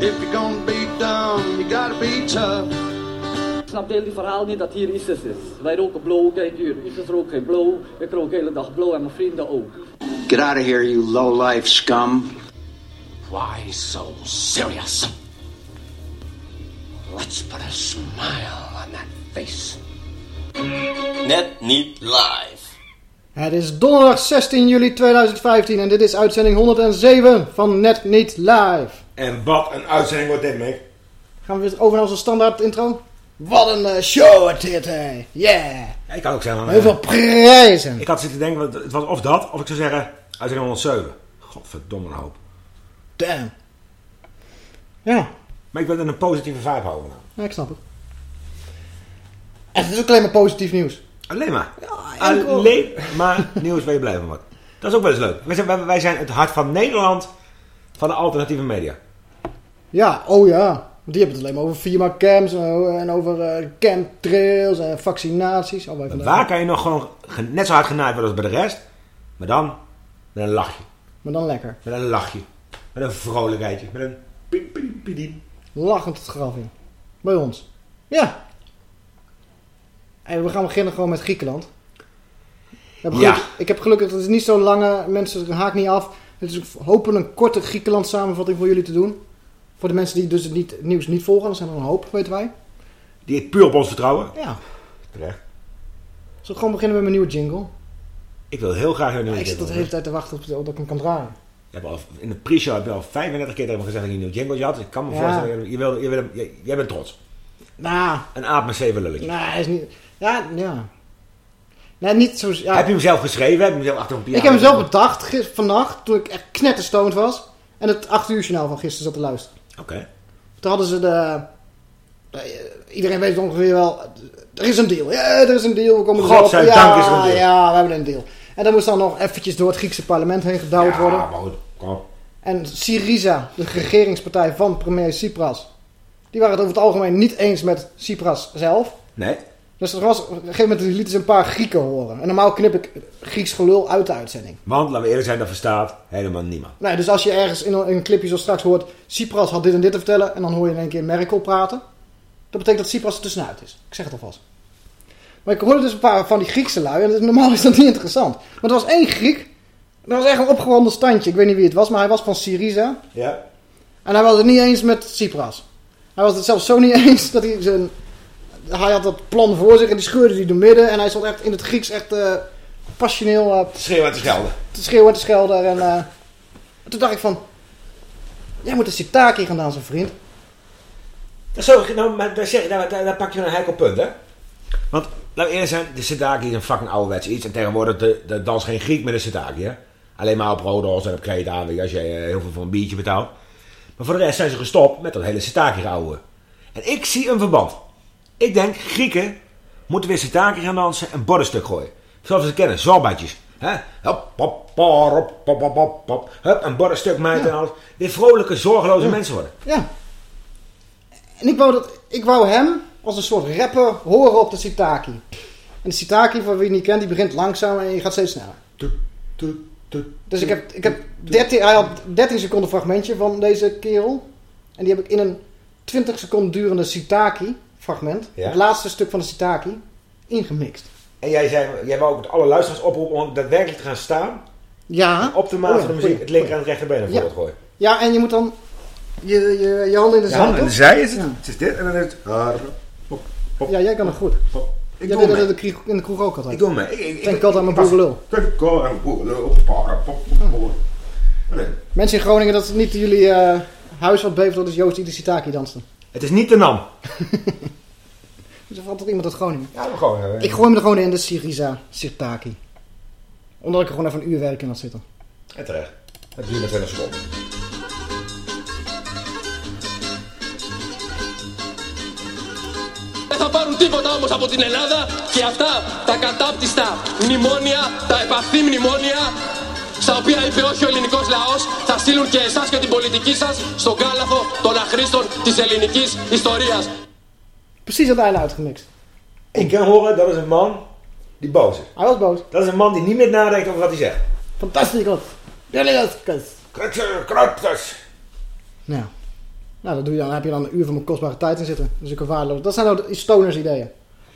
If you're gonna be dumb, you gotta be tough. Ik snap heel die verhaal niet dat hier ISIS is. Wij roken blow, kijk hier. ISIS rookt geen blow. Ik rook de hele dag blow en mijn vrienden ook. Get out of here, you low-life scum. Why so serious? Let's put a smile on that face. Net niet live. Het is donderdag 16 juli 2015 en dit is uitzending 107 van Net Niet Live. En wat een uitzending wordt dit, Mick. Gaan we weer over naar onze standaard intro? Wat een eh, show het dit, hè. Yeah. Ja, ik kan ook zeggen... Heel eh, veel prijzen. Ik had zitten denken, het was of dat, of ik zou zeggen, uitzending 107. Godverdomme een hoop. Damn. Ja, Maar ik wil er een positieve vibe houden. nou. ja, ik snap het. En het is ook alleen maar positief nieuws. Alleen maar. enkel. Alleen maar nieuws waar je blij van wordt. Dat is ook wel eens leuk. Wij zijn, wij- wij zijn het hart van Nederland van de alternatieve media. Ja, oh ja. Die hebben het alleen maar over firma camps en over- over eh chemtrails en vaccinaties. Oh, vandaag. Waar kan je nog gewoon ge- net zo hard genaaid worden als bij de rest? Maar dan met een lachje. Maar dan lekker. Met een lachje. Met een vrolijkheidje. Met een piep, piep, piep. Lachend het graf in. Bij ons. Ja. En we gaan beginnen gewoon met Griekenland. Ik heb Ja. ik heb gelukkig, het is niet zo lange, mensen haak niet af. Het is hopen een korte Griekenland samenvatting voor jullie te doen. Voor de mensen die dus het, niet, het nieuws niet volgen, dat zijn er een hoop, weten wij. Die het puur op ons vertrouwen. Ja. Terecht. Zullen we gewoon beginnen met mijn nieuwe jingle? Ik wil heel graag een nieuwe ik zit jingle. de hele tijd te wachten op, dat ik hem kan draaien. Je al, in de pre-show heb je al 35 keer tegen me gezegd dat je een nieuw jingle had. Ik kan me Ja. voorstellen, je wil, je wil, je- jij bent trots. Nou, Een aap met zeven lulletjes. nou, hij is niet... Ja, ja. Nee, niet zo... Ja. Heb je hem zelf geschreven? Heb je hem zelf achter een piano? Ik heb hem zelf bedacht vannacht, toen ik echt knetterstoned was. En het 8 uur journaal van gisteren zat te luisteren. Oké. Toen hadden ze de... de- iedereen weet ongeveer wel... Er is een deal. Ja, er is een deal. We komen. Godzijdank ja, is er een deal. Ja, we hebben een deal. En dan moest dan nog eventjes door het Griekse parlement heen gedouwd Ja, worden. maar goed. Kom. En Syriza, de regeringspartij van premier Tsipras... Die waren het over het algemeen niet eens met Tsipras zelf. Nee. Dus er was, op een gegeven moment lieten ze een paar Grieken horen. En normaal knip ik Grieks gelul uit de uitzending. Want, laten we eerlijk zijn, dat verstaat helemaal niemand. Nee, dus als je ergens in een, in een clipje zo straks hoort... Tsipras had dit en dit te vertellen... en dan hoor je in één keer Merkel praten... dat betekent dat Tsipras er tussenuit is. Ik zeg het alvast. Maar ik hoorde dus een paar van die Griekse lui... en normaal is dat niet interessant. Maar er was één Griek... dat was echt een opgewonden standje. Ik weet niet wie het was, maar hij was van Syriza. Ja. En hij was het niet eens met Tsipras. Hij was het zelfs zo niet eens dat hij zijn... Hij had dat plan voor zich en die scheurde die door midden... en hij stond echt in het Grieks echt eh, passioneel... eh, Te schreeuwen en te schelden. te schreeuwen en te schelden. En eh, toen dacht ik van... Jij moet een sitaki gaan dansen, vriend. Dat is zo, nou, maar daar, zeg, daar, daar, daar pak je een heikel punt, hè? Want, laten we eerlijk zijn, de Sitaki is een fucking ouderwets iets. En tegenwoordig, de, de dans geen Griek met de Sitaki, hè? Alleen maar op Rodos en op Kreta, als eh, heel veel voor een biertje betaalt. Maar voor de rest zijn ze gestopt met dat hele Sitaki gehouden. En ik zie een verband. Ik denk, Grieken moeten weer Sitaki gaan dansen en bordstuk gooien. Zoals we ze kennen, zwalbadjes. Hè? Hop, hop, hop, hop, hop, hop, hop. Hup, een bordstuk meid en alles. Weer vrolijke, zorgeloze mensen worden. Ja. En ik wou, dat, ik wou hem als een soort rapper horen op de sitaki. En de sitaki, voor wie het niet kent, die begint langzaam en je gaat steeds sneller. Dus ik heb, ik heb 13, hij had 13 seconden fragmentje van deze kerel. En die heb ik in een 20 seconden durende sitaki fragment, Ja. het laatste stuk van de sitaki, ingemixt. En jij zei, jij wou ook alle luisteraars oproepen om daadwerkelijk te gaan staan. Ja. Op de maat Oh ja, van de muziek goeie, het linker en het rechterbeen naar Ja. gooien. Ja, en je moet dan Je, je, je handen in de Ja, toch? zij is het. Ja. Het is dit en dan is het... Hop, hop, Ja, jij kan het goed. Ik Jij doe deed dat in mee. de, kroeg- in de kroeg ook altijd. Ik doe mee. Ik- ik- Denk ik- altijd aan mijn boerenlul. Denk aan mijn boerenlul. Para, pop, pop, pop. Nee. Mensen in Groningen, dat is niet jullie eh, huis wat beeft, dat is Joost die de Sitaki danste. Het is niet de nam. Dus er valt toch iemand uit Groningen; Ja, we gewoon... eh, Ik gooi hem er gewoon in, de Syriza Sirtaki. Omdat ik er gewoon even een uur werk in had zitten. En terecht. Het duurt met 20 seconden. Δεν θα πάρουν τίποτα όμως από την Ελλάδα και αυτά τα κατάπτυστα μνημόνια, τα επαχθή μνημόνια στα οποία είπε όχι ο ελληνικός λαός θα στείλουν και εσάς και την πολιτική σας στον κάλαθο των αχρήστων της ελληνικής ιστορίας. Precies aan het einde uitgemixt. Ik kan horen, dat is een man die boos is. Hij was boos. Dat is een man die niet meer nadenkt over wat hij zegt. Fantastisch goed. Brilliant. Kraptes. Ja. Nou, dat doe je dan. Dan heb je dan een uur van mijn kostbare tijd in zitten. Dus ik waardeloos. Dat zijn nou de stoners ideeën.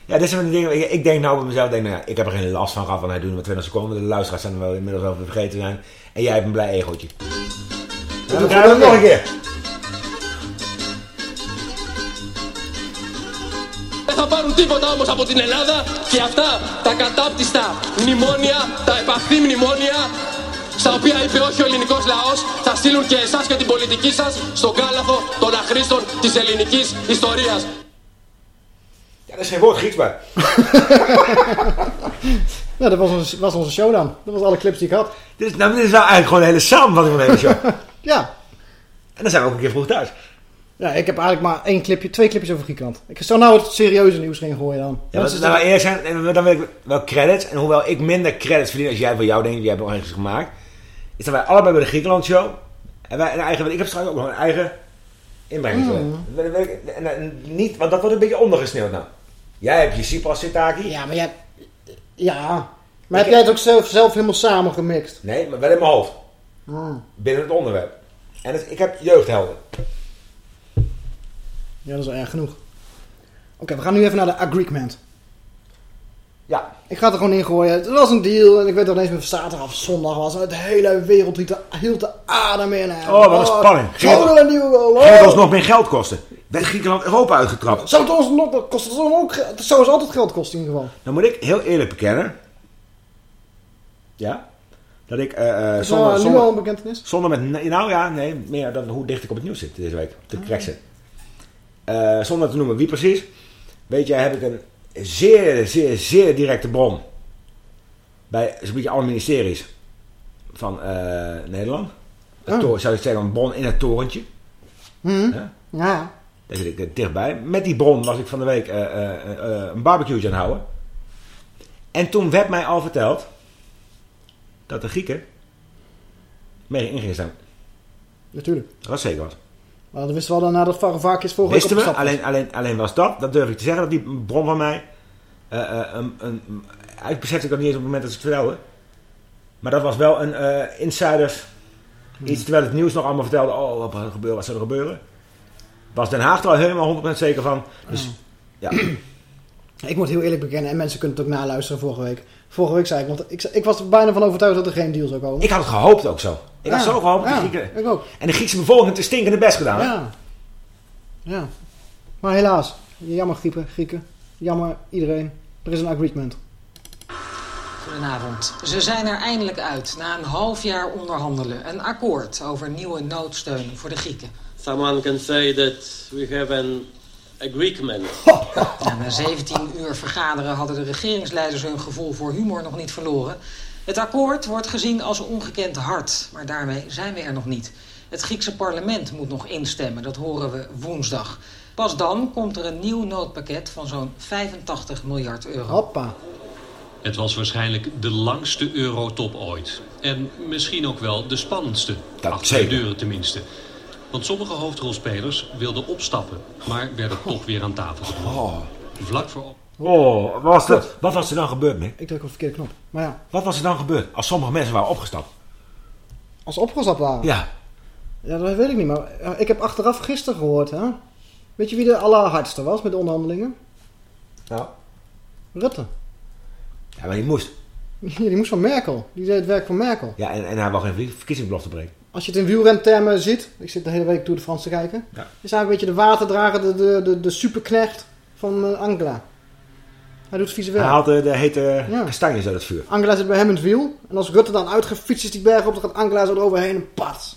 Ja, dit zijn van die dingen. Ik, denk nou bij mezelf, denk, nou, ja, ik heb er geen last van gehad, want hij het met 20 seconden. De luisteraars zijn er wel inmiddels over vergeten zijn. En jij hebt een blij egootje. doe Dan gaan we nog een keer. Δεν θα πάρουν τίποτα όμως από την Ελλάδα και αυτά τα κατάπτυστα μνημόνια, τα επαχθή μνημόνια στα οποία είπε όχι ο ελληνικός λαός θα στείλουν και εσάς και την πολιτική σας στον κάλαθο των αχρήστων της ελληνικής ιστορίας. Ja, er is geen woord Grieks bij. Nou, dat was onze, was onze show dan. Dat was alle clips die ik had. Dit is, nou, dit is nou eigenlijk gewoon een hele samenvatting van de hele show. Ja. en dan zijn we ook een keer vroeg thuis. Ja, ik heb eigenlijk maar één clipje, twee clipjes over Griekenland. Ik zou nou het serieuze nieuws gaan gooien dan. Ja, Mensen want, nou, eerlijk zijn, dan wil ik wel credits. En hoewel ik minder credits verdien als jij voor jou denkt, jij hebt nog ergens gemaakt. Is dat wij allebei bij de Griekenland show. En wij een eigen, ik heb straks ook nog een eigen inbrenging. Mm. Dat En, en niet, want dat wordt een beetje ondergesneeuwd nou. Jij hebt je Cypras Sitaki. Ja, maar jij... Ja. Maar heb jij het ook zelf, zelf helemaal samengemixt? Nee, maar wel in mijn hoofd. Hmm. Binnen het onderwerp. En ik heb jeugdhelden. Ja, dat is wel erg genoeg. Oké, we gaan nu even naar de Agreement. Ja. Ik ga het er gewoon in gooien. Het was een deal. En ik weet dat ineens met zaterdag of zondag was. En de hele wereld hield de, hield de adem in. En, Oh, wat een spanning. Ging het- een nieuwe. Ging het Oh. ons nog meer geld kosten? Werd Griekenland Europa uitgetrapt? Zou het ons nog dat kost het ons ook? Het zou ons altijd geld kosten in ieder geval. Dan moet ik heel eerlijk bekennen. Ja. Dat ik eh, eh, Is zonder, al een bekentenis? zonder met... Nou ja, nee, meer dan hoe dicht ik op het nieuws zit deze week. De Ah. zit. Eh, zonder te noemen wie precies. Weet je, heb ik een zeer, zeer, zeer directe bron. Bij zo'n beetje alle ministeries van eh, Nederland. Het toren- zou ik zeggen, een bron in het torentje. Hm? Ja. Ja. Daar zit ik dichtbij. Met die bron was ik van de week eh, een barbecue aan het houden. En toen werd mij al verteld dat de Grieken mee in gingen stemmen. Natuurlijk. Dat was zeker wat. Maar dat wisten we al nadat Varoufakis vorige week Wisten we, opgestapt was. alleen, alleen, alleen was dat, dat durf ik te zeggen, dat die bron van mij, een, een- eigenlijk besefte ik dat niet eens op het moment dat ze het vertelde. Maar dat was wel een eh insiders, iets terwijl het nieuws nog allemaal vertelde, oh wat er gebeuren, wat zou er gebeuren. Was Den Haag er al helemaal 100% zeker van. Dus ja, Ik moet heel eerlijk bekennen, en mensen kunnen het ook naluisteren vorige week. Vorige week zei ik, want ik, ik was er bijna van overtuigd dat er geen deal zou komen. ik had het gehoopt ook zo. Ik had zo gehoopt dat de Grieken... ik ook. En de Griekse bevolking heeft een stinkende best gedaan. hè? Ja. Ja. Maar helaas. Jammer Grieken. Grieken. Jammer iedereen. Er is een agreement. Goedenavond. Ze zijn er eindelijk uit na een half jaar onderhandelen. Een akkoord over nieuwe noodsteun voor de Grieken. Someone can say that we have an agreement. Na 17 uur vergaderen hadden de regeringsleiders hun gevoel voor humor nog niet verloren. Het akkoord wordt gezien als ongekend hard, maar daarmee zijn we er nog niet. Het Griekse parlement moet nog instemmen, dat horen we woensdag. Pas dan komt er een nieuw noodpakket van zo'n 85 miljard euro. Hoppa. Het was waarschijnlijk de langste eurotop ooit. En misschien ook wel de spannendste. achter zeker. de deuren tenminste. Want sommige hoofdrolspelers wilden opstappen, maar werden toch weer aan tafel geroepen. Oh. Vlak voor Oh, wat was, dat? wat was er dan gebeurd, Mick? Ik druk op de verkeerde knop. Maar ja, Wat was er dan gebeurd als sommige mensen waren opgestapt? als ze opgestapt waren. Ja. Ja, dat weet ik niet. Maar eh, ik heb achteraf gisteren gehoord, hè. Weet je wie de allerhardste was met de onderhandelingen? Nou. Rutte. Ja, maar die moest. Die moest van Merkel. Die deed het werk van Merkel. Ja, en, en hij wou geen verkiezingsbelofte breken. als je het in wielrentermen ziet, ik zit de hele week Tour de France te kijken, Ja. is hij een beetje de waterdrager, de, de, de, de superknecht van eh, Angela. Hij doet het visueel. Hij haalt de, de hete Ja. kastanjes uit het vuur. Angela zit bij hem in het wiel. En als Rutte dan uitgefietst is die berg op, dan gaat Angela zo eroverheen en pat.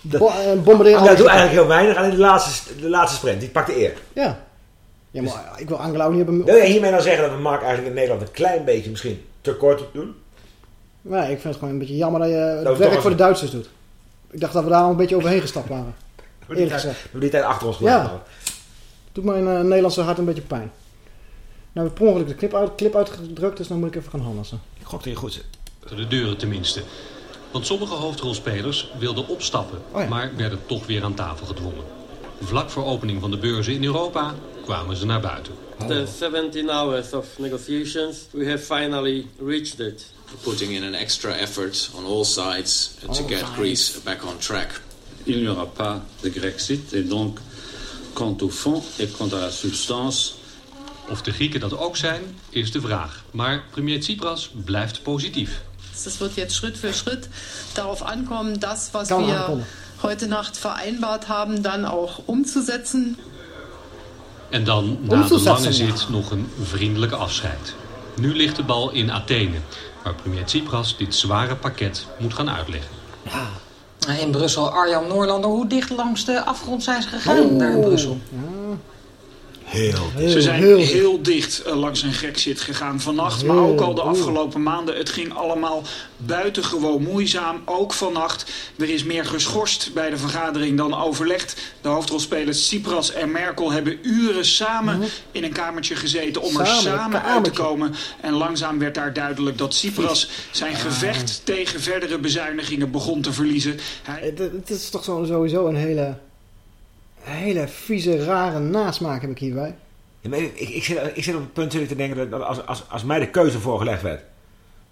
Bo eh, bombarderen. Hij alles. doet eigenlijk heel weinig, alleen de laatste, de laatste sprint, die pakt de eer. Ja. Ja, maar ik wil Angela ook niet hebben. Wil je hiermee dan zeggen dat we Mark eigenlijk in Nederland een klein beetje misschien te kort doen? Nee, ik vind het gewoon een beetje jammer dat je het werk voor de Duitsers doet. Ik dacht dat we daar al een beetje overheen gestapt waren. Eerlijk gezegd. we hebben die tijd achter ons gelaten. Ja. Doet mijn eh, Nederlandse hart een beetje pijn. Nou, per ongeluk de clip, uit, clip uitgedrukt, dus dan moet ik even gaan handelen. Ik gok je goed zit. De deuren tenminste. Want sommige hoofdrolspelers wilden opstappen, Oh ja. maar werden toch weer aan tafel gedwongen. Vlak voor opening van de beurzen in Europa kwamen ze naar buiten. After 17 hours of negotiations, we have finally reached it. putting in an extra effort on all sides to All get sides. Greece back on track. Il n'y aura pas de Grexit et donc quant au fond et quant à la substance, Of de Grieken dat ook zijn, is de vraag. Maar premier Tsipras blijft positief. Es wird jetzt Schritt für Schritt darauf ankommen, das, was man wir heute Nacht vereinbart haben, dann auch umzusetzen. En dan na de lange zit nog een vriendelijke afscheid. Nu ligt de bal in Athene, waar premier Tsipras dit zware pakket moet gaan uitleggen. In Brussel, Arjan Noorlander, hoe dicht langs de afgrond zijn ze gegaan daar in Brussel? Heel Ze zijn heel heel, dicht eh, langs een Grexit gegaan vannacht, maar ook al de afgelopen maanden. Het ging allemaal buitengewoon moeizaam, ook vannacht. Er is meer geschorst bij de vergadering dan overlegd. De hoofdrolspelers Tsipras en Merkel hebben uren samen in een kamertje gezeten om er Samen, samen uit te komen. En langzaam werd daar duidelijk dat Tsipras zijn gevecht tegen verdere bezuinigingen begon te verliezen. Hij... Het, het is toch sowieso een hele, hele vieze, rare nasmaak heb ik hierbij. Ja, maar ik, ik, zit, ik zit op het punt te denken dat als, als, als mij de keuze voorgelegd werd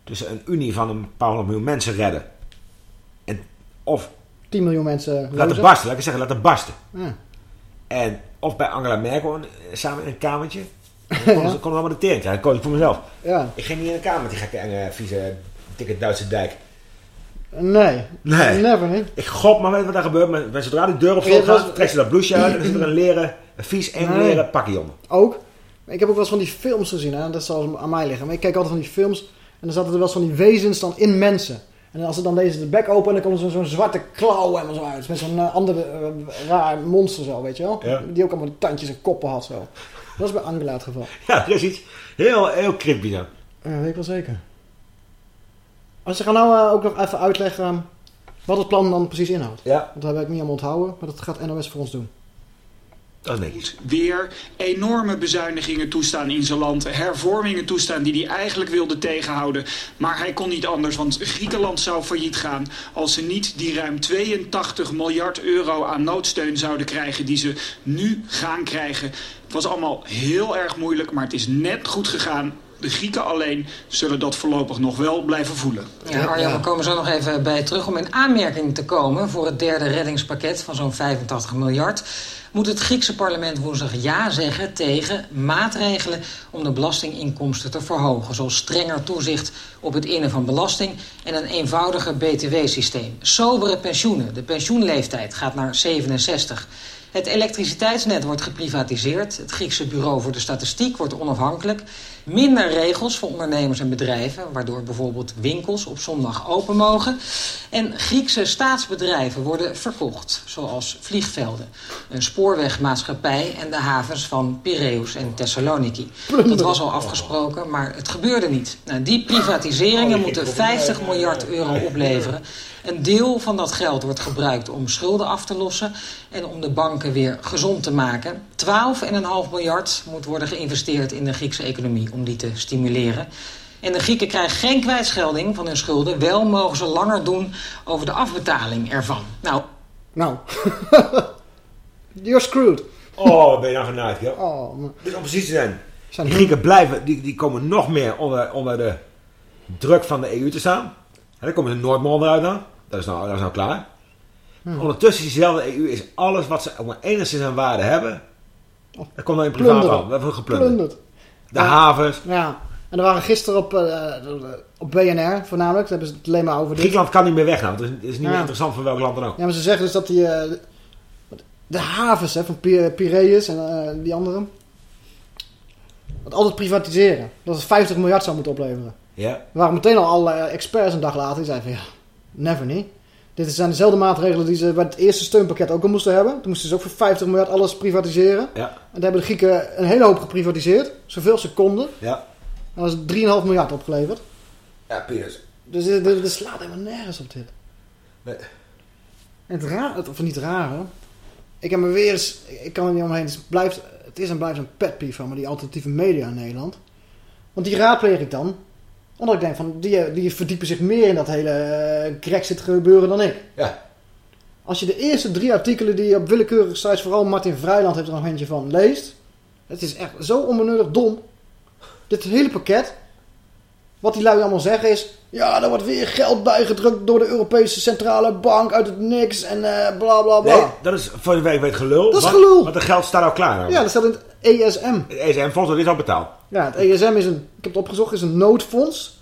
tussen een unie van een paar honderd miljoen mensen redden en of 10 miljoen mensen laten barsten, laat ik zeggen, laten barsten. Ja. En of bij Angela Merkel eh, samen in een kamertje. Dan konden we allemaal de tering krijgen. Dat koos ik voor mezelf. Ja. Ik ging niet in een kamer met die gekke, enge, vieze, dikke Duitse dijk. Nee. Nee. Never, nee. Ik god maar weet wat daar gebeurt. Maar zodra die deur op slot dat gaat, trekt ze dat blouseje uit en dan zit er een leren, een vies eng Nee. leren pakje om. Ook. Ik heb ook wel eens van die films gezien, hè? dat zal aan mij liggen. Maar ik kijk altijd van die films en dan zaten er wel eens van die wezens dan in mensen. En als ze dan deze de bek open en dan komt er zo'n zwarte klauw helemaal zo uit. Met zo'n eh, andere eh, raar monster zo, weet je wel. Ja. Die ook allemaal die tandjes en koppen had zo. Dat is bij Angela het geval. Ja, er is iets heel, heel creepy dan. Ja, weet ik wel zeker. Als ze gaan nou eh, ook nog even uitleggen eh, wat het plan dan precies inhoudt. Ja. Want dat heb ik niet allemaal onthouden, maar dat gaat NOS voor ons doen. Dat netjes. weer enorme bezuinigingen toestaan in zijn land. Hervormingen toestaan die hij eigenlijk wilde tegenhouden. Maar hij kon niet anders, want Griekenland zou failliet gaan... als ze niet die ruim 82 miljard euro aan noodsteun zouden krijgen... die ze nu gaan krijgen. Het was allemaal heel erg moeilijk, maar het is net goed gegaan. De Grieken alleen zullen dat voorlopig nog wel blijven voelen. Ja, Arjan, we komen zo nog even bij terug om in aanmerking te komen voor het derde reddingspakket van zo'n 85 miljard. Moet het Griekse parlement woensdag ja zeggen tegen maatregelen om de belastinginkomsten te verhogen. Zoals strenger toezicht op het innen van belasting en een eenvoudiger btw-systeem. Sobere pensioenen. De pensioenleeftijd gaat naar 67. Het elektriciteitsnet wordt geprivatiseerd. Het Griekse Bureau voor de Statistiek wordt onafhankelijk. Minder regels voor ondernemers en bedrijven, waardoor bijvoorbeeld winkels op zondag open mogen. En Griekse staatsbedrijven worden verkocht, zoals vliegvelden, een spoorwegmaatschappij en de havens van Piraeus en Thessaloniki. Dat was al afgesproken, maar het gebeurde niet. Nou, die privatiseringen moeten 50 miljard euro opleveren. Een deel van dat geld wordt gebruikt om schulden af te lossen en om de banken weer gezond te maken. 12,5 miljard moet worden geïnvesteerd in de Griekse economie om die te stimuleren. En de Grieken krijgen geen kwijtschelding van hun schulden. Wel mogen ze langer doen over de afbetaling ervan. Nou, Nou. You're screwed. Oh, ben je nou genaaid, joh. Oh, man. Dit om precies te zijn. Zijn Die Grieken blijven, die, die komen nog meer onder, onder de druk van de EU te staan. En dan komen ze nooit meer onderuit dan. Dat is nou, dat is nou klaar. Hmm. Ondertussen is diezelfde EU is alles wat ze enigszins aan waarde hebben. Dat komt dan in privaat al. Dat wordt geplunderd. Plunderd. De Ja. havens. Ja. En er waren gisteren op, eh, op BNR voornamelijk, daar hebben ze het alleen maar over dit. Griekenland kan niet meer weg nou. Het is, het is niet Ja. meer interessant voor welk land dan ook. Ja, maar ze zeggen dus dat die... eh, de havens hè, van Pir- Piraeus en eh, die andere... Dat altijd privatiseren. Dat het 50 miljard zou moeten opleveren. Ja. Er waren meteen al allerlei experts een dag later die zeiden van ja, never niet. Dit zijn dezelfde maatregelen die ze bij het eerste steunpakket ook al moesten hebben. Toen moesten ze ook voor 50 miljard alles privatiseren. Ja. En daar hebben de Grieken een hele hoop geprivatiseerd. Zoveel ze konden. Ja. En dat is 3,5 miljard opgeleverd. Ja, Piers. Dus er- er slaat helemaal nergens op dit. Nee. En het raar, of niet rare. Ik heb me weer eens, ik kan er niet omheen. Het, blijft, het is en blijft een pet peeve van me, die alternatieve media in Nederland. Want die raadpleeg ik dan. Omdat ik denk van, die, die verdiepen zich meer in dat hele eh, Brexit gebeuren dan ik. Ja. Als je de eerste drie artikelen die je op willekeurige sites, vooral Martin Vrijland heeft er nog eentje van, leest. Het is echt zo onbenullig dom. Dit hele pakket. Wat die lui allemaal zeggen is... Ja, er wordt weer geld bijgedrukt door de Europese Centrale Bank uit het niks en eh bla bla bla. Nee, dat is voor de week weet gelul. Dat is want- gelul. Want het geld staat al klaar. Ja, dat staat in het ESM. Het ESM-fonds, dat is al betaald. Ja, het ESM is een, ik heb het opgezocht, is een noodfonds.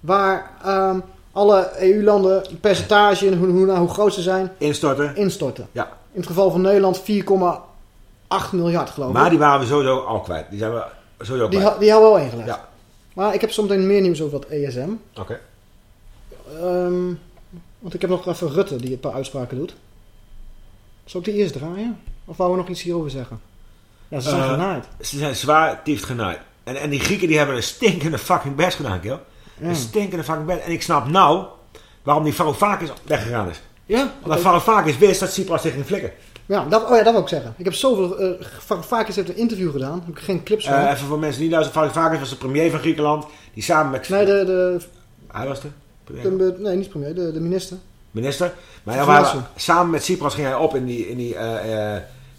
Waar ehm, alle EU-landen een percentage in hoe, hoe, nou, hoe groot ze zijn, Instorten. instorten. Ja. In het geval van Nederland 4,8 miljard geloof ik. Maar die waren we sowieso al kwijt. Die zijn we sowieso die, kwijt. ha- die hebben we wel ingelegd. Ja. Maar ik heb zometeen meer nieuws over dat ESM. Oké. Ehm, want ik heb nog even Rutte die een paar uitspraken doet. Zal ik die eerst draaien? Of wou we nog iets hierover zeggen? Ja, ze zijn Eh, genaaid. Ze zijn zwaar tief genaaid. En, en die Grieken die hebben een stinkende fucking best gedaan, joh. Ja. Een stinkende fucking best. En ik snap nou waarom die Varoufakis weggegaan is. Ja? Omdat Varoufakis wist dat Tsipras zich ging flikken. Ja, dat, oh ja, dat wil ik zeggen. Ik heb zoveel... eh Varoufakis heeft een interview gedaan. Daar heb ik geen clips van. Eh, even voor mensen die niet luisteren. Varoufakis was de premier van Griekenland. Die samen met... nee, de, de, Hij was de nee, niet premier. De, de minister. minister. Maar hij waren- Financiën. samen met Tsipras ging hij op in die, in die eh,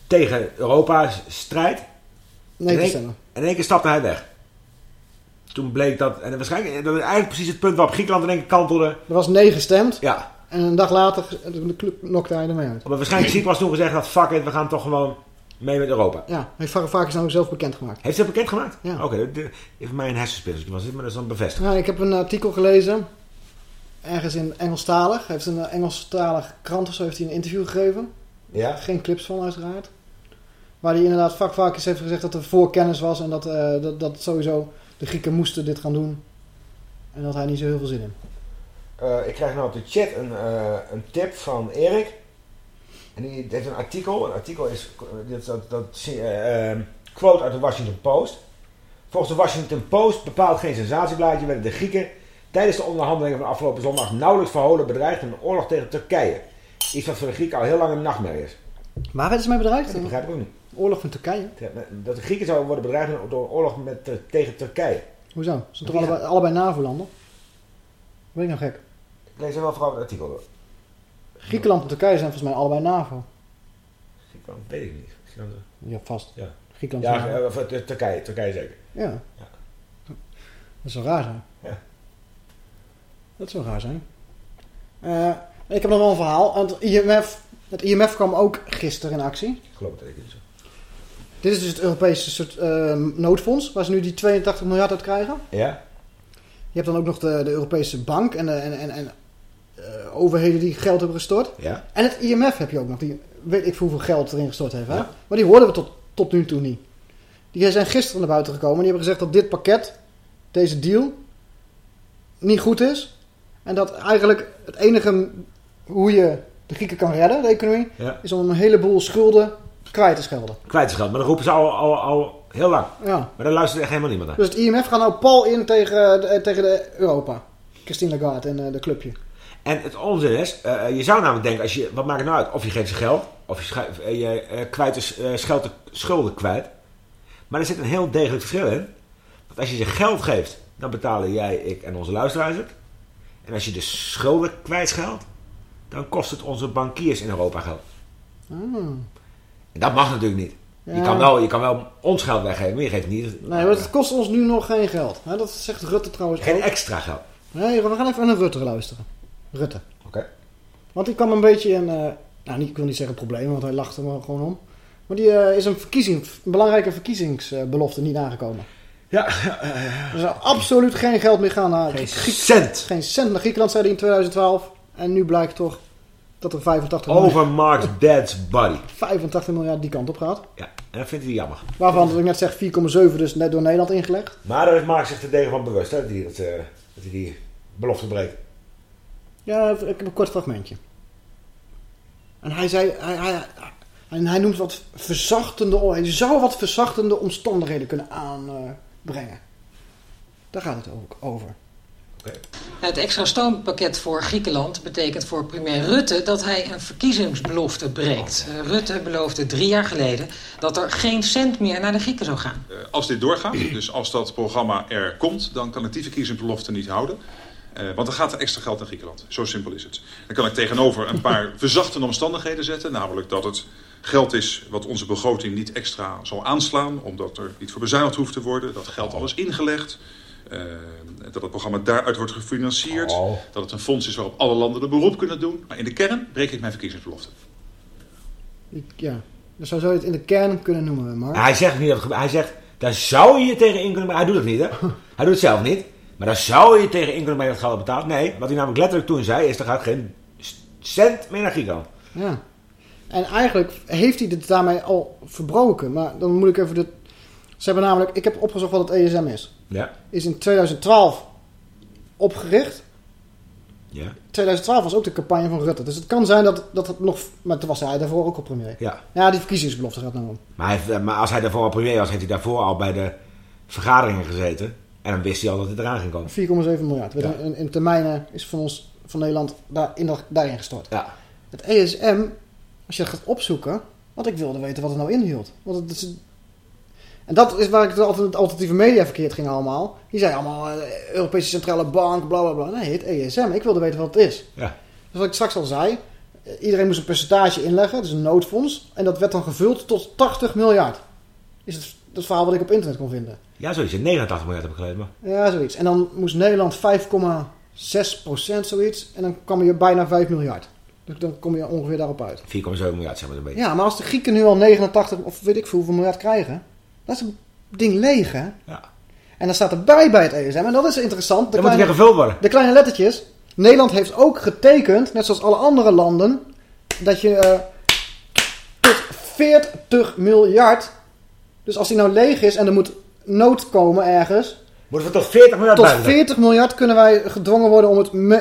tegen Europa strijd. Nee te stemmen. En in één keer stapte hij weg. Toen bleek dat... En waarschijnlijk... Dat is eigenlijk precies het punt waarop Griekenland in één keer kantelde. Er was nee gestemd. Ja. En een dag later de club knokte hij ermee uit. Omdat waarschijnlijk Tsipras toen gezegd had... Fuck it, we gaan toch gewoon mee met Europa. Ja, heeft Varoufakis nou zelf bekendgemaakt. Heeft hij dat bekendgemaakt? Ja. Oké, dat- dat heeft mij een was dit, maar dat is dan bevestigd. Nou, ik heb een artikel gelezen. Ergens in Engelstalig. Hij heeft een eh, Engelstalig krant of zo heeft hij een interview gegeven. Ja? Geen clips van uiteraard. Waar hij inderdaad Varoufakis heeft gezegd dat er voorkennis was. En dat, eh, dat, dat sowieso de Grieken moesten dit gaan doen. En dat hij niet zo heel veel zin in. Eh, ik krijg nou op de chat een, eh, een tip van Erik. En die heeft een artikel. Een artikel is dat, dat, dat, eh, eh, quote uit de Washington Post. Volgens de Washington Post bepaald geen sensatieblaadje werden de Grieken tijdens de onderhandelingen van afgelopen zondag nauwelijks verholen bedreigd in een oorlog tegen Turkije. Iets wat voor de Grieken al heel lang een nachtmerrie is. Waar werden ze mee bedreigd? Dat begrijp ik ook niet. Oorlog van Turkije. Dat de Grieken zouden worden bedreigd door een oorlog met, tegen Turkije. Hoezo? Ze zijn toch allebei, allebei NAVO-landen? Ben ik nou gek? Lees er wel vooral het artikel door. Griekenland en Turkije zijn volgens mij allebei NAVO. Griekenland weet ik niet. Griekenland, eh, Ja, vast. Ja. Griekenland Ja, of, eh, Turkije, Turkije zeker. Ja. Dat zou raar zijn. Ja. Dat zou raar zijn. Eh, ik heb nog wel een verhaal. Het IMF, het IMF kwam ook gisteren in actie. Ik geloof het niet zo. Dit is dus het Europese soort, eh, noodfonds, waar ze nu die 82 miljard uit krijgen. Ja? Je hebt dan ook nog de, de Europese bank en, de, en, en, en eh, overheden die geld hebben gestort. Ja. En het IMF heb je ook nog, die weet ik hoeveel geld erin gestort heeft. Hè? Maar die hoorden we tot, tot nu toe niet. Die zijn gisteren naar buiten gekomen en die hebben gezegd dat dit pakket, deze deal, niet goed is. En dat eigenlijk het enige hoe je de Grieken kan redden, de economie, Ja. is om een heleboel schulden kwijt te schelden. Kwijt is geld, maar dat roepen ze al, al, al heel lang. Ja. Maar daar luistert echt helemaal niemand naar. Dus het IMF gaat nou pal in tegen, de, tegen de Europa. Christine Lagarde en eh, de clubje. En het onzin is, eh, je zou namelijk denken, als je, wat maakt het nou uit? Of je geeft ze geld, of je, eh, je eh, kwijt is, eh, scheldt de schulden kwijt. Maar er zit een heel degelijk verschil in. Want als je ze geld geeft, dan betalen jij, ik en onze luisteraars het. En als je de schulden kwijtscheldt, dan kost het onze bankiers in Europa geld. Hmm. En dat mag natuurlijk niet. Je, kan wel, je kan wel ons geld weggeven, maar je geeft niet Nee, maar het kost ons nu nog geen geld. Dat zegt Rutte trouwens geen ook. extra geld. Nee, we gaan even naar Rutte luisteren. Rutte. Oké. Want die kwam een beetje in... eh, nou, niet, ik wil niet zeggen probleem, want hij lacht er gewoon om. Maar die eh, is een, verkiezing, een belangrijke verkiezingsbelofte niet nagekomen. Ja, Er zou absoluut geen geld meer gaan naar Geen cent. Geen cent naar Griekenland, zei hij in 2012. En nu blijkt toch dat er 85 Over miljard, Mark's dad's body. 85 miljard die kant op gaat. Ja, en dat vindt hij jammer. Waarvan, wat ik net zeg, 4,7 dus net door Nederland ingelegd. Maar daar is Mark zich er tegen van bewust, hè, dat hij, dat, eh, dat hij die belofte breekt. Ja, ik heb een kort fragmentje. En hij zei, hij, hij, en hij noemt wat verzachtende, hij zou wat verzachtende omstandigheden kunnen aanbrengen. Daar gaat het ook over. Het extra stoompakket voor Griekenland betekent voor premier Rutte dat hij een verkiezingsbelofte breekt. Eh, Rutte beloofde drie jaar geleden dat er geen cent meer naar de Grieken zou gaan. Eh, Als dit doorgaat, dus als dat programma er komt, dan kan ik die verkiezingsbelofte niet houden. Eh, want dan gaat er extra geld naar Griekenland. Zo simpel is het. Dan kan ik tegenover een paar verzachtende omstandigheden zetten. Namelijk dat het geld is wat onze begroting niet extra zal aanslaan. Omdat er niet voor bezuinigd hoeft te worden. Dat geld al is ingelegd. Eh, dat het programma daaruit wordt gefinancierd. Dat het een fonds is waarop alle landen er beroep kunnen doen. Maar in de kern breek ik mijn verkiezingsbelofte. Ja, dus zo zou je het in de kern kunnen noemen, Mark. Hij zegt niet dat Hij zegt, daar zou je je tegen in kunnen brengen. Hij doet het niet, hè? Hij doet het zelf niet. Maar daar zou je tegen in kunnen brengen dat geld betaalt. Nee, wat hij namelijk letterlijk toen zei, is er gaat geen cent meer naar Griekenland. Ja. En eigenlijk heeft hij dit daarmee al verbroken. Maar dan moet ik even de... Ze hebben namelijk... Ik heb opgezocht wat het ESM is. Ja. Is in 2012 opgericht. Ja. 2012 was ook de campagne van Rutte. Dus het kan zijn dat, dat het nog... Maar toen was hij daarvoor ook al premier. Ja. Ja, die verkiezingsbelofte gaat nou om. Maar, hij maar als hij daarvoor al premier was, heeft hij daarvoor al bij de vergaderingen gezeten. En dan wist hij al dat het eraan ging komen. 4,7 miljard. Ja. In, in termijnen is van ons, van Nederland, daar, in, daarin gestort. Ja. Het ESM, als je dat gaat opzoeken, want ik wilde weten wat het nou inhield. Want het is, en dat is waar ik altern- alternatieve media verkeerd ging allemaal. Die zei allemaal eh, Europese Centrale Bank, bla bla bla. Nee, het ESM. Ik wilde weten wat het is. Ja. Dus wat ik straks al zei, eh, iedereen moest een percentage inleggen, dus een noodfonds. En dat werd dan gevuld tot 80 miljard. Is het, dat verhaal wat ik op internet kon vinden. Ja, zoiets. 89 miljard heb ik gelezen. Maar. Ja, zoiets. En dan moest Nederland 5,6 procent zoiets. En dan kwam je bijna 5 miljard. Dus dan kom je ongeveer daarop uit. 4,7 miljard, zeg maar een beetje. Ja, maar als de Grieken nu al 89 of weet ik veel hoeveel miljard krijgen. Dat is een ding leeg, hè? Ja. En dan staat erbij bij het ESM. En dat is interessant. De Dan moet kleine, weer gevuld worden. de kleine lettertjes. Nederland heeft ook getekend, net zoals alle andere landen, dat je eh, tot 40 miljard. Dus als die nou leeg is en er moet nood komen ergens. Moeten we tot 40 miljard Tot bij zetten? 40 miljard kunnen wij gedwongen worden om het me-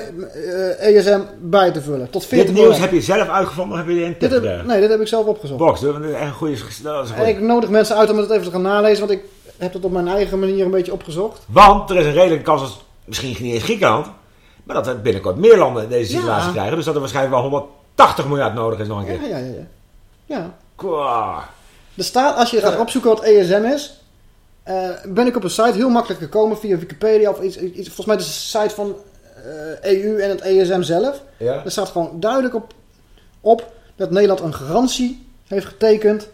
eh, ESM bij te vullen. Tot 40 Dit nieuws miljard. heb je zelf uitgevonden of heb je in Dit tip heb, nee, dit heb ik zelf opgezocht. Box, dat is echt een goede... Dat is een En goeie. ik nodig mensen uit om het even te gaan nalezen, want ik heb het op mijn eigen manier een beetje opgezocht. Want er is een redelijke kans, als, misschien niet eens Griekenland, maar dat er binnenkort meer landen in deze situatie Ja. krijgen. Dus dat er waarschijnlijk wel 180 miljard nodig is nog een Ja, keer. ja, ja. ja. ja. Er staat, als je gaat opzoeken wat ESM is, eh, ben ik op een site heel makkelijk gekomen via Wikipedia of iets. iets volgens mij is het een site van eh, EU en het ESM zelf. Ja. Er staat gewoon duidelijk op, op dat Nederland een garantie heeft getekend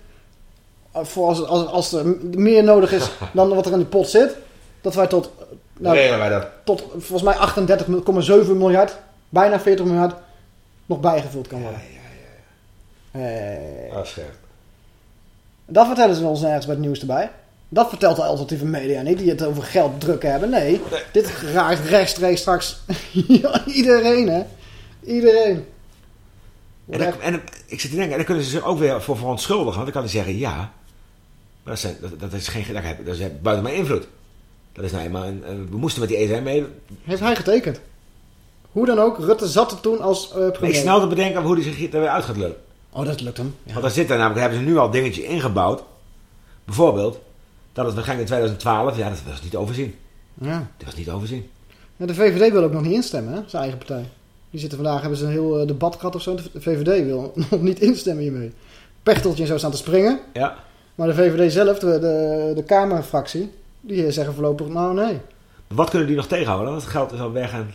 eh, voor als, als, als er meer nodig is dan wat er in die pot zit. Dat wij tot, nou, wij dat. tot volgens mij 38,7 miljard, bijna 40 miljard, nog bijgevuld kan worden. Eh, Ah, scherp. dat vertellen ze ons nergens bij het nieuws erbij. Dat vertelt de alternatieve media niet, die het over geld drukken hebben. Nee, dit raakt rechtstreeks straks iedereen, hè. Iedereen. En, dan- en ik zit te denken, en dan kunnen ze zich ook weer voor verontschuldigen. Want dan kan hij zeggen, ja, maar dat, zijn, dat, dat is geen dat, heb- dat is buiten mijn invloed. Dat is nou eenmaal, een, een- we moesten met die ESM mee. Heeft hij getekend. Hoe dan ook, Rutte zat er toen als eh Maar ik premier. snel te bedenken hoe hij zich er weer uit gaat lullen. Oh, dat lukt hem. Want daar zit daar namelijk, hebben ze nu al dingetje ingebouwd. Bijvoorbeeld, dat het waarschijnlijk in 2012, ja, dat was niet overzien. Ja. Dat was niet overzien. Ja, de VVD wil ook nog niet instemmen, hè? Zijn eigen partij. Die zitten vandaag, hebben ze een heel eh, debat gehad of zo. De VVD wil nog niet instemmen hiermee. Pechteltje en zo staan te springen. Ja. Maar de VVD zelf, de, de, de Kamerfractie, die zeggen voorlopig, nou nee. Maar wat kunnen die nog tegenhouden? Het geld is al weg en...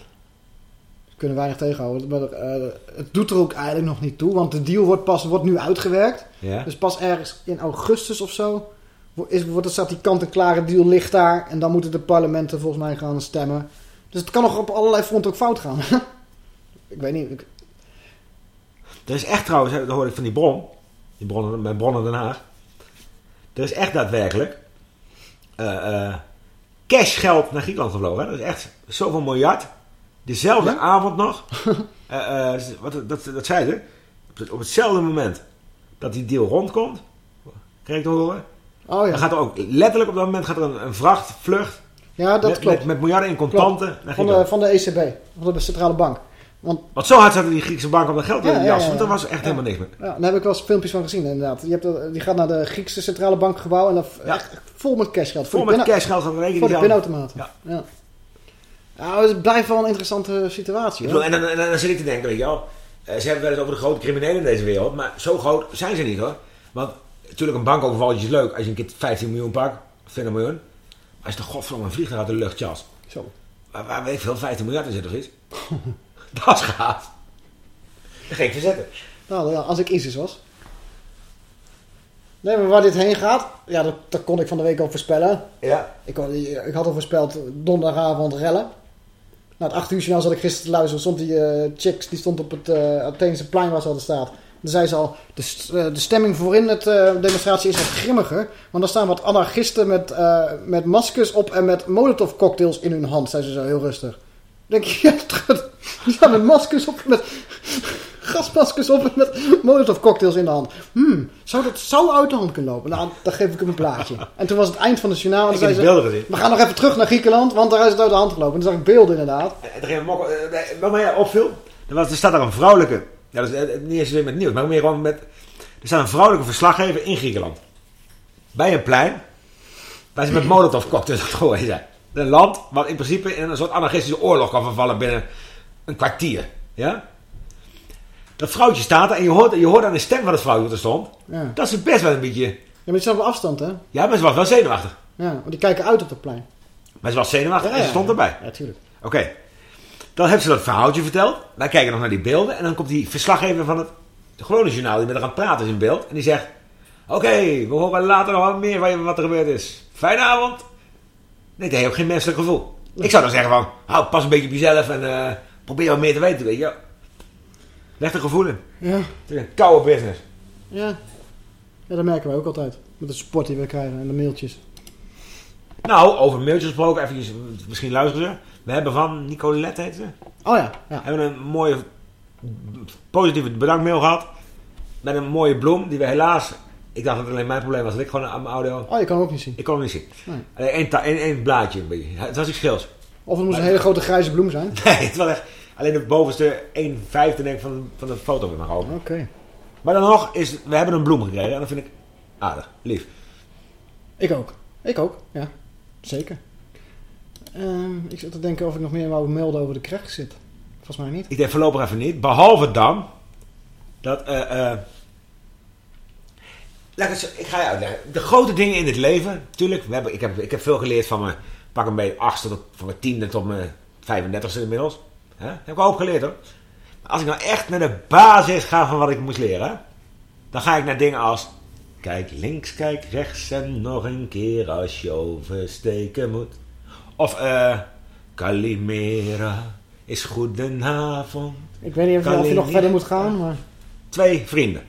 kunnen weinig tegenhouden. Maar eh, het doet er ook eigenlijk nog niet toe. Want de deal wordt pas wordt nu uitgewerkt. Ja. Dus pas ergens in augustus of zo... Is, wordt, staat die kant-en-klare deal ligt daar. En dan moeten de parlementen volgens mij gaan stemmen. Dus het kan nog op allerlei fronten ook fout gaan. ik weet niet. Ik, Er is echt trouwens, dat hoor ik van die bron. Die bronnen, mijn bronnen Den Haag. Er is echt daadwerkelijk... eh, eh, cashgeld naar Griekenland gevlogen. Hè? Dat is echt zoveel miljard. Dezelfde avond nog. eh, eh, wat, dat, dat zei ze. Op, het- op hetzelfde moment dat die deal rondkomt. Krijg ik te horen. Oh ja. Dan gaat er ook letterlijk op dat moment gaat er een, een vrachtvlucht. Ja, dat met, klopt. Met, met miljarden in contanten Van de, van de ECB, van de centrale bank. Want Want zo hard zaten die Griekse bank op dat geld in Ja, de ja, jas. ja, Want er was echt helemaal niks meer. Ja, daar heb ik wel eens filmpjes van gezien inderdaad. Je hebt, die gaat naar de Griekse centrale bankgebouw en dan echt vol met cashgeld. Vol met cashgeld van de rekening Voor de pinautomaat. Ja. Ja. Het blijft wel een interessante situatie. Bedoel, en, dan, en dan zit ik te denken, weet je wel. eh, ze hebben wel eens over de grote criminelen in deze wereld. Maar zo groot zijn ze niet hoor. Want natuurlijk een bankovervalletje is leuk. Als je een keer 15 miljoen pakt. 20 miljoen. Maar als de godverdomme een vliegtuig uit de lucht jas. Zo. Waar, waar weet veel, 15 miljard in zit of iets. dat is gaaf. Dat ga ik verzetten. Nou, ja, als ik ISIS was. Nee, maar waar dit heen gaat, ja, dat, dat kon ik van de week al voorspellen. Ja. Ik, had- ik had al voorspeld donderdagavond rellen. Na het 8 uur journaal zat ik gisteren te luisteren. Stond die eh chicks, die stond op het eh Atheense plein waar ze hadden staat. Dan zei ze al, de, eh, de stemming voorin het eh, demonstratie is wat grimmiger. Want er staan wat anarchisten met, eh, met maskers op en met molotov cocktails in hun hand, zei ze zo heel rustig. Dan denk je, ja, die staan met maskers op, met gasmaskers op en met molotov cocktails in de hand. Hmm, zou dat zou uit de hand kunnen lopen? Nou, dan geef ik hem een plaatje. En toen was het eind van het journaal. En Ik zei ze, we gaan nog even terug naar Griekenland, want daar is het uit de hand gelopen. En toen zag ik beelden inderdaad. Wat mij opviel. Er, was, er staat daar een vrouwelijke. Ja, dat is eh, niet eens weer met nieuws. Maar meer gewoon met. Er staat een vrouwelijke verslaggever in Griekenland. Bij een plein. Waar ze met molotov cocktails aan het gooien zijn. Een land wat in principe in een soort anarchistische oorlog kan vervallen binnen een kwartier. Ja? Dat vrouwtje staat er en je hoort, je hoort aan de stem van het vrouwtje wat er stond. Ja. Dat ze best wel een beetje... Ja, maar op afstand, hè? Ja, maar ze was wel zenuwachtig. Ja, want die kijken uit op het plein. Maar ze was zenuwachtig Ja, en ze stond erbij. Ja, tuurlijk. Oké. Dan heeft ze dat verhaaltje verteld. Wij kijken nog naar die beelden. En dan komt die verslaggever van het gewone journaal die met haar aan het praten is in beeld. En die zegt... Oké, we horen later nog wat meer van wat er gebeurd is. Fijne avond. Nee, dat heeft ook geen menselijk gevoel. Ik zou dan zeggen van... Hou, pas een beetje op jezelf en eh, probeer wat meer te weten, weet je. Leg er gevoel in. Ja. Het is een koude business. Ja. Ja, dat merken wij ook altijd. Met de support die we krijgen en de mailtjes. Nou, over mailtjes gesproken. Even, misschien luisteren ze. We hebben van Nicolette, heet ze. Oh ja. ja. hebben een mooie positieve bedankmail gehad. Met een mooie bloem die we helaas... Ik dacht dat het alleen mijn probleem was. Dat ik gewoon aan mijn audio... Oh, je kan hem ook niet zien. Ik kon hem niet zien. Nee. Alleen één, één, blaadje een beetje. Het was iets scheels. Of het moest een hele grote grijze bloem zijn. Nee, het was echt... Alleen de bovenste 1 vijfde denk ik van, van de foto weer maar open. Oké. Maar dan nog is... We hebben een bloem gekregen. En dat vind ik aardig. Lief. Ik ook. Ik ook, ja. Zeker. Ehm, ik zit te denken of ik nog meer wou melden over de krijg zit. Volgens mij niet. Ik denk voorlopig even niet. Behalve dan... Dat... eh eh, Laat ik, ga je uitleggen. De grote dingen in het leven, natuurlijk. We hebben, ik, heb, ik heb veel geleerd van mijn pak een beetje achtste tot van mijn tiende tot mijn 35ste inmiddels. Heb ik ook geleerd hoor. Als ik nou echt naar de basis ga van wat ik moest leren, dan ga ik naar dingen als kijk links, kijk rechts en nog een keer als je oversteken moet. Of eh Calimera is goedenavond. Ik weet niet of je, of je nog verder moet gaan, maar... Twee vrienden.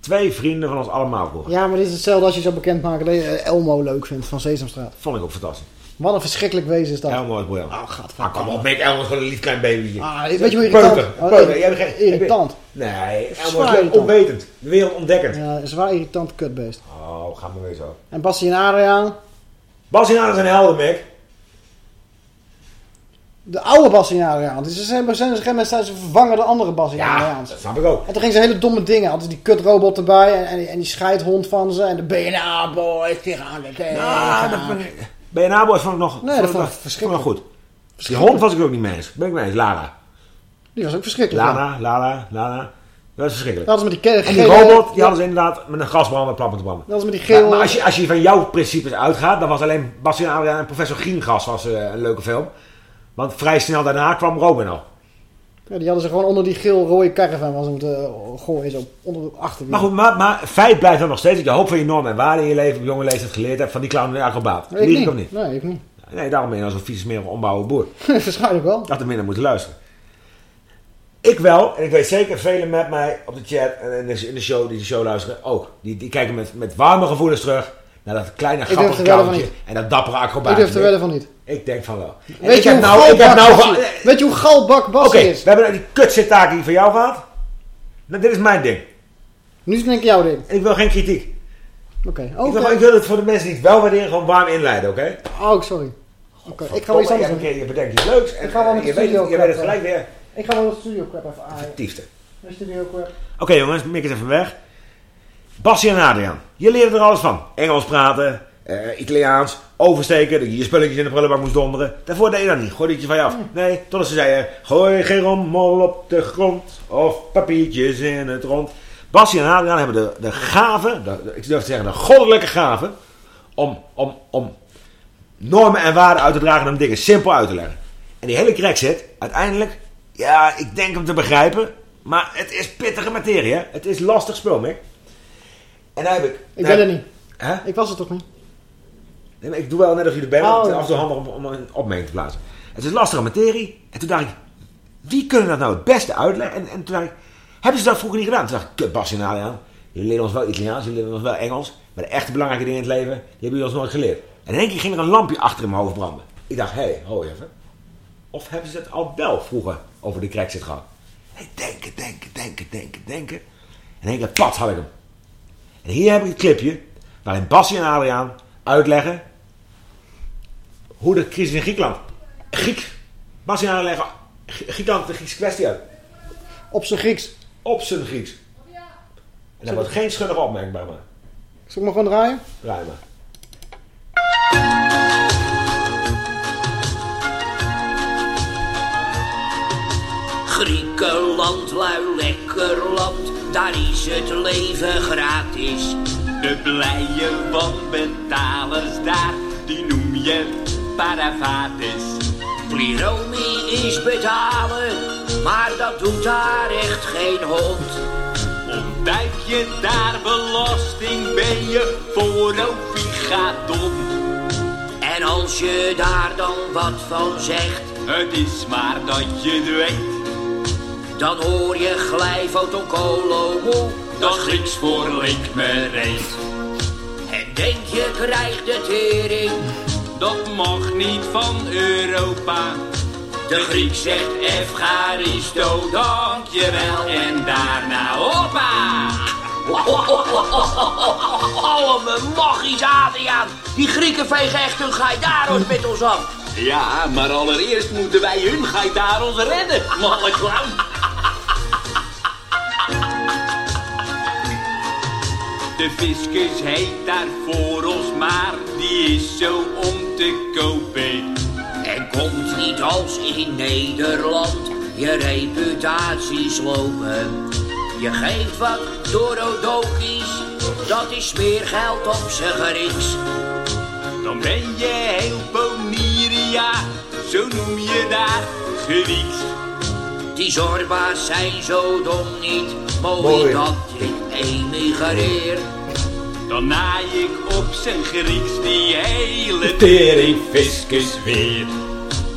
Twee vrienden van ons allemaal vroeger. Ja, maar dit is hetzelfde als je zo bekend maakt dat je eh, Elmo leuk vindt van Sesamstraat. Vond ik ook fantastisch. Wat een verschrikkelijk wezen is dat. Elmo is briljant. Oh, gaat Ah, kom op, Mick. Elmo is gewoon een lief klein babytje. Ah, weet je hoe irritant? Peuter. Oh, Peuter. Jij bent irritant. Nee, Elmo is onwetend. De wereld ontdekkend. Ja, een zwaar irritant kutbeest. Oh, ga maar weer zo. En Bassie en Adriaan, Bas en Anna zijn helden, Mick. De oude. Dus ze zijn op een gegeven moment zijn ze vervangen door andere Bassie en Ja, dat snap ik ook. En toen gingen ze hele domme dingen. Altijd die kutrobot erbij en, en, die- en die scheidhond van ze. En de BNA-boys de. Nou, dat ben ik... BNA Boys vond ik nog, Nee, vond dat vond ik verschrikkelijk. vond ik nog goed. Die hond was ik ook niet mee eens. Ben ik mee eens. Lara. Die was ook verschrikkelijk. ja. Lana, Lana, Lana. Dat was verschrikkelijk. Dat was met die En die robot, die ja. hadden ze inderdaad met een gasbrander plat moeten branden. Dat was met die geel... Maar, maar als, je, als je van jouw principes uitgaat, dan was alleen Adriaan en professor Giengas was, eh, een leuke film. Want vrij snel daarna kwam Robin al. Ja, die hadden ze gewoon onder die geel-rode caravan was moeten eh, gooien. Zo onder de achterwiel. Maar goed, maar, maar feit blijft dan nog steeds dat je hoop van je normen en waarden in je leven op jonge leeftijd geleerd hebt van die clown en de acrobaat. Nee, ik ik of niet? Nee, ik niet. Nee, daarom ben je als een vieze smerige onbouwen boer. Waarschijnlijk wel. Dat er minder moeten luisteren. Ik wel, en ik weet zeker velen met mij op de chat en in de, in de show die de show luisteren ook. Die, die kijken met, met warme gevoelens terug Naar dat kleine grappige niet. En dat dappere acrobaat. Ik durf er wel van niet. Ik denk van wel. En Weet je, hoe nou, ik heb galbak nou. Weet je hoe galbak Bassie is? we hebben nou die kutsitaki van jou gehad. Nou, dit is mijn ding. Nu is het denk ik jouw ding. En ik wil geen kritiek. Oké. Wil, ik wil het voor de mensen die het wel waarderen gewoon warm inleiden, oké? Oh, sorry. Oké, ik ga wel iets anders doen. Je bedenkt iets leuks. En Ik ga wel met je weet, je weet het gelijk eh, weer. Ik ga wel de studio crap even aaien. Tiefste. De studio crap. Oké jongens, Mick is even weg. Bassie en Adriaan. Je leert er alles van. Engels praten, eh, Italiaans, oversteken, dat je je spulletjes in de prullenbak moest donderen. Daarvoor deed je dat niet. Gooi dit je van je af. Nee, totdat ze zeiden, gooi geen rommel op de grond of papiertjes in het rond. Bassie en Adriaan hebben de, de gave, de, ik durf te zeggen de goddelijke gave, om, om, om normen en waarden uit te dragen en om dingen simpel uit te leggen. En die hele crack zit, uiteindelijk, ja, ik denk hem te begrijpen, maar het is pittige materie, hè. Het is lastig spul, Mick. En daar heb ik... Ik ben er niet. Hè? Ik was er toch niet? Nee, maar ik doe wel net je er bent, Oh, af en toe handig om, om een opmerking te plaatsen. Het is lastige materie. En toen dacht ik, wie kunnen dat nou het beste uitleggen? En, en toen dacht ik, hebben ze dat vroeger niet gedaan? Toen dacht ik, kut Bas en Adriaan, jullie leren ons wel Italiaans, jullie leren ons wel Engels. Maar de echte belangrijke dingen in het leven, die hebben jullie ons nooit geleerd. En in één keer ging er een lampje achter in mijn hoofd branden. Ik dacht, hé, hey, hoi even. Of hebben ze het al wel vroeger over de crack zit gehad? Nee, denken, denken, denken, denken, denken. En in één keer, pat, had ik hem. En hier heb ik het clipje waarin Bassie en Adriaan uitleggen hoe de crisis in Griekenland. Griek. Bassie en Adriaan leggen Grie- Griekenland de Griekse kwestie uit. Op zijn Grieks. Op zijn Grieks. En daar wordt geen schunnig opmerking bij me. Zal ik maar gewoon draaien? Draai maar. Griekenland, lui lekker land, daar is het leven gratis. De blije wanbetalers daar, die noem je paravates. Pliromi is betalen, maar dat doet daar echt geen hond. Ontduik je daar belasting, ben je voor Ovigadon. En als je daar dan wat van zegt, Het is maar dat je het weet, dan hoor je glijfotokolo moe. dat Grieks voor link me reed. En denk je krijgt de tering, Dat mag niet van Europa. de Griek zegt Efcharisto, dankjewel. En daarna hoppa! Oh, mijn magisch Adriaan. Die Grieken vegen echt hun gaidaros met ons af. Ja, maar allereerst moeten wij hun gaitaros redden, malle clown. De fiscus heet daar voor ons, maar die is zo om te kopen. En komt niet als in Nederland je reputatie slopen. Je geeft wat door Odokies, dat is smeergeld op z'n Grieks. Dan ben je heel Boniria, zo noem je daar Grieks. Die Zorba's zijn zo dom niet, mooi, Mooi. dat ik emigreer. Dan naai ik op zijn Grieks die hele Tering fiscus weer.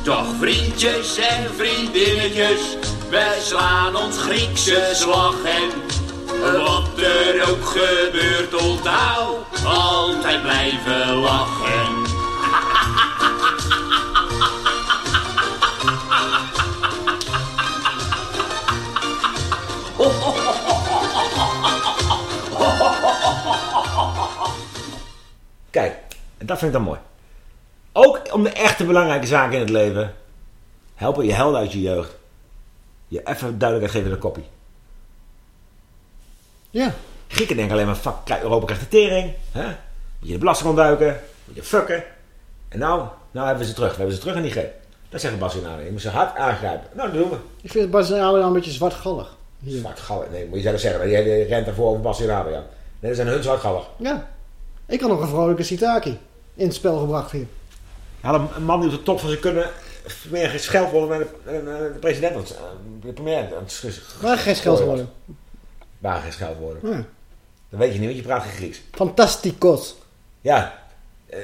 Toch vriendjes en vriendinnetjes, wij slaan ons Griekse slag en Wat er ook gebeurt, onthoud, altijd blijven lachen. Kijk, en dat vind ik dan mooi. Ook om de echte belangrijke zaken in het leven. Helpen je helden uit je jeugd. Je even duidelijkheid geven de koppie. Ja. Grieken denken alleen maar, fuck, Europa krijgt de tering. Hè? Moet je de belasting ontduiken. Moet je fucken. En nou, nou hebben we ze terug. We hebben ze terug in die greep. Dat zeggen Bas en Adriaan. Je moet ze hard aangrijpen. Nou, dat doen we. Ik vind Bas en Adriaan een beetje zwartgallig. Zwartgallig. Nee, moet je zelf zeggen. Je, je rent ervoor over Bas en Adriaan. Nee, dat zijn hun zwartgallig. Ja. Ik had nog een vrolijke Sitaki in het spel gebracht hier. Had een, man die op de top van zijn kunnen meer geen scheldwoorden naar de, president. Want, de premier. Waar geen scheldwoorden. Waar geen scheldwoorden. Ja. Dan weet je niet, want je praat geen Grieks. Fantasticos. Ja. eh,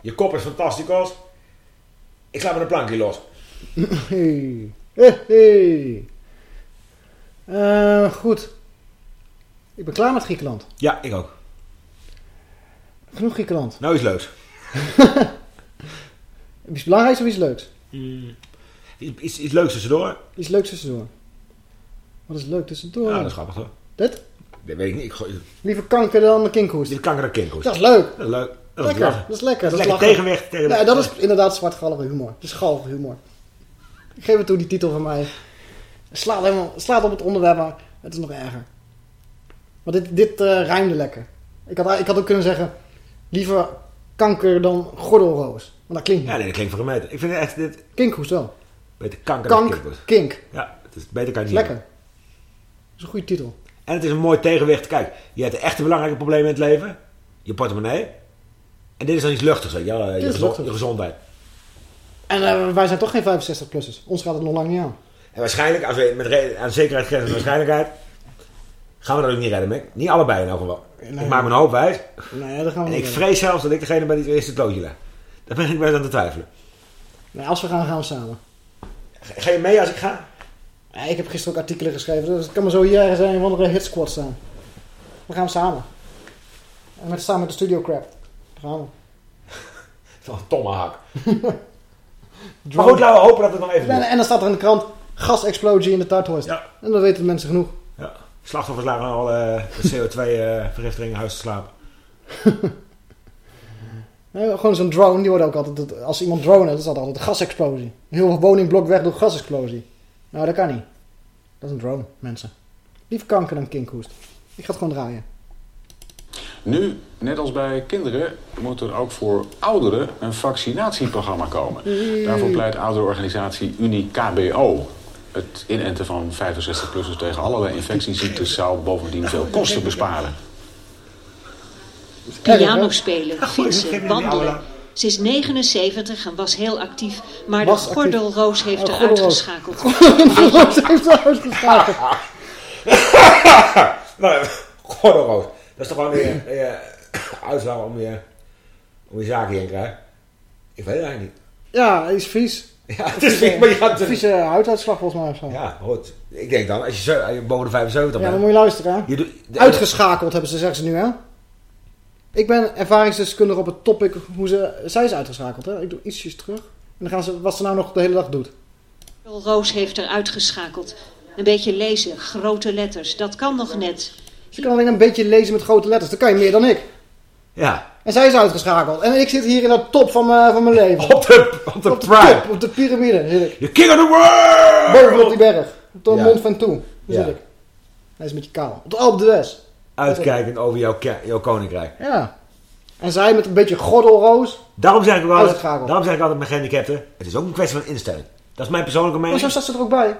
je kop is fantasticos. Ik sla met een plankje los. Hey. Hey, Eh, goed. Ik ben klaar met Griekenland. Ja, ik ook. Genoeg Griekenland. Nou iets leuks. Iets belangrijks of iets leuks? Mm. Iets, iets, leuks tussendoor. Iets leuks tussendoor. Wat is leuk tussendoor? Ja, dat is grappig toch? Dit? Dat weet ik niet. Ik gooi- Liever kanker dan kinkhoest. Liever kanker dan kinkhoest. Dat is leuk. Dat is leuk. Dat is lekker. Dat is lekker. Dat Dat is lekker tegenwicht. Ja, dat is inderdaad zwartgallige humor. Het is gallige humor. Ik geef het toe, die titel van mij. Slaat, helemaal, slaat op het onderwerp, maar het is nog erger. Want dit, dit eh rijmde lekker. Ik had, ik had ook kunnen zeggen, liever kanker dan gordelroos. Maar dat klinkt niet. Ja, nee, dat klinkt meter. Ik vind echt dit... Kinkhoest wel. Beter kanker dan kinkhoest. kink. Ja, het is beter kan niet lekker. Dat is een goede titel. En het is een mooi tegenwicht. Kijk, je hebt echte belangrijke problemen in het leven. Je portemonnee. En dit is dan iets luchtigs. Je, gezond- luchtig. je gezondheid. En eh, wij zijn toch geen 65-plussers. Ons gaat het nog lang niet aan. En waarschijnlijk, als we met aan zekerheid grenzende waarschijnlijkheid... gaan we dat ook niet redden, Mick. Niet allebei in elk geval. Nee. Ik maak me een hoop wijs. Nee, dat gaan we En ik vrees zelfs dat ik degene ben die het eerste klootje leg. Daar ben ik best aan te twijfelen. Nee, als we gaan, gaan we samen. Ga je mee als ik ga? Ja, ik heb gisteren ook artikelen geschreven, dus het kan maar zo hier ergens een of andere hitsquad staan. We gaan samen. En met, samen met de Studio Crap. Daar gaan we. Zo'n tomahawk. Maar goed, laten we hopen dat het nog even en dan staat er in de krant, gasexplosie in de Tarthorst. Ja. En dan weten de mensen genoeg. Ja. Slachtoffers lagen al eh CO2-vergiftiging in huis te slapen. Ja, gewoon zo'n drone, die wordt ook altijd, als iemand drone heeft, dan staat er altijd gasexplosie. Een heel woningblok weg door gasexplosie. Nou, dat kan niet. Dat is een drone, mensen. Liever kanker dan kinkhoest. Ik ga het gewoon draaien. Nu, net als bij kinderen, moet er ook voor ouderen een vaccinatieprogramma komen. Daarvoor pleit ouderenorganisatie Unie-KBO. Het inenten van 65-plussers tegen allerlei infectieziektes zou bovendien veel kosten besparen. Piano spelen, fietsen, wandelen. Ze is 79 en was heel actief, maar de Was gordelroos heeft Oh, haar gordelroos. uitgeschakeld. Gordelroos heeft haar uitgeschakeld. nou, gordelroos. Dat is toch gewoon weer je uitslag om je, om je zaken heen te krijgen? Ik weet het eigenlijk niet. Ja, hij is vies. Ja, het is vies, maar je gaat... Vieze huiduitslag volgens mij of zo. Ja, goed. Ik denk dan, als je, zo- als je boven de 75 Ja, bent... dan moet je luisteren. Hè? Je doet- de- Uitgeschakeld hebben ze, zeggen ze nu, hè? Ik ben ervaringsdeskundige op het topic hoe ze... Zij is uitgeschakeld, hè? Ik doe ietsjes terug. En dan gaan ze wat ze nou nog de hele dag doet. Gordelroos heeft haar uitgeschakeld. Een beetje lezen, grote letters, dat kan nog net. Ze kan alleen een beetje lezen met grote letters. Dat kan je meer dan ik. Ja. En zij is uitgeschakeld. En ik zit hier in de top van mijn, van mijn leven. Op de, op de Op de prime. top, op de piramide zit ik. The king of the world! Boven op die berg. Op de Ja. mond van toe. Daar Ja. zit ik. Hij is een beetje kaal. Op de Alpe d'Huez. Uitkijkend over jouw, jouw koninkrijk. Ja. En zij met een beetje gordelroos. Daarom zeg ik altijd, Uitgeschakeld. daarom zeg ik altijd met gehandicapten, het is ook een kwestie van instelling. Dat is mijn persoonlijke Maar mening. zo staat ze er ook bij.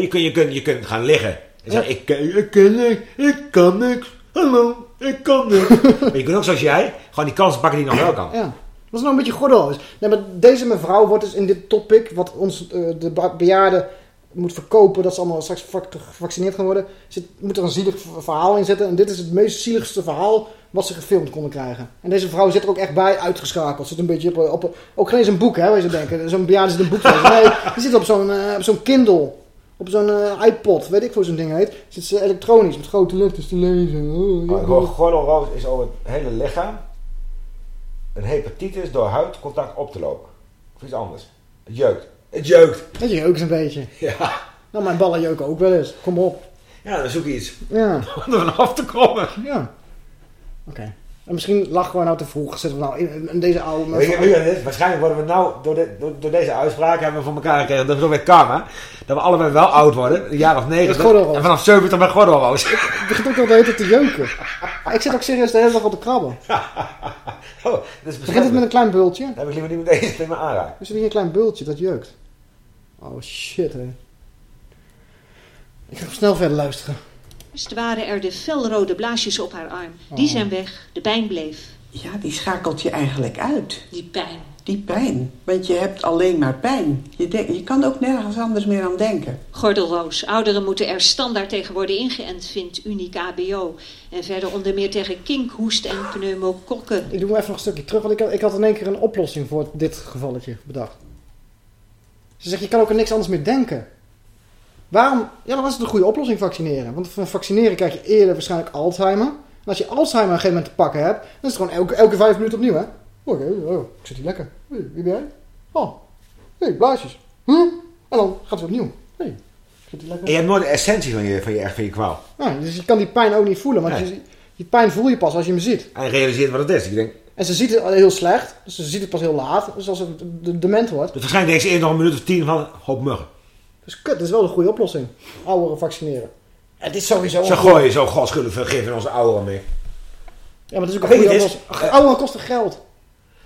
Je, kunt, je, kunt, je kunt gaan liggen. En zeggen, Ja. ik, kan- ik, kan niks, ik kan niks. Hallo, ik kan niks. maar je kunt ook zoals jij, gewoon die kansen pakken die nog wel kan. Ja. Dat is nou een beetje gordeloos. Nee, maar deze mevrouw wordt dus in dit topic, wat ons eh, de be- bejaarden moet verkopen, dat ze allemaal straks gevac- gevaccineerd gaan worden, zit, moet er een zielig verhaal in zitten. En dit is het meest zieligste verhaal wat ze gefilmd konden krijgen. En deze vrouw zit er ook echt bij, uitgeschakeld. Zit een beetje op, op ook geen eens een boek, hè, waar je denken. Zo'n bejaarde zit een boek. Nee, die zit op zo'n eh, op zo'n Kindle. Op zo'n eh, iPod, weet ik hoe zo'n ding heet. Zit ze elektronisch met grote letters te lezen. Oh, Gordelroos is over het hele lichaam een hepatitis door huidcontact op te lopen. Of iets anders. Het jeukt. Het jeukt. Dat jeukt een beetje. Ja. Nou, mijn ballen jeuken ook wel eens. Kom op. Ja, dan zoek je iets. Ja. Om er vanaf te komen. Ja. Oké. En misschien lachen we nou te vroeg. Zitten we nou in, in deze oude... Weet je, weet is? Waarschijnlijk worden we nou, door, de, door, door deze uitspraak hebben we voor elkaar gekregen, dat is ook weer karma, dat we allebei wel oud worden, een jaar of negen, en vanaf 70 met gordelroos. Het begint ook al de hele tijd te jeuken. Ik zit ook serieus de hele dag op te krabben. Oh, dat is Begint het met een klein bultje? Dan heb ik liever niet met deze me aanraken. Er zit hier een klein bultje dat jeukt. Oh shit, hè. Ik ga snel verder luisteren. Eerst waren er de felrode blaasjes op haar arm. Die Oh. zijn weg, de pijn bleef. Ja, die schakelt je eigenlijk uit. Die pijn. Die pijn. Want je hebt alleen maar pijn. Je, denk, je kan ook nergens anders meer aan denken. Gordelroos. Ouderen moeten er standaard tegen worden ingeënt, vindt Uniek ABO. En verder onder meer tegen kinkhoest en pneumokokken. Ik doe maar even nog een stukje terug, want ik had, ik had in één keer een oplossing voor dit gevalletje bedacht. Ze zegt, je kan ook aan niks anders meer denken. Waarom? Ja, dan was het een goede oplossing vaccineren. Want van vaccineren krijg je eerder waarschijnlijk Alzheimer. als je Alzheimer op een gegeven moment te pakken hebt, dan is het gewoon elke, elke vijf minuten opnieuw, hè? Oké, oh, ik zit hier lekker. Hey, wie ben jij? Oh, hey, blaasjes. Huh? En dan gaat het weer opnieuw. Hey, ik zit hier lekker. En je hebt nooit de essentie van je, van je, echt van je kwaal. Ja, dus je kan die pijn ook niet voelen, want Nee. je, die pijn voel je pas als je hem ziet. En realiseert wat het is. Ik denk, En ze ziet het al heel slecht, dus ze ziet het pas heel laat, dus als het de- dement wordt. dus waarschijnlijk denkt ze eerst nog een minuut of tien van, hoop muggen. Dus kut, dat is wel een goede oplossing. Ouderen vaccineren. Het is sowieso... Ze een- gooien zo veel gif in onze ouderen mee. Ja, maar het is ook een goede oplossing. Ouderen kosten geld.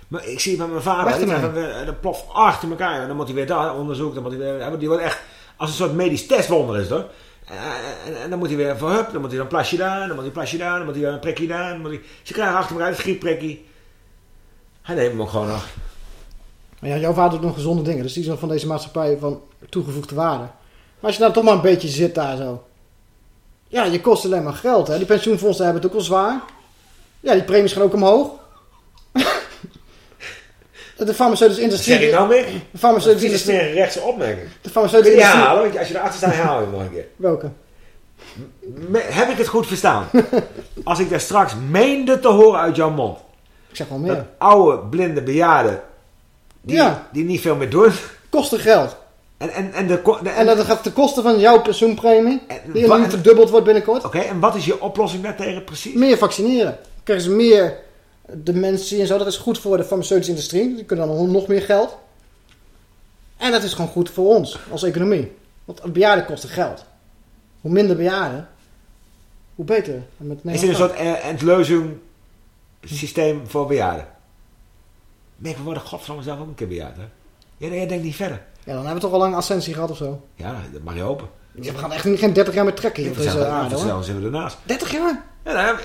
Maar ik zie het met mijn vader, Weg die ermee. gaat weer- de plof achter elkaar. En dan moet hij weer daar onderzoeken. Dan moet hij weer, die wordt echt als een soort medisch testwonder is hoor. En, en, en dan moet hij weer voor hup, dan moet hij dan plasje daar, dan moet hij een plasje daar, dan moet hij weer een prikje daar. Dan moet hij, ze krijgen achter elkaar een griepprikje. Hij neemt hem ook gewoon nog. Maar ja, jouw vader doet nog gezonde dingen, dus die is nog van deze maatschappij van toegevoegde waarde. Maar als je dan toch maar een beetje zit daar zo. Ja, je kost alleen maar geld, hè. Die pensioenfondsen hebben het ook al zwaar. Ja, die premies gaan ook omhoog. De farmaceutische industrie... Zeg je nou weer? De farmaceutische is industrie... meer een rechtse opmerking. De farmaceutische Kun je industrie... herhalen? Want als je erachter staat, herhaal je hem nog een keer. Welke? Me- heb ik het goed verstaan? Als ik daar straks meende te horen uit jouw mond. Ik zeg wel meer. Dat oude, blinde bejaarden, die, Ja. die niet veel meer doen. Kosten geld. En, en, en, de, de- En dat gaat ten koste van jouw pensioenpremie. Die nu verdubbeld wordt binnenkort. Oké, en wat is je oplossing daartegen precies? Meer vaccineren. Dan krijgen ze meer dementie en zo. Dat is goed voor de farmaceutische industrie. Die kunnen dan nog meer geld. En dat is gewoon goed voor ons als economie. Want bejaarden kosten geld. Hoe minder bejaarden, hoe beter. Is dit een soort eh, entleuzing systeem voor bejaarden? Nee, we worden godverdomme zelf ook een keer bejaard, hè? Nee, jij denkt niet verder. Ja, dan hebben we toch al lang ascensie gehad of zo. Ja, dat mag je hopen. Ja, we gaan echt geen 30 jaar meer trekken hier op deze aarde hoor. Vanzelf zitten we ernaast. 30 jaar? Ja, nou,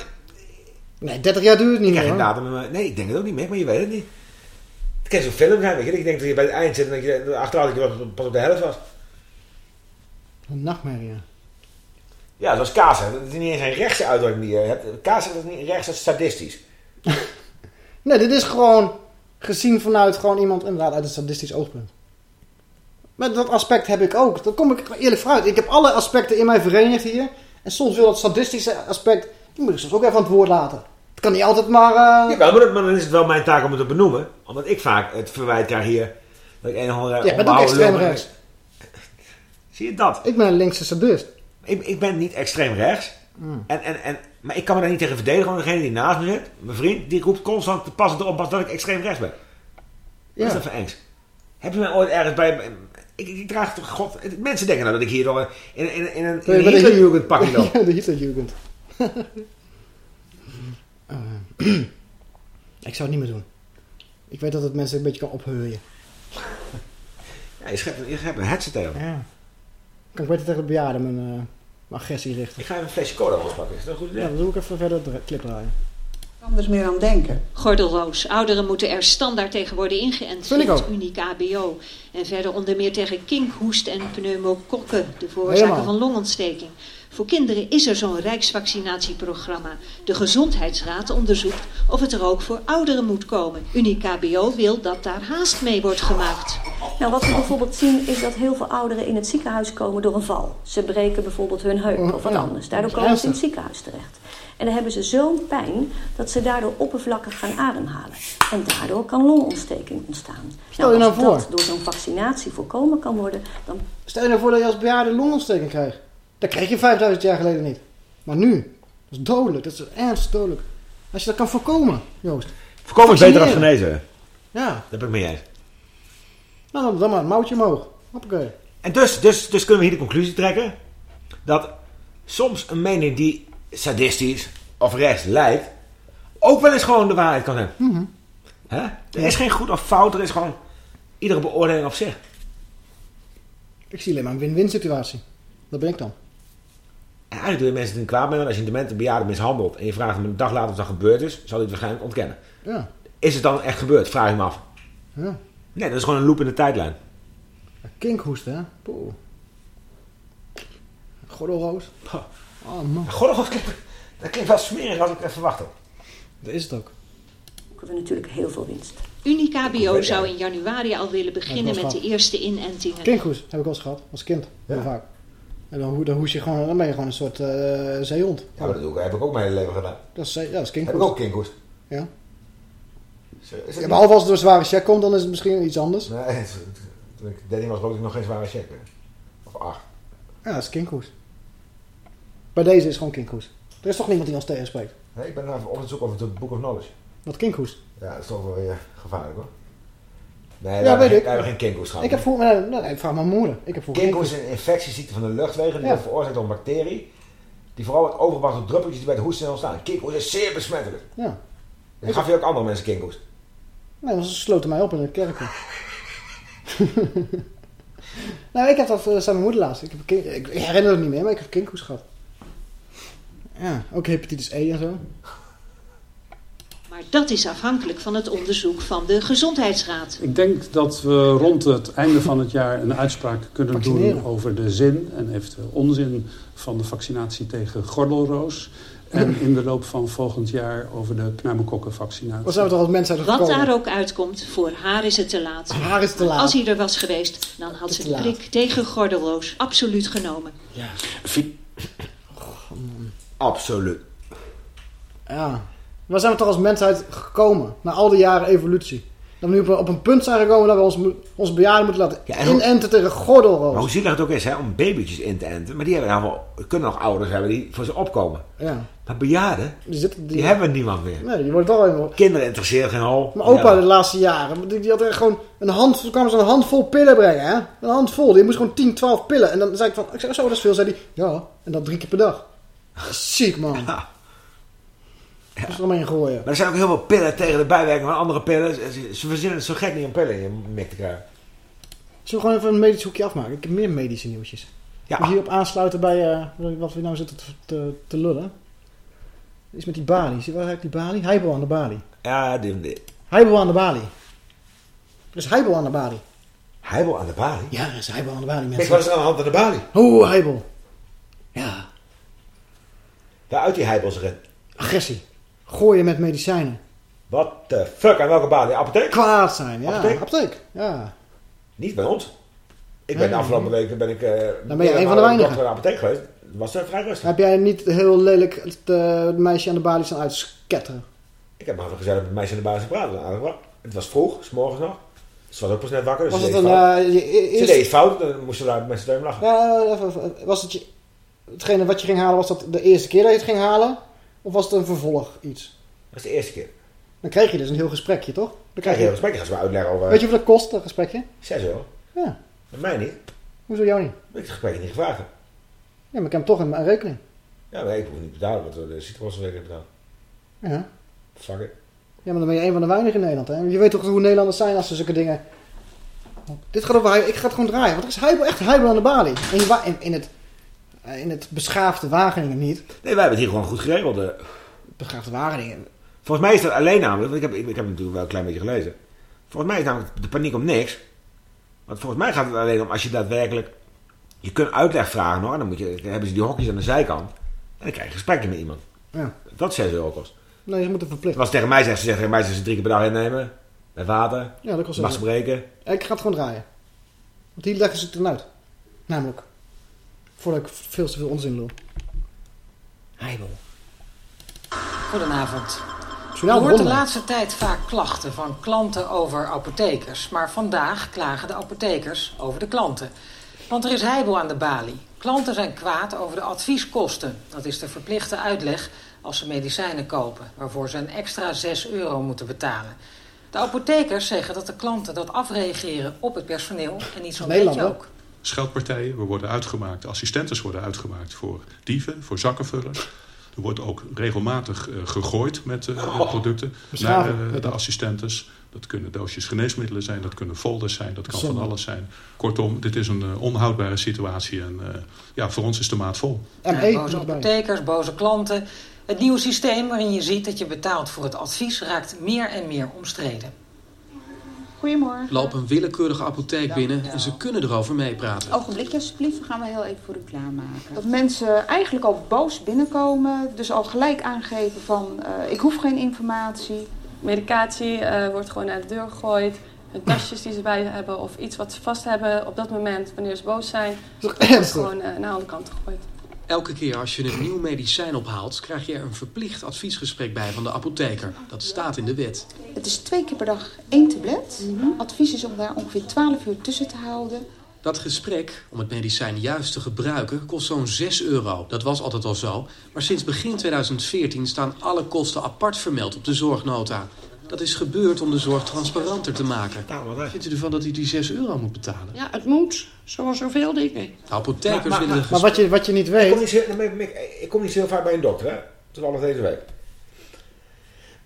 Nee, 30 jaar duurt het niet ik meer datum. Nee, ik denk het ook niet meer, maar je weet het niet. Het kan zo'n film zijn, weet je. Ik denk dat je bij het eind zit en dat je achteraf dat je pas op de helft was. Een nachtmerrie, ja. Ja, zoals kaas. Dat is niet eens een rechtse uitdrukking die je hebt. Kaas is niet rechts, dat is sadistisch. Nee, dit is gewoon gezien vanuit gewoon iemand inderdaad uit een sadistisch oogpunt. Maar dat aspect heb ik ook. Daar kom ik eerlijk vooruit. Ik heb alle aspecten in mij verenigd hier. En soms wil dat sadistische aspect, die moet ik soms ook even aan het woord laten. Het kan niet altijd maar... Jawel, maar, dat- maar dan is het wel mijn taak om het te benoemen. Omdat ik vaak het verwijt krijg hier. Dat ik een of andere... Ja, bent ook extreem rechts. Zie je dat? Ik ben een linkse sadist. Ik, ik ben niet extreem rechts. Mm. En, en, en, maar ik kan me daar niet tegen verdedigen. Want degene die naast me zit, mijn vriend, die roept constant te pas erop pas dat ik extreem rechts ben. Ja. is dat voor engs? Heb je mij ooit ergens bij... Ik, ik draag toch... God, mensen denken nou dat ik hier door in, in, in, een, in Hitlerjugend pakje loop. Ja, de Hitlerjugend. Eh, ik zou het niet meer doen. Ik weet dat het mensen een beetje kan opheuien. Ja, je schept, je schept een me. Ja. Kan ik beter tegen de bejaarden mijn, eh, mijn agressie richten. Ik ga even een flesje cola lospakken. Is dat een goed idee? Ja, dan doe ik even verder de clip draaien. Anders meer aan denken. Gordelroos. Ouderen moeten er standaard tegen worden ingeënt. Vind ik vindt ook. Uniek ABO. En verder onder meer tegen kinkhoest en pneumokokken, de veroorzaker van longontsteking. Voor kinderen is er zo'n rijksvaccinatieprogramma. De Gezondheidsraad onderzoekt of het er ook voor ouderen moet komen. Uniek ABO wil dat daar haast mee wordt gemaakt. Nou, wat we bijvoorbeeld zien is dat heel veel ouderen in het ziekenhuis komen door een val. Ze breken bijvoorbeeld hun heup of wat anders. Daardoor komen ze in het ziekenhuis terecht. En dan hebben ze zo'n pijn dat ze daardoor oppervlakkig gaan ademhalen. En daardoor kan longontsteking ontstaan. Stel je nou als voor. dat door zo'n vaccinatie voorkomen kan worden, dan Stel je nou voor dat je als bejaarde longontsteking krijgt. Dat kreeg je 5000 jaar geleden niet. Maar nu, dat is dodelijk. Dat is ernstig dodelijk. Als je dat kan voorkomen, Joost. Voorkomen is beter dan genezen. Ja, Dat ben ik mee eens. nou dan, dan maar een mouwtje omhoog. Hoppakee. En dus, dus, dus kunnen we hier de conclusie trekken dat soms een mening die sadistisch of rechts lijkt, ook wel eens gewoon de waarheid kan zijn. Mhm. Er is geen goed of fout, er is gewoon iedere beoordeling op zich. Ik zie alleen maar een win-win situatie. Dat ben ik dan. En eigenlijk doe je mensen het niet kwaad mee, want als je een demente bejaarde mishandelt en je vraagt hem een dag later of dat gebeurd is, zal hij het waarschijnlijk ontkennen. Ja. Is het dan echt gebeurd? Vraag ik me af. ja. Nee, dat is gewoon een loop in de tijdlijn. Kinkhoesten, hè? Poeh. Gordelroos. Oh man. God, dat klinkt, dat klinkt wel smerig als ik het verwacht had. Dat is het ook. hebben we natuurlijk heel veel winst. Uniek ABO zou in januari al willen beginnen met de eerste inentingen. Kinkhoes heb ik wel eens gehad. Als kind. Heel vaak. En dan, dan, hoes je gewoon, dan ben je gewoon een soort eh, zeehond. Ja, maar dat doe ik, heb ik ook mijn hele leven gedaan. Dat is, ja, dat is Heb ik ook kinkhoest. Ja. Is, is het Ja, behalve als het door zware check komt, dan is het misschien iets anders. Nee, toen ik 13 was, geloof ik nog geen zware check. Of 8. Ja, dat is kinkhoest. Bij deze is gewoon kinkhoest. Er is toch niemand die ons tegenspreekt. Nee, ik ben even op het zoek over het Book of Knowledge. Wat kinkhoest? Ja, dat is toch wel weer gevaarlijk hoor. Nee, Ja, weet geen- ik. wij hebben geen kinkhoest gehad. Ik heb voor, nee, nee, ik vraag mijn moeder. Ik heb voor Kinkhoest is een infectieziekte van de luchtwegen. Die Ja. wordt veroorzaakt door een bacterie. Die vooral wordt overgebracht door druppeltjes die bij de hoest zijn ontstaan. Kinkhoest is zeer besmettelijk. Ja. Ik gaf je ook andere mensen kinkhoest. Nee, want ze sloten mij op in de kerk. nou, ik heb dat, dat zei mijn moeder laatst. Ik, heb kink- ik herinner het niet meer, maar ik heb kinkhoest gehad. Ja, ook hepatitis E en zo. Maar dat is afhankelijk van het onderzoek van de Gezondheidsraad. Ik denk dat we rond het einde van het jaar een uitspraak kunnen doen over de zin en eventueel onzin van de vaccinatie tegen gordelroos. En in de loop van volgend jaar over de pneumokokkenvaccinatie. Wat toch als mensen uit Wat daar ook uitkomt, voor haar is het te laat. Haar is te laat. Als hij er was geweest, dan had ze de prik tegen gordelroos absoluut genomen. Absoluut. Ja. Waar zijn we toch als mensheid gekomen? Na al die jaren evolutie. Dat we nu op een, op een punt zijn gekomen dat we ons, onze bejaarden moeten laten Ja, en hoe- inenten tegen gordelroos. Maar hoe zielig het ook is hè, om babytjes in te enten. Maar die hebben nou kunnen nog ouders hebben die voor ze opkomen. Ja. Maar bejaarden, Die, zitten, die hebben niemand meer. Nee, die worden toch helemaal... Kinderen interesseren geen hol. Mijn opa Ja. de laatste jaren, die, die had echt gewoon een hand, toen kwamen ze een handvol pillen brengen, hè? Een handvol, die moest gewoon 10, 12 pillen. En dan zei ik van, ik zeg, zo, dat is veel, zei hij. Ja, en dat drie keer per dag. Is ziek, man. Dat is er omheen gooien. Maar er zijn ook heel veel pillen tegen de bijwerking van andere pillen. Ze, verzinnen het zo gek niet om pillen in je mik. Zullen we gewoon even een medisch hoekje afmaken? Ik heb meer medische nieuwtjes. Ja. Moet je hierop aansluiten bij eh, wat we nou zitten te, te, te lullen? Iets met die balie. Zie je waar eigenlijk die balie? Heibel aan de balie. Ja, die, die. Heibel aan de balie. Er is heibel aan de balie. Heibel aan de balie? Ja, er is heibel aan de balie, mensen. is er aan de hand aan de balie? Oeh, heibel. Daar uit die heibels erin. Agressie. Gooien met medicijnen. Wat de fuck, aan welke balie? Apotheek? Kwaad zijn, ja. Apotheek? Apotheek, ja. Niet bij ons. Ik ben de afgelopen weken ben ik, eh Dan ben je een van de weinigen. naar de apotheek geweest. Was er vrij rustig. Heb jij niet heel lelijk het eh, meisje aan de balie staan uitsketteren? Ik heb maar even gezegd met meisje in de basis praten. Het was vroeg, s morgens nog. Ze was ook pas net wakker. Dus Was ze het deed een... fout. eh, je, Ze eerst- deed fout, dan moesten daar mensen tegen lachen. Ja, even- even- was het je, hetgene wat je ging halen, was dat de eerste keer dat je het ging halen? Of was het een vervolg iets? Dat is de eerste keer. Dan kreeg je dus een heel gesprekje, toch? Dan Krijg je een gesprek, gaan ze maar uitleggen over... Weet je hoeveel dat kost, dat gesprekje? 6 euro. Ja. Met mij niet. Hoezo jou niet? Ik heb het gesprek niet gevraagd. heb. Ja, maar ik heb hem toch in mijn rekening. Ja, maar ik hoef niet betalen, want de citroenrekening betalen. Ja. Fuck it. Ja, maar dan ben je een van de weinigen in Nederland, hè? Je weet toch hoe Nederlanders zijn als ze zulke dingen... Dit gaat over... Ik ga het gewoon draaien, want er is heibel, echt heibel aan de balie. In, in, in, het, in het beschaafde Wageningen niet. Nee, wij hebben het hier gewoon goed geregeld. eh. Beschaafde Wageningen. Volgens mij is dat alleen namelijk, want ik heb, ik heb het natuurlijk wel een klein beetje gelezen. Volgens mij is namelijk de paniek om niks. Want volgens mij gaat het alleen om als je daadwerkelijk... Je kunt uitleg vragen hoor, dan, moet je, dan hebben ze die hokjes aan de zijkant. En dan krijg je een gesprekje met iemand. Ja. Dat 6 euro kost. Nee, ze moeten verplicht. Als tegen mij zegt, ze zeggen tegen mij ze drie keer per dag innemen. Met water. Ja, dat kost Mag ze breken. Ik ga het gewoon draaien. Want hier leggen ze het dan uit. Namelijk. Voordat ik veel te veel onzin lul. Heibel. Goedenavond. Je Journaal hoort de laatste tijd vaak klachten van klanten over apothekers. Maar vandaag klagen de apothekers over de klanten. Want er is heibel aan de balie. Klanten zijn kwaad over de advieskosten. Dat is de verplichte uitleg als ze medicijnen kopen... waarvoor ze een extra 6 euro moeten betalen. De apothekers zeggen dat de klanten dat afreageren op het personeel... en niet zo'n beetje ook. Scheldpartijen, we worden uitgemaakt, assistentes worden uitgemaakt voor dieven, voor zakkenvullers. Er wordt ook regelmatig eh, gegooid met eh, producten naar eh, de assistentes. Dat kunnen doosjes geneesmiddelen zijn, dat kunnen folders zijn, dat kan van alles zijn. Kortom, dit is een onhoudbare situatie en ja, voor ons is de maat vol. Ja, boze apothekers, boze klanten. Het nieuwe systeem waarin je ziet dat je betaalt voor het advies... raakt meer en meer omstreden. Goedemorgen. Loop een willekeurige apotheek binnen en ze kunnen erover meepraten. Ogenblikje alsjeblieft, we gaan we heel even voor u klaarmaken. Dat mensen eigenlijk al boos binnenkomen, dus al gelijk aangeven van eh, ik hoef geen informatie. Medicatie eh, wordt gewoon naar de deur gegooid. hun tasjes die ze bij hebben of iets wat ze vast hebben op dat moment wanneer ze boos zijn. Wordt gewoon eh, naar alle kanten gegooid. Elke keer als je een nieuw medicijn ophaalt, krijg je er een verplicht adviesgesprek bij van de apotheker. Dat staat in de wet. Het is twee keer per dag één tablet. Advies is om daar ongeveer 12 uur tussen te houden. Dat gesprek om het medicijn juist te gebruiken kost zo'n 6 euro. Dat was altijd al zo. Maar sinds begin 2014 staan alle kosten apart vermeld op de zorgnota. Dat is gebeurd om de zorg transparanter te maken. Vindt u ervan dat u die 6 euro moet betalen? Ja, het moet. Zoals zoveel dingen. De apothekers Maar- maar- willen... maar- Maar wat je, wat je niet Ik weet... kom niet, zo, nee, maar ik, kom niet zo heel vaak bij een dokter, hè. Toevallig deze week.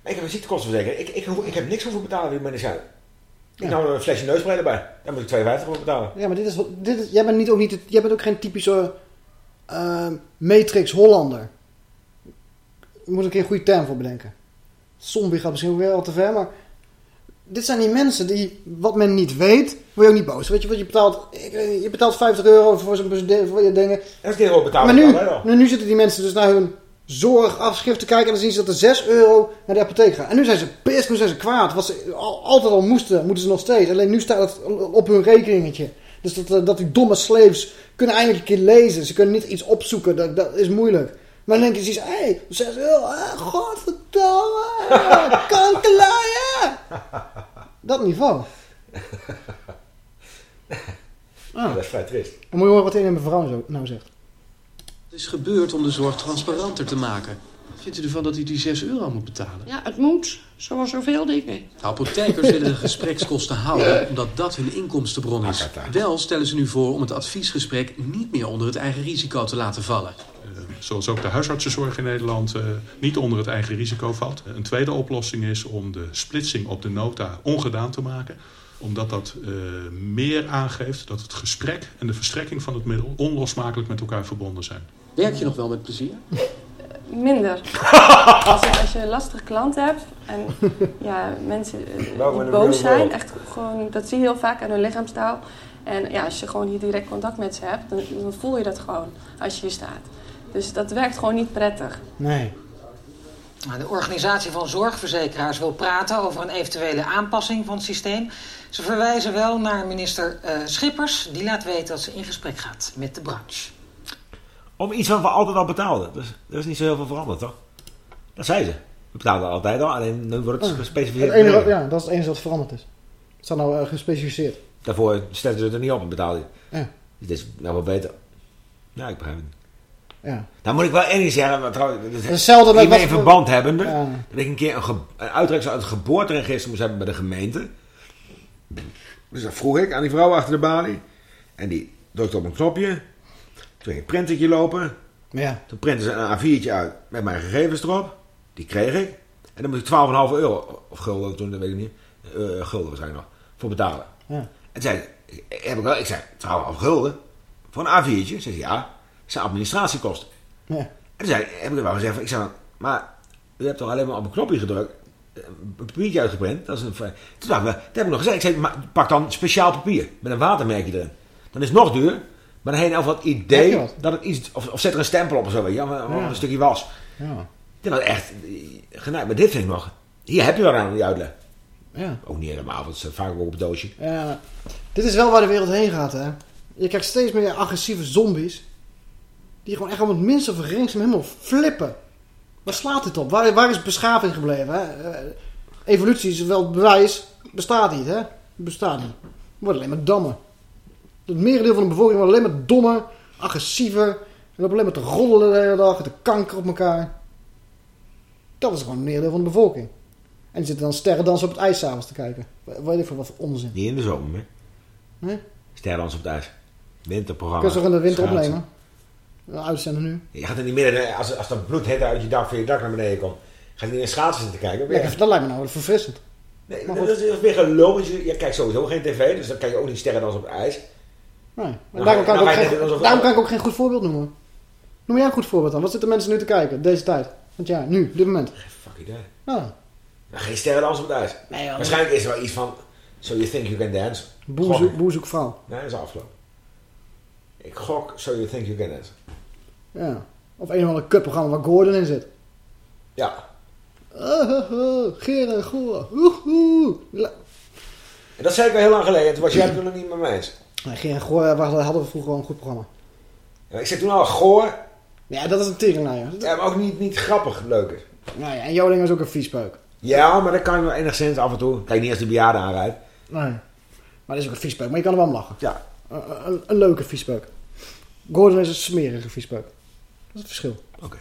Maar ik heb een ziektekostenverzekering. Ik, ik, ik heb niks hoeven betalen voor die medicijnen. Ik Ja. nou er een flesje neusspray erbij. Daar moet ik 52 voor betalen. Ja, maar dit is, dit is, jij, bent niet, ook niet, jij bent ook geen typische eh, Matrix Hollander. Je moet een keer een goede term voor bedenken. Zombie gaat misschien al te ver, maar... Dit zijn die mensen die, wat men niet weet, word je ook niet boos. Weet je wat je betaalt? Je betaalt 50 euro voor, zo'n bes- voor je dingen. Ik gewoon betaald Maar nu, nu, nu zitten die mensen dus naar hun zorgafschrift te kijken en dan zien ze dat er 6 euro naar de apotheek gaat. En nu zijn ze pist, nu zijn ze kwaad. Wat ze al- altijd al moesten, moeten ze nog steeds. Alleen nu staat het op hun rekeningetje. Dus dat, eh, dat die domme slaves kunnen eindelijk een keer lezen. Ze kunnen niet iets opzoeken, dat, dat is moeilijk. Maar dan denk je zoiets, hé, hey, 6 euro, ah, godverdomme, kankerlaaien. Dat niveau. Ah. Dat is vrij triest. Dan moet je horen wat een en mevrouw zo, nou zegt. Het is gebeurd om de zorg transparanter te maken. Vindt u ervan dat u die 6 euro moet betalen? Ja, het moet. Zoals zoveel dingen. De apothekers willen de gesprekskosten houden omdat dat hun inkomstenbron is. Wel stellen ze nu voor om het adviesgesprek niet meer onder het eigen risico te laten vallen. Zoals ook de huisartsenzorg in Nederland eh, niet onder het eigen risico valt. Een tweede oplossing is om de splitsing op de nota ongedaan te maken omdat dat eh, meer aangeeft dat het gesprek en de verstrekking van het middel onlosmakelijk met elkaar verbonden zijn. Werk je nog wel met plezier? Minder. als, je, als je een lastige klant hebt en ja, mensen eh, die boos zijn, echt gewoon, dat zie je heel vaak aan hun lichaamstaal. En ja, als je gewoon hier direct contact met ze hebt, dan, dan voel je dat gewoon als je hier staat. Dus dat werkt gewoon niet prettig. Nee. Nou, De organisatie van zorgverzekeraars wil praten over een eventuele aanpassing van het systeem. Ze verwijzen wel naar minister eh, Schippers, die laat weten dat ze in gesprek gaat met de branche. Om iets wat we altijd al betaalden. Dus er is niet zo heel veel veranderd, toch? Dat zei ze. We betaalden altijd al, alleen nu wordt het Ja. gespecificeerd. Het enige, ja, dat is het enige wat veranderd is. Het staat nou eh, gespecificeerd. Daarvoor stetten ze het er niet op en betaalden. Ja. Dus dit is nou wel beter. Ja, ik begrijp het niet. Ja. Nou moet ik wel ding zeggen. Trouwens, is hetzelfde met wat in verband hebbende. Ja. Dat ik een keer een, een uittreksel uit het geboorteregister moest hebben bij de gemeente. Dus dat vroeg ik aan die vrouw achter de balie. En die drukte op een knopje. Toen ging een printertje lopen. Ja. Toen printte ze een A4'tje uit met mijn gegevens erop. Die kreeg ik. En dan moest ik 12,5 euro, of gulden toen, dat weet ik niet. eh gulden waarschijnlijk nog, voor betalen. Ja. En zei, ze, heb ik wel, ik zei, 12,5 gulden voor een A4'tje. Ze zei, ja, dat zijn administratiekosten. Ja. En toen zei, heb ik wel gezegd, van, ik zei, maar u hebt toch alleen maar op een knopje gedrukt, een papiertje uitgeprint. Dat is een, toen dacht ik, dat heb ik nog gezegd. Ik zei, maar pak dan speciaal papier met een watermerkje erin. Dan is het nog duur, maar dan heb je nou wat idee dat het iets, of, of zet er een stempel op of zo, weet je, of een stukje was. Ja. Dit was echt genaaid. Maar dit vind ik nog, hier heb je wel aan die uitleg. Ja. Ook niet helemaal, want staat vaak ook op het doosje. Ja, dit is wel waar de wereld heen gaat, hè. Je krijgt steeds meer agressieve zombies. Die gewoon echt om het minste of geringste helemaal flippen. Waar slaat dit op? Waar, waar is beschaving gebleven, hè? Eh, Evolutie is wel bewijs. Bestaat niet, hè? Bestaat niet. We worden alleen maar dommer. Het merendeel van de bevolking wordt alleen maar dommer, agressiever. En loopt alleen maar te roddelen de hele dag, te kanker op elkaar. Dat is gewoon het merendeel van de bevolking. En die zitten dan sterren dansen op het ijs s'avonds te kijken. Weet ik veel wat voor onzin. Niet in de zomer meer. Nee? Sterrens op het ijs. Winterprogramma. Kun je toch in de winter Schaatsen. opnemen? Ja, Uitzenden nu. Je gaat er niet midden, als, als dat bloedhitte uit je dak van je dak naar beneden komt. Ga je niet in schaatsen zitten kijken. Lekker, dat lijkt me nou verfrissend. Nee, Maar dat is, dat is weer Je, je kijkt sowieso geen tv, dus dan kan je ook niet sterren als op het ijs. Nee. Maar Dan daarom, kan je- ik ook geen, daarom kan ik ook geen goed voorbeeld noemen. Noem jij een goed voorbeeld dan? Wat zitten mensen nu te kijken, deze tijd? Want ja, nu, op dit moment. Fuck idee. Maar geen sterren als op het ijs. Nee, joh. Waarschijnlijk is er wel iets van, so you think you can dance. boer, zoek, boer vrouw. Nee, dat is afgelopen. Ik gok, so you think you can dance. Ja. Of een of ander kutprogramma waar Gordon in zit. Ja. Geer en Goor. Woehoe. En dat zei ik al heel lang geleden. Toen was jij het toen nog niet met mij eens. Nee, geen goor, we hadden we vroeger wel een goed programma. Ja, ik zei toen al goor. Ja, dat is een teringlaaier. Ja, maar ook niet, niet grappig leuk is. Nou ja, en Joling is ook een viespeuk. Ja, maar dat kan je wel enigszins af en toe. Kijk niet als de bejaarde aanrijdt. Nee. Maar dat is ook een viespeuk. Maar je kan er wel om lachen. Ja. Een, een, een leuke viespeuk. Gordon is een smerige viespeuk. Dat is het verschil. Oké.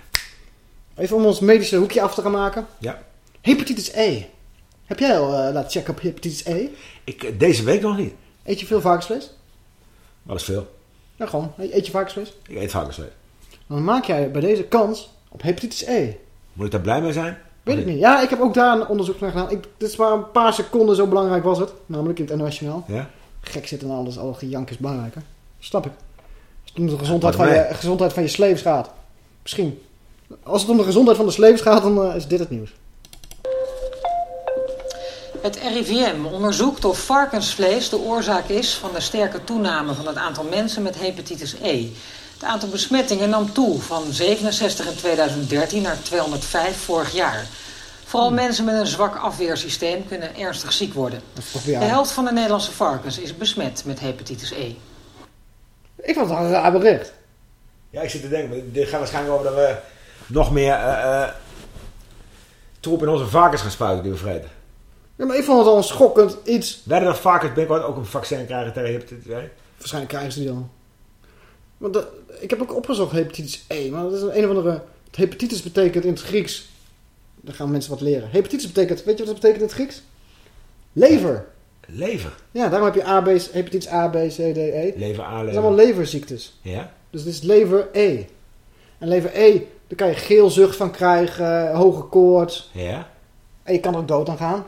Even om ons medische hoekje af te gaan maken. Ja. Hepatitis E. Heb jij al eh, laten checken op hepatitis E? Ik, eh, deze week nog niet. Eet je veel varkensvlees? Is veel? Ja, gewoon. Eet je varkensvlees? Ik eet varkensvlees. Dan maak jij bij deze kans op hepatitis E. Moet ik daar blij mee zijn? Weet ik niet. Ja, ik heb ook daar een onderzoek naar gedaan. Ik, dit is maar een paar seconden, zo belangrijk was het. Namelijk in het NOS Journaal. Ja? Gek zitten en alles, al gejank is belangrijker. Snap ik. Als het om de gezondheid, van je, gezondheid van je slaves gaat. Misschien. Als het om de gezondheid van de slaves gaat, dan eh, is dit het nieuws. Het RIVM onderzoekt of varkensvlees de oorzaak is van de sterke toename van het aantal mensen met hepatitis E. Het aantal besmettingen nam toe van 67 in 2013 naar 205 vorig jaar. Vooral mensen met een zwak afweersysteem kunnen ernstig ziek worden. De helft van de Nederlandse varkens is besmet met hepatitis E. Ik vond het een raar bericht. Ja, ik zit te denken. Dit gaat waarschijnlijk over dat we nog meer eh, eh, troep in onze varkens gaan spuiten die we vreten. Ja, maar ik vond het al een schokkend iets. Werden dat varkens binnenkort ook een vaccin krijgen tegen hepatitis E? Waarschijnlijk krijgen ze die dan. Want ik heb ook opgezocht hepatitis E. Maar dat is een, een of andere... Hepatitis betekent in het Grieks... Dan gaan mensen wat leren. Hepatitis betekent... Weet je wat dat betekent in het Grieks? Lever. Lever. Ja, daarom heb je A, B, hepatitis A, B, C, D, E. Lever A, Dat lever. zijn allemaal leverziektes. Ja? Dus het is lever E. En lever E, daar kan je geelzucht van krijgen, hoge koorts. Ja? En je kan er ook dood aan gaan.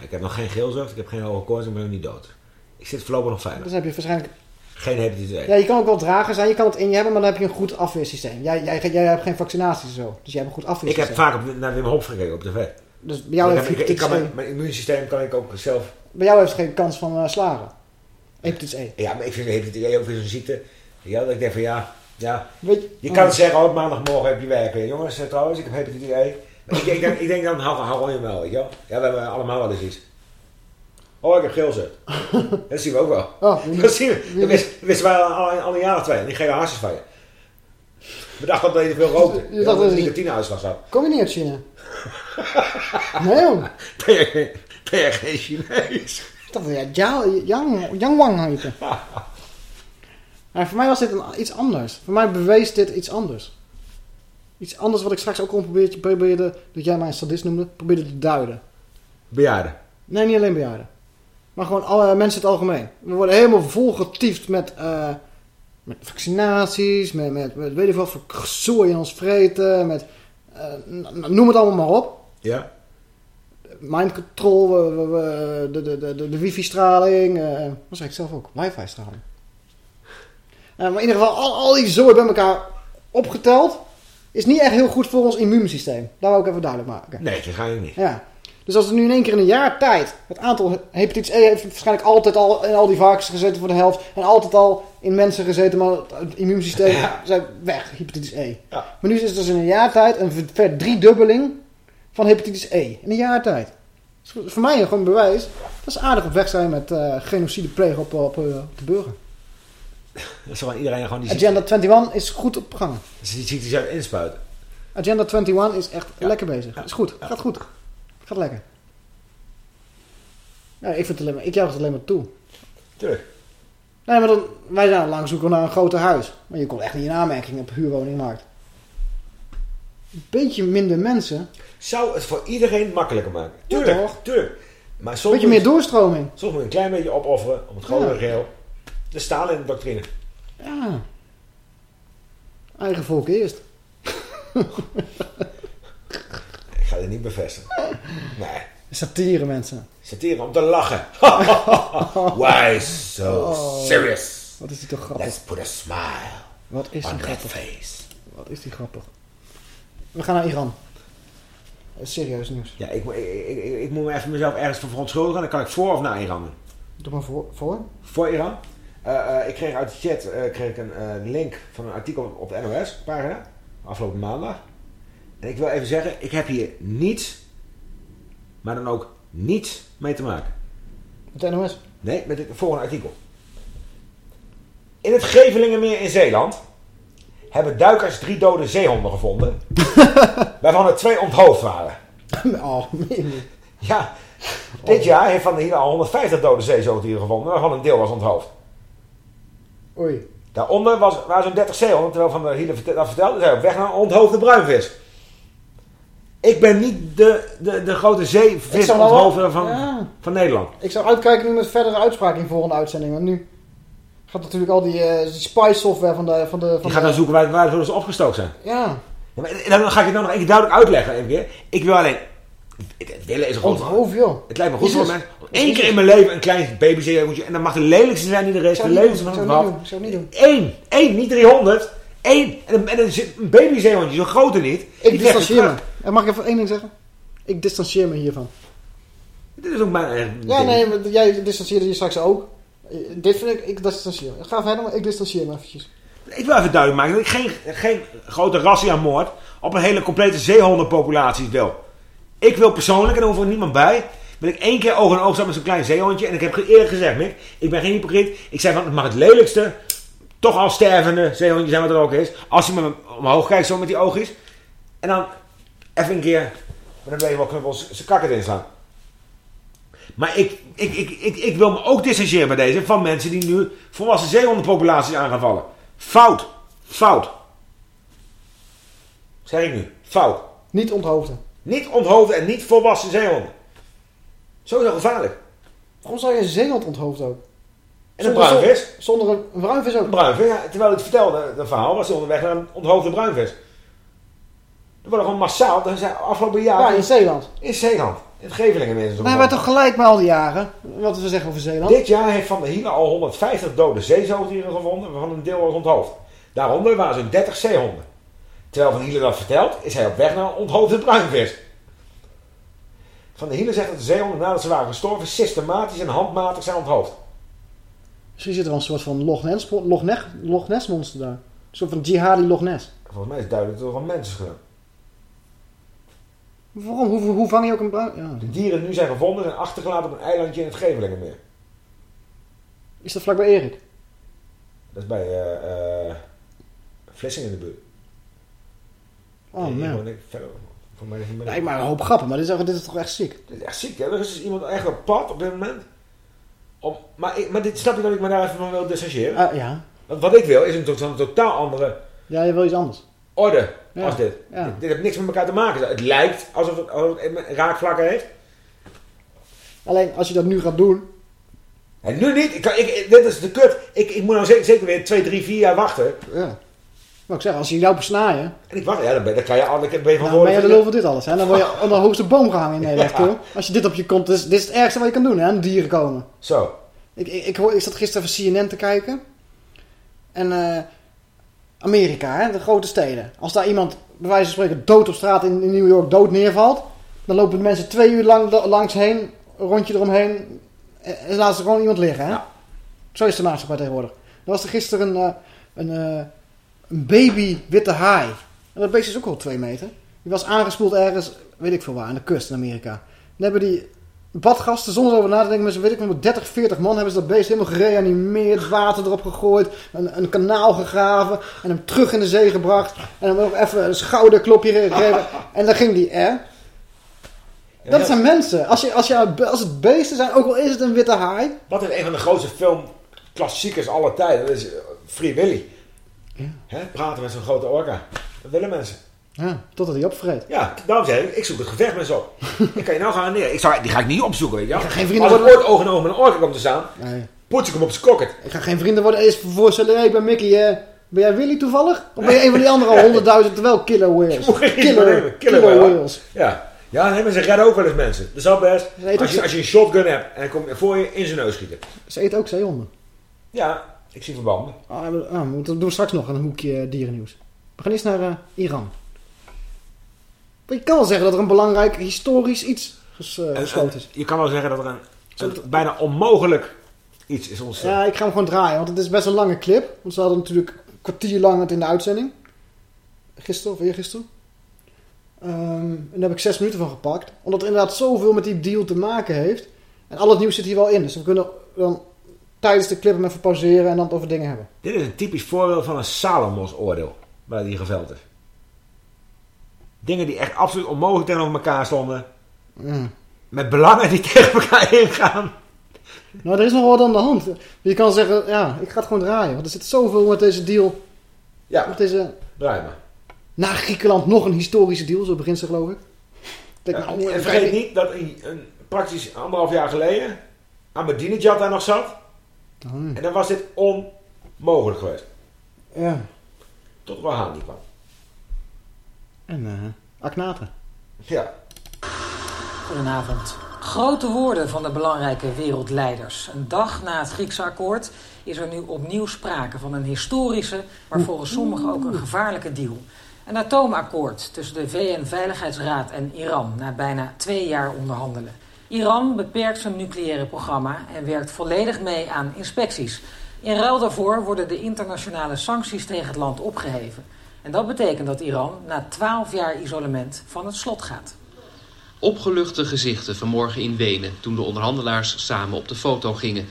Ik heb nog geen geelzucht, ik heb geen hoge koorts, ik ben nog niet dood. Ik zit voorlopig nog veilig. Dus heb je waarschijnlijk... Geen hepatitis E. Ja, je kan ook wel drager zijn, je kan het in je hebben, maar dan heb je een goed afweersysteem. Jij, jij, jij hebt geen vaccinaties en zo, dus jij hebt een goed ik afweersysteem. heb vaak op, naar Wim Hof gekeken op tv. Dus bij jou ik heeft ik, ik kan mijn, E. mijn immuunsysteem kan ik ook zelf... Bij jou heeft het geen kans van eh, slagen. Hepatitis E. Ja, maar ik vind hepatitis E ook weer zo'n ziekte. Ja, dat ik denk van ja, ja. Weet je, Je kan het zeggen, oh, maandagmorgen heb je werk weer. Jongens, eh, trouwens, ik heb hepatitis E. Maar ik, ik, denk, ik denk dan, hou, hou je wel, weet je wel. Ja, we hebben allemaal wel eens iets. Oh, ik heb geelzucht. dat zien we ook wel. Oh, dat zien we. Dat wisten, dat wij al, al, al een jaar of twee. En die geven hartstikke van je. We dachten dat je te veel rookte. Je Je dacht dat dat je- je nicotineuitslag had. Kom je niet uit China? nee, jong. Ben je, geen- ben je geen Chinees? Ik dacht dat jij Yang Wang heette. Maar voor mij was dit een, iets anders. Voor mij bewees dit iets anders. Iets anders wat ik straks ook al probeerde, probeerde dat jij mij een sadist noemde, probeerde te duiden. Bejaarden. Nee, niet alleen bejaarden. Maar gewoon alle mensen in het algemeen. We worden helemaal volgetiefd met, eh, met vaccinaties, met, met, met weet ik wat voor zooi in ons vreten, met eh, noem het allemaal maar op. Ja. Mind control, de, de, de, de, de wifi-straling, eh wat zei ik zelf ook, wifi-straling. Eh, maar in ieder geval, al, al die zooi bij elkaar opgeteld, is niet echt heel goed voor ons immuunsysteem. Dat wil ik even duidelijk maken. Nee, dat ga je niet. Ja. Dus als er nu in één keer in een jaar tijd het aantal hepatitis E heeft waarschijnlijk altijd al in al die varkens gezeten voor de helft en altijd al in mensen gezeten, maar het immuunsysteem zijn weg, hepatitis E. Maar nu is er dus in een jaar tijd een verdriedubbeling van hepatitis E. In een jaar tijd. Dus voor mij gewoon een bewijs dat ze aardig op weg zijn met eh, genocide plegen op, op, eh, op de burger. Dat is gewoon iedereen gewoon die Agenda 21 is goed op gang. ziekte, die ziekte zou inspuiten. Agenda 21 is echt lekker bezig. Is goed. Gaat goed. Gaat lekker. Ik, vind het alleen maar, ik juich het alleen maar toe. Tuurlijk. Nee, maar dan, wij zijn al lang zoeken naar een groter huis. Maar je komt echt niet in aanmerking op huurwoningmarkt. Een beetje minder mensen. Zou het voor iedereen makkelijker maken. Ja, Tuurlijk, toch? tuurlijk. Maar Een soms beetje meer doorstroming. Soms moet je een klein beetje opofferen om het grotere Ja. geheel de doctrine. Ja. Eigen volk eerst. Ik ga dit niet bevestigen. Nee. Satire, mensen. Satire om te lachen. Why so Oh, serious? Wat is die toch grappig. Let's put a smile Wat is die grappig. face. Wat is die grappig. We gaan naar Iran. Eh, Serieus nieuws. Ja, ik, moet- ik, ik, moet me even mezelf ergens voor verontschuldigen. Dan kan ik voor of na Iran doen. Doe maar voor. voor. Voor Iran. Eh, eh, ik kreeg uit de chat eh, kreeg ik een link van een artikel op de NOS-pagina. Afgelopen maandag. En ik wil even zeggen, ik heb hier niets, maar dan ook niets mee te maken. Het NOS. Nee, met het volgende artikel. In het Gevelingenmeer in Zeeland hebben duikers drie dode zeehonden gevonden. waarvan er twee onthoofd waren. Oh? Ja, dit jaar heeft Van Hielen al 150 dode zeezoogdieren gevonden, waarvan een deel was onthoofd. Oei. Daaronder was, waren zo'n 30 zeehonden, terwijl Van der Hielen verte- dat vertelde, zijn op weg naar een onthoofde bruinvis. Ik ben niet de, de, de grote wel- zeevisonthoofder van, Ja. van Nederland. Ik zou uitkijken met verdere uitspraken in volgende uitzending. Want nu gaat natuurlijk al die, eh, die spy software van de... Van de van Die gaat de- dan zoeken waar, waar ze opgestookt zijn. Ja. Ja, maar dan ga ik het nou nog keer duidelijk uitleggen. Even keer. Ik wil alleen... Willen is groot Onthoofd, joh. Het lijkt me goed voor om één keer in mijn leven een klein babyzeehoentje. En dat mag de lelijkste zijn die er is. De lelijkste van het zou niet doen, niet doen. Eén. Één. Niet 300. Eén. En, een- en een, zit een babyzeehondje. Zo'n grote niet. Ik distancieer me. En mag ik even één ding zeggen? Ik distancieer me hiervan. Dit is ook mijn Ja, nee, maar jij distancieerde je straks ook. Eh, Dit vind ik, ik distancieer me. Ga verder, maar ik distancieer me eventjes. Ik wil even duidelijk maken dat ik geen, geen grote razzia-moord op een hele complete zeehondenpopulatie wil. Ik wil persoonlijk, en daar hoeft er niemand bij, wil ik één keer oog in oog staan met zo'n klein zeehondje. En ik heb eerder gezegd, Mick, ik ben geen hypocriet. Ik zei van, het mag het lelijkste, toch al stervende zeehondje zijn wat er ook is. Als hij me omhoog kijkt, zo met die oogjes. En dan even een keer, met een wat knuppels, zijn kakken erin slaan. Maar ik, ik, ik, ik, ik wil me ook distancieren bij deze van mensen die nu volwassen zeehondenpopulaties aan gaan vallen. Fout. Fout. Zeg ik nu. Fout. Niet onthoofden. Niet onthoofden en niet volwassen zeehonden. Sowieso gevaarlijk. Waarom zou je een zeehond onthoofden ook? En een bruinvis. Zonder een, een bruinvis ook. Een bruinvis, ja, terwijl ik het vertelde, dat verhaal, was onderweg naar een onthoofde bruinvis. Er worden gewoon massaal, dat zijn afgelopen jaar... Ja, in Zeeland. In Zeeland. In het Gevelingen mensen. Maar hebben wij toch gelijk met al die jaren? Wat we zeggen over Zeeland? Dit jaar heeft Van der Hielen al 150 dode zeezoogdieren gevonden, waarvan een deel was onthoofd. Daaronder waren zo'n 30 zeehonden. Terwijl Van Hielen dat vertelt, is hij op weg naar een onthoofde bruinvis. Van der Hielen zegt dat de zeehonden nadat ze waren gestorven systematisch en handmatig zijn onthoofd. Misschien zit er wel een soort van Loch Ness, Loch Ness, Loch Ness monster daar. Een soort van jihadi Loch Ness. Volgens mij is het duidelijk dat er van mensen gedaan. Waarom? Hoe, hoe vang je ook een bruin... Ja. De dieren die nu zijn gevonden zijn achtergelaten op een eilandje in het Gevelingenmeer. Is dat vlakbij Erik? Dat is bij eh Vlissingen in de buurt. Oh Nee, man. gewoon, ik- verder, voor mij Lijkt maar een hoop grappen, maar dit is, dit is toch echt ziek? Dit is echt ziek, hè? Er is dus iemand echt op pad op dit moment. Om, maar, ik, maar dit snap je dat ik me daar even van wil distancieren? Ah, ja. Want wat ik wil is een, to- een totaal andere Ja, je wil iets anders. orde Ja. als dit. Ja. dit. Dit heeft niks met elkaar te maken. Het lijkt alsof het, alsof het raakvlakken heeft. Alleen als je dat nu gaat doen... En nu niet. Ik, kan- ik, dit is de kut. Ik, ik moet nou zeker, zeker weer 2, 3, 4 jaar wachten. Ja. Ik zeg, als je jou besnaaien... En ik wacht. Ja, dan ben, dan kan je, dan ben je van Nou, ben je de van- lul voor dit alles. Hè? Dan word je onder de hoogste boom gehangen in Nederland. Als je dit op je kont... Dit is, dit is het ergste wat je kan doen, hè? Aan dieren komen. Zo. Ik, ik, ik, hoor, ik zat gisteren even CNN te kijken. En eh, Amerika, hè, de grote steden. Als daar iemand, bij wijze van spreken, dood op straat in, in New York dood neervalt... dan lopen de mensen twee uur lang la- langs heen, een rondje eromheen... en, en laten ze gewoon iemand liggen. Hè? Zo is de maatschappij tegenwoordig. Er was er gisteren een, eh, een, eh, een baby witte haai. En dat beest is ook al twee meter. Die was aangespoeld ergens, weet ik veel waar, aan de kust in Amerika. Dan hebben die badgasten, zonder over na te denken, met zo'n weet ik wel, 30, 40 man hebben ze dat beest helemaal gereanimeerd, water erop gegooid, een, een kanaal gegraven en hem terug in de zee gebracht. En dan nog even een schouderklopje gegeven. En dan ging die, hè? Dat zijn mensen. Als, je, als, je, als het beesten zijn, ook al is het een witte haai. Wat is een van de grootste filmklassiekers aller tijden? Dat is eh, Free Willy. Hè? Praten met zo'n grote orka. Dat willen mensen. Ja, totdat hij opvreet. Ja, daarom zeg ik, ik zoek het gevecht met ze op. ik kan je nou gaan neer. Ik zou, die ga ik niet opzoeken, weet je wel. Geen vrienden Als worden. ooit oog in oog met een orka komt te staan, Nee. poets ik hem op zijn kokkert. Ik ga geen vrienden worden. Eens voorstellen, hey, ik ben Mickey. eh, ben jij Willy toevallig? Of ben je een van die andere honderdduizend, wel killer whales? Moet geen Killer, killer, whale. whales. Ja. Ja, nee, maar ze redden ook wel eens mensen. Dat is al best. Als je, als je een shotgun hebt en hij komt voor je in zijn neus schieten. Ze eten ook zeehonden. Ja, ik zie verbanden. Ah, we, ah, we moeten- doen straks nog een hoekje eh, dierennieuws. We gaan eerst naar eh, Iran. Maar je kan wel zeggen dat er een belangrijk historisch iets ges, eh, En- geschoten en is. je kan wel zeggen dat er een, een bijna onmogelijk iets is ontstaan. Ja, ik ga hem gewoon draaien, want het is best een lange clip. Want ze hadden natuurlijk een kwartier lang het in de uitzending. Gisteren of eergisteren. Ehm en daar heb ik zes minuten van gepakt. Omdat er inderdaad zoveel met die deal te maken heeft. En al het nieuws zit hier wel in. Dus we kunnen dan tijdens de clip hem even pauzeren en dan het over dingen hebben. Dit is een typisch voorbeeld van een Salomos oordeel. Waar die geveld is. Dingen die echt absoluut onmogelijk tegenover elkaar stonden. Mm. Met belangen die tegen elkaar ingaan. Nou, er is nog wat aan de hand. Je kan zeggen, ja, ik ga het gewoon draaien. Want er zit zoveel met deze deal. Ja, met deze... draai maar. Na Griekenland nog een historische deal, zo begint ze geloof ik. Ja, nou, en vergeet niet dat een, een, praktisch anderhalf jaar geleden Ahmadinejad daar nog zat. En dan was dit onmogelijk geweest. Ja. Tot Rouhani kwam. En eh Aknaten. Ja. Goedenavond. Grote woorden van de belangrijke wereldleiders. Een dag na het Griekse akkoord is er nu opnieuw sprake van een historische, maar volgens sommigen ook een gevaarlijke deal. Een atoomakkoord tussen de VN-veiligheidsraad en Iran na bijna twee jaar onderhandelen. Iran beperkt zijn nucleaire programma en werkt volledig mee aan inspecties. In ruil daarvoor worden de internationale sancties tegen het land opgeheven. En dat betekent dat Iran na 12 jaar isolement van het slot gaat. Opgeluchte gezichten vanmorgen in Wenen toen de onderhandelaars samen op de foto gingen.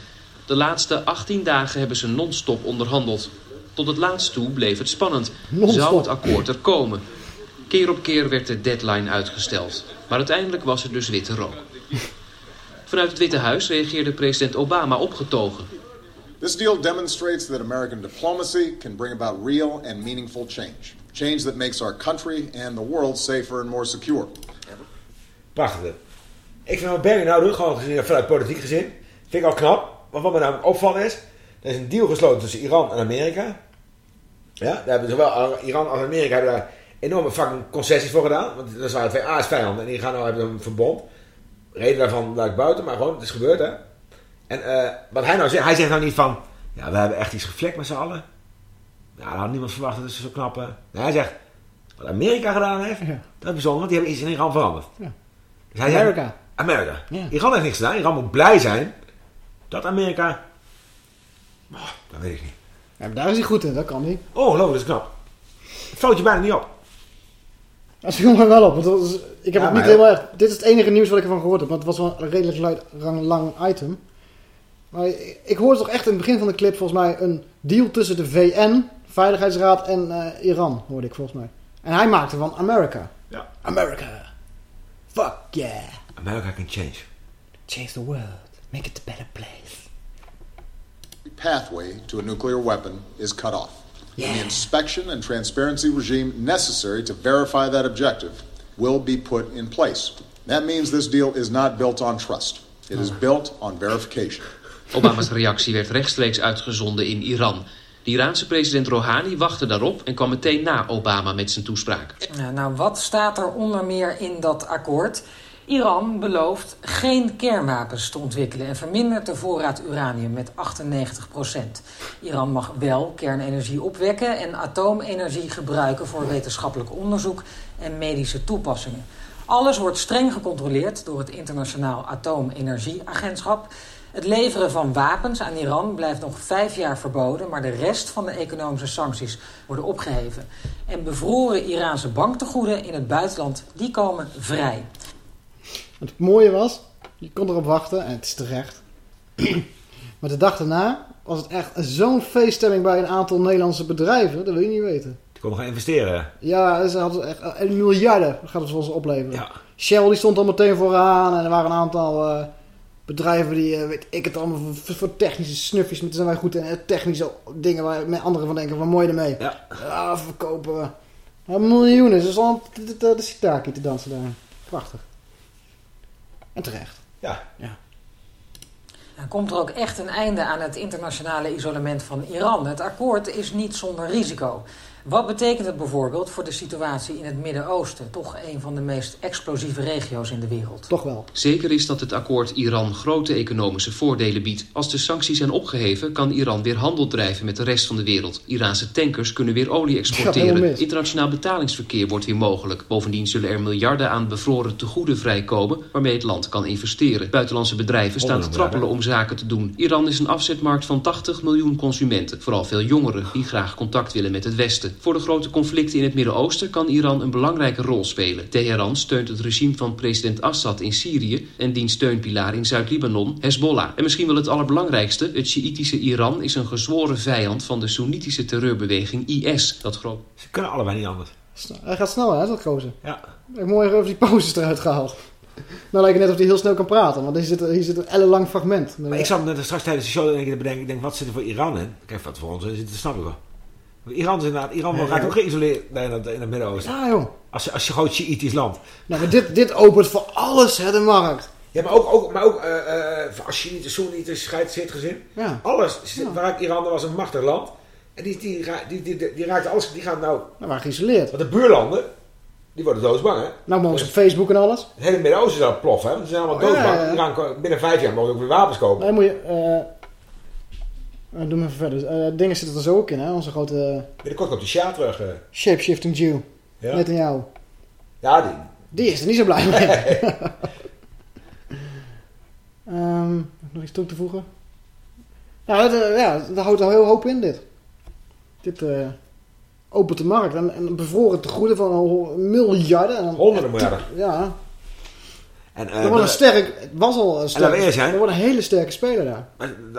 De laatste 18 dagen hebben ze non-stop onderhandeld. Tot het laatst toe bleef het spannend. Non-stop. Zou het akkoord er komen? Keer op keer werd de deadline uitgesteld. Maar uiteindelijk was er dus witte rook. Vanuit het Witte Huis reageerde president Obama opgetogen. This deal demonstrates that American diplomacy can bring about real and meaningful change. Change that makes our country and the world safer and more secure. Prachtig. Ik vind wat Bernie nou gewoon gezien, vanuit politiek gezien, vind ik al knap. Want wat me nou opvalt is, er is een deal gesloten tussen Iran en Amerika. Ja, daar hebben zowel Iran als Amerika hebben daar enorme fucking concessies voor gedaan. Want dat waren twee aardsvijanden en die gaan nou hebben een verbond. Reden daarvan laat ik buiten, maar gewoon, het is gebeurd hè. En eh, wat hij nou zegt, hij zegt nou niet van, ja we hebben echt iets geflekt met z'n allen. Ja, dat had niemand verwacht, dat is zo knap hè. Nee, hij zegt, wat Amerika gedaan heeft, dat is bijzonder, want die hebben iets in Iran veranderd. Ja. Dus hij zegt, Amerika. Amerika. Ja. Iran heeft niks gedaan. Iran moet blij zijn dat Amerika... Oh, dat weet ik niet. Ja, maar daar is hij goed in, dat kan niet. Oh, geloof, dat is knap. Het valt je bijna niet op. Dat viel me wel op. Want ik heb Ja, het niet helemaal echt... Dit is het enige nieuws wat ik ervan gehoord heb. Want het was wel een redelijk lang, lang item. Maar ik, ik hoorde toch echt in het begin van de clip volgens mij een deal tussen de VN, Veiligheidsraad en eh, Iran, hoorde ik volgens mij. En hij maakte van America. Ja. America. Fuck yeah. America can change. Change the world. Make it a better place. The pathway to a nuclear weapon is cut off. And the inspection and transparency regime necessary to verify that objective will be put in place. That means this deal is not built on trust. It is built on verification. Obama's reactie werd rechtstreeks uitgezonden in Iran. De Iraanse president Rouhani wachtte daarop en kwam meteen na Obama met zijn toespraak. Ja, nou, wat staat er onder meer in dat akkoord? Iran belooft geen kernwapens te ontwikkelen en vermindert de voorraad uranium met 98% Iran mag wel kernenergie opwekken en atoomenergie gebruiken voor wetenschappelijk onderzoek en medische toepassingen. Alles wordt streng gecontroleerd door het Internationaal Atoomenergieagentschap. Het leveren van wapens aan Iran blijft nog vijf jaar verboden, maar de rest van de economische sancties worden opgeheven. En bevroren Iraanse banktegoeden in het buitenland, die komen vrij. Het mooie was, je kon erop wachten en het is terecht. maar de dag daarna was het echt zo'n feeststemming bij een aantal Nederlandse bedrijven. Dat wil je niet weten. Die komen gaan investeren. Ja, ze hadden echt eh, miljarden gaat het voor ze opleveren. Shell die stond al meteen vooraan en er waren een aantal eh, bedrijven die, eh, weet ik het allemaal, voor, voor technische snufjes. Maar zijn wij goed in eh, technische dingen waar met anderen van denken, wat mooi ermee. Ja. verkopen we. Miljoenen, ze de, de, de, de sitaki te dansen daar. Prachtig. En terecht. Ja. ja. Dan komt er ook echt een einde aan het internationale isolement van Iran. Het akkoord is niet zonder risico. Wat betekent het bijvoorbeeld voor de situatie in het Midden-Oosten? Toch een van de meest explosieve regio's in de wereld. Toch wel. Zeker is dat het akkoord Iran grote economische voordelen biedt. Als de sancties zijn opgeheven, kan Iran weer handel drijven met de rest van de wereld. Iraanse tankers kunnen weer olie exporteren. Internationaal betalingsverkeer wordt weer mogelijk. Bovendien zullen er miljarden aan bevroren tegoeden vrijkomen... waarmee het land kan investeren. Buitenlandse bedrijven staan te trappelen om zaken te doen. Iran is een afzetmarkt van 80 miljoen consumenten. Vooral veel jongeren die graag contact willen met het Westen. Voor de grote conflicten in het Midden-Oosten kan Iran een belangrijke rol spelen. Teheran steunt het regime van president Assad in Syrië en diens steunpilaar in Zuid-Libanon, Hezbollah. En misschien wel het allerbelangrijkste, het Sjiïtische Iran is een gezworen vijand van de Soenitische terreurbeweging IS. Dat groot... Ze kunnen allebei niet anders. Hij gaat snel, hè, dat gozer. Ja. Ik heb mooi even die poses eruit gehaald. Nou lijkt het net of hij heel snel kan praten, want hier zit, hier zit een ellenlang fragment. Maar ik zat net straks tijdens de show denk ik, te bedenken, ik denk, wat zit er voor Iran in? Kijk, wat voor ons zit, dat snap ik wel. Iran is inderdaad, Iran Ja, ja. ook geïsoleerd in het, in het Midden-Oosten. Ja, joh. Als, je- als je gewoon Shiïtisch land. Nou, maar dit, dit opent voor alles, hè, de markt. Ja, maar ook, ook, maar ook uh, uh, als je niet de Soenietisch scheidszitgezin. Ja. Alles. Waar Iran was een machtig land. En die, die, die, die, die, raakt alles, die gaan nou... Nou, waren geïsoleerd. Want de buurlanden, die worden doodsbang, hè? Nou mogen ze op Facebook en alles. Het hele Midden-Oosten is het ploffen, hè? Ze zijn allemaal Oh, doodsbang. ja. Iran binnen vijf jaar mogen ook weer wapens kopen. Dan moet je... eh, eh, doe maar even verder. Eh, dingen zitten er zo ook in, hè? Onze grote Binnenkort komt de Shah terug. eh. shapeshifting Jew. Ja. Net in jou. Ja, die... Die is er niet zo blij mee. Ehm, nog iets toe te voegen? Nou, dat, ja, daar houdt al heel hoop in, dit. Dit opent de markt. En, en bevroren tegoeden van al miljarden. En, Honderden miljarden. Ja. En, eh, dat wordt een dat- sterk... Het was al een sterk... Er wordt een hele sterke speler daar.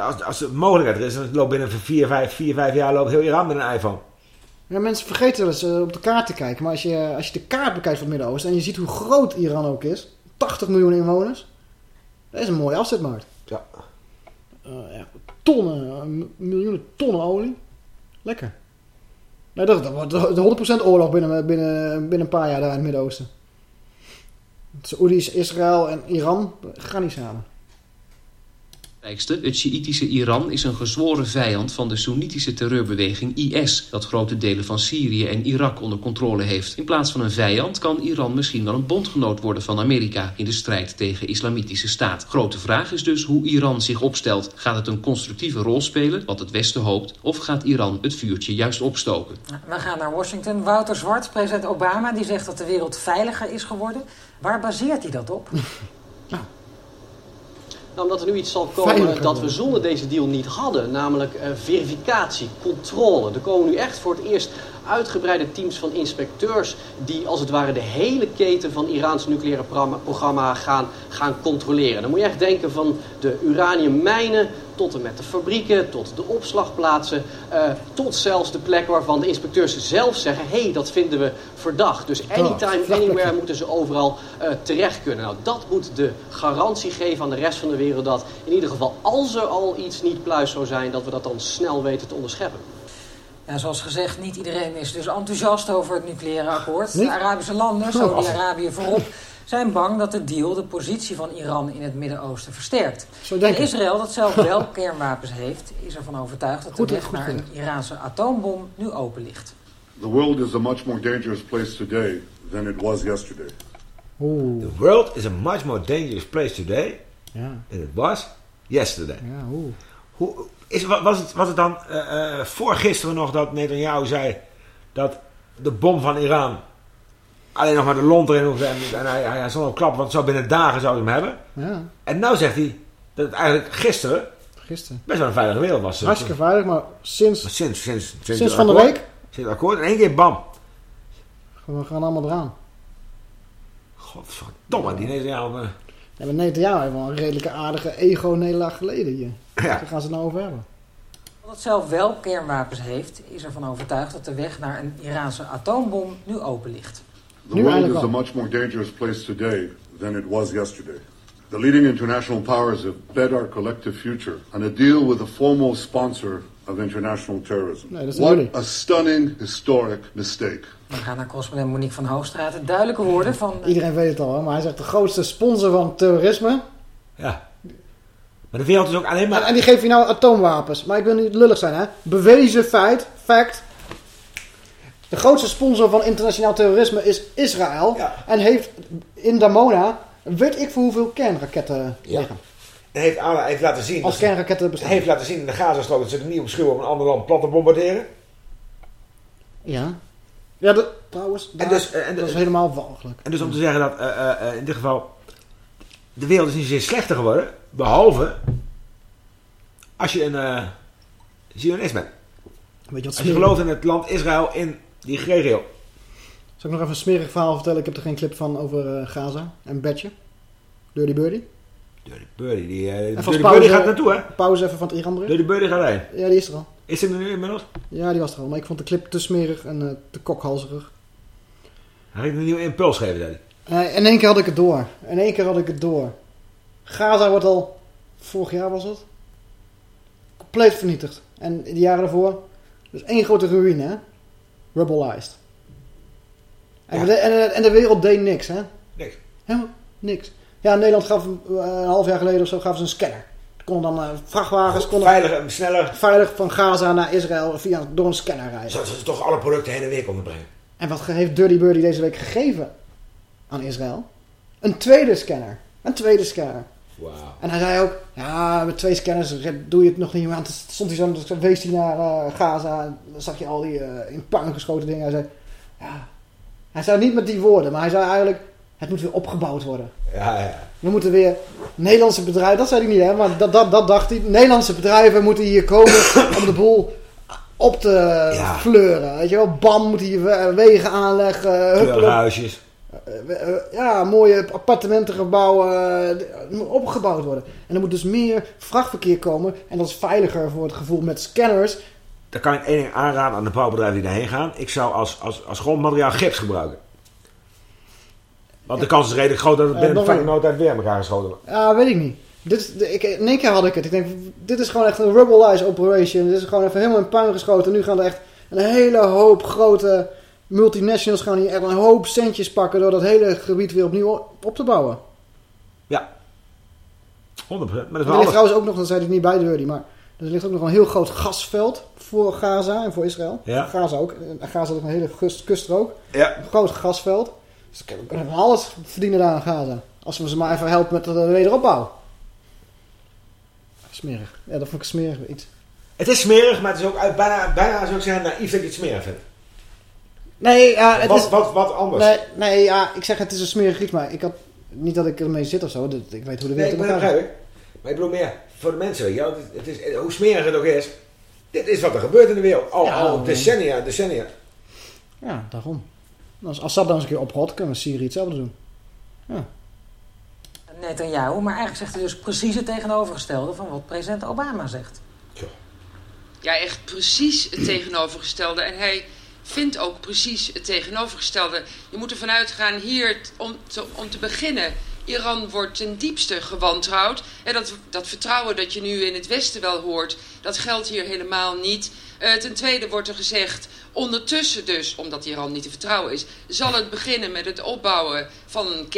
Als, als de mogelijkheid er is, dan loopt binnen vier, vijf, vier, vijf jaar loopt heel Iran met een iPhone. Ja, mensen vergeten wel eens op de kaart te kijken. Maar als je, als je de kaart bekijkt van het Midden-Oosten... en je ziet hoe groot Iran ook is... 80 miljoen inwoners... dat is een mooie afzetmarkt. Ja. Eh, ja, tonnen, eh, miljoenen tonnen olie. Lekker. Nee, dat, dat wordt de 100% oorlog binnen, binnen, binnen een paar jaar daar in het Midden-Oosten. Saoedi's, Israël en Iran gaan niet samen. Belangrijkste, het Sjiïtische Iran is een gezworen vijand van de Soenitische terreurbeweging IS, dat grote delen van Syrië en Irak onder controle heeft. In plaats van een vijand kan Iran misschien wel een bondgenoot worden van Amerika in de strijd tegen islamitische staat. Grote vraag is dus hoe Iran zich opstelt. Gaat het een constructieve rol spelen, wat het Westen hoopt, of gaat Iran het vuurtje juist opstoken? We gaan naar Washington. Wouter Zwart, president Obama, die zegt dat de wereld veiliger is geworden. Waar baseert hij dat op? Omdat er nu iets zal komen dat we zonder deze deal niet hadden. Namelijk eh, verificatie, controle. Er komen nu echt voor het eerst uitgebreide teams van inspecteurs... die als het ware de hele keten van Iraans nucleaire programma- gaan, gaan controleren. Dan moet je echt denken van de uraniummijnen tot en met de fabrieken... tot de opslagplaatsen, eh, tot zelfs de plek waarvan de inspecteurs zelf zeggen... hé, hey, dat vinden we verdacht. Dus anytime, vlakplekje. anywhere moeten ze overal eh, terecht kunnen. Nou, dat moet de garantie geven aan de rest van de wereld dat in ieder geval als er al iets niet pluis zou zijn, dat we dat dan snel weten te onderscheppen. Ja, zoals gezegd, niet iedereen is dus enthousiast over het nucleaire akkoord. De Arabische landen, Oh. Saudi-Arabië voorop, zijn bang dat de deal de positie van Iran in het Midden-Oosten versterkt. Zo En. Israël, dat zelf wel kernwapens heeft, is ervan overtuigd dat de weg naar een. Iraanse atoombom nu open ligt. The world is a much more dangerous place today than it was yesterday. The world is a much more dangerous place today Ja. than it was yesterday. Ja, oeh. Hoe, is, wa- was, het, was het dan eh eh voor gisteren nog dat Netanyahu zei dat de bom van Iran alleen nog maar de lont erin hoefde en, en hij, hij, hij zal op klappen, want zo binnen dagen zouden we hem hebben. Ja, En nou zegt hij dat het eigenlijk gisteren gisteren. best wel een veilige wereld was. Hartstikke veilig, maar sinds, Maar sinds, sinds, sinds, sinds van de week... Sinds het akkoord, in één keer bam. We gaan allemaal eraan. Godverdomme, die Netanyahu... Ja, maar Netanyahu heeft wel een redelijke aardige ego-nederlaag geleden hier. Ja. Daar gaan ze het nou over hebben. Omdat het zelf wel kernwapens heeft, is ervan overtuigd dat de weg naar een Iraanse atoombom nu open ligt. The Nu world is a much more dangerous place today than it was yesterday. The leading international powers have bet our collective future on a deal with the foremost sponsor of international terrorism. Nee, dat jullie. what a stunning historic mistake. We gaan naar correspondent Monique van Hoogstraat. De duidelijke woorden van... Iedereen weet het al, hè, maar hij zegt de grootste sponsor van terrorisme. Ja. Maar de wereld is ook alleen maar... En, en die geeft je nou atoomwapens. Maar ik wil niet lullig zijn, hè. Bewezen feit, fact. De grootste sponsor van internationaal terrorisme is Israël. En heeft in Damona, weet ik voor hoeveel kernraketten Ja. liggen. Heeft, heeft laten zien... Als kernraketten bestaan. Heeft laten zien in de Gazastrook dat ze het niet op schuwen om een ander land plat te bombarderen. Ja. Ja, trouwens, daar- dus, eh, en dat is helemaal walgelijk. En dus om te zeggen dat eh, eh, in dit geval de wereld is niet zozeer slechter geworden, behalve als je een Zionist bent. Weet je wat Als je gelooft in het land Israël in die regio. Zal ik nog even een smerig verhaal vertellen? Ik heb er geen clip van over Gaza en Betje. Dirty Birdie. Dirty Birdie, die, En Dirty Birdie gaat naartoe, hè? Pauze even van het Iran Dirty Birdie gaat heen. Ja, die is er al. Is hij er nu inmiddels? Ja, die was er al. Maar ik vond de clip te smerig en eh, te kokhalzerig. Hij heeft een nieuwe impuls gegeven, zei hij. Eh, in één keer had ik het door. In één keer had ik het door. Gaza wordt al, vorig jaar was het, compleet vernietigd. En de jaren daarvoor, dus één grote ruïne, hè. Rebelized. En, de, en, en de wereld deed niks, hè. Niks. Helemaal niks. Ja, Nederland gaf eh, een half jaar geleden of zo gaven ze een scanner. Konden dan eh, vrachtwagens... Konden sneller. Veilig van Gaza naar Israël via, door een scanner rijden. Zodat ze toch alle producten heen en weer konden brengen. En wat heeft Dirty Birdie deze week gegeven aan Israël? Een tweede scanner. Een tweede scanner. Wauw. En hij zei ook, ja, met twee scanners doe je het nog niet meer aan. Toen stond hij zo, wees hij naar eh, Gaza. En dan zag je al die in puin geschoten dingen. Hij zei, ja. Hij zei niet met die woorden, maar hij zei eigenlijk, het moet weer opgebouwd worden. Ja, ja. We moeten weer Nederlandse bedrijven, dat zei hij niet hè, maar dat, dat, dat dacht hij. Nederlandse bedrijven moeten hier komen om de boel op te fleuren. Weet je wel, BAM moet hier we- wegen aanleggen. huppelen. Kleurhuisjes. Eh, eh, ja, mooie appartementengebouwen eh, opgebouwd worden. En er moet dus meer vrachtverkeer komen. En dat is veiliger voor het gevoel met scanners. Dan kan ik één ding aanraden aan de bouwbedrijven die daarheen gaan. Ik zou als, als, als grondmateriaal gips gebruiken. Want de kans is redelijk groot dat het Eh, binnen nog fucking een. no tijd weer elkaar geschoten wordt. Ja, weet ik niet. Dit, is- de- ik, in één keer had ik het. Ik denk, dit is gewoon echt een rebelize operation. Dit is gewoon even helemaal in puin geschoten. Nu gaan er echt een hele hoop grote multinationals gaan hier echt een hoop centjes pakken... door dat hele gebied weer opnieuw op- te bouwen. Ja. 100%. Maar dat is er ligt trouwens ook nog, dat zei ik niet bij de Dirty, maar er ligt ook nog een heel groot gasveld voor Gaza en voor Israël. Ja. Gaza ook. En Gaza ligt een hele kust, kuststrook. Ja. Een groot gasveld. Dus kunnen van alles verdienen daar aan Gaza. Als we ze maar even helpen met de wederopbouw. Smerig. Ja, dat vond ik smerig iets. Het is smerig, maar het is ook uit- bijna, bijna zou ik zeggen naïef dat je het smerig vindt. Nee, ja, het wat, is... wat, wat anders. Nee, nee, ja, ik zeg het is een smerig iets, maar ik had... Niet dat ik ermee zit of zo, ik weet hoe de Nee, wereld ik in elkaar ik. Maar ik bedoel meer voor de mensen, wel. Het, is, hoe smerig het ook is. Dit is wat er gebeurt in de wereld. Al, Ja, al decennia, decennia. Ja, daarom. Als Assad dan eens een keer ophot, kunnen we Syrië hetzelfde doen. Ja. Netanyahu, maar eigenlijk zegt hij dus precies het tegenovergestelde van wat president Obama zegt. Ja, echt precies het tegenovergestelde. En hij vindt ook precies het tegenovergestelde. Je moet ervan uitgaan hier, t- om te, om te beginnen... Iran wordt ten diepste gewantrouwd. En dat, dat vertrouwen dat je nu in het Westen wel hoort... dat geldt hier helemaal niet. Eh, ten tweede wordt er gezegd... ondertussen dus, omdat Iran niet te vertrouwen is... zal het beginnen met het opbouwen van een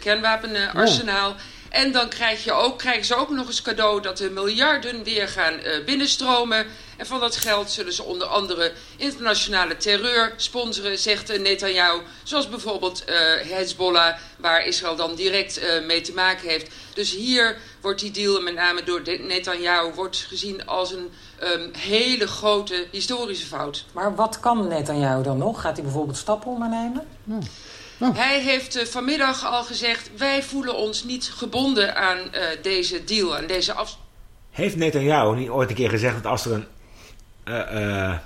kernwapenarsenaal... En dan krijg je ook, krijgen ze ook nog eens cadeau dat er miljarden weer gaan eh, binnenstromen. En van dat geld zullen ze onder andere internationale terreur sponsoren, zegt eh, Netanyahu. Zoals bijvoorbeeld eh, Hezbollah, waar Israël dan direct eh, mee te maken heeft. Dus hier wordt die deal, met name door de- Netanyahu, wordt gezien als een ehm, hele grote historische fout. Maar wat kan Netanyahu dan nog? Gaat hij bijvoorbeeld stappen ondernemen? Hij heeft eh, vanmiddag al gezegd, wij voelen ons niet gebonden aan eh, deze deal, aan deze afspraak. Heeft Netanyahu niet ooit een keer gezegd dat als er een... eh, eh,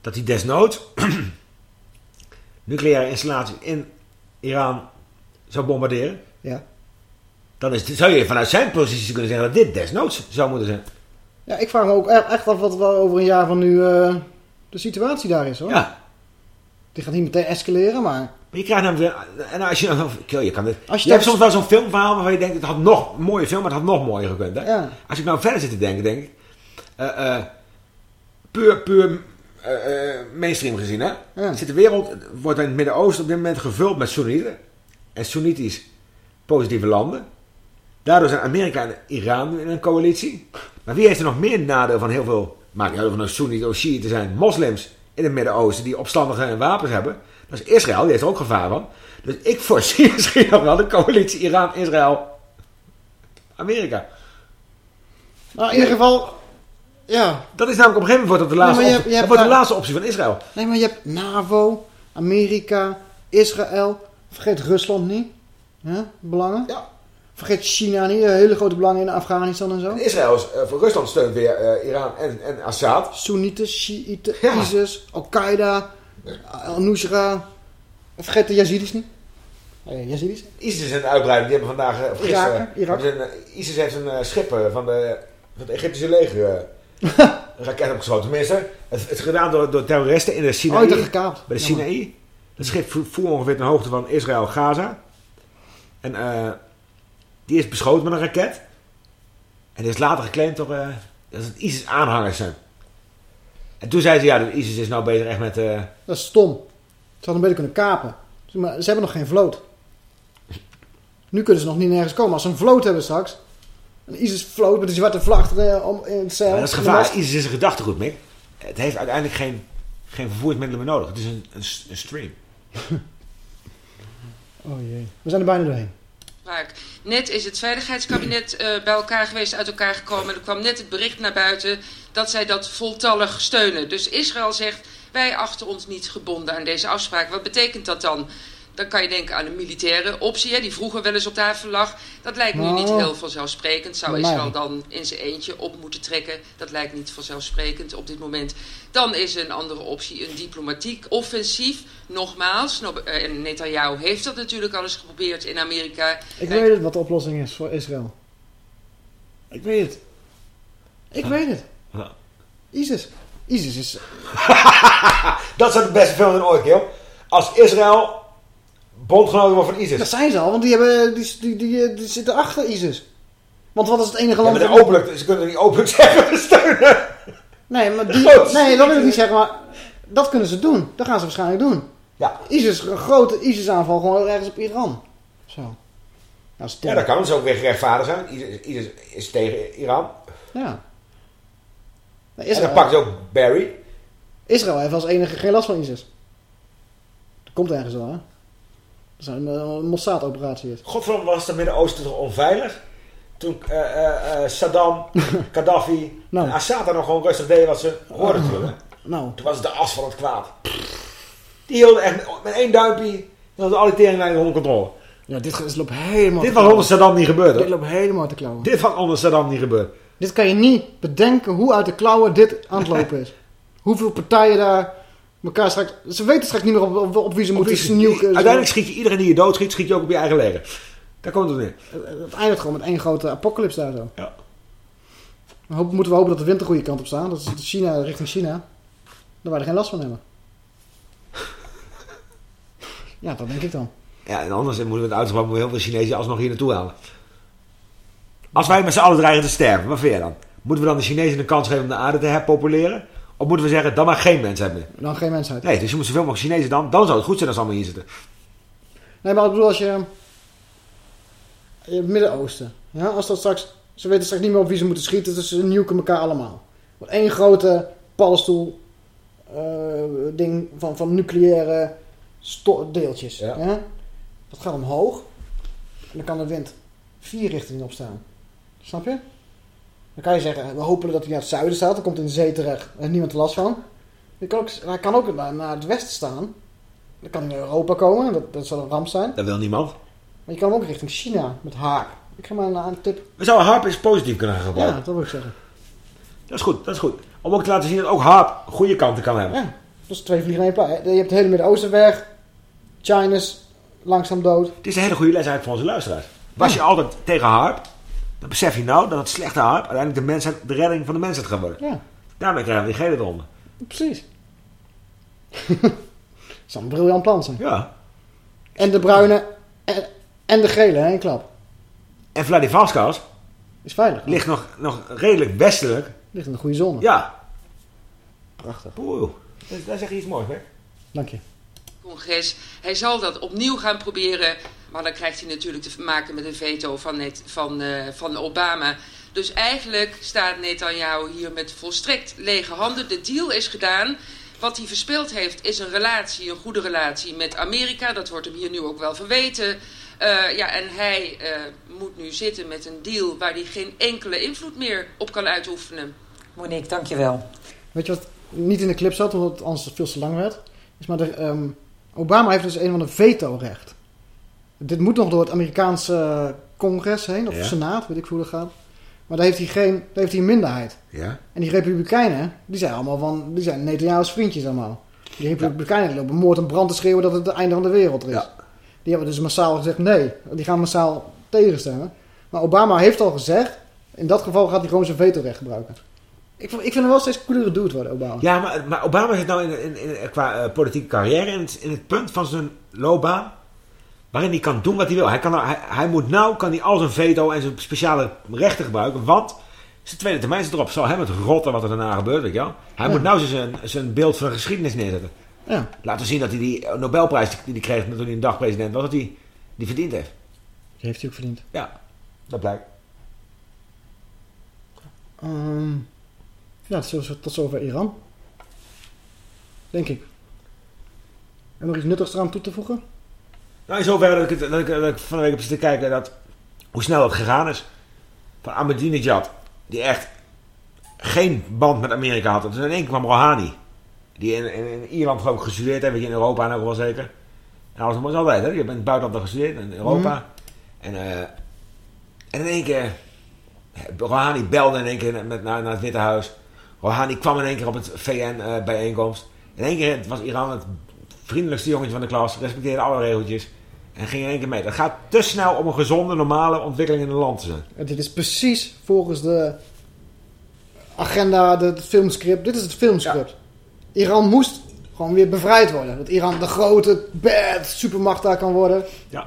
dat hij desnoods... nucleaire installaties in Iran zou bombarderen? Ja. Dan is, zou je vanuit zijn positie kunnen zeggen dat dit desnoods zou moeten zijn. Ja, ik vraag me ook e- echt af wat wel over een jaar van nu eh, de situatie daar is hoor. Ja. Die gaat niet meteen escaleren, maar... Je krijgt namelijk... En als je dan... Kill, je kan dit, Als je je hebt soms wel zo'n filmverhaal waarvan je denkt... Het had nog een mooie film, maar het had nog mooier gekund. Hè? Ja. Als ik nou verder zit te denken, denk ik... eh, eh, puur, puur eh, mainstream gezien, hè? Zit de wereld wordt in het Midden-Oosten op dit moment gevuld met Soenieten. En Soenitisch positieve landen. Daardoor zijn Amerika en Iran in een coalitie. Maar wie heeft er nog meer nadeel van heel veel... Maakt niet uit of het nou Soeniet of Shiite zijn. Moslims in het Midden-Oosten die opstandige en wapens hebben. Is Israël, die heeft er ook gevaar van. Dus ik voorzie misschien nog wel de coalitie Iran, Israël, Amerika. Nou, in ieder geval... Ja. Dat is namelijk op een gegeven moment wordt dat de laatste, Nee, maar je optie, dat wordt de laatste optie van Israël. Nee, maar je hebt NAVO, Amerika, Israël. Vergeet Rusland niet. Ja, belangen. Ja. Vergeet China niet, hele grote belangen in Afghanistan en zo. En Israël is, eh, voor Rusland steunt weer eh, Iran en, en Assad. Soenieten, Shiiten, ISIS, Al-Qaeda, Al-Nusra. Vergeet de Yazidis niet. Eh, Yazidis. ISIS is een uitbreiding. Die hebben vandaag, eh, of gisteren, Irak. eh, ISIS heeft een eh, schip eh, van, de, van het Egyptische leger eh, een raket opgeschoten. Tenminste, het, het is gedaan door, door terroristen in de Sinaï. Oh, dat gekaapt. Bij de. Sinaï. Het schip vo- voer ongeveer ten hoogte van Israël Gaza. En eh, die is beschoten met een raket. En die is later geclaimd door, eh, dat het ISIS-aanhangers zijn. En toen zei ze, ja, de ISIS is nou bezig echt met... eh, Dat is stom. Ze hadden hem beter kunnen kapen. Maar ze hebben nog geen vloot. Nu kunnen ze nog niet nergens komen. Als ze een vloot hebben straks. Een ISIS-vloot met een zwarte vlag eh, om in het zeil. Maar dat is gevaar. ISIS is een gedachtegoed, Mick. Het heeft uiteindelijk geen, geen vervoersmiddelen meer nodig. Het is een, een, een stream. Oh jee. We zijn er bijna doorheen. Net is het Veiligheidskabinet eh, bij elkaar geweest, uit elkaar gekomen. Er kwam net het bericht naar buiten dat zij dat voltallig steunen. Dus Israël zegt, wij achten ons niet gebonden aan deze afspraak. Wat betekent dat dan? Dan kan je denken aan een militaire optie, hè, die vroeger wel eens op tafel lag. Dat lijkt nu Nou, niet heel vanzelfsprekend. Zou Israël dan in zijn eentje op moeten trekken? Dat lijkt niet vanzelfsprekend op dit moment. Dan is er een andere optie, een diplomatiek offensief. Nogmaals, eh, en Netanyahu heeft dat natuurlijk al eens geprobeerd in Amerika. Ik weet het wat de oplossing is voor Israël. Ik weet het. Ik weet het. Ja. ISIS. ISIS is... Dat is de beste film in ooit, joh. Als Israël bondgenoten van ISIS. Dat zijn ze al, want die, hebben, die, die, die, die zitten achter ISIS. Want wat is het enige Ja, land... maar de openlijk, ze kunnen niet openlijk zeggen we steunen. Nee, maar die, nee, dat wil ik niet zeggen, maar dat kunnen ze doen. Dat gaan ze waarschijnlijk doen. Ja. ISIS, een grote ISIS-aanval gewoon ergens op Iran. Zo. Nou. Ja, dat kan. Zou ook weer gerechtvaardigd zijn. ISIS, ISIS is tegen Iran. Ja. Nee, En Israël, dan pakt ze ook Barry. Israël heeft als enige geen last van ISIS. Dat komt ergens wel, hè? Dat is een, een Mossad-operatie is. Godverdomme was het Midden-Oosten toch onveilig? Toen eh, eh, eh, Saddam, Gaddafi Nou. en Assad daar nog gewoon rustig deden wat ze hoorden te hè? Nou. Toen was het de as van het kwaad. Die hielden echt met, één duimpje hielden al die teringlijnen onder controle. Ja, dit is- loopt helemaal Dit was onder Saddam niet gebeurd Dit loopt helemaal te klauwen. Dit was onder Saddam niet gebeurd. Dit kan je niet bedenken hoe uit de klauwen dit aan het lopen is. Hoeveel partijen daar elkaar straks... Ze weten straks niet meer op, op, op wie ze moeten Op snoeken. Uiteindelijk schiet je iedereen die je doodschiet, schiet je ook op je eigen leger. Daar komt het op neer. Het eindigt gewoon met één grote apocalypse daar zo. Ja. Dan hopen- moeten we hopen dat de wind de goede kant op staat. Dat is China richting China. Dan wij er geen last van hebben. Ja, dat denk ik dan. Ja, en anders moeten we het uitgesproken heel veel Chinezen alsnog hier naartoe halen. Als wij met z'n allen dreigen te sterven, wat vind je dan? Moeten we dan de Chinezen een kans geven om de aarde te herpopuleren? Of moeten we zeggen, dan maar geen mensheid meer? Dan geen mensheid. Nee, dus je moet zoveel mogelijk Chinezen dan. Dan zou het goed zijn als ze allemaal hier zitten. Nee, maar ik bedoel als je... in Het Midden-Oosten. Ja, als dat straks... Ze weten straks niet meer op wie ze moeten schieten. Dus ze nuken elkaar allemaal. Wordt één grote paddenstoel... eh, ding van, van nucleaire deeltjes. Ja. Dat gaat omhoog. En dan kan de wind vier richtingen opstaan. Snap je? Dan kan je zeggen, we hopen dat hij naar het zuiden staat. Dan komt hij in de zee terecht. Daar heeft niemand er last van. Hij kan ook, hij kan ook naar, naar het westen staan. Dan kan hij naar Europa komen. Dat, dat zal een ramp zijn. Dat wil niemand. Maar je kan hem ook richting China met harp. Ik ga maar een, een tip. We zouden harp eens positief kunnen gaan Ja, gebruiken. dat wil ik zeggen. Dat is goed, dat is goed. Om ook te laten zien dat ook harp goede kanten kan hebben. Ja, dat is twee vliegen in één pijl. Je hebt het hele Midden-Oosten weg. China is langzaam dood. Het is een hele goede les eigenlijk voor onze luisteraars. Was je altijd tegen harp, dan besef je nou dat het slechte harp uiteindelijk de, mensheid, de redding van de mensheid gaat worden. Ja, Daarmee krijgen we die gele eronder. precies. Het zou een briljant plan zijn. Ja. En de bruine en, en de gele, hè, in klap. En Vladivostok Is veilig. ligt nog, nog redelijk westelijk. Ligt in de goede zone. Ja. Prachtig. Oeh, daar zeg je iets moois, hè? Dank je. Congres. Hij zal dat opnieuw gaan proberen. Maar dan krijgt hij natuurlijk te maken met een veto van, net, van, eh, van Obama. Dus eigenlijk staat Netanyahu hier met volstrekt lege handen. De deal is gedaan. Wat hij verspeeld heeft is een relatie, een goede relatie met Amerika. Dat wordt hem hier nu ook wel verweten. Eh, ja, en hij eh, moet nu zitten met een deal waar hij geen enkele invloed meer op kan uitoefenen. Monique, dankjewel. Weet je wat niet in de clip zat, omdat het anders veel te lang werd? Is maar de, ehm, Obama heeft dus een van de veto-recht. Dit moet nog door het Amerikaanse congres heen, of Ja. senaat, weet ik hoe dat gaat. Maar daar heeft hij, geen, daar heeft hij een minderheid. Ja. En die republikeinen, die zijn allemaal van, die zijn Netanyahu's vriendjes allemaal. Die republikeinen die lopen moord en brand te schreeuwen dat het het einde van de wereld is. Die hebben dus massaal gezegd nee. Die gaan massaal tegenstemmen. Maar Obama heeft al gezegd, in dat geval gaat hij gewoon zijn vetorecht gebruiken. Ik, vind- ik vind hem wel steeds coolere dude worden, Obama. Ja, maar, maar Obama zit nou in, in, in- qua eh, politieke carrière in het, in het punt van zijn loopbaan waarin hij kan doen wat hij wil. Hij, kan nou, hij, hij moet nou kan hij al zijn veto en zijn speciale rechten gebruiken, want zijn tweede termijn zit erop. Zal hem het rotten wat er daarna gebeurt, weet je wel. Hij Ja. moet nou zijn, zijn beeld van de geschiedenis neerzetten. Ja. Laten zien dat hij die Nobelprijs die hij kreeg toen hij een dag president was, dat hij die verdiend heeft. Die heeft hij ook verdiend. Ja, dat blijkt. Ehm, ja, tot zover, Iran. Denk ik. En nog iets nuttigs eraan toe te voegen? Nou, in zoverre dat ik, het- dat ik, dat ik van de week heb zitten kijken dat, hoe snel dat gegaan is. Van Ahmadinejad, die echt geen band met Amerika had. Dus in één keer kwam Rouhani, die in, in, in Ierland geloof ik gestudeerd heeft, in Europa en ook wel zeker. En alles was altijd, hè? je bent in het buitenland gestudeerd, in Europa. Mhm. En, eh, en in één keer, Rouhani belde in één keer met, naar, naar het Witte Huis. Rouhani kwam in één keer op het VN-bijeenkomst. in één keer was Iran het vriendelijkste jongetje van de klas, respecteerde alle regeltjes. En ging in één keer mee. Dat gaat te snel om een gezonde, normale ontwikkeling in een land te zijn. En dit is precies volgens de agenda, de, het filmscript. Dit is het filmscript. Iran moest gewoon weer bevrijd worden. Dat Iran de grote, bad supermacht daar kan worden. Ja.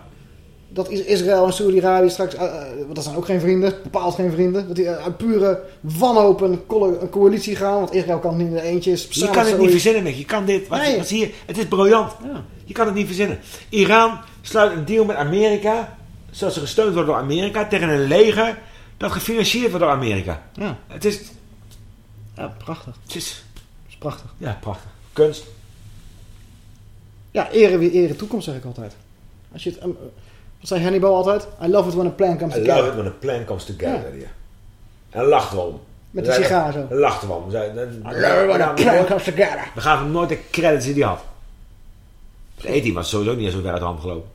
Dat Is- Israël en Saudi-Arabië straks, eh, eh, want dat zijn ook geen vrienden, bepaald geen vrienden. Dat die eh, uit pure wanhoop een, coalitie gaan. Want Israël kan het niet in de eentje. Je samen kan het niet verzinnen, Mick. Je kan dit. Wat, Nee. wat je? Het is briljant. Je kan het niet verzinnen. Iran sluit een deal met Amerika. Zodat ze gesteund worden door Amerika. Tegen een leger dat gefinancierd wordt door Amerika. Ja. Het is... Ja, prachtig. Het is... is prachtig. Ja, prachtig. Kunst. Ja, ere wie ere toekomst zeg ik altijd. Als je het, ehm, wat zei Hannibal altijd? I love it when a plan comes I together. love it when a plan comes together. Ja. En lachten we om. Met die sigaar zo. En lachten we om. We zeiden, dan- I love it when a dan- plan comes together. We gaven hem nooit de credits die hij had. De E-team was sowieso niet zo ver uit de hand gelopen.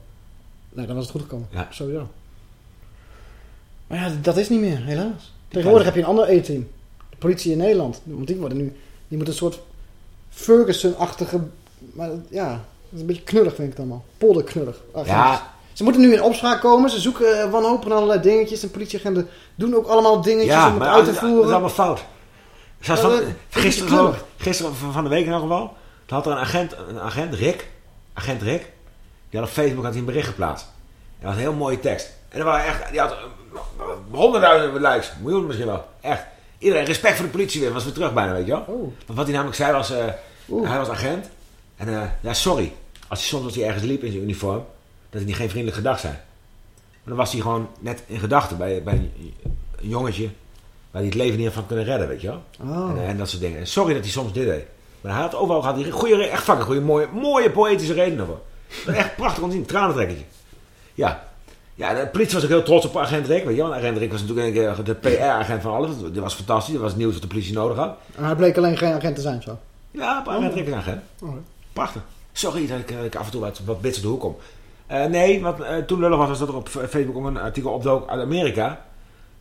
Nee, dan was het goed gekomen. Ja. Sowieso. Maar ja, dat is niet meer, helaas. Tegenwoordig heb je een ander E-team. De politie in Nederland. Want die worden nu... Die moet een soort Ferguson-achtige... Maar ja, dat is een beetje knullig vind ik het allemaal. Polderknullig. Ja. Ze moeten nu in opspraak komen. Ze zoeken eh, wanhopig naar allerlei dingetjes. En politieagenten doen ook allemaal dingetjes Ja, om het uit te dat- voeren. dat is allemaal fout. Zoals Maar van, dat- gisteren, dat gisteren van de week in elk geval. Toen had er een agent, een agent, Rick. Agent Rick. Die had op Facebook had hij een bericht geplaatst. En dat was een heel mooie tekst. En er waren echt, die had eh, honderdduizenden likes. Miljoen misschien wel. Echt. Iedereen respect voor de politie weer. Was weer terug bijna, weet je wel. Want wat hij namelijk zei was, eh, hij was agent. En eh, ja, sorry. Als hij soms als hij ergens liep in zijn uniform. Dat niet geen vriendelijk gedag zei. Maar dan was hij gewoon net in gedachten bij, bij een, jongetje. Waar hij het leven niet van kunnen redden, weet je wel. Oh. En, en dat soort dingen. En sorry dat hij soms dit deed. Maar hij had overal gehad hij goede, echt fucking goede, mooie, mooie poëtische redenen voor. Dat echt prachtig om te zien, tranentrekkertje. Ja. Ja, de politie was ook heel trots op agent Rick, weet je wel. Agent Rick was natuurlijk een keer de PR-agent van alles. Dat was fantastisch, dat was het nieuws wat de politie nodig had. En hij bleek alleen geen agent te zijn, zo. Ja, agent Rick is een agent. Oh. Prachtig. Sorry dat ik, eh, ik af en toe wat, wat bits op de hoek kom. Eh, nee, wat eh, toen lullig was, was dat er op Facebook ook een artikel opdook uit Amerika.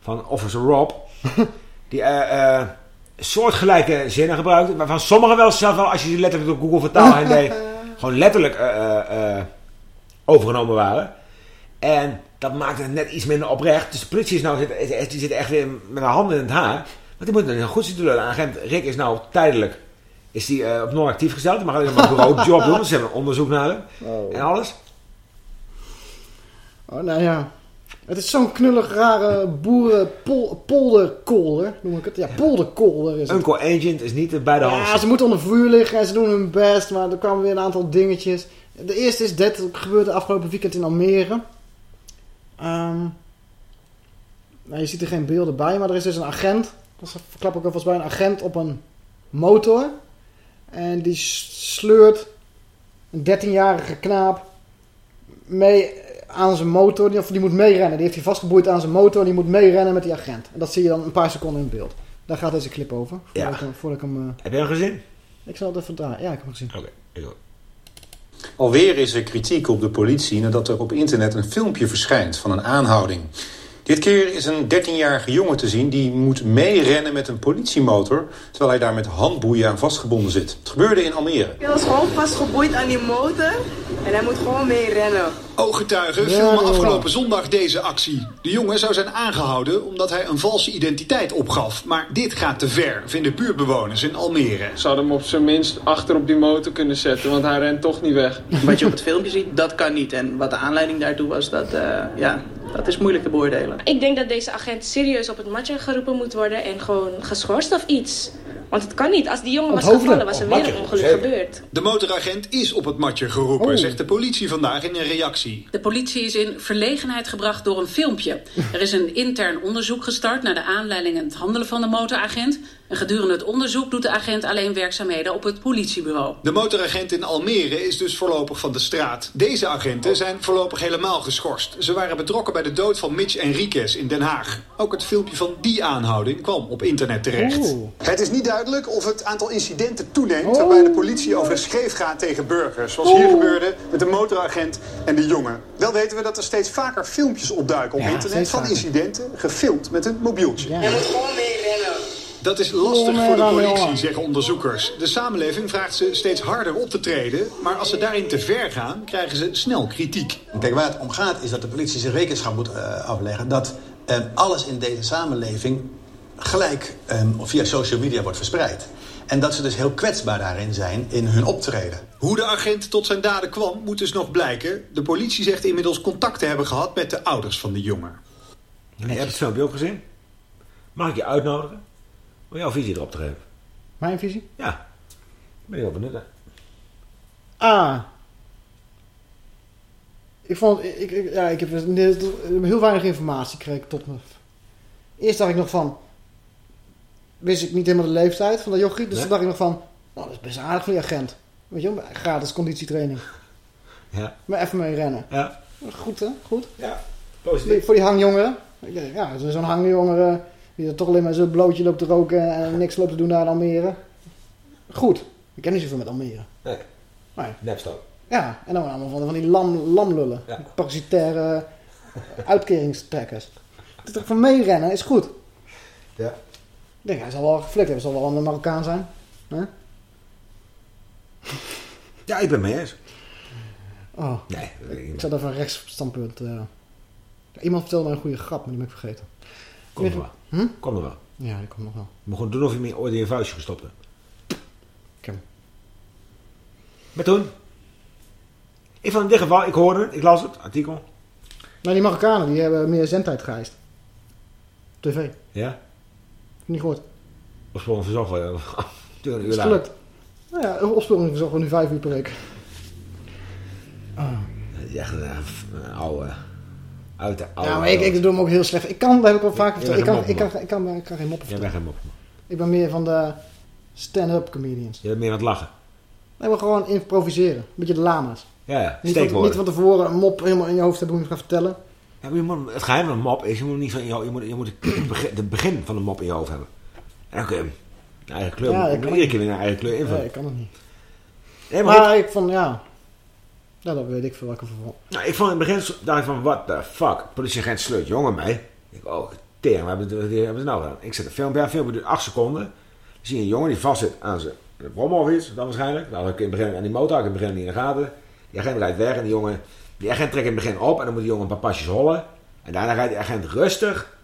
Van Officer Rob. die eh, soortgelijke zinnen gebruikte. Waarvan sommige wel zelf wel, als je ze letterlijk door Google vertaal heen deed. gewoon letterlijk overgenomen waren. En dat maakte het net iets minder oprecht. Dus de politie is nou, die zit echt weer met haar handen in het haar. Want die moet dan goed zitten lullen. Agent Rick is nou tijdelijk is die, op non-actief gesteld. Die mag alleen maar een bureaujob doen. Ze hebben een onderzoek naar hem. Oh. En alles. Oh, nou ja. Het is zo'n knullig rare boeren pol, noem ik het. Ja, polderkolder is het. Uncle Agent is niet bij de hand. Ja, ze moeten onder vuur liggen en ze doen hun best, maar er kwamen weer een aantal dingetjes. De eerste is dit, dat gebeurde afgelopen weekend in Almere. Ehm, nou, je ziet er geen beelden bij, maar er is dus een agent. Dat verklap ik alvast bij, een agent op een motor. En die sleurt een 13-jarige knaap mee aan zijn motor. Die, of die moet meerennen. Die heeft hij vastgeboeid aan zijn motor en die moet meerennen met die agent. En dat zie je dan een paar seconden in beeld. Daar gaat deze clip over. Voordat Ja. ik, voordat ik hem... eh, Heb je hem gezien? ik zal het even draaien. Ja, ik heb hem gezien. Oké, ik ook. Alweer is er kritiek op de politie nadat er op internet een filmpje verschijnt van een aanhouding. Dit keer is een 13-jarige jongen te zien die moet meerennen met een politiemotor... terwijl hij daar met handboeien aan vastgebonden zit. Het gebeurde in Almere. Hij was gewoon vastgeboeid aan die motor en hij moet gewoon mee rennen. Ooggetuigen filmen afgelopen zondag deze actie. De jongen zou zijn aangehouden omdat hij een valse identiteit opgaf. Maar dit gaat te ver, vinden buurtbewoners in Almere. Zou hem op zijn minst achter op die motor kunnen zetten, want hij rent toch niet weg. Wat je op het filmpje ziet, dat kan niet. En wat de aanleiding daartoe was, dat, eh, ja, dat is moeilijk te beoordelen. Ik denk dat deze agent serieus op het matje geroepen moet worden en gewoon geschorst of iets. Want het kan niet. Als die jongen was gevallen, was er Op weer een ongeluk gebeurd. De motoragent is op het matje geroepen, Oh. zegt de politie vandaag in een reactie. De politie is in verlegenheid gebracht door een filmpje. Er is een intern onderzoek gestart naar de aanleiding en het handelen van de motoragent. En gedurende het onderzoek doet de agent alleen werkzaamheden op het politiebureau. De motoragent in Almere is dus voorlopig van de straat. Deze agenten zijn voorlopig helemaal geschorst. Ze waren betrokken bij de dood van Mitch Enriquez in Den Haag. Ook het filmpje van die aanhouding kwam op internet terecht. Het is niet duidelijk of het aantal incidenten toeneemt... waarbij de politie over de schreef gaat tegen burgers. Zoals hier gebeurde met de motoragent en de jongen. Wel weten we dat er steeds vaker filmpjes opduiken op Ja, internet... van incidenten gefilmd met een mobieltje. Hij moet gewoon mee rennen. Dat is lastig voor de politie, zeggen onderzoekers. De samenleving vraagt ze steeds harder op te treden... maar als ze daarin te ver gaan, krijgen ze snel kritiek. Kijk, waar het om gaat is dat de politie zich rekenschap moet eh, afleggen... dat eh, alles in deze samenleving gelijk eh, via social media wordt verspreid. En dat ze dus heel kwetsbaar daarin zijn in hun optreden. Hoe de agent tot zijn daden kwam, moet dus nog blijken. De politie zegt inmiddels contact te hebben gehad met de ouders van de jongen. Je hebt het filmpje ook gezien. Mag ik je uitnodigen om jouw visie erop te geven? Mijn visie? Ja. Ben je wel benieuwd, hè? Ah. Ik vond, ik, ik- ja, ik heb heel weinig informatie kreeg ik tot me. Eerst dacht ik nog van, wist ik niet helemaal de leeftijd van dat jochie. Dus Nee. toen dacht ik nog van, nou dat is best aardig van die agent. Weet je wel, gratis conditietraining. Ja. Maar even mee rennen. Ja. Goed hè, goed. Ja, Die- Voor die hangjongeren. Ja, zo'n hangjongere die er toch alleen maar zo'n blootje loopt te roken en niks loopt te doen daar in Almere. Goed. Ik ken niet zoveel met Almere. Nee. Nee. Nepstad. Ja, en dan allemaal van, van die lam, lamlullen. Ja. Parasitaire uitkeringstrekkers. Het is toch van meerennen is goed. Ja. Ik denk, hij zal wel geflikt hebben. Zal wel een Marokkaan zijn. Hè? Ja, ik ben mee eens. Oh. Nee, ik Ik zat even een rechtsstandpunt. Ja, Iemand vertelde mij een goede grap, maar die ben ik vergeten. Kom er wel. Hm? Kom er wel. Ja, die komt nog wel. Je moet gewoon doen of je me ooit in je vuistje gestopt hebt. Ik. Maar toen? Ik vond in dit geval, ik hoorde het, ik las het, artikel. Nou, die Marokkanen die hebben meer zendtijd geëist. TV. Ja? Niet gehoord. Wel. Toen een uur is gelukt. Nou ja, verzorgen we nu vijf uur per week. Ah. Dat is echt een, eh, een oude... Uit de oude... Ja, maar ik, ik doe hem ook heel slecht. Ik kan, dat heb ik Je verteld. Ik kan, ik, kan, ik, kan, ik kan geen moppen Jij bent geen mop. Ik ben meer van de stand-up comedians. Je bent meer aan het lachen. Nee, maar gewoon improviseren. Een beetje de lama's. Ja, ja. Niet van, niet van tevoren een mop helemaal in je hoofd hebben hoe je het gaat vertellen. Ja, maar je moet, het geheim van een mop is, je moet niet van je, moet, je moet het begin, van de mop in je hoofd hebben. En dan kun je hem eigen kleur, Ja, ja, ik iedere keer weer een eigen kleur invullen. Nee, ik kan het niet. Nee, maar ik vond, ja... Ja, dat weet ik veel welke van. Nou, ik vond in het begin, dacht ik van, what the fuck, politieagent sleurt jongen mee. Ik oh, tering, wat hebben, we- wat hebben ze nou gedaan? Ik zet een filmpje aan, filmpje duurt 8 seconden. Dan zie je een jongen die vast zit aan zijn rommel of iets, dan waarschijnlijk. Nou, ik in het begin aan die motor, ik in het begin niet in de gaten. Die agent rijdt weg en die jongen, die agent trekt in het begin op en dan moet die jongen een paar pasjes hollen. En daarna rijdt die agent rustig,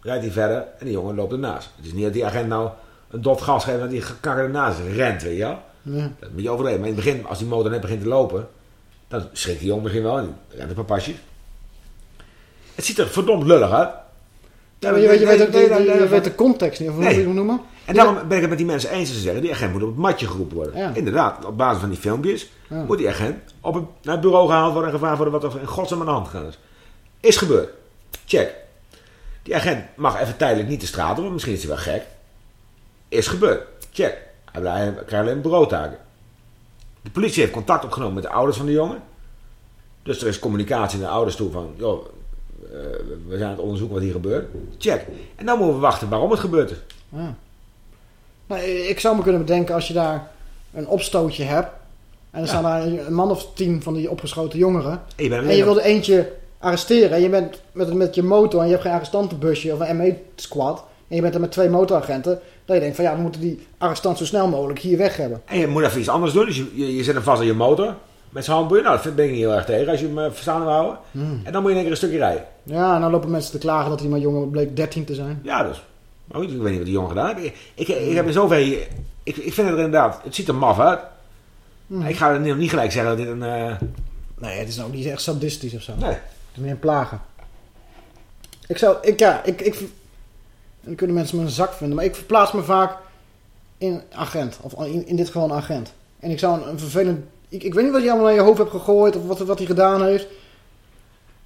rijdt hij verder en die jongen loopt ernaast. Het is niet dat die agent nou een dot gas geeft en die kakker ernaast rent, weet je wel. Ja. Dat moet je overdreven. Maar in het begin, als die motor net begint te lopen, dan schrikt die jongen misschien wel en die rent een paar pasjes. Het ziet er verdomd lullig uit. Ja, maar je, weet, je, weet, ook- de context niet, of hoe moet je het noemen? En daarom ben ik het met die mensen eens te zeggen, die agent moet op het matje geroepen worden. Inderdaad, op basis van die filmpjes moet die agent op het, naar het bureau gehaald worden en gevraagd worden wat er in godsnaam aan de hand gaat. is. Is gebeurd. Check. Die agent mag even tijdelijk niet de straat op, want misschien is hij wel gek. Is gebeurd. Check. Hij krijgt alleen bureautaken. De politie heeft contact opgenomen met de ouders van de jongen. Dus er is communicatie naar de ouders toe van, joh, eh, we zijn aan het onderzoeken wat hier gebeurt. Check. En dan moeten we wachten waarom het gebeurd is. Ja. Nou, ik zou me kunnen bedenken als je daar een opstootje hebt. En er staan daar een man of tien van die opgeschoten jongeren. En je En wilde eentje arresteren. En je bent met, met je motor en je hebt geen arrestantenbusje of een ME-squad. En je bent er met twee motoragenten. Dat je denkt van ja, we moeten die arrestant zo snel mogelijk hier weg hebben. En je moet even iets anders doen. Dus je, je, je zet hem vast aan je motor. Met zijn handboeien. Nou, dat vind- ben ik niet heel erg tegen. Als je hem uh, verstaan wil houden. Hmm. En dan moet je in één keer een stukje rijden. Ja, en dan lopen mensen te klagen dat die maar jongen bleek 13 te zijn. Ja, dus. Goed, ik weet niet wat die jongen gedaan heeft. Ik, ik, ik heb in zover... Ik, ik vind het er inderdaad... Het ziet er maf uit. Hmm. Ik ga niet, niet gelijk zeggen dat dit een... eh, Nee, het is nou niet echt sadistisch of zo. Nee. Het is meer een plagen. Ik zou, ik, ja, ik, ik, dan kunnen mensen me een zak vinden, maar ik verplaats me vaak in een agent. Of in, in dit geval een agent. En ik zou een, een vervelend, ik, ik weet niet wat hij allemaal naar je hoofd hebt gegooid of wat, wat hij gedaan heeft.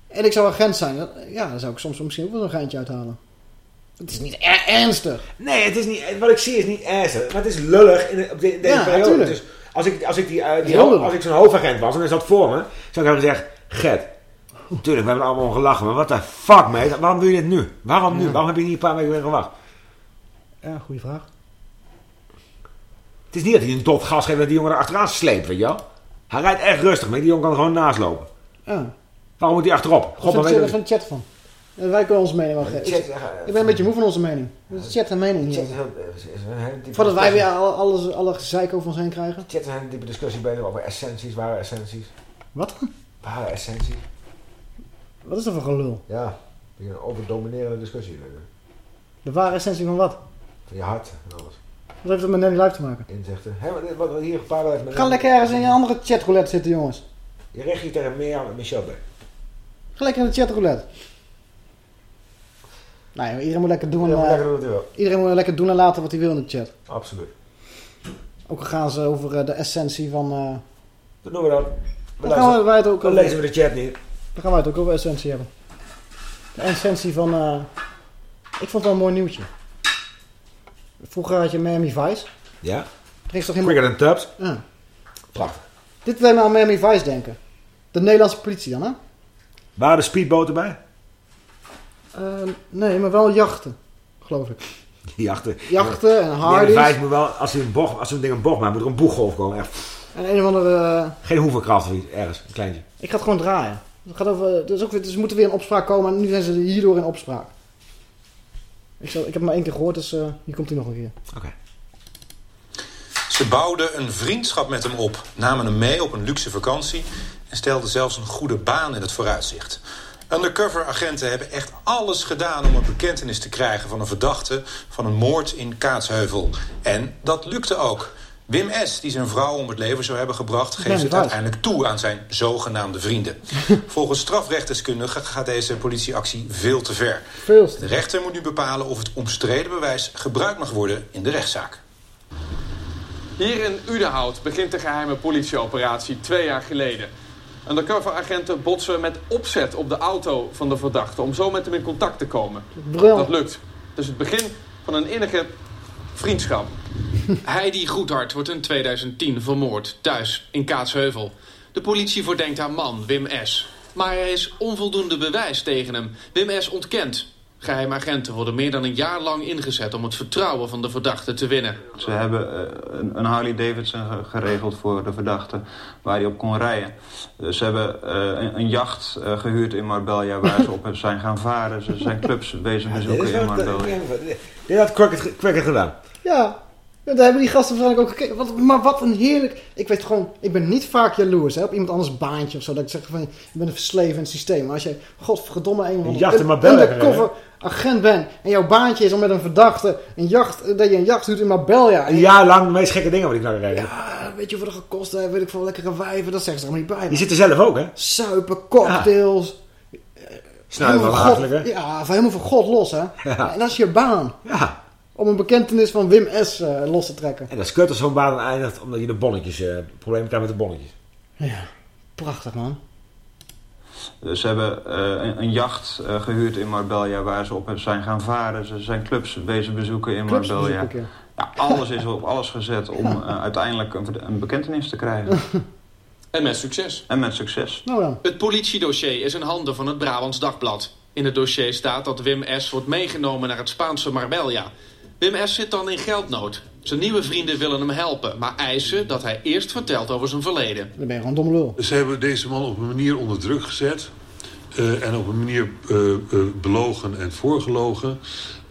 En ik zou agent zijn. Ja, dan zou ik soms misschien ook wel een geintje uithalen. Het is niet er- ernstig. Nee, het is niet, wat ik zie is niet ernstig. Maar het is lullig in de, op de- deze Ja, periode. natuurlijk. Dus als ik, als ik, die, eh, die als ik zo'n hoofdagent was en hij zat voor me, zou ik hebben gezegd: Gert, tuurlijk, we hebben allemaal om gelachen, maar wat de fuck, mate? Waarom doe je dit nu? Waarom nu? Ja. Waarom heb je niet een paar weken weer gewacht? Ja, goede vraag. Het is niet dat hij een dot gas geeft dat die jongen er achteraan sleept, weet je wel? Hij rijdt echt rustig, maar die jongen kan er gewoon naast lopen. Ja. Waarom moet hij achterop? God, Wat vind je van de chat van? Wij kunnen onze mening wel geven. Ik, ben een beetje moe van onze mening. Chat en mening hier. is een hele diepe Voordat wij weer al- alles, alle gezeik over ons heen krijgen. Chat is een hele diepe discussie bezig over essenties, ware essenties. Wat? Ware essenties. Wat is dat voor gelul? Ja, een overdominerende discussie. De ware essentie van wat? Van je hart en alles. Wat heeft dat met Nanny Live te maken? Inzichten. Hé, wat hier gepaard heeft met... Ga lekker ergens in je andere chatroulette zitten, jongens. Je richt je tegen Mirjam en Michel bij. Ga lekker in de chatroulette. Nou ja, iedereen moet lekker doen. Iedereen moet eh, lekker doen wat hij wil. Iedereen moet lekker doen en laten wat hij wil in de chat. Absoluut. Ook al gaan ze over eh, de essentie van... eh, Dat doen we dan. We dan gaan we, wij het ook dan over- lezen we de chat niet. Dan gaan wij het ook over essentie hebben. De essentie van... eh, ik vond het wel een mooi nieuwtje. Vroeger had je Miami Vice. Ja. Is toch helemaal... Quicker than Tubbs. Ja. Prachtig. Dit deed me aan Miami Vice denken. De Nederlandse politie dan, hè? Waren er speedboten bij? Eh, nee, maar wel jachten. Geloof ik. Jachten. Jachten en Die hardies. vijf moet wel, als hij een bocht, als zo'n ding een bocht maakt, moet er een boeggolf komen. Echt. En een of andere... eh, Geen hoeveelkracht of iets, ergens, een kleintje. Ik ga het gewoon draaien. Het gaat over, het is ook, weer- dus moeten weer in opspraak komen en nu zijn ze hierdoor in opspraak. Ik, zal, ik heb hem maar één keer gehoord, dus eh, hier komt hij nog een keer. Oké. Ze bouwden een vriendschap met hem op, namen hem mee op een luxe vakantie en stelden zelfs een goede baan in het vooruitzicht. Undercover agenten hebben echt alles gedaan om een bekentenis te krijgen van een verdachte van een moord in Kaatsheuvel. En dat lukte ook. Wim S., die zijn vrouw om het leven zou hebben gebracht, geeft het uiteindelijk toe aan zijn zogenaamde vrienden. Volgens strafrechtdeskundigen gaat deze politieactie veel te ver. De rechter moet nu bepalen of het omstreden bewijs gebruikt mag worden in de rechtszaak. Hier in Udenhout begint de geheime politieoperatie twee jaar geleden. Undercover-agenten botsen met opzet op de auto van de verdachte... om zo met hem in contact te komen. Dat lukt. Het is het begin van een innige vriendschap. Heidi Goedhart wordt in 2010 vermoord, thuis in Kaatsheuvel. De politie verdenkt haar man, Wim S. Maar er is onvoldoende bewijs tegen hem. Wim S. ontkent. Geheime agenten worden meer dan een jaar lang ingezet... om het vertrouwen van de verdachte te winnen. Ze hebben eh, een, een Harley Davidson ge- geregeld voor de verdachte waar hij op kon rijden. Eh, ze hebben eh, een, een jacht eh, gehuurd in Marbella waar ze op zijn gaan varen. Ze zijn clubs bezoeken in Marbella. Dit had Quicker gedaan. Ja, daar hebben die gasten waarschijnlijk ook gekeken. Wat, maar wat een heerlijk... Ik weet gewoon, ik ben niet vaak jaloers hè, op iemand anders baantje of zo. Dat ik zeg van, je bent een versleven in het systeem. Maar als je, godverdomme, een, Marbella undercover agent bent... en jouw baantje is om met een verdachte een jacht, dat je een jacht doet in Marbella... Een jaar lang de meest gekke dingen wat ik nou regel. Ja, weet je wat er gekost heeft? Weet ik veel, lekkere wijven. Dat zeggen ze er maar niet bij. Je zit er zelf ook, hè? Suipen, cocktails. Snuiven, hè? God- Ja, van helemaal van God los, hè? Ja. En dat is je baan. Ja. Om een bekentenis van Wim S. eh, los te trekken. En dat is kut als zo'n baan eindigt omdat je de bonnetjes, eh problemen krijgt met de bonnetjes. Ja, prachtig, man. Eh, Ze hebben eh, een, een jacht eh, gehuurd in Marbella waar ze op zijn gaan varen. Ze zijn clubs wezen bezoeken in Clubs Marbella. bezoeken, ja. Ja, alles is op alles gezet om eh, uiteindelijk een, een bekentenis te krijgen. En met succes. En met succes. Nou dan. Het politiedossier is in handen van het Brabants Dagblad. In het dossier staat dat Wim S. wordt meegenomen naar het Spaanse Marbella. Wim S. zit dan in geldnood. Zijn nieuwe vrienden willen hem helpen, maar eisen dat hij eerst vertelt over zijn verleden. Dan ben je gewoon dom lul. Ze hebben deze man op een manier onder druk gezet. eh, en op een manier eh, eh, belogen en voorgelogen.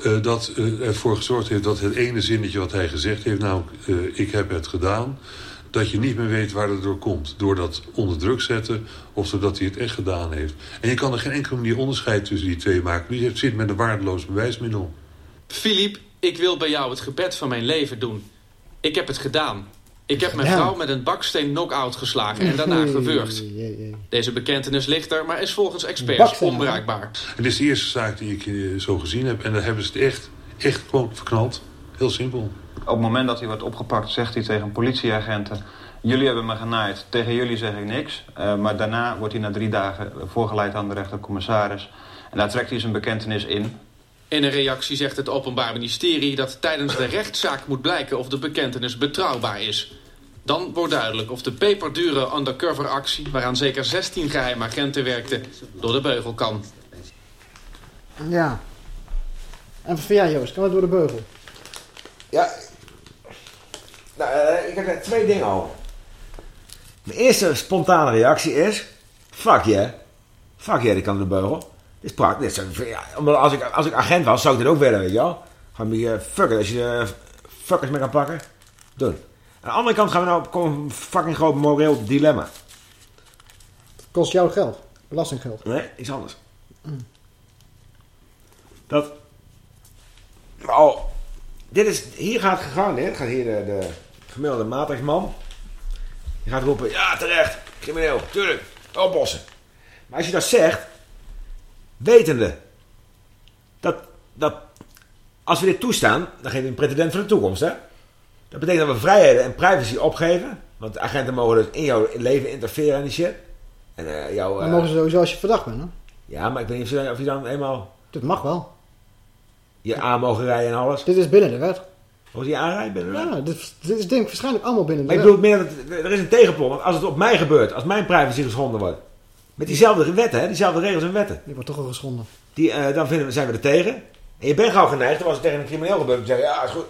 eh, dat ervoor gezorgd heeft dat het ene zinnetje wat hij gezegd heeft... namelijk, eh, ik heb het gedaan... dat je niet meer weet waar het door komt. Door dat onder druk zetten of doordat hij het echt gedaan heeft. En je kan er geen enkele manier onderscheid tussen die twee maken. Die zit met een waardeloos bewijsmiddel. Filip, ik wil bij jou het gebed van mijn leven doen. Ik heb het gedaan. Ik heb mijn vrouw met een baksteen knock-out geslagen en daarna gewurgd. Deze bekentenis ligt er, maar is volgens experts onbruikbaar. Dit is de eerste zaak die ik eh, zo gezien heb. En daar hebben ze het echt, echt gewoon verknald. Heel simpel. Op het moment dat hij wordt opgepakt, zegt hij tegen politieagenten... jullie hebben me genaaid, tegen jullie zeg ik niks. Eh, maar daarna wordt hij na drie dagen voorgeleid aan de rechtercommissaris. En daar trekt hij zijn bekentenis in. In een reactie zegt het Openbaar Ministerie dat tijdens de rechtszaak moet blijken of de bekentenis betrouwbaar is. Dan wordt duidelijk of de peperdure undercover actie, waaraan zeker 16 geheime agenten werkten, door de beugel kan. Ja. En voor jou, Joost, kan het door de beugel? Ja. Nou, eh, ik heb er twee dingen over. Mijn eerste spontane reactie is... Fuck yeah. Fuck yeah, die kan de beugel. Dit is praktisch. Ja, als, ik, als ik agent was, zou ik dit ook willen, weet je wel. Gewoon een beetje fucken. Als je eh, fuckers mee kan pakken, doen. Aan de andere kant gaan we nou komen een fucking groot moreel dilemma. Kost jou geld. Belastinggeld. Nee, iets anders. Mm. Dat... Oh, dit is... Hier gaat het gegaan, hè. Het gaat hier de, de gemiddelde matrixman. Die gaat roepen, ja, terecht. Crimineel, tuurlijk. Oplossen. Maar als je dat zegt... Wetende... Dat... dat als we dit toestaan, dan geven we een pretendent voor de toekomst, hè. Dat betekent dat we vrijheden en privacy opgeven. Want agenten mogen dus in jouw leven interfereren en die shit. En eh, mogen ze sowieso als je verdacht bent, hè? ja, maar ik weet niet of je, dan- of je dan eenmaal Dit mag wel. je aan mogen rijden en alles. Dit is binnen de wet. Mogen je aanrijden binnen de wet? Ja, dit, dit is denk ik waarschijnlijk allemaal binnen de Maar ik wet. bedoel meer dat er is een tegenpol. Want als het op mij gebeurt, als mijn privacy geschonden wordt. Met diezelfde wetten, hè, diezelfde regels en wetten. Die wordt toch al geschonden. Die, eh, dan vinden we, zijn we er tegen. En je bent gauw geneigd, als het tegen een crimineel gebeurt, te zeggen, ja, is goed.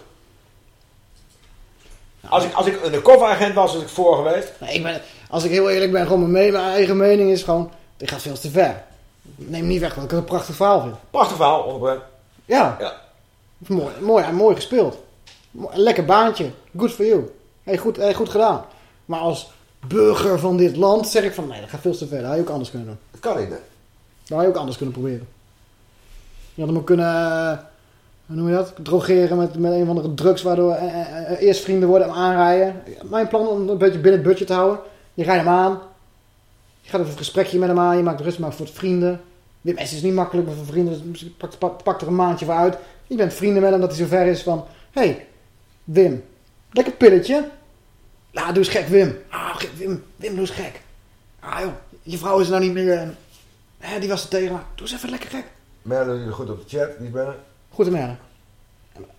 Als ik, als ik een coveragent was, was ik voor geweest. Nee, ik ben, als ik heel eerlijk ben, gewoon mijn, mijn eigen mening is gewoon... Dit gaat veel te ver. Neem niet weg dat ik het een prachtig verhaal vind. Prachtig verhaal, 100%. Ja. Ja. Mooi, mooi, mooi gespeeld. Lekker baantje. Good for you. Hey, goed, hey, goed gedaan. Maar als burger van dit land zeg ik van... Nee, dat gaat veel te ver. Dat had je ook anders kunnen doen. Dat kan niet, hè? Dat had je ook anders kunnen proberen. Je had hem ook kunnen... eh, hoe noem je dat? Drogeren met, met een van de drugs... waardoor eh, eh, eh, eerst vrienden worden en aanrijden. Mijn plan om een beetje binnen het budget te houden. Je rijdt hem aan. Je gaat even een gesprekje met hem aan. Je maakt rust maar voor het vrienden. Wim S is niet makkelijk met vrienden. Dus pak, pak, pak er een maandje voor uit. Je bent vrienden met hem dat hij zover is van... Hé, hey, Wim. Lekker pilletje. Ja, doe eens gek, Wim. Ah, Wim, Wim, doe eens gek. Ah joh, je vrouw is nou niet meer. En, hè, die was er tegen. Maar doe eens even lekker gek. Merlin, goed op de chat, niet binnen. Goed te merken.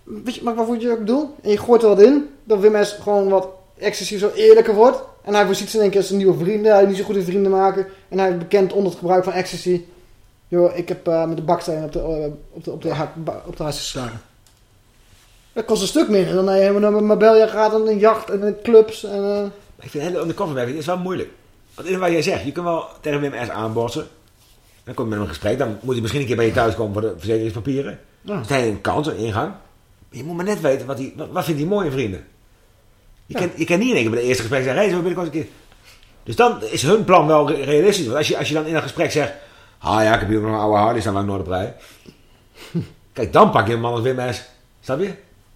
Weet je, maar waarvoor je ook doet? En je gooit er wat in. Dat Wim S gewoon wat excessief zo eerlijker wordt. En hij voorziet in één keer zijn nieuwe vrienden. Hij niet zo goede vrienden maken. En hij bekend onder het gebruik van ecstasy. Joh, ik heb eh, met de baksteen op de, eh, op de, op de, op de huis geslagen. Dat kost een stuk minder dan hij helemaal naar Marbella gaat en een jacht en in clubs. En, eh, Ik vind hele undercover werken is wel moeilijk. Want het is wat jij zegt, je kunt wel tegen Wim S aanbossen. Dan kom je met hem in gesprek. Dan moet hij misschien een keer bij je thuis komen voor de verzekeringspapieren. Ja. Dan hij een kans, een ingang. Maar je moet maar net weten, wat, hij, wat, wat vindt hij mooi in vrienden? Je, kan, je kan niet in één keer bij de eerste gesprek zeggen, hé, hey, zo binnenkort een keer. Dus dan is hun plan wel re- realistisch. Want als je, als je dan in een gesprek zegt, ah ja, ik heb hier nog een oude hard, die staan lang nooit op rij. Kijk, dan pak je een man als Wim S. Snap je?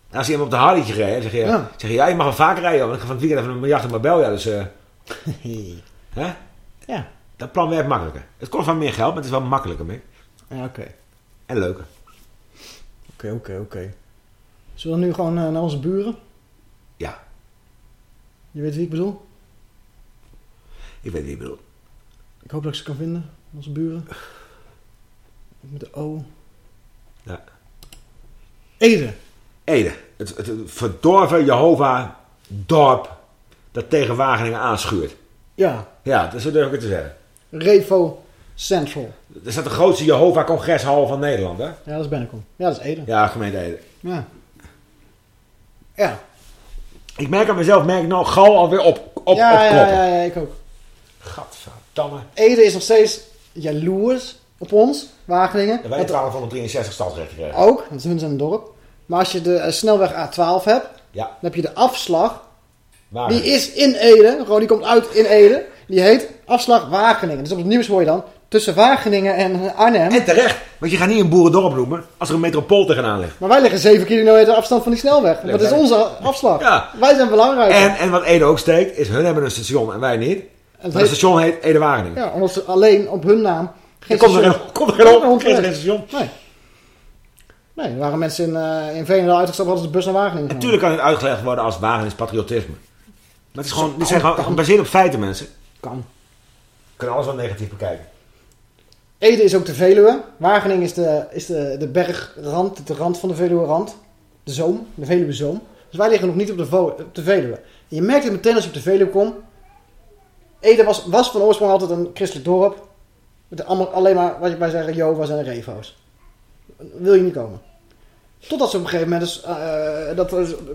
En als je hem op de Harley'tje gereden hebt, zeg je, Ja. zeg je, ja, je mag wel vaker rijden, want ik ga van het weekend even een jacht in Marbella, dus... eh hè? Ja. Dat plan werkt makkelijker. Het kost wel meer geld, maar het is wel makkelijker, mee. ja, oké. En leuker. Oké, oké, oké. Zullen we nu gewoon eh, naar onze buren? Ja. Je weet wie ik bedoel? Ik weet wie je bedoelt. Ik hoop dat ik ze kan vinden. Onze buren. Met de O. Ja. Ede. Ede. Het, verdorven Jehovah-dorp dat tegen Wageningen aanschuurt. Ja. Ja, dat zo durf ik het te zeggen. Revo Central. Dat is dat de grootste Jehovah-congreshal van Nederland, hè? Ja, dat is Bennekom. Ja, dat is Ede. Ja, gemeente Ede. Ja. Ja. Ik merk aan mezelf, merk ik nou gauw alweer op, op, ja, ja, opkloppen. ja, ja, ik ook. Gadverdamme. Ede is nog steeds jaloers op ons, Wageningen. En wij hebben 1263 stadsrechten gekregen. Ook, want hun zijn een dorp. Maar als je de eh, snelweg A12 hebt, Ja. dan heb je de afslag. Wageningen. Die is in Ede, gewoon die komt uit in Ede. Die heet afslag Wageningen. Dus op het nieuws hoor je dan tussen Wageningen en Arnhem. En terecht, want je gaat niet een boerendorp noemen als er een metropool tegenaan ligt. Maar wij liggen 7 kilometer afstand van die snelweg. Dat is onze afslag. Ja. Wij zijn belangrijk. En, en wat Ede ook steekt, is hun hebben een station en wij niet. Het heet- station heet Ede Wageningen. Ja, omdat ze alleen op hun naam geen komt er komt er geen op- station. Nee. Nee, er waren mensen in, eh in Veenendaal uitgestapt, hadden ze de bus naar Wageningen. Natuurlijk kan het uitgelegd worden als Wageningen is patriotisme. Maar het is gewoon, dit zijn kan, gewoon kan. gebaseerd op feiten, mensen. Kan. Kunnen alles wel negatief bekijken. Ede is ook de Veluwe. Wageningen is de, is de, de bergrand, de rand van de Veluwe-rand. De zoom, de Veluwe-zoom. Dus wij liggen nog niet op de, vo- op de Veluwe. En je merkt het meteen als je op de Veluwe komt. Ede was, was van oorsprong altijd een christelijk dorp. Met allemaal, alleen maar, wat je bij zeggen, Jehovah's en Revo's. Wil je niet komen. Totdat ze op een gegeven moment, dus, eh, dat,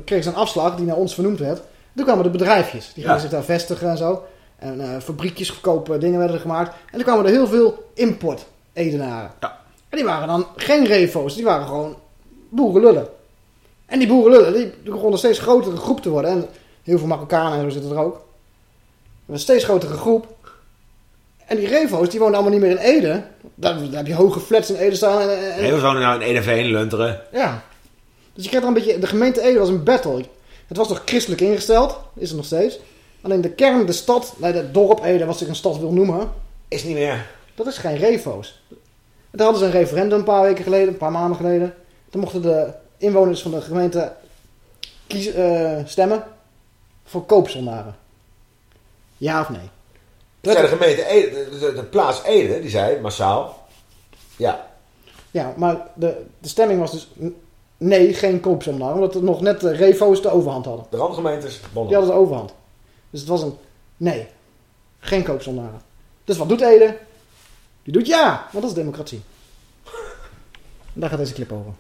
kregen ze een afslag die naar ons vernoemd werd. Toen kwamen de bedrijfjes. Die gingen Ja. zich daar vestigen en zo. En eh, fabriekjes, goedkope dingen werden er gemaakt. En toen kwamen er heel veel import Edenaren. En die waren dan geen refo's, die waren gewoon boerenlullen. En die boerenlullen, die begonnen een steeds grotere groep te worden. En heel veel Marokkanen en zo zitten er ook. Een steeds grotere groep. En die refo's, die woonden allemaal niet meer in Ede. Daar, daar heb je hoge flats in Ede staan. En, en- Nee, we wonen nou in Edeveen, Lunteren. ja. Dus je krijgt er een beetje... De gemeente Ede was een battle. Het was nog christelijk ingesteld. Is het nog steeds. Alleen de kern, de stad... Nee, het dorp Ede, wat zich een stad wil noemen... Is niet meer. Dat is geen refo's. En Daar hadden ze een referendum een paar weken geleden. Een paar maanden geleden. Toen mochten de inwoners van de gemeente kies, eh, stemmen... Voor koopzondaren. Ja of nee? De gemeente Ede, de, de, plaats Ede, die zei massaal, ja. Ja, maar de, de stemming was dus... Nee, geen koopzondaren. Omdat er nog net de refo's de overhand hadden. De randgemeentes, bonden. Die hadden de overhand. Dus het was een nee. Geen koopzondaren. Dus wat doet Ede? Die doet ja, want dat is democratie. En daar gaat deze clip over.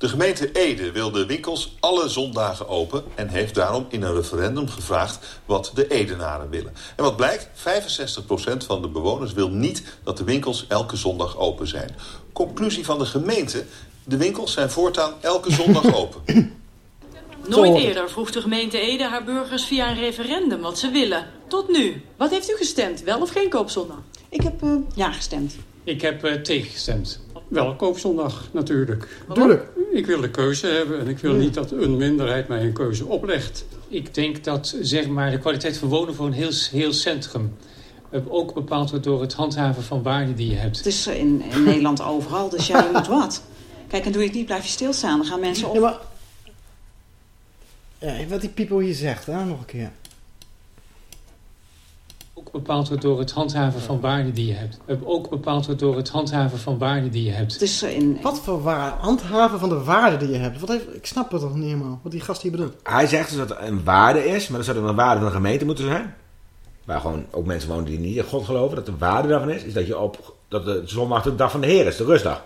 De gemeente Ede wil de winkels alle zondagen open... en heeft daarom in een referendum gevraagd wat de Edenaren willen. En wat blijkt, 65% van de bewoners wil niet dat de winkels elke zondag open zijn. Conclusie van de gemeente, de winkels zijn voortaan elke zondag open. Nooit eerder vroeg de gemeente Ede haar burgers via een referendum wat ze willen. Tot nu. Wat heeft u gestemd? Wel of geen koopzondag? Ik heb eh, ja gestemd. Ik heb eh, tegengestemd. Wel koopzondag natuurlijk. Tuurlijk. Ik wil de keuze hebben en ik wil niet dat een minderheid mij een keuze oplegt. Ik denk dat zeg maar, de kwaliteit van wonen voor een heel, heel centrum eh, ook bepaald wordt door het handhaven van waarden die je hebt. Het is in, in Nederland overal, dus ja, je moet wat. Kijk, en doe je het niet, blijf je stilstaan. Dan gaan mensen op. Ja, maar... Ja, wat die people hier zegt, hè? nog een keer. Bepaald wordt door het handhaven van waarden die je hebt. Ook bepaald wordt door het handhaven van waarden die je hebt. Het is in... Wat voor waar, handhaven van de waarden die je hebt. Wat heeft, ik snap het toch niet helemaal, wat die gast hier bedoelt. Hij zegt dus dat het een waarde is, maar dat zou dan een waarde van de gemeente moeten zijn. Waar gewoon ook mensen wonen die niet in God geloven. Dat de waarde daarvan is, is dat je op dat de zondag de dag van de Heer is, de rustdag.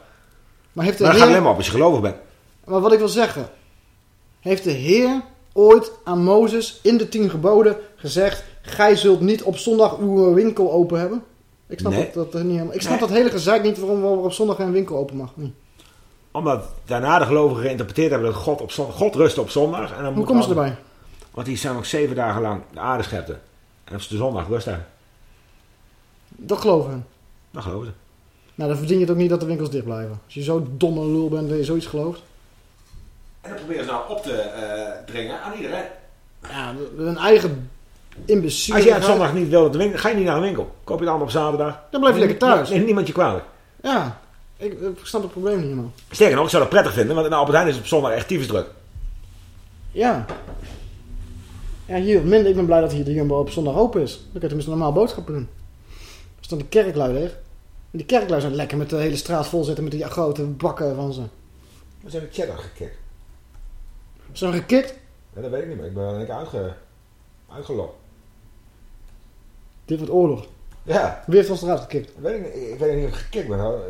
Maar heeft de Maar dat gaat Heer- alleen maar op als je gelovig bent. Maar wat ik wil zeggen. Heeft de Heer ooit aan Mozes in de tien geboden gezegd... Gij zult niet op zondag uw winkel open hebben? Ik snap, Nee. dat, dat niet helemaal. Ik snap Nee. dat hele gezeik niet waarom we op zondag geen winkel open mag. Hm. Omdat daarna de gelovigen geïnterpreteerd hebben dat God, op zon- God rust op zondag. En dan Hoe moet komen ze dan- erbij? Want die zijn ook zeven dagen lang de aarde schepte. En op de zondag rust daar. Dat geloven we. Dat geloven ze. Nou, dan verdien je het ook niet dat de winkels dicht blijven. Als je zo domme lul bent dat je zoiets gelooft. En dat proberen ze nou op te eh, dringen aan iedereen. Ja, hun eigen Als jij op zondag niet wil de winkel, ga je niet naar een winkel. Koop je het allemaal op zaterdag. Dan blijf je lekker thuis. Neemt niemand je kwalijk. Ja, ik, ik snap het probleem niet helemaal. Sterker nog, ik zou dat prettig vinden, want in Albert Heijn is het op zondag echt tyfus druk. Ja. Ja, hier wat minder. Ik ben blij dat hier de Jumbo op zondag open is. Dan kan je tenminste normaal boodschappen doen. Er staan de kerklui leeg. En die kerklui zijn lekker met de hele straat vol zitten met die grote bakken van ze. We zijn de al gekikt. Zijn we gekikt? Ja, dat weet ik niet, maar ik ben een keer uitge, uitgelogd. Dit wordt oorlog. Ja. Wie heeft ons eruit gekikt? Dat weet ik, niet. ik weet niet of ik gekikt ben. hoor.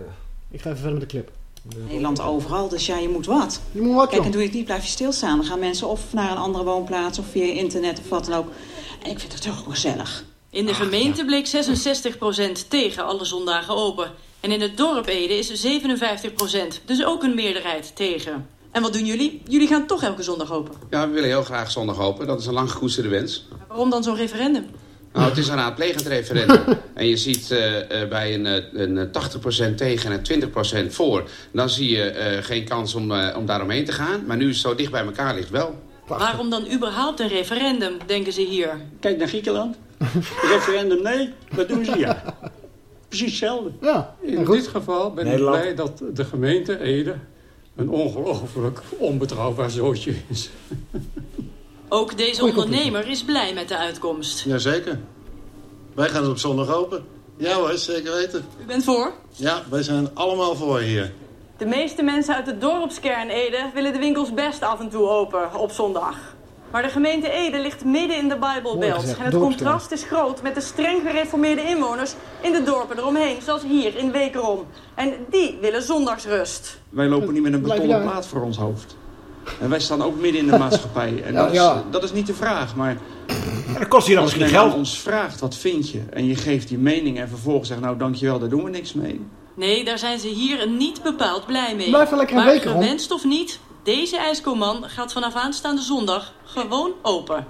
Ik ga even verder met de clip. Nederland overal, dus ja, je moet wat. Je moet wat, Kijk, joh. en doe je het niet, blijf je stilstaan. Dan gaan mensen of naar een andere woonplaats of via internet of wat dan ook. En ik vind het toch gezellig. In de gemeente bleek 66% tegen alle zondagen open. En in het dorp Ede is 57%, dus ook een meerderheid tegen. En wat doen jullie? Jullie gaan toch elke zondag open. Ja, we willen heel graag zondag open. Dat is een lang gekoesterde wens. Waarom dan zo'n referendum? Nou, het is een raadplegend referendum. en je ziet eh, eh, bij een, eh, een eh, 80% tegen en een 20% voor. Dan zie je eh, geen kans om, eh, om daaromheen te gaan. Maar nu het zo dicht bij elkaar ligt wel. Waarom dan überhaupt een referendum, denken ze hier? Kijk naar Griekenland. Referendum nee, wat doen ze ja? Precies hetzelfde. Ja, In dit geval ben Nederland. ik blij dat de gemeente Ede een ongelooflijk onbetrouwbaar zootje is. Ook deze ondernemer is blij met de uitkomst. Jazeker. Wij gaan het op zondag open. Ja hoor, zeker weten. U bent voor? Ja, wij zijn allemaal voor hier. De meeste mensen uit de dorpskern Ede willen de winkels best af en toe open op zondag. Maar de gemeente Ede ligt midden in de Bijbelbelt. En het contrast is groot met de streng gereformeerde inwoners in de dorpen eromheen. Zoals hier in Wekerom. En die willen zondagsrust. Wij lopen niet met een betonnen plaat voor ons hoofd. En wij staan ook midden in de maatschappij. En Ja, dat, is, ja. dat is niet de vraag, maar... dat kost je dan als misschien geld. aan ons vraagt, wat vind je? En je geeft die mening en vervolgens zegt, nou dankjewel, daar doen we niks mee. Nee, daar zijn ze hier niet bepaald blij mee. Blijf wel lekker een week gewenst of niet, deze ijskoman gaat vanaf aanstaande zondag gewoon open.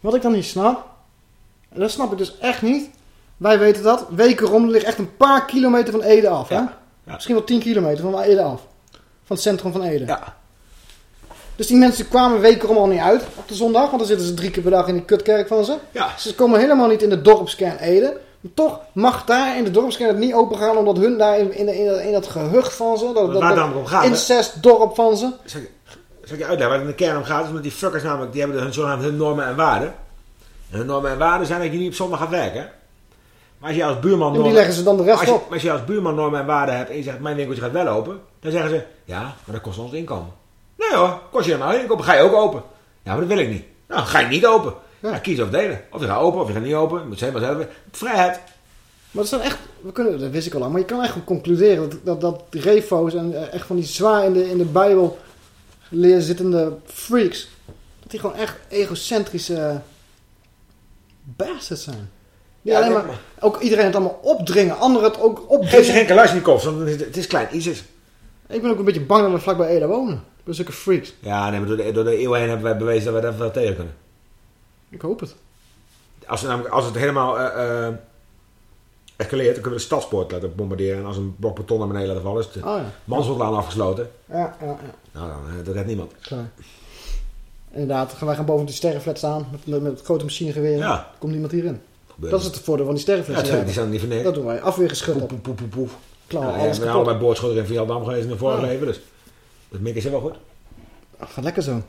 Wat ik dan niet snap, en dat snap ik dus echt niet. Wij weten dat, Wekerom ligt echt een paar kilometer van Ede af. Hè? Misschien wel 10 kilometer van Ede af. Van het centrum van Ede. Ja. Dus die mensen kwamen Wekerom al niet uit op de zondag. Want dan zitten ze drie keer per dag in die kutkerk van ze. Ja. Ze komen helemaal niet in de dorpskern Ede. Maar toch mag daar in de dorpskern het niet open gaan. Omdat hun daar in, in, in, in dat gehucht van ze. Dat, waar dat om gaat, incestdorp van ze. Zal ik, zal ik je uitleggen waar het in de kern om gaat? Is omdat die fuckers namelijk, die hebben hun, zogenaamd hun normen en waarden. En hun normen en waarden zijn dat je niet op zondag gaat werken. Maar als je als buurman... Die normen- leggen ze dan de rest als je, op. Maar als je als buurman normen en waarden hebt en je zegt mijn winkeltje gaat wel open. Dan zeggen ze, ja, maar dat kost ons inkomen. Nee hoor, kost je helemaal inkomen. Ga je ook open? Ja, maar dat wil ik niet. Nou, ga je niet open. Ja. kies of delen. Of je gaat open of je gaat niet open. Je moet zelf zelf. Vrijheid. Maar dat zijn echt, we kunnen, dat wist ik al lang, maar je kan echt concluderen dat, dat, dat refo's en eh, echt van die zwaar in de, in de Bijbel zittende freaks, dat die gewoon echt egocentrische bastards zijn. Ja, alleen maar, ook iedereen het allemaal opdringen, anderen het ook opdringen. Geef ze geen Kalashnikov, want het is- het is klein ISIS. Ik ben ook een beetje bang dat we vlakbij Ede wonen. Door zulke freaks. Ja, nee, maar door de, door de eeuwen heen hebben wij bewezen dat we daar wel tegen kunnen. Ik hoop het. Als, we namelijk, als het helemaal eh escaleert, dan kunnen we de stadspoort laten bombarderen. En als een blok beton naar beneden laten vallen, is de Oh ja. Mansholdlaan afgesloten. Ja, ja, ja. Nou, dan eh, dat redt niemand. Klaar. Inderdaad, gaan wij gaan boven die sterrenflat staan met, met, met grote machinegeweren. Ja. Komt niemand hierin. Dat is het voordeel van die sterrenflats. Ja, die zijn niet niks. Dat doen wij. Afweergeschut op. Poef, poef, poef, poef. Klaar, Ja, alles we zijn kapot. allebei boordschutter in Vietnam geweest in de vorige Ja. leven, dus dat mik is wel goed. Ah, gaat lekker zo.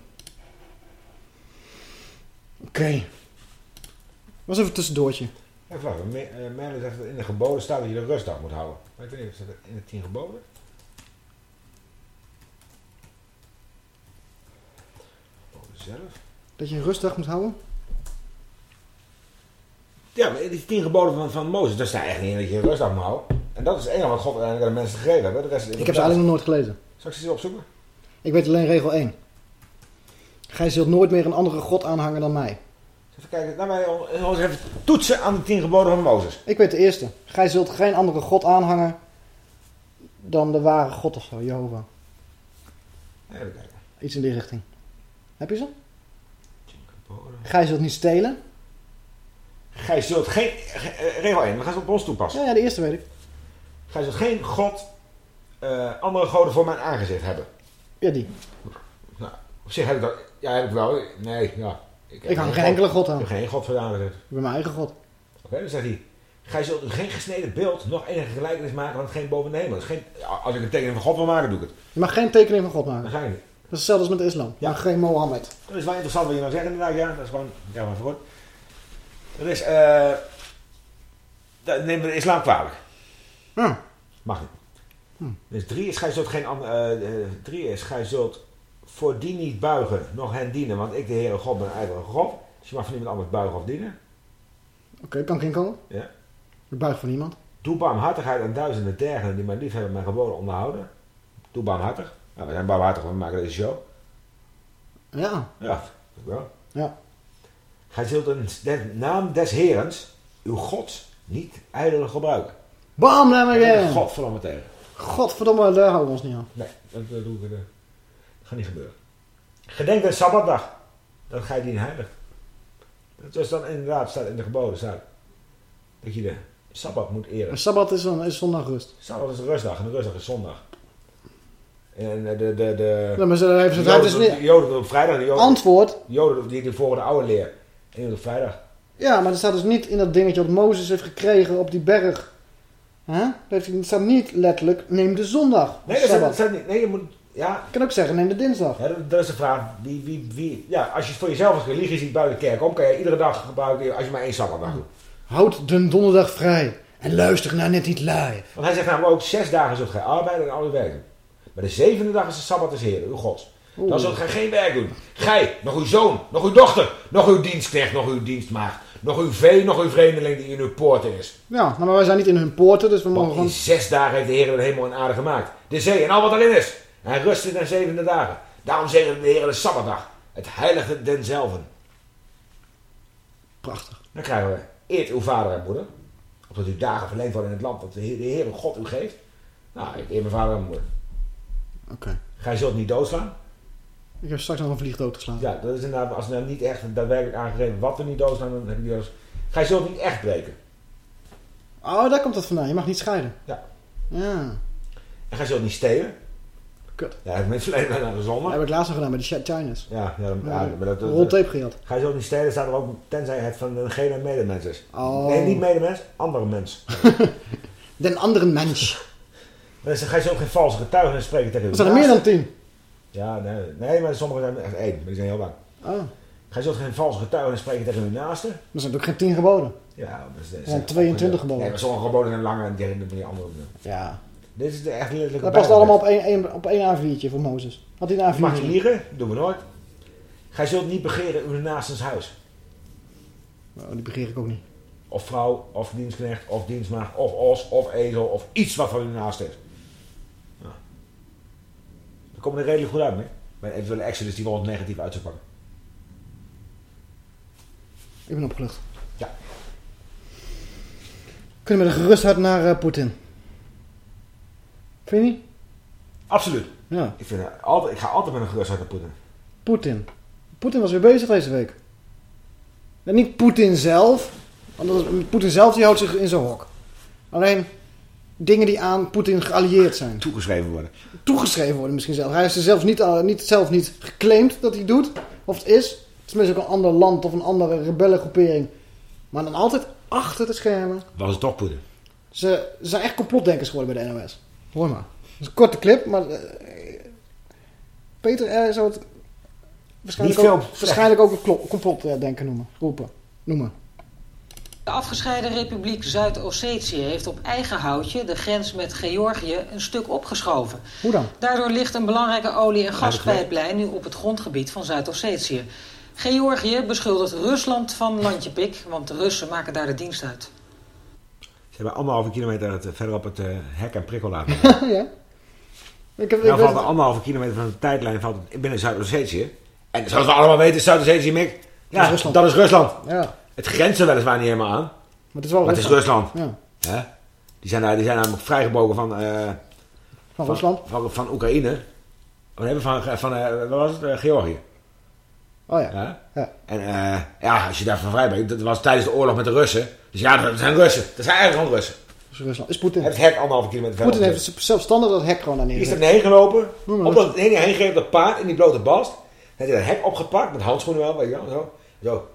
Oké. Was even een tussendoortje. Even wachten, eh, zegt dat in de geboden staat dat je de rustdag moet houden. Maar ik weet niet of dat in de tien geboden? Zelf? Dat je een rustdag moet houden? Ja, maar die tien geboden van, van Mozes, daar staat echt niet in dat je een rustdag moet houden. En dat is het enige wat God uiteindelijk aan de mensen gegeven heeft. De rest is Ik heb ze eigenlijk nog nooit gelezen. Zal ik ze eens opzoeken? Ik weet alleen regel 1. Gij zult nooit meer een andere god aanhangen dan mij. Even kijken, nou, wij ons even toetsen aan de tien geboden van Mozes. Ik weet de eerste. Gij zult geen andere god aanhangen dan de ware god of zo, Jehovah. Even kijken. Iets in die richting. Heb je ze? Gij zult niet stelen. Gij zult geen... ge- eh, Regel 1, we gaan ze op ons toepassen. Ja, ja, de eerste weet ik. Gij zult geen god, eh, andere goden voor mijn aangezicht hebben. Ja, die. Nou, op zich heb ik dat... Ja, heb ik wel. Nee, ja. Ik hang geen enkele god aan. Ik heb geen god voor aangezicht. Ik ben mijn eigen god. Oké, dan zegt hij... Gij zult u geen gesneden beeld, nog enige gelijkenis maken van hetgeen boven de hemel. Geen, als ik een tekening van God wil maken, doe ik het. Je mag geen tekening van God maken. Dat ga je niet. Dat is hetzelfde als met de islam. Ja. geen Mohammed. Dat is wel interessant wat je nou zegt inderdaad, ja. Dat is gewoon... Ja, maar goed. Dat is... eh dat neemt de islam kwalijk. Ja. Mag niet. Dus drie is, gij zult geen... eh, drie is, gij zult voor die niet buigen, nog hen dienen. Want ik, de Heere God, ben een God. Dus je mag voor niemand anders buigen of dienen. Oké, kan ik inkomen? Ja. Ik buig voor niemand. Doe barmhartigheid aan duizenden tergenen die mijn liefhebben mijn geboden onderhouden. Doe barmhartig. Nou, we zijn barmhartig, we maken deze show. Ja. Ja, wel. Ja. Gij zult een de naam des Herens, uw God, niet ijdelig gebruiken. Bam, daar maar weer. Godverdomme tegen. Godverdomme, daar houden we ons niet aan. Nee, dat, dat doe ik. eh, Dat gaat niet gebeuren. Gedenk de Sabbatdag. Dat ga je die heilig. Dat is dan inderdaad, staat in de geboden, staat dat je de Sabbat moet eren. En Sabbat is, een, is zondag rust. Sabbat is een rustdag en de rustdag is zondag. En eh, de, de, de, Ja, maar ze heeft de het is Joden, niet- de Joden doen op vrijdag. De Joden, Antwoord. de Joden die, die volgen de oude leer. En doen op vrijdag. Ja, maar er staat dus niet in dat dingetje wat Mozes heeft gekregen op die berg. Hè? Dat staat niet letterlijk, neem de zondag. Nee, dat Sabbat. staat, dat staat niet. Nee, je moet... Ja. Ik kan ook zeggen, neem de dinsdag. Ja, dat, dat is de vraag. Wie, wie, wie, ja, als je het voor jezelf als religie ziet buiten de kerk om, kan je iedere dag gebruiken als je maar één Sabbatdag doet. Houd de donderdag vrij. En luister naar net niet live. Want hij zegt namelijk ook, zes dagen zult gij arbeiden en al uw werk doen. Maar de zevende dag is de Sabbat des Heeren, uw gods. Dan zult gij geen werk doen. Gij, nog uw zoon, nog uw dochter, nog uw dienstknecht, nog uw dienstmaagd, nog uw vee, nog uw vreemdeling die in uw poorten is. Ja, nou, maar wij zijn niet in hun poorten, dus we mogen Want in gewoon... zes dagen heeft de Heer de hemel en aarde gemaakt. De zee en al wat erin is. En hij rustte in de zevende dagen. Daarom zeggen de Heer de Sabbatdag. Het heilige denzelven. Prachtig. Dan krijgen we eert uw vader en moeder. Opdat uw dagen verleend worden in het land dat de Heer, de Heer God u geeft. Nou, ik eer mijn vader en moeder. Oké. Gij zult niet doodslaan. Ik heb straks nog een vlieg doodgeslagen. Ja, dat is inderdaad, als nou niet echt daadwerkelijk aangegeven wat we niet doodslaan, dan heb ik die wel eens. Gij zult niet echt breken. Oh, daar komt dat vandaan. Je mag niet scheiden. Ja. Ja. En gij zult niet stelen. Kut. Ja, dat met verleden naar de Dat zondag. heb ik laatst nog gedaan bij de Ch- Chinese. Ja, ja, dan- Ja, maar dat, dat, roltape gehad. Gij zult niet stelen, staat er ook, tenzij het van degene medemens is. Oh. Nee, niet medemens, andere mens. Den andere mens. Dan er- Gij zult geen valse getuigen spreken tegen Er zijn er meer dan tien. Ja, nee, nee, maar sommige zijn echt één, maar die zijn heel lang. Oh. Gij zult geen valse getuigen spreken tegen uw naaste. Er zijn ook geen tien geboden. Ja, dat is, Er zijn 22 geboden. Nee, maar sommige geboden zijn langer en die die andere. Ja. Dit is de echt letterlijke Dat past allemaal op één, één, op één A4'tje voor Mozes. Had hij een Je mag A4'tje? niet liegen, doen we nooit. Gij zult niet begeren uw naastens huis. Oh, die begeer ik ook niet. Of vrouw, of dienstknecht, of dienstmaagd, of os, of ezel, of iets wat van uw naast is. Komen er redelijk goed uit mee. Bij eventuele Exodus die wel negatief uit zou pakken. Ik ben opgelucht. Ja. Kunnen we met een gerust hart naar eh, Poetin? Vind je niet? Absoluut. Ja. Ik, vind, het altijd, ik ga altijd met een gerust hart naar Poetin. Poetin. Poetin was weer bezig deze week. En niet Poetin zelf. Want Poetin zelf die houdt zich in zijn hok. Alleen dingen die aan Poetin geallieerd zijn. Toegeschreven worden. Toegeschreven worden misschien zelf. Hij heeft zelfs niet, al- niet, zelf niet geclaimd dat hij doet. Of het is. Het is misschien ook een ander land of een andere rebellengroepering. Maar dan altijd achter de schermen. Was het toch Poetin? Ze, ze zijn echt complotdenkers geworden bij de NOS. Hoor maar. Het is een korte clip, maar... eh, Peter R. zou het waarschijnlijk, ook, waarschijnlijk ook een complotdenker noemen. Roepen. Noemen. De afgescheiden republiek Zuid-Ossetië heeft op eigen houtje de grens met Georgië een stuk opgeschoven. Hoe dan? Daardoor ligt een belangrijke olie- en gaspijplijn nu op het grondgebied van Zuid-Ossetië. Georgië beschuldigt Rusland van landjepik, want de Russen maken daar de dienst uit. Ze hebben anderhalve kilometer het, verderop het eh, hek en prikkel laten. ja. Ik heb, ik nou valt er anderhalve kilometer van de tijdlijn valt binnen Zuid-Ossetië. En zoals we allemaal weten Zuid-Ossetië, Mick. Ja, Dat is Rusland. dat is Rusland. Ja. Het grenst er weliswaar niet helemaal aan. Maar het is wel Maar het is Rusland. Ja. Hè? Die, zijn, daar- die zijn namelijk vrijgebogen van... eh, Van Rusland? Van, van Oekraïne. Oh, nee, van, van eh, wat was het? Eh, Georgië. Oh ja. Ja? Ja. En ja, als je daarvan vrij bent, dat was tijdens de oorlog met de Russen. Dus ja, dat zijn Russen. Dat zijn eigenlijk gewoon Russen. Rusland. Is Poetin. Het hek anderhalve kilometer verder. Poetin heeft zelfstandig dat hek gewoon daar Die is er heen gelopen. Omdat het heen, heen geeft dat paard in die blote bast. Dan heeft hij dat hek opgepakt met handschoenen wel, weet je wel. Zo. Zo.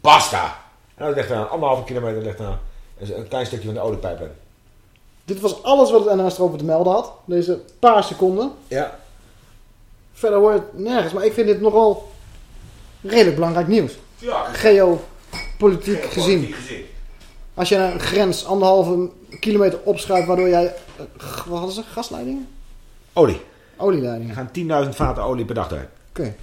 Basta. En dan ligt aan anderhalve kilometer ligt er aan een klein stukje van de oliepijp in. Dit was alles wat het NOS erover te melden had. Deze paar seconden. Ja. Verder hoor je het nergens. Maar ik vind dit nogal redelijk belangrijk nieuws. Ja. Geopolitiek gezien. Als je een grens anderhalve kilometer opschuift waardoor jij... eh, Wat hadden ze? Gasleidingen? Olie. Olieleidingen. Er gaan 10.000 vaten olie per dag door. Oké.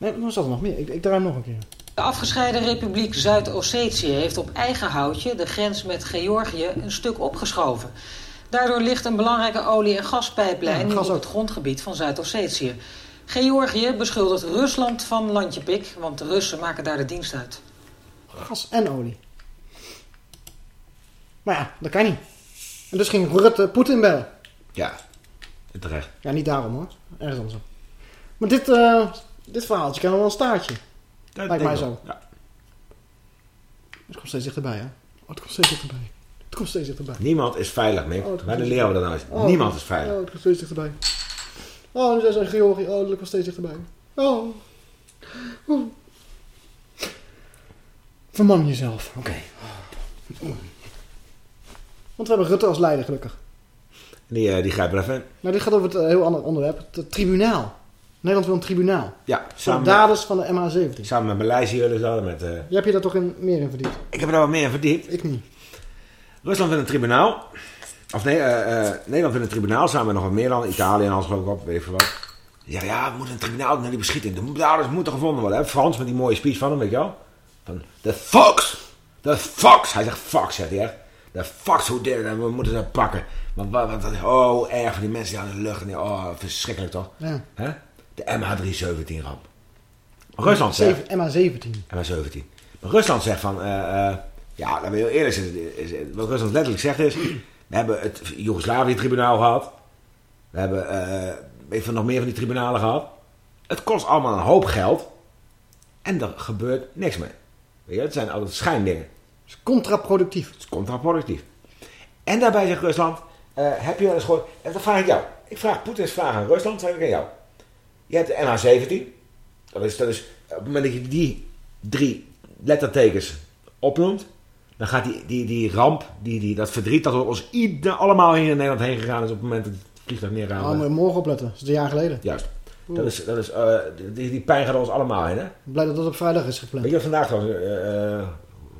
Nee, dan zat er nog meer. Ik, ik draai hem nog een keer. De afgescheiden republiek Zuid-Ossetië heeft op eigen houtje de grens met Georgië een stuk opgeschoven. Daardoor ligt een belangrijke olie- en gaspijplijn Ja, gas op het grondgebied van Zuid-Ossetië. Georgië beschuldigt Rusland van landjepik, want de Russen maken daar de dienst uit. Gas en olie. Maar ja, dat kan niet. En dus ging Rutte Poetin bellen. Ja, terecht. Ja, niet daarom hoor. Ergens anders. Maar dit, eh, dit verhaaltje kan wel een staartje. Dat Lijkt mij zo. Ja. Het komt steeds dichterbij, hè? Oh, het komt steeds dichterbij. Het komt steeds dichterbij. Niemand is veilig, Mick. Oh, Wanneer leren we dat nou eens? Oh, Niemand is veilig. Oh, het komt steeds dichterbij. Oh, nu zijn ze in Georgië. Oh, dat komt steeds dichterbij. Oh. oh. Verman jezelf. Oké. Want we hebben Rutte als leider, gelukkig. Die, eh, die grijpen er even in. Maar dit gaat over het eh, heel ander onderwerp. Het eh, tribunaal. Nederland wil een tribunaal. Ja, Voor daders van de MH17. samen met Maleisië willen ze dat. Met, Jij hebt je daar toch in, meer in verdiept? Ik heb er wel wat meer in verdiept. Ik niet. Rusland wil een tribunaal. Of nee, eh, eh, Nederland wil een tribunaal samen met nog wat meer landen. Italië en alles geloof ik op, weet ik veel wat. Ja, ja, we moeten een tribunaal naar die beschieting. De daders moeten gevonden worden. Hè? Frans met die mooie speech van hem, weet je wel. Van, the fox! The fox! Hij zegt fox, zegt hij echt. The fox, hoe did it? En we moeten ze pakken. Want wat, wat, oh, erg van die mensen die aan de lucht. Oh, verschrikkelijk toch? Ja. Hè? De MH317 ramp. Rusland zegt... Zeven- MH17. MH17. Maar Rusland zegt van, eh, eh, ja, dan wil je eerlijk is- wat Rusland letterlijk zegt is, we hebben het Joegoslavië-tribunaal gehad, we hebben, eh weet je nog meer van die tribunalen gehad. Het kost allemaal een hoop geld en er gebeurt niks mee. Weet je, het zijn altijd schijndingen. Het is contraproductief. Het is contraproductief. En daarbij zegt Rusland, eh, heb je wel eens gehoord, en dan vraag ik jou, ik vraag Poetins vraag aan Rusland, zeg ik aan jou. Je hebt de MH17, dat is, dat is op het moment dat je die drie lettertekens opnoemt, dan gaat die, die, die ramp, die, die, dat verdriet dat door ons ieder, allemaal hier in Nederland heen gegaan is op het moment dat het vliegtuig neergaat. Oh, moet je morgen opletten. Dat is een jaar geleden. Juist. Oeh. Dat is, dat is, eh, die, die pijn gaat ons allemaal heen. Hè? Blij dat dat op vrijdag is gepland. Weet je vandaag trouwens, eh, eh,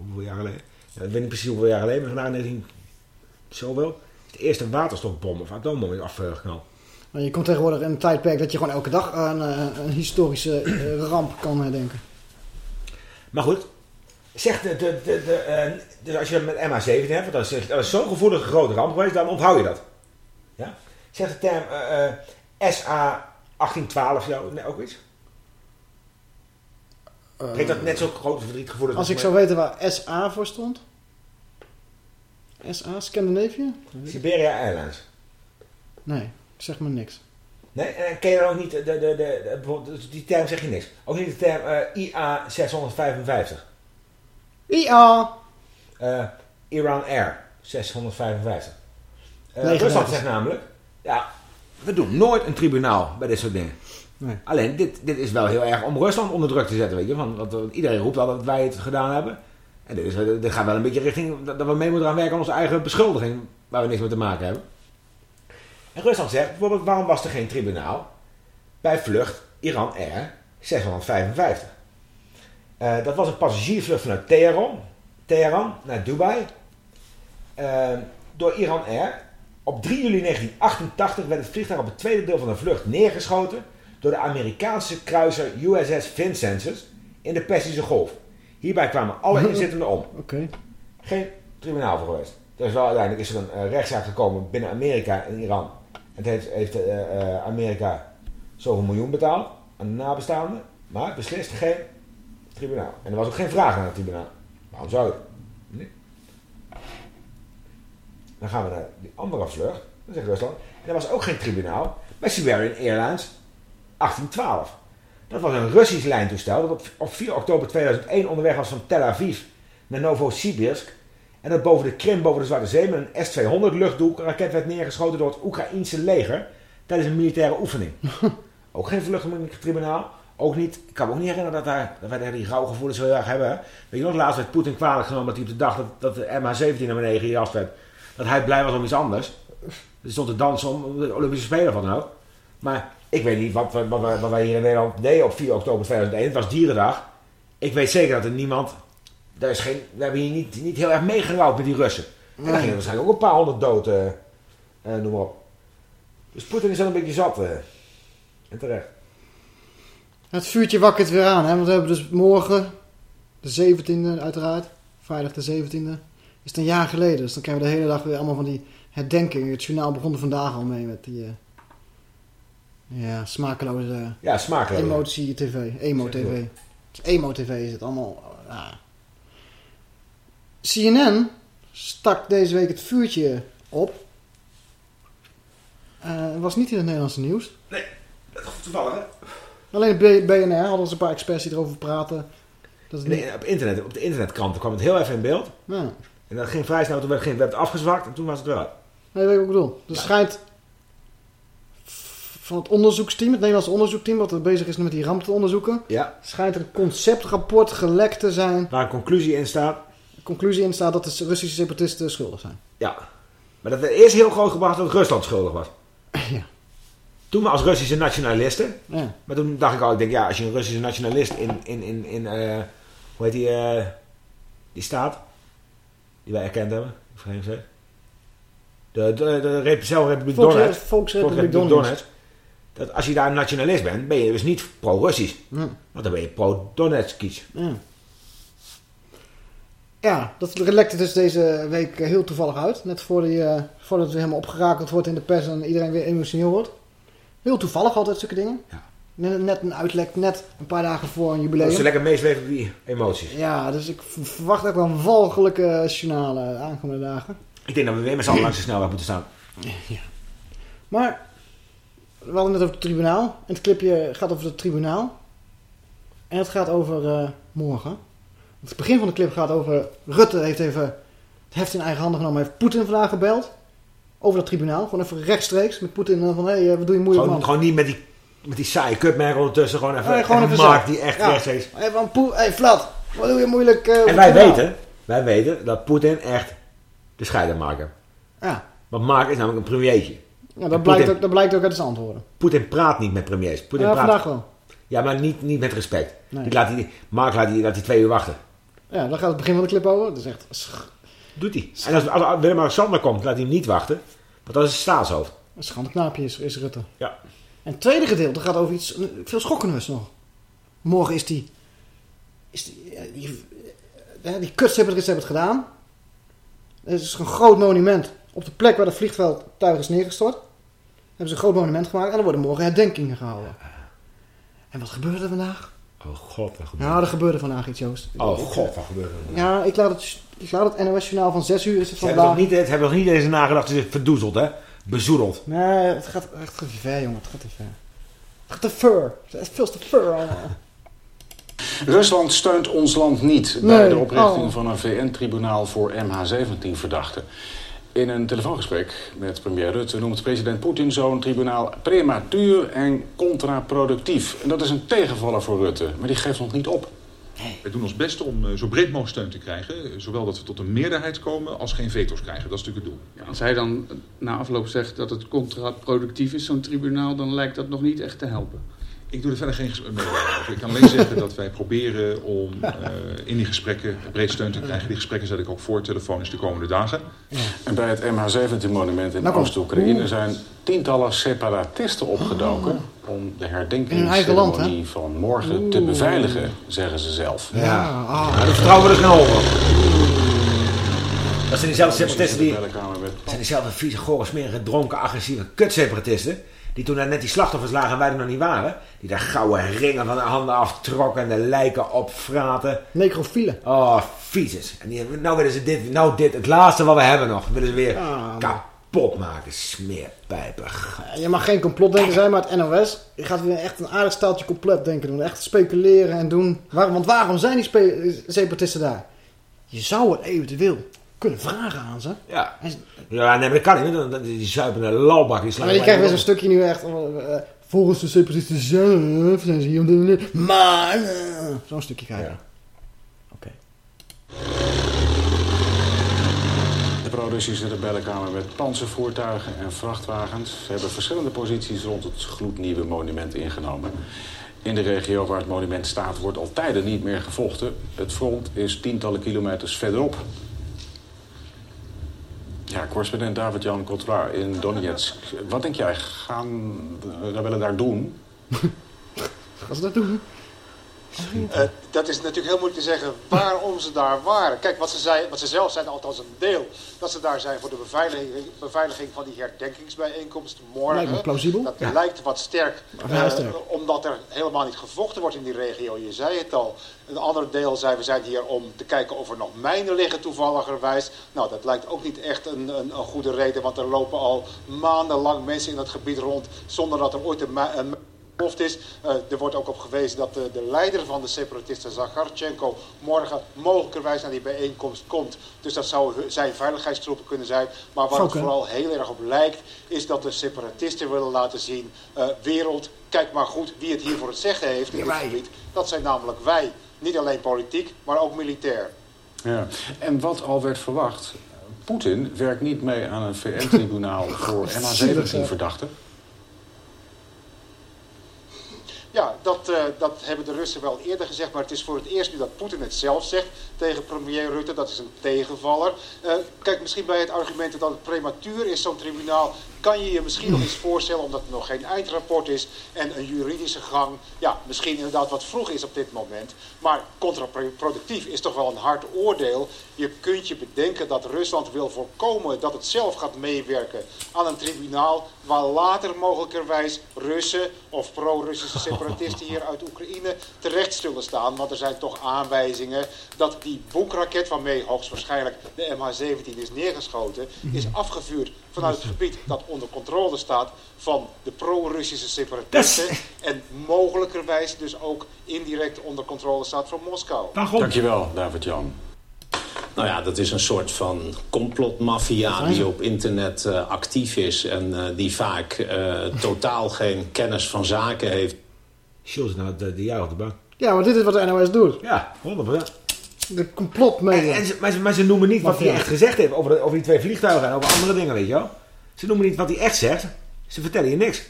hoeveel jaar geleden? Ja, ik weet niet precies hoeveel jaar geleden, maar vandaag 19 zoveel. De eerste waterstofbom of atoombom is afgeknald. Maar je komt tegenwoordig in een tijdperk dat je gewoon elke dag een, eh, een historische eh, ramp kan herdenken. Maar goed, zegt de, de, de, eh, dus als je met MH17 hebt, want dat is, zo'n gevoelige grote ramp geweest, dan onthoud je dat. Ja? Zegt de term eh, eh, SA 1812 jou nee, ook iets? Heeft dat net zo'n grote verdriet gevoeld? Als ik zou weten waar SA voor stond. SA, Scandinavië? Siberia Airlines. Nee, zeg maar niks. Nee, en ken je dan ook niet, de, de, de, de- bijvoorbeeld, die term zeg je niks. Ook niet de term eh, IA 655. IA! Eh, Iran Air 655. Eh, 39. Rusland zegt namelijk, ja, we doen nooit een tribunaal bij dit soort dingen. Nee. Alleen, dit, dit is wel heel erg om Rusland onder druk te zetten, weet je. Van, want, want iedereen roept al dat wij het gedaan hebben. En dit, is, dit gaat wel een beetje richting dat, dat we mee moeten gaan werken aan onze eigen beschuldiging, waar we niks mee te maken hebben. En Rusland zegt bijvoorbeeld, waarom was er geen tribunaal bij vlucht Iran Air 655? Eh, dat was een passagiersvlucht vanuit Teheran, Teheran naar Dubai. Eh, door Iran Air. Op 3 juli 1988 werd het vliegtuig op het tweede deel van de vlucht neergeschoten door de Amerikaanse kruiser USS Vincennes in de Persische Golf. Hierbij kwamen alle inzittenden om. Geen tribunaal voor geweest. Wel uiteindelijk is er een eh, rechtszaak gekomen binnen Amerika en Iran. Het heeft, eh, eh, Amerika zoveel miljoen betaald aan de nabestaanden. Maar beslist geen tribunaal. En er was ook geen vraag naar het tribunaal. Waarom zou je? Nee. Dan gaan we naar die andere vlucht. Dan zegt Rusland. En er was ook geen tribunaal bij Siberian Airlines 1812. Dat was een Russisch lijntoestel dat op, op 4 oktober 2001 onderweg was van Tel Aviv naar Novosibirsk. En dat boven de Krim, boven de Zwarte Zee, met een S-200 luchtdoelraket werd neergeschoten door het Oekraïense leger tijdens een militaire oefening. ook geen vluchtelingtribunaal. Ook niet, ik kan me ook niet herinneren dat, daar, dat wij daar die rouwgevoelens heel erg hebben. hè. Weet je nog, laatst werd Poetin kwalijk genomen dat hij op de dag dat, dat de MH17 naar beneden gejast werd, dat hij blij was om iets anders. Er stond te dansen om de Olympische Spelen van dan ook. Maar ik weet niet wat, wat, wat wij hier in Nederland deden op 4 oktober 2001. Het was dierendag. Ik weet zeker dat er niemand... Daar is geen, we hebben hier niet, niet heel erg meegerouwd met die Russen. En daar gingen waarschijnlijk ook een paar honderd dood. eh, eh, noem maar op. Dus Poetin is dan een beetje zat. eh. En terecht. Het vuurtje wakkert weer aan, hè? Want we hebben dus morgen De 17e uiteraard. Vrijdag de 17e. Is het een jaar geleden. Dus dan krijgen we de hele dag weer allemaal van die herdenkingen. Het journaal begon er vandaag al mee met die... ja, smakeloze... Ja, smakeloze. Emotie-tv. Emo-tv. Emo-tv is het allemaal... ja. CNN stak deze week het vuurtje op. Eh, Het was niet in het Nederlandse nieuws. Nee, dat is toevallig hè? Alleen BNR hadden ze een paar experts die erover praten. Dat niet... Nee, op, internet, op de internetkranten kwam het heel even in beeld. Ja. En dat ging vrij snel, toen werd, ging, werd het afgezwakt en toen was het eruit. Nee, weet je wat ik bedoel. Er schijnt van het onderzoeksteam, het Nederlandse onderzoeksteam, wat er bezig is met die ramp te onderzoeken, Ja. schijnt er een conceptrapport gelekt te zijn. Waar een conclusie in staat. De conclusie in staat dat de Russische separatisten schuldig zijn. Ja. Maar dat werd eerst heel groot gebracht dat Rusland schuldig was. Ja. Toen we als Russische nationalisten. Ja. Maar toen dacht ik al, ik denk ja, als je een Russische nationalist in, in, in, in eh, hoe heet die, eh, die staat, die wij erkend hebben, vergeet hem De, de, de zelfrepubliek Volks- Donetsk. Volksrepubliek Volksrepubliek Donetsk. Dat als je daar een nationalist bent, ben je dus niet pro-Russisch. Ja. Want dan ben je pro-Donetskisch. Ja. Ja, dat lekte dus deze week eh, heel toevallig uit. Net voor die, eh, voordat het helemaal opgerakeld wordt in de pers en iedereen weer emotioneel wordt. Heel toevallig altijd zulke dingen. Net, net een uitlek, net een paar dagen voor een Dat jubileum. ze lekker meesleven op die emoties. Ja, dus ik verwacht ook wel een walgelijke journalen de aankomende dagen. Ik denk dat we weer met z'n allen langs de snelweg moeten staan. Maar, we hadden het over het tribunaal. En het clipje gaat over het tribunaal. En het gaat over eh, morgen. Het begin van de clip gaat over... Rutte heeft even het heft in eigen handen genomen. Heeft Poetin vandaag gebeld. Over dat tribunaal. Gewoon even rechtstreeks met Poetin. eh, Van, hé, hey, wat doe je moeilijk Gewoon, man. gewoon niet met die, met die saaie kutmerk ondertussen. Gewoon even, Nee, gewoon even Mark zo. die echt Ja. rechtstreeks... Hé, van Poe- hey, Vlad. Wat doe je moeilijk eh, En wij weten, wij weten dat Poetin echt de scheider maakt. Ja. Want Mark is namelijk een premiertje. Ja, En dat blijkt, ook, dat blijkt ook uit zijn antwoorden. Poetin praat niet met premiers. Poetin Ja, praat... vandaag wel. Ja, maar niet, niet met respect. Nee. Die laat die, Mark laat die, laat die twee uur wachten. Ja, daar gaat het begin van de clip over. Dat is echt... sch- Doet hij. En als, als Willem-Alexander komt, laat hij hem niet wachten. Want dat is het staatshoofd. Een schandknaapje is, is Rutte. Ja. En het tweede gedeelte gaat over iets veel schokkenders nog. Morgen is die... Is die, die, ja, die kutseparatisten hebben het gedaan. Er is een groot monument. Op de plek waar het vliegtuig is neergestort. Hebben ze een groot monument gemaakt. En er worden morgen herdenkingen gehouden. En wat gebeurde er vandaag? Oh god, wat gebeurt Ja, er gebeurde vandaag iets, Joost. Oh god, wat gebeurt er? Ja, ik laat het, ik laat het NOS-journaal van 6 uur is het Ze hebben nog vandaag. niet, het hebben nog niet eens nagedacht. Ze is verdoezeld, hè? Bezoedeld. Nee, het gaat echt te ver, jongen. Het gaat te ver. Het gaat te ver. Het is veel te ver allemaal. Rusland steunt ons land niet bij Nee, de oprichting oh. van een VN-tribunaal voor MH17-verdachten. In een telefoongesprek met premier Rutte noemt president Poetin zo'n tribunaal prematuur en contraproductief. En dat is een tegenvaller voor Rutte, maar die geeft ons niet op. Wij doen ons best om eh, zo breed mogelijk steun te krijgen. Zowel dat we tot een meerderheid komen als geen veto's krijgen. Dat is natuurlijk het doel. Als hij dan na afloop zegt dat het contraproductief is, zo'n tribunaal, dan lijkt dat nog niet echt te helpen. Ik doe er verder geen gesprek mee over. Ik kan alleen zeggen dat wij proberen om eh, in die gesprekken breed steun te krijgen. Die gesprekken zet ik ook voor telefonisch de komende dagen. En bij het MH17-monument in Nou. Oost-Oekraïne zijn tientallen separatisten opgedoken om de land, herdenkingsceremonie van morgen te beveiligen, zeggen ze zelf. Ja, ah, daar vertrouwen we er snel over. Dat zijn diezelfde separatisten die... Dat zijn diezelfde vieze, gore, smerige, dronken, agressieve kutseparatisten. Die toen daar net die slachtoffers lagen en wij er nog niet waren. Die daar gouden ringen van de handen aftrokken en de lijken opvraten. Necrofielen. Oh, viezes. En die, nou willen ze dit, nou dit, het laatste wat we hebben nog, willen ze weer Ah, kapot maken. Smeerpijpen. Je mag geen complotdenker zijn, maar het NOS je gaat weer echt een aardig staaltje complot denken doen. Echt speculeren en doen. Waarom, want waarom zijn die separatisten daar? Je zou het eventueel kunnen vragen aan ze. Ja. Ja, nee, maar dat kan niet. want Die zuipende lalbak. Die slaan Maar je krijgt weer zo'n stukje nu echt... eh, eh, volgens de separatisten zelf zijn ze hier om de... Maar... eh, Zo'n stukje krijgen. De pro-Russische rebellen kwamen met panzervoertuigen en vrachtwagens. Ze hebben verschillende posities rond het gloednieuwe monument ingenomen. In de regio waar het monument staat wordt al tijden niet meer gevochten. Het front is tientallen kilometers verderop. Ja, correspondent David-Jan Cotroir in Donetsk. Wat denk jij, gaan de rebellen daar doen? Gaan ze dat doen? Eh, dat is natuurlijk heel moeilijk te zeggen waarom ze daar waren. Kijk, wat ze, zei, wat ze zelf zijn, althans een deel, dat ze daar zijn voor de beveiliging, beveiliging van die herdenkingsbijeenkomst morgen. Lijkt me plausibel. Dat Ja. lijkt wat sterk, eh, sterk. omdat er helemaal niet gevochten wordt in die regio. Je zei het al. Een ander deel zei, we zijn hier om te kijken of er nog mijnen liggen toevalligerwijs. Nou, dat lijkt ook niet echt een, een, een goede reden, want er lopen al maandenlang mensen in dat gebied rond zonder dat er ooit een, een Is. Eh, er wordt ook op gewezen dat de, de leider van de separatisten, Zakharchenko, morgen mogelijkerwijs naar die bijeenkomst komt. Dus dat zou zijn veiligheidstroepen kunnen zijn. Maar waar het vooral heel erg op lijkt, is dat de separatisten willen laten zien, eh, wereld, kijk maar goed wie het hier voor het zeggen heeft in dit gebied. Dat zijn namelijk wij. Niet alleen politiek, maar ook militair. Ja. En wat al werd verwacht, Poetin werkt niet mee aan een VN-tribunaal voor MH17-verdachten. Ja, dat, eh, dat hebben de Russen wel eerder gezegd, maar het is voor het eerst nu dat Poetin het zelf zegt tegen premier Rutte. Dat is een tegenvaller. Eh, kijk, misschien bij het argument dat het prematuur is, zo'n tribunaal, kan je je misschien nog iets voorstellen, omdat er nog geen eindrapport is en een juridische gang, ja, misschien inderdaad wat vroeg is op dit moment. Maar contraproductief is toch wel een hard oordeel. Je kunt je bedenken dat Rusland wil voorkomen dat het zelf gaat meewerken aan een tribunaal waar later mogelijkerwijs Russen of pro-Russische separatisten hier uit Oekraïne terecht zullen staan. Want er zijn toch aanwijzingen dat die boekraket waarmee hoogstwaarschijnlijk de MH17 is neergeschoten, is afgevuurd vanuit het gebied dat onder controle staat van de pro-Russische separatisten. En mogelijkerwijs dus ook indirect onder controle staat van Moskou. Dankjewel, David-Jan. Nou ja, dat is een soort van complotmafia die op internet eh, actief is... en eh, die vaak eh, totaal geen kennis van zaken heeft. Jules, nou, de, de jaar op de bank. Ja, maar dit is wat de NOS doet. Ja, 100%. De complotmedia. En ze, maar, ze, maar ze noemen niet wat hij echt gezegd heeft over, de- over die twee vliegtuigen en over andere dingen, weet je wel. Ze noemen niet wat hij echt zegt. Ze vertellen je niks.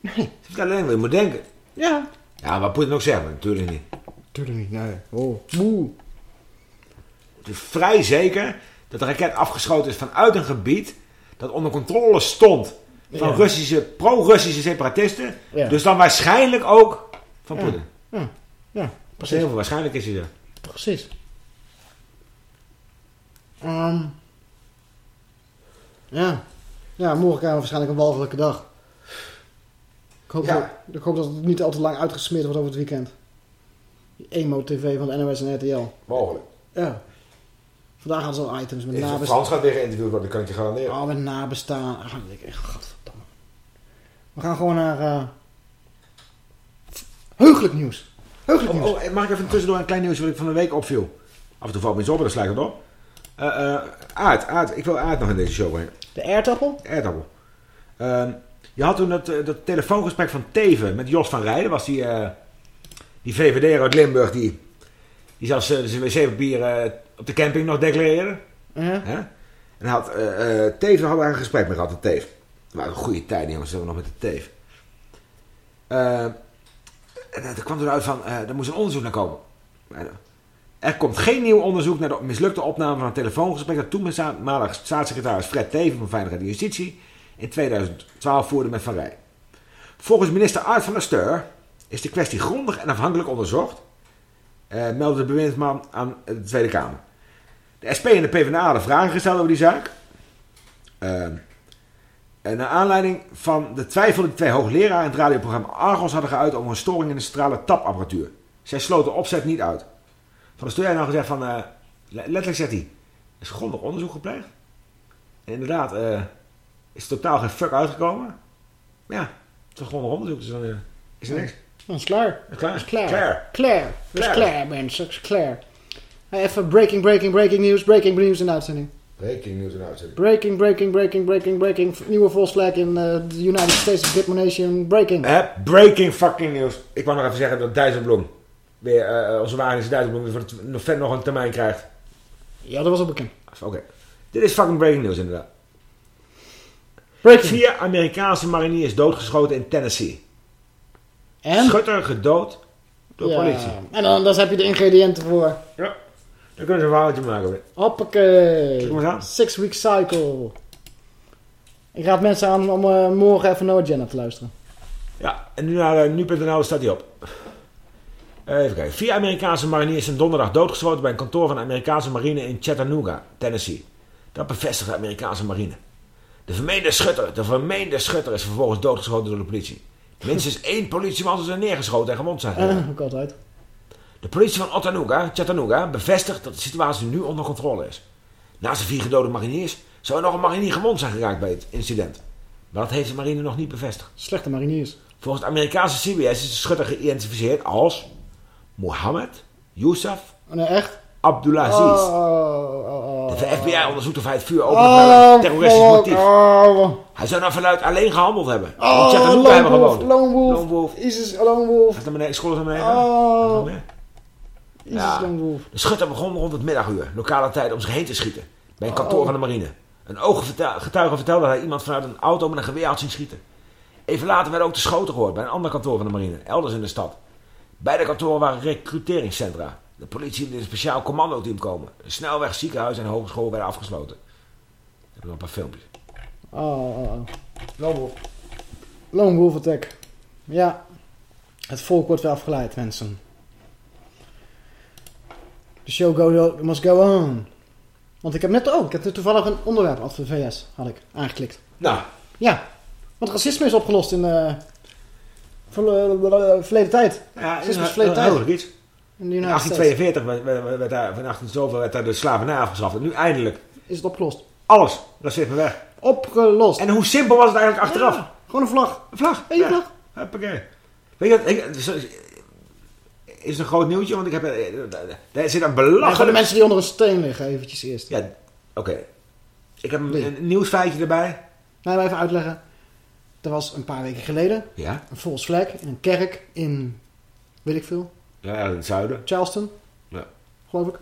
Nee. Ze vertellen alleen wat je moet denken. Ja. Ja, maar Poetin ook zeggen, natuurlijk niet. Natuurlijk niet, nee. Oh, moe. Het is vrij zeker dat de raket afgeschoten is vanuit een gebied dat onder controle stond van Ja. Russische, pro-Russische separatisten. Ja. Dus dan waarschijnlijk ook van. Poetin. Ja, ja Precies. precies. Heel veel waarschijnlijk is hij er. Precies. Ehm, ja. Ja, morgen krijgen we waarschijnlijk een walgelijke dag. Ik hoop, Ja. dat, ik hoop dat het niet al te lang uitgesmeerd wordt over het weekend. Die Emo-tv van de NOS en RTL. Mogelijk. Ja. Vandaag hadden ze al items met nabestaan. Frans gaat weer geïnterviewd worden, dat kan ik je garanderen. Oh, met nabestaan. Ah, ik denk, godverdamme. We gaan gewoon naar... eh heugelijk nieuws. Heugelijk Oh, nieuws. oh, mag ik even tussendoor een klein nieuws wat ik van de week opviel? Af en toe valt me iets op en dan sla ik het op. Eh, aard, aard. Ik wil aard nog in deze show brengen. De aardappel? De aardappel. Ehm, je had toen dat, eh, dat telefoongesprek van Teven met Jos van Rijden. Was die, eh, die VVD uit Limburg die, die zelfs zijn wc-papier op de camping nog declareerde. Ja. Hè? En had, Teven daar een gesprek mee gehad, de Teef. Dat waren goede tijden, jongens, dat we nog met de Teef. Eh, en er kwam eruit van, er moest een onderzoek naar komen. Er komt geen nieuw onderzoek naar de mislukte opname van een telefoongesprek dat toenmalig staatssecretaris Fred Teven van Veiligheid en Justitie in 2012 voerde met Van Rij. Volgens minister Art van der Steur is de kwestie grondig en afhankelijk onderzocht, eh, meldde de bewindsman aan de Tweede Kamer. De SP en de PvdA hadden vragen gesteld over die zaak. En naar aanleiding van de twijfel die twee hoogleraren in het radioprogramma Argos hadden geuit over een storing in de centrale tapapparatuur. Zij sloten opzet niet uit. Van der Steur heeft nou gezegd van, eh, le- letterlijk zegt hij, is grondig onderzoek gepleegd. En inderdaad, eh, is er totaal geen fuck uitgekomen. Maar ja, het is een grondig onderzoek, dus dan eh, is er niks. Dat is klaar. is klaar. Dat is klaar. Klaar. Klaar. Is Klaar. mensen. Is klaar. Even breaking, breaking, breaking news. Breaking news in de uitzending. Breaking news en uitzending. Breaking, breaking, breaking, breaking, breaking. Nieuwe volksvlag in de United States of Diplomatie. Breaking. Eh, breaking fucking news. Ik wou nog even zeggen dat Dijsselbloem, weer, eh, onze Wageningse Dijsselbloem, voor het- nog een termijn krijgt. Ja, dat was al bekend. Oké. Dit is fucking breaking news inderdaad. Breaking. Vier Amerikaanse mariniers doodgeschoten in Tennessee. En? Schutter gedood door Ja. politie. En dan, dan heb je de ingrediënten voor. Ja. Dan kunnen ze een verhaaltje maken. Hoppakee. Kijk maar eens aan. Six week cycle. Ik raad mensen aan om eh, morgen even No Agenda te luisteren. Ja, en nu naar eh, nu.nl staat hij op. Even kijken. Vier Amerikaanse mariniers zijn donderdag doodgeschoten bij een kantoor van de Amerikaanse marine in Chattanooga, Tennessee. Dat bevestigt de Amerikaanse marine. De vermeende schutter, de vermeende schutter is vervolgens doodgeschoten door de politie. Minstens één politieman is er neergeschoten en gewond zijn. geraakt. Eh, ook altijd. De politie van Chattanooga, Chattanooga bevestigt dat de situatie nu onder controle is. Naast de vier gedode mariniers zou er nog een marinier gewond zijn geraakt bij het incident. Maar dat heeft de marine nog niet bevestigd. Slechte mariniers. Volgens het Amerikaanse CBS is de schutter geïdentificeerd als Mohammed Youssef Oh, nee, echt? Abdulaziz. Oh, oh, oh. De FBI onderzoekt of hij het vuur opende vanuit een terroristisch motief. Hij zou naar verluid alleen gehandeld hebben. in Oh, Chattanooga hebben Lone Wolf, gewoond. Lone Wolf. Lone Wolf. Isis, Lone Wolf. Gaat naar beneden, scrollen naar beneden. Oh. Isis Lone Wolf. De schutter begon rond het middaguur, lokale tijd, om zich heen te schieten. Bij een kantoor van de marine. Een ooggetuige vertelde dat hij iemand vanuit een auto met een geweer had zien schieten. Even later werden ook de schoten gehoord bij een ander kantoor van de marine, elders in de stad. Beide kantoren waren recruteringscentra. De politie liet een speciaal commandoteam komen. Een snelweg, ziekenhuis en hogeschool werden afgesloten. Ik heb nog een paar filmpjes. Oh, oh, oh. Lone Wolf. Lone Wolf Attack. Ja. Het volk wordt weer afgeleid, mensen. The show go, must go on. Want ik heb net ook, ik heb net toevallig een onderwerp over de VS, had ik aangeklikt. Nou. Ja. Want racisme is opgelost in de verleden tijd. Ja, is heel- verleden heel tijd. erg iets. In de In United States 1842 werd, werd, werd daar, van 18 zoveel werd daar de slavernij afgeschaft. En nu eindelijk is het opgelost. alles, racisme weg. Opgelost. En hoe simpel was het eigenlijk achteraf? Ja, gewoon een vlag. Een vlag. Eén Ja. vlag. Hoppakee. Weet je wat, ik, het is, een groot nieuwtje, want ik heb, eh, daar zit een voor de belachelijk... mensen die onder een steen liggen, eventjes eerst. Ja, oké. Ik heb een, een nieuwsfeitje erbij. Nou, even uitleggen. Er was een paar weken geleden Ja? een false flag in een kerk in, weet ik veel, Ja, in het zuiden. Charleston, Ja. geloof ik.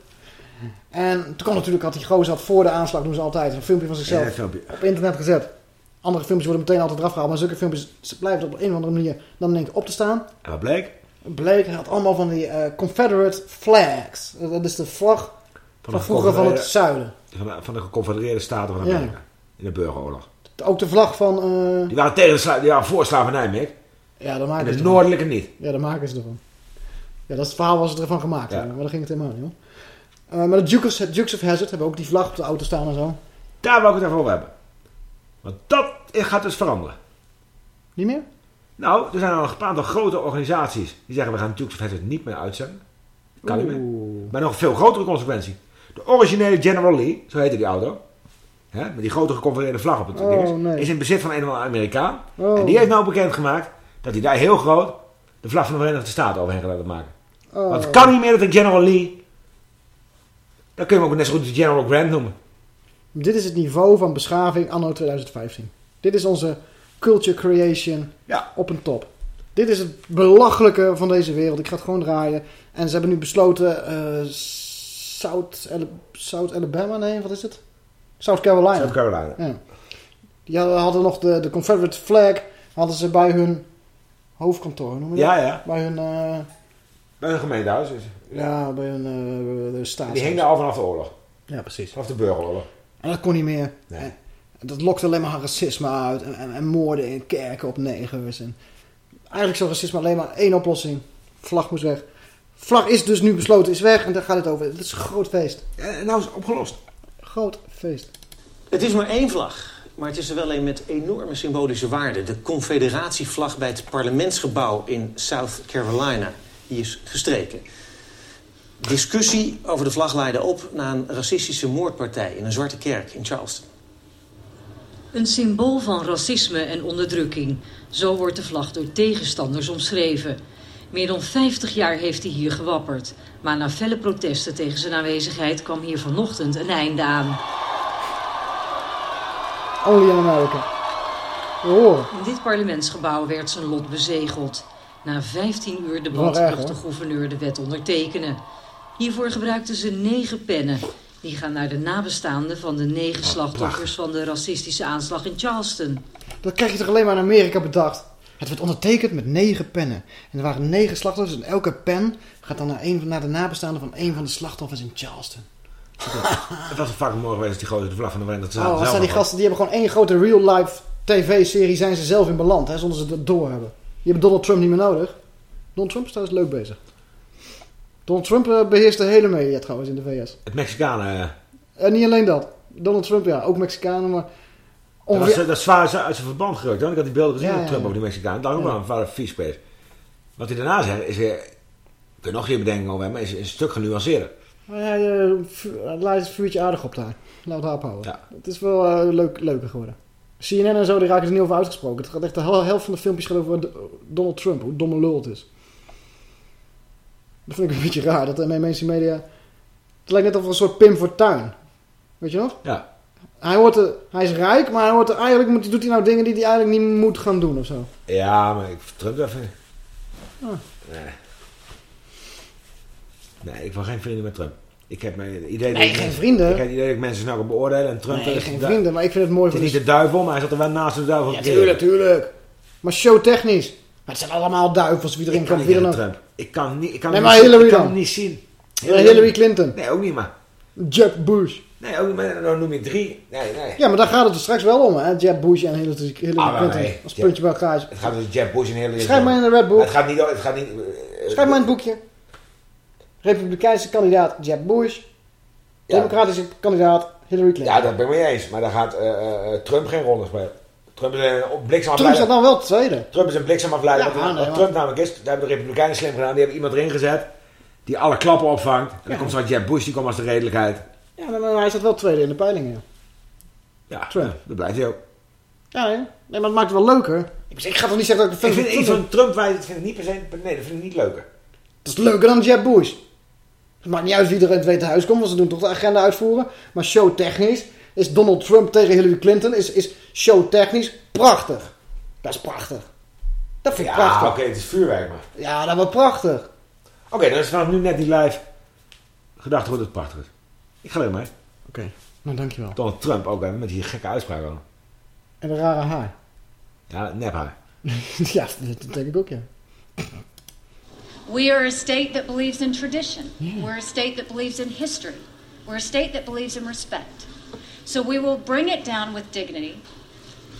En toen kwam natuurlijk, had die gozer had voor de aanslag, doen ze altijd, een filmpje van zichzelf Ja, een filmpje. op internet gezet. Andere filmpjes worden meteen altijd eraf gehaald, maar zulke filmpjes ze blijven op een of andere manier dan denk ik op te staan. En wat bleek? Bleek, hij had allemaal van die eh, Confederate flags. Dat is de vlag van, de vroeger van het zuiden. Van de, van de geconfedereerde staten van Ja. Amerika. In de burgeroorlog. Ook de vlag van... eh, Die waren tegen waren voor slavernij, Mick. Ja, daar maken En ze de noordelijke niet. Ja, daar maken ze ervan. Ja, dat is het verhaal was ze ervan gemaakt Ja. hebben. Maar daar ging het helemaal niet om. Eh, maar de Dukes, Dukes of Hazzard hebben ook die vlag op de auto staan en zo. Daar wil ik het even over hebben. Want dat gaat dus veranderen. Niet meer? Nou, er zijn al een aantal grote organisaties die zeggen we gaan Dukes of Hazzard niet meer uitzenden. Kan niet meer. Maar nog een veel grotere consequentie. De originele General Lee, zo heette die auto. Hè, met die grote geconfedereerde vlag op het Oh, ding, nee. Is in bezit van een of andere Amerikaan. Oh. En die heeft nou bekendgemaakt dat hij daar heel groot de vlag van de Verenigde Staten overheen gaat laten maken. Oh. Want het kan niet meer dat een General Lee... Dan kun je hem ook net zo goed de General Grant noemen. Dit is het niveau van beschaving anno 2015. Dit is onze culture creation op een top. Dit is het belachelijke van deze wereld. Ik ga het gewoon draaien. En ze hebben nu besloten... South, Ala- South Alabama? Nee, wat is het? South Carolina. South Carolina. Ja. Die hadden, hadden nog de, de Confederate flag... hadden ze bij hun hoofdkantoor. Noem je dat? Ja, ja. Bij hun... eh, Bij een gemeentehuis. Dus. ja, bij hun de staat. Die hing daar al vanaf de oorlog. Ja, precies. Vanaf de burgeroorlog. En dat kon niet meer. En dat lokte alleen maar racisme uit. En, en, en moorden in kerken op negers. En eigenlijk zou racisme alleen maar één oplossing. Vlag moest weg. Vlag is dus nu besloten, is weg. En daar gaat het over. Het is een groot feest. En nou is het opgelost. Groot feest. Het is maar één vlag, maar het is er wel een met enorme symbolische waarde. De confederatievlag bij het parlementsgebouw in South Carolina. Die is gestreken. Discussie over de vlag leidde op na een racistische moordpartij in een zwarte kerk in Charleston. Een symbool van racisme en onderdrukking. Zo wordt de vlag door tegenstanders omschreven. Meer dan 50 jaar heeft hij hier gewapperd. Maar na felle protesten tegen zijn aanwezigheid kwam hier vanochtend een einde aan. Only in America. We horen. In dit parlementsgebouw werd zijn lot bezegeld. Na 15 uur debat erg, mocht de gouverneur de wet ondertekenen. Hiervoor gebruikten ze negen pennen. Die gaan naar de nabestaanden van de negen slachtoffers van de racistische aanslag in Charleston. Dat krijg je toch alleen maar in Amerika bedacht. Het werd ondertekend met negen pennen. En er waren negen slachtoffers. En elke pen gaat dan naar, een, naar de nabestaanden van een van de slachtoffers in Charleston. Het was een fucking mooi geweest die grote de vlag van de Oh, Staten. wat zelf zijn die gasten? Die hebben gewoon één grote real-life tv-serie. Zijn ze zelf in beland, hè, zonder ze het door hebben. Die hebben Donald Trump niet meer nodig. Donald Trump trouwens leuk bezig. Donald Trump eh, beheerst de hele media trouwens in de VS. Het Mexicanen... eh, En niet alleen dat. Donald Trump, ja, ook Mexicanen, maar... Dat, Ongeveer... dat is zwaar uit zijn verband gerukt. hoor. Ik had die beelden gezien Ja, van ja, Trump ja. over die Mexicanen. Daar ook Ja. wel een vader vies geweest. Wat hij daarna zegt is weer... Ik kan nog geen bedenking over hebben, maar is, is een stuk genuanceerder. Ja, hij laat het vuurtje aardig op daar. Laat het ophouden. Het is wel eh, leuk, leuker geworden. CNN en zo, die raken er niet over uitgesproken. Het gaat echt de hel- helft van de filmpjes gaat over Donald Trump. Hoe domme lul het is. Dat vind ik een beetje raar. Dat de mainstream media... Het lijkt net of een soort Pim Fortuyn. Weet je nog? Ja. Hij, wordt er, hij is rijk, maar hij wordt er, eigenlijk moet, doet hij nou dingen die hij eigenlijk niet moet gaan doen of zo. Ja, maar ik Trump even... Ah. Nee. Nee, ik wil geen vrienden met Trump. Ik heb mijn idee Nee, geen vrienden. Ik heb het idee dat ik mensen snel kan beoordelen. En Trump Nee, is geen de- vrienden, maar ik vind het mooi Het is niet de duivel, maar hij zat er wel naast de duivel. Ja, gekeerd. tuurlijk, tuurlijk. Maar showtechnisch. Maar het zijn allemaal duivels wie erin komt. Wie dan. Trump. Ik kan niet, ik kan Nee, hem maar niet zien. Hillary ik kan dan? niet zien. Ja, Hillary Clinton. Nee, ook niet maar. Jeb Bush. Nee, ook maar. Dan noem je drie. Nee, nee. Ja, maar daar gaat het er straks wel om, hè? Jeb Bush en Hillary, Ah, Clinton. nee. Als Jeb- puntje bij elkaar is. Het gaat dus Jeb Bush en Hillary. Schrijf maar in de Red Book. Het gaat niet... Het gaat niet eh, Schrijf maar in het boekje. Republikeinse kandidaat Jeb Bush. Democratische kandidaat Hillary Clinton. Ja, dat ben ik mee eens. Maar daar gaat eh, eh, Trump geen ronde spelen. Trump is een Trump bliksemafleider. staat dan wel tweede. Trump is een bliksemafleider. Ja, wat, nee, wat maar- Trump namelijk is, daar hebben de Republikeinen slim gedaan. Die hebben iemand erin gezet die alle klappen opvangt. En dan Ja. komt zo'n Jeb Bush, die komt als de redelijkheid. Ja, maar maar hij staat wel tweede in de peilingen. Ja, Trump. dat blijft hij ook. Ja, nee. nee, maar het maakt het wel leuker. Ik, ik ga toch niet zeggen dat ik de Ik vind iets van Trump, wij- dat vind ik niet per se... Nee, dat vind ik niet leuker. Dat is leuker dan Jeb Bush. Het maakt niet uit wie er in het Witte Huis komt, want ze doen toch de agenda uitvoeren. Maar showtechnisch is Donald Trump tegen Hillary Clinton is, is showtechnisch prachtig. Dat is prachtig. Dat vind ik Ja, prachtig. oké, het is vuurwerk maar. Ja, dat wordt prachtig. Oké, dan is vanaf nu net die live gedacht hoe het prachtig is. Ik ga er mee. Oké, nou dankjewel. Donald Trump ook, hè, met die gekke uitspraak ook. En een rare haar. Ja, nep haar. ja, dat denk ik ook, ja. We are a state that believes in tradition. We're a state that believes in history. We're a state that believes in respect. So we will bring it down with dignity.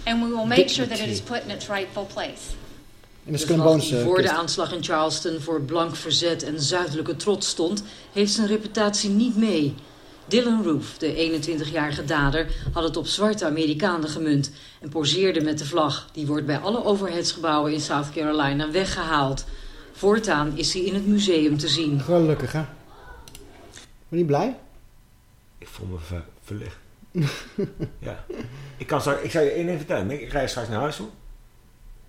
And we will make sure that it is put in its rightful place. In de Bones die eh, voor de aanslag in Charleston voor blank verzet en zuidelijke trots stond, heeft zijn reputatie niet mee. Dylan Roof, de 21-jarige dader, had het op zwarte Amerikanen gemunt en poseerde met de vlag. Die wordt bij alle overheidsgebouwen in South Carolina weggehaald. Voortaan is hij in het museum te zien. Gelukkig, hè. Ben je niet blij? Ik voel me ver, verlicht. ja. Ik, kan straks, ik zou je één ding vertellen. Ik, ik rij straks naar huis toe.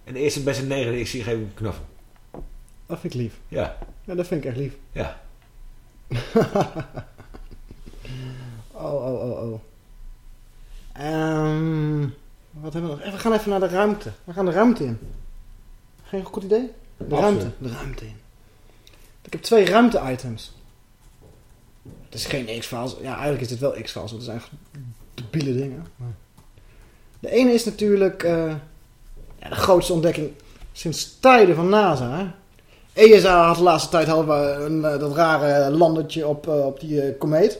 En de eerste beste negen ik zie, geef ik een knuffel. Dat vind ik lief. Ja. Ja, dat vind ik echt lief. Ja. oh, oh, oh, oh. Ehm, wat hebben we nog? We gaan even naar de ruimte. We gaan de ruimte in. Geen goed idee? De Absoluut. ruimte. De ruimte in. Ik heb twee ruimte-items. Het is geen X-Files. Ja, eigenlijk is dit wel X-Files. want Het zijn echt debiele dingen. De ene is natuurlijk eh, ja, de grootste ontdekking sinds tijden van NASA. Hè? ESA had de laatste tijd hadden we een, eh, dat rare landertje op, eh, op die eh, komeet.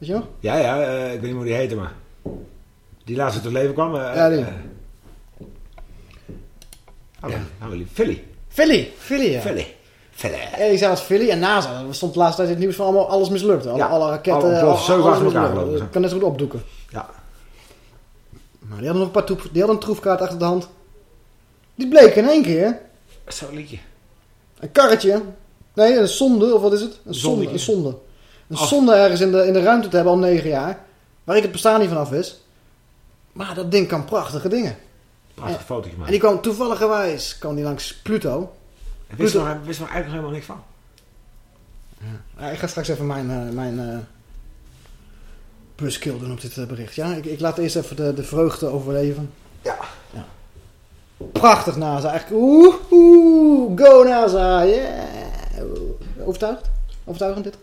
Weet je nog? Ja, ja, eh, ik weet niet hoe die heette, maar... Die laatste tot leven kwam. eh, Ja, die. oh, lief. Philly. Philly. Philly, ja. Philly. Philly. ESA was Philly en NASA. Er stond de laatste tijd in het nieuws van allemaal alles mislukt. Alle, Ja, alle raketten. alle ontploft, alles elkaar Ik kan net zo goed opdoeken. Ja. Maar die hadden nog een paar die hadden een troefkaart achter de hand. Die bleek in één keer Zo'n liedje. een karretje. Nee, een sonde, of wat is het? Een zonde. Zonnetje. Een sonde. Een Af. sonde ergens in de, in de ruimte te hebben al negen jaar. Waar ik het bestaan niet vanaf wist. Maar dat ding kan prachtige dingen. Prachtige foto's En gemaakt. die kwam toevalligerwijs kwam die langs Pluto. Ik wist er nog, wist er nog eigenlijk nog helemaal niks van. Ja, ik ga straks even mijn, eh mijn buskill doen op dit eh, bericht. Ja, ik, ik laat eerst even de, de vreugde overleven. Ja. ja. Prachtig NASA. Eigenlijk, oeh, oeh, go NASA, yeah. Overtuigd? Overtuigend dit?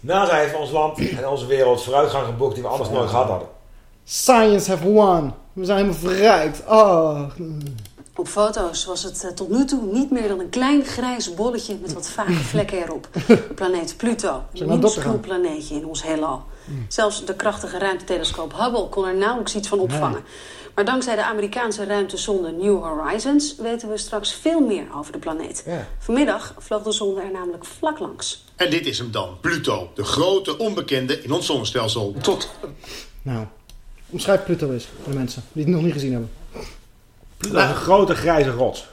NASA heeft ons land en onze wereld vooruitgang geboekt die we anders nooit gehad hadden. Science have won. We zijn helemaal verrijkt. Oh. Op foto's was het eh, tot nu toe niet meer dan een klein grijs bolletje met wat vage vlekken erop. De planeet Pluto, een minuscuul planeetje in ons heelal. Zelfs de krachtige ruimtetelescoop Hubble kon er nauwelijks iets van opvangen. Maar dankzij de Amerikaanse ruimtesonde New Horizons weten we straks veel meer over de planeet. Vanmiddag vloog de zonde er namelijk vlak langs. En dit is hem dan, Pluto, de grote onbekende in ons zonnestelsel. Tot Nou, omschrijf Pluto eens voor de mensen die het nog niet gezien hebben. Pluto is een grote grijze rots.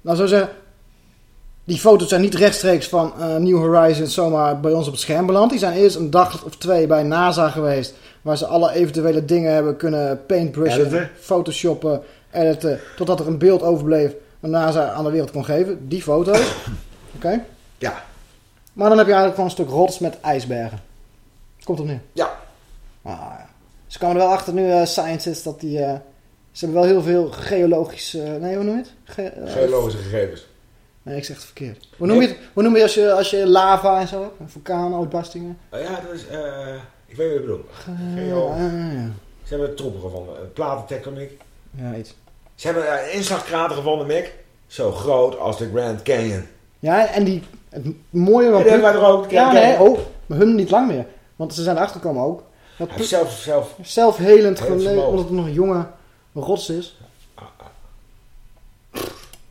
Nou, zo zeggen, die foto's zijn niet rechtstreeks van eh, New Horizons zomaar bij ons op het scherm beland. Die zijn eerst een dag of twee bij NASA geweest. Waar ze alle eventuele dingen hebben kunnen paintbrushen, Editen. photoshoppen, editen. Totdat er een beeld overbleef dat NASA aan de wereld kon geven. Die foto's. Oké? Ja. Maar dan heb je eigenlijk gewoon een stuk rots met ijsbergen. Komt op neer. Ja. Ah, ja. Ze komen er wel achter nu, eh scientists, dat die... eh, ze hebben wel heel veel geologische... eh, nee, hoe noem je het? Ge- Geologische gegevens. Nee, ik zeg het verkeerd. Hoe noem je het, hoe noem je als je, als je lava en zo hebt? Een vulkaan, uitbarstingen? Oh ja, dat is... eh, ik weet wat je bedoelt. Geo- ah, ja. Ze hebben troepen gevonden. Platentectoniek. Ja, iets. Ze hebben een inslagkrater gevonden, Mick. Zo groot als de Grand Canyon. Ja, en die, het mooie van... Ja, wij er ook. Ja, Kijk, nee, oh, maar hun niet lang meer. Want ze zijn erachter gekomen ook. Dat Hij zelf, zelf, zelfhelend Helend geleden, omdat het nog een jonge rots is.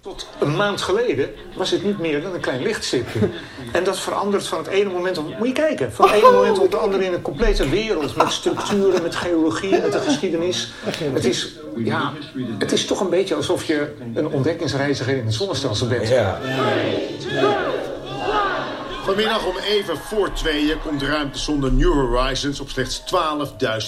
Tot een maand geleden was het niet meer dan een klein lichtstipje. En dat verandert van het ene moment op... Moet je kijken, van het ene moment op de andere in een complete wereld. Met structuren, met geologie, met de geschiedenis. Het is, ja, het is toch een beetje alsof je een ontdekkingsreiziger in het zonnestelsel bent. Ja. Vanmiddag om even voor tweeën komt de ruimtesonde New Horizons op slechts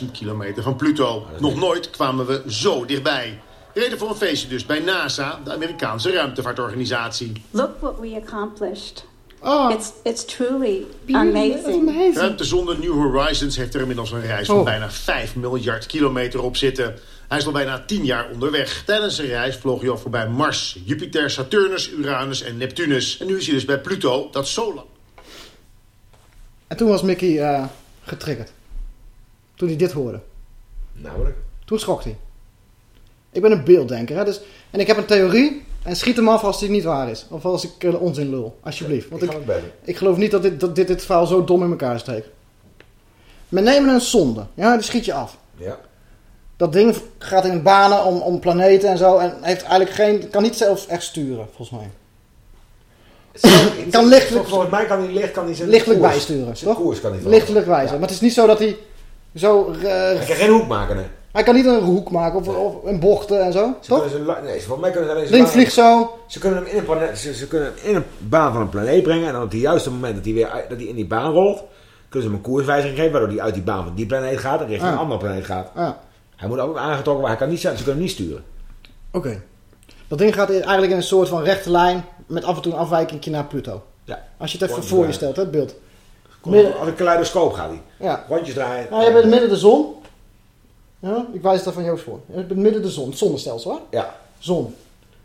12.000 kilometer van Pluto. Nog nooit kwamen we zo dichtbij. Reden voor een feestje dus bij NASA, de Amerikaanse ruimtevaartorganisatie. Look what we accomplished. Oh. It's, it's truly amazing. Ruimtesonde New Horizons heeft er inmiddels een reis van Oh. bijna 5 miljard kilometer op zitten. Hij is al bijna 10 jaar onderweg. Tijdens zijn reis vloog hij al voorbij Mars, Jupiter, Saturnus, Uranus en Neptunus. En nu is hij dus bij Pluto, dat zo lang. En toen was Mickey eh, getriggerd. Toen hij dit hoorde. Namelijk? Toen schrok hij. Ik ben een beelddenker. Hè? Dus, en ik heb een theorie. En schiet hem af als die niet waar is. Of als ik eh, onzin lul. Alsjeblieft. Want Ik ik, ik geloof niet dat dit, dat dit het verhaal zo dom in elkaar steekt. We nemen een zonde. Ja, die schiet je af. Ja. Dat ding gaat in banen om, om planeten en zo. En heeft eigenlijk geen, kan niet zelf echt sturen, volgens mij. Kan lichtelijk, Volgens mij kan hij licht, kan hij zijn lichtelijk koers- bijsturen. Zijn toch? koers kan hij veranderen. Lichtelijk wijzen. Maar het is niet zo dat hij zo... eh, Hij kan geen hoek maken, nee. hij kan niet een hoek maken of, of een bochten en zo. Ze toch? nee, volgens mij kunnen ze alleen zijn vliegt zo. Ze kunnen hem in een, planeet, ze, ze kunnen hem in een baan van een planeet brengen. En dan op het juiste moment dat hij, weer, dat hij in die baan rolt... kunnen ze hem een koerswijziging geven... waardoor hij uit die baan van die planeet gaat... en richting Ah. een andere planeet gaat. Ja. Hij moet ook aangetrokken, maar hij kan niet, ze kunnen hem niet sturen. Oké. Dat ding gaat eigenlijk in een soort van rechte lijn met af en toe een afwijking naar Pluto. Ja. Als je het even voor je draaien. stelt, hè, het beeld. Midden, als een kaleidoscoop gaat hij. Ja. Rondjes draaien. Nou, je hebt in het midden de zon. Ja, ik wijs het even van Joost voor. Je hebt in het midden de zon, het zonnestelsel. Hè? Ja. Zon.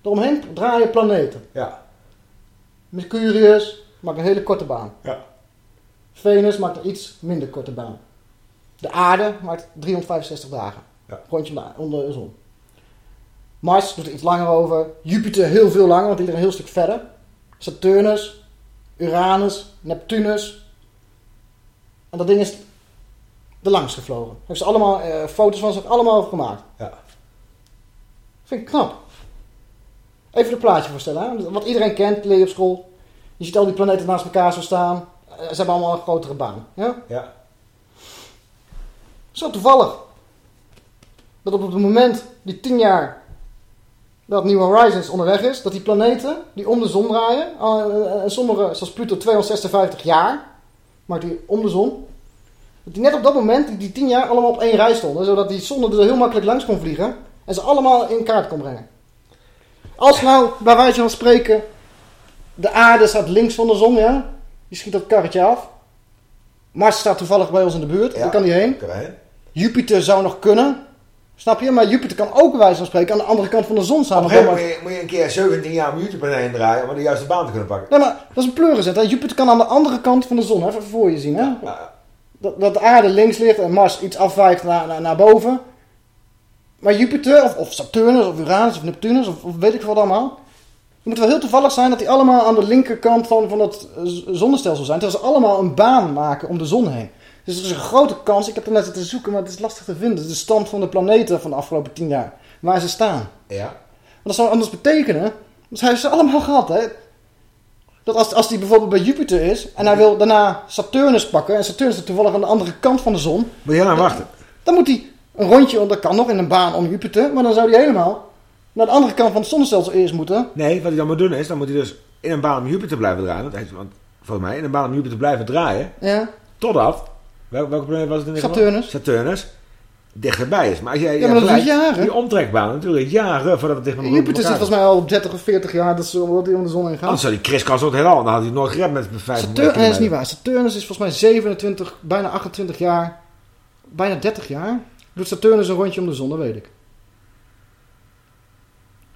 Daaromheen draaien planeten. Ja. Mercurius maakt een hele korte baan. Ja. Venus maakt een iets minder korte baan. De aarde maakt 365 dagen. Ja. Rondje om de zon. Mars doet er iets langer over. Jupiter heel veel langer, want die ligt een heel stuk verder. Saturnus, Uranus, Neptunus. En dat ding is de langst gevlogen. Heeft ze allemaal eh, foto's van zich allemaal over gemaakt. Ja. Vind ik knap. Even een plaatje voorstellen. Hè? Wat iedereen kent, leer je op school. Je ziet al die planeten naast elkaar zo staan. Eh, Ze hebben allemaal een grotere baan. Ja? Ja. Zo toevallig. Dat op het moment, die 10 jaar dat New Horizons onderweg is, dat die planeten die om de zon draaien, eh, en sommige, zoals Pluto, 256 jaar, maar die om de zon, dat die net op dat moment, die, die 10 jaar, allemaal op één rij stonden, zodat die zon er heel makkelijk langs kon vliegen en ze allemaal in kaart kon brengen. Als nou, bij wijze van spreken, de aarde staat links van de zon, ja, die schiet dat karretje af. Mars staat toevallig bij ons in de buurt, daar kan die heen. Kan? Jupiter zou nog kunnen. Snap je? Maar Jupiter kan ook bij wijze van spreken aan de andere kant van de zon staan. Op een moet je, moet je een keer 17 jaar om Jupiter heen draaien... om de juiste baan te kunnen pakken. Nee, maar dat is een pleurische. Hè? Jupiter kan aan de andere kant van de zon. Even voor je zien. Hè? Dat, dat de aarde links ligt en Mars iets afwijkt naar, naar, naar boven. Maar Jupiter, of, of Saturnus, of Uranus, of Neptunus, of, of weet ik wat allemaal. Het moet wel heel toevallig zijn dat die allemaal aan de linkerkant van, van het zonnestelsel zijn. Terwijl ze allemaal een baan maken om de zon heen. Dus er is een grote kans, ik heb er net zitten zoeken, maar het is lastig te vinden. De stand van de planeten van de afgelopen tien jaar. Waar ze staan. Ja. Want dat zou anders betekenen, dat hebben ze allemaal gehad, hè. Dat als, als die bijvoorbeeld bij Jupiter is en hij wil daarna Saturnus pakken, en Saturnus is toevallig aan de andere kant van de zon, Moet je nou wachten? dan moet hij een rondje, want dat kan nog in een baan om Jupiter, maar dan zou hij helemaal naar de andere kant van het zonnestelsel eerst moeten. Nee, wat hij dan moet doen is, dan moet hij dus in een baan om Jupiter blijven draaien. Want, hij- want volgens mij, in een baan om Jupiter blijven draaien. Ja. Totdat, wel, welke planeet was het in geval? Saturnus. Saturnus. Dichterbij is. Maar als jij, Ja, maar dat duurt jaren. Die omtrekbaan natuurlijk, jaren voordat het dicht bij Jupiter zit elkaar volgens mij al 30 of 40 jaar dat, ze, dat hij om de zon heen gaat. Anders zou die kriskast door het heelal, dan had hij nooit gered met 5 Saturn, nee, dat is niet waar. Saturnus is volgens mij 27, bijna 28 jaar, bijna 30 jaar. Doet Saturnus een rondje om de zon, dat weet ik.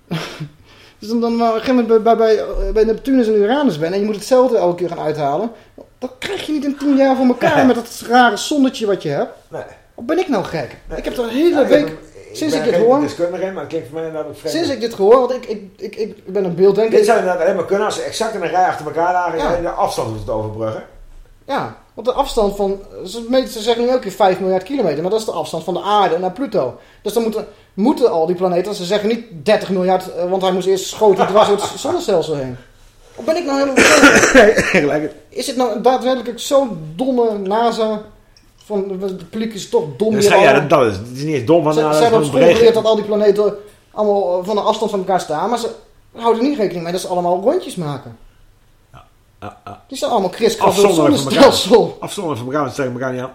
dus dan, dan op een gegeven moment bij, bij, bij, Neptunus en Uranus bent en je moet hetzelfde elke keer gaan uithalen. Dat krijg je niet in 10 jaar voor elkaar met dat rare zonnetje wat je hebt. Nee. Of ben ik nou gek? Ik heb er een hele Ja, ik week, hem- sinds ben ik dit hoor, deskundige maar het klinkt voor mij inderdaad vreemd. sinds ik dit gehoord, want ik, ik, ik, ik ben een beelddenker. Dit zou inderdaad alleen maar kunnen als ze exact in een rij achter elkaar lagen en Ja. je de afstand hoeft te overbruggen. Ja, want de afstand van... Ze zeggen nu elke keer 5 miljard kilometer, maar dat is de afstand van de aarde naar Pluto. Dus dan moeten, moeten al die planeten, ze zeggen niet 30 miljard, eh, want hij moest eerst schoten dwars door het zonnestelsel heen. Of ben ik nou helemaal Gelijk. Is het nou daadwerkelijk zo'n domme NASA van de publiek is toch dom Dus, ja, dat, dat is, het is niet eens dom, Ze, nou, is hebben op school dat al die planeten allemaal eh, van een afstand van elkaar staan, maar ze houden niet rekening mee dat ze allemaal rondjes maken. Ja, ja. Die zijn allemaal kriskras door het Afzonderlijk van zonnestelsel. elkaar. Afzonderlijk van elkaar, ze trekken elkaar niet aan.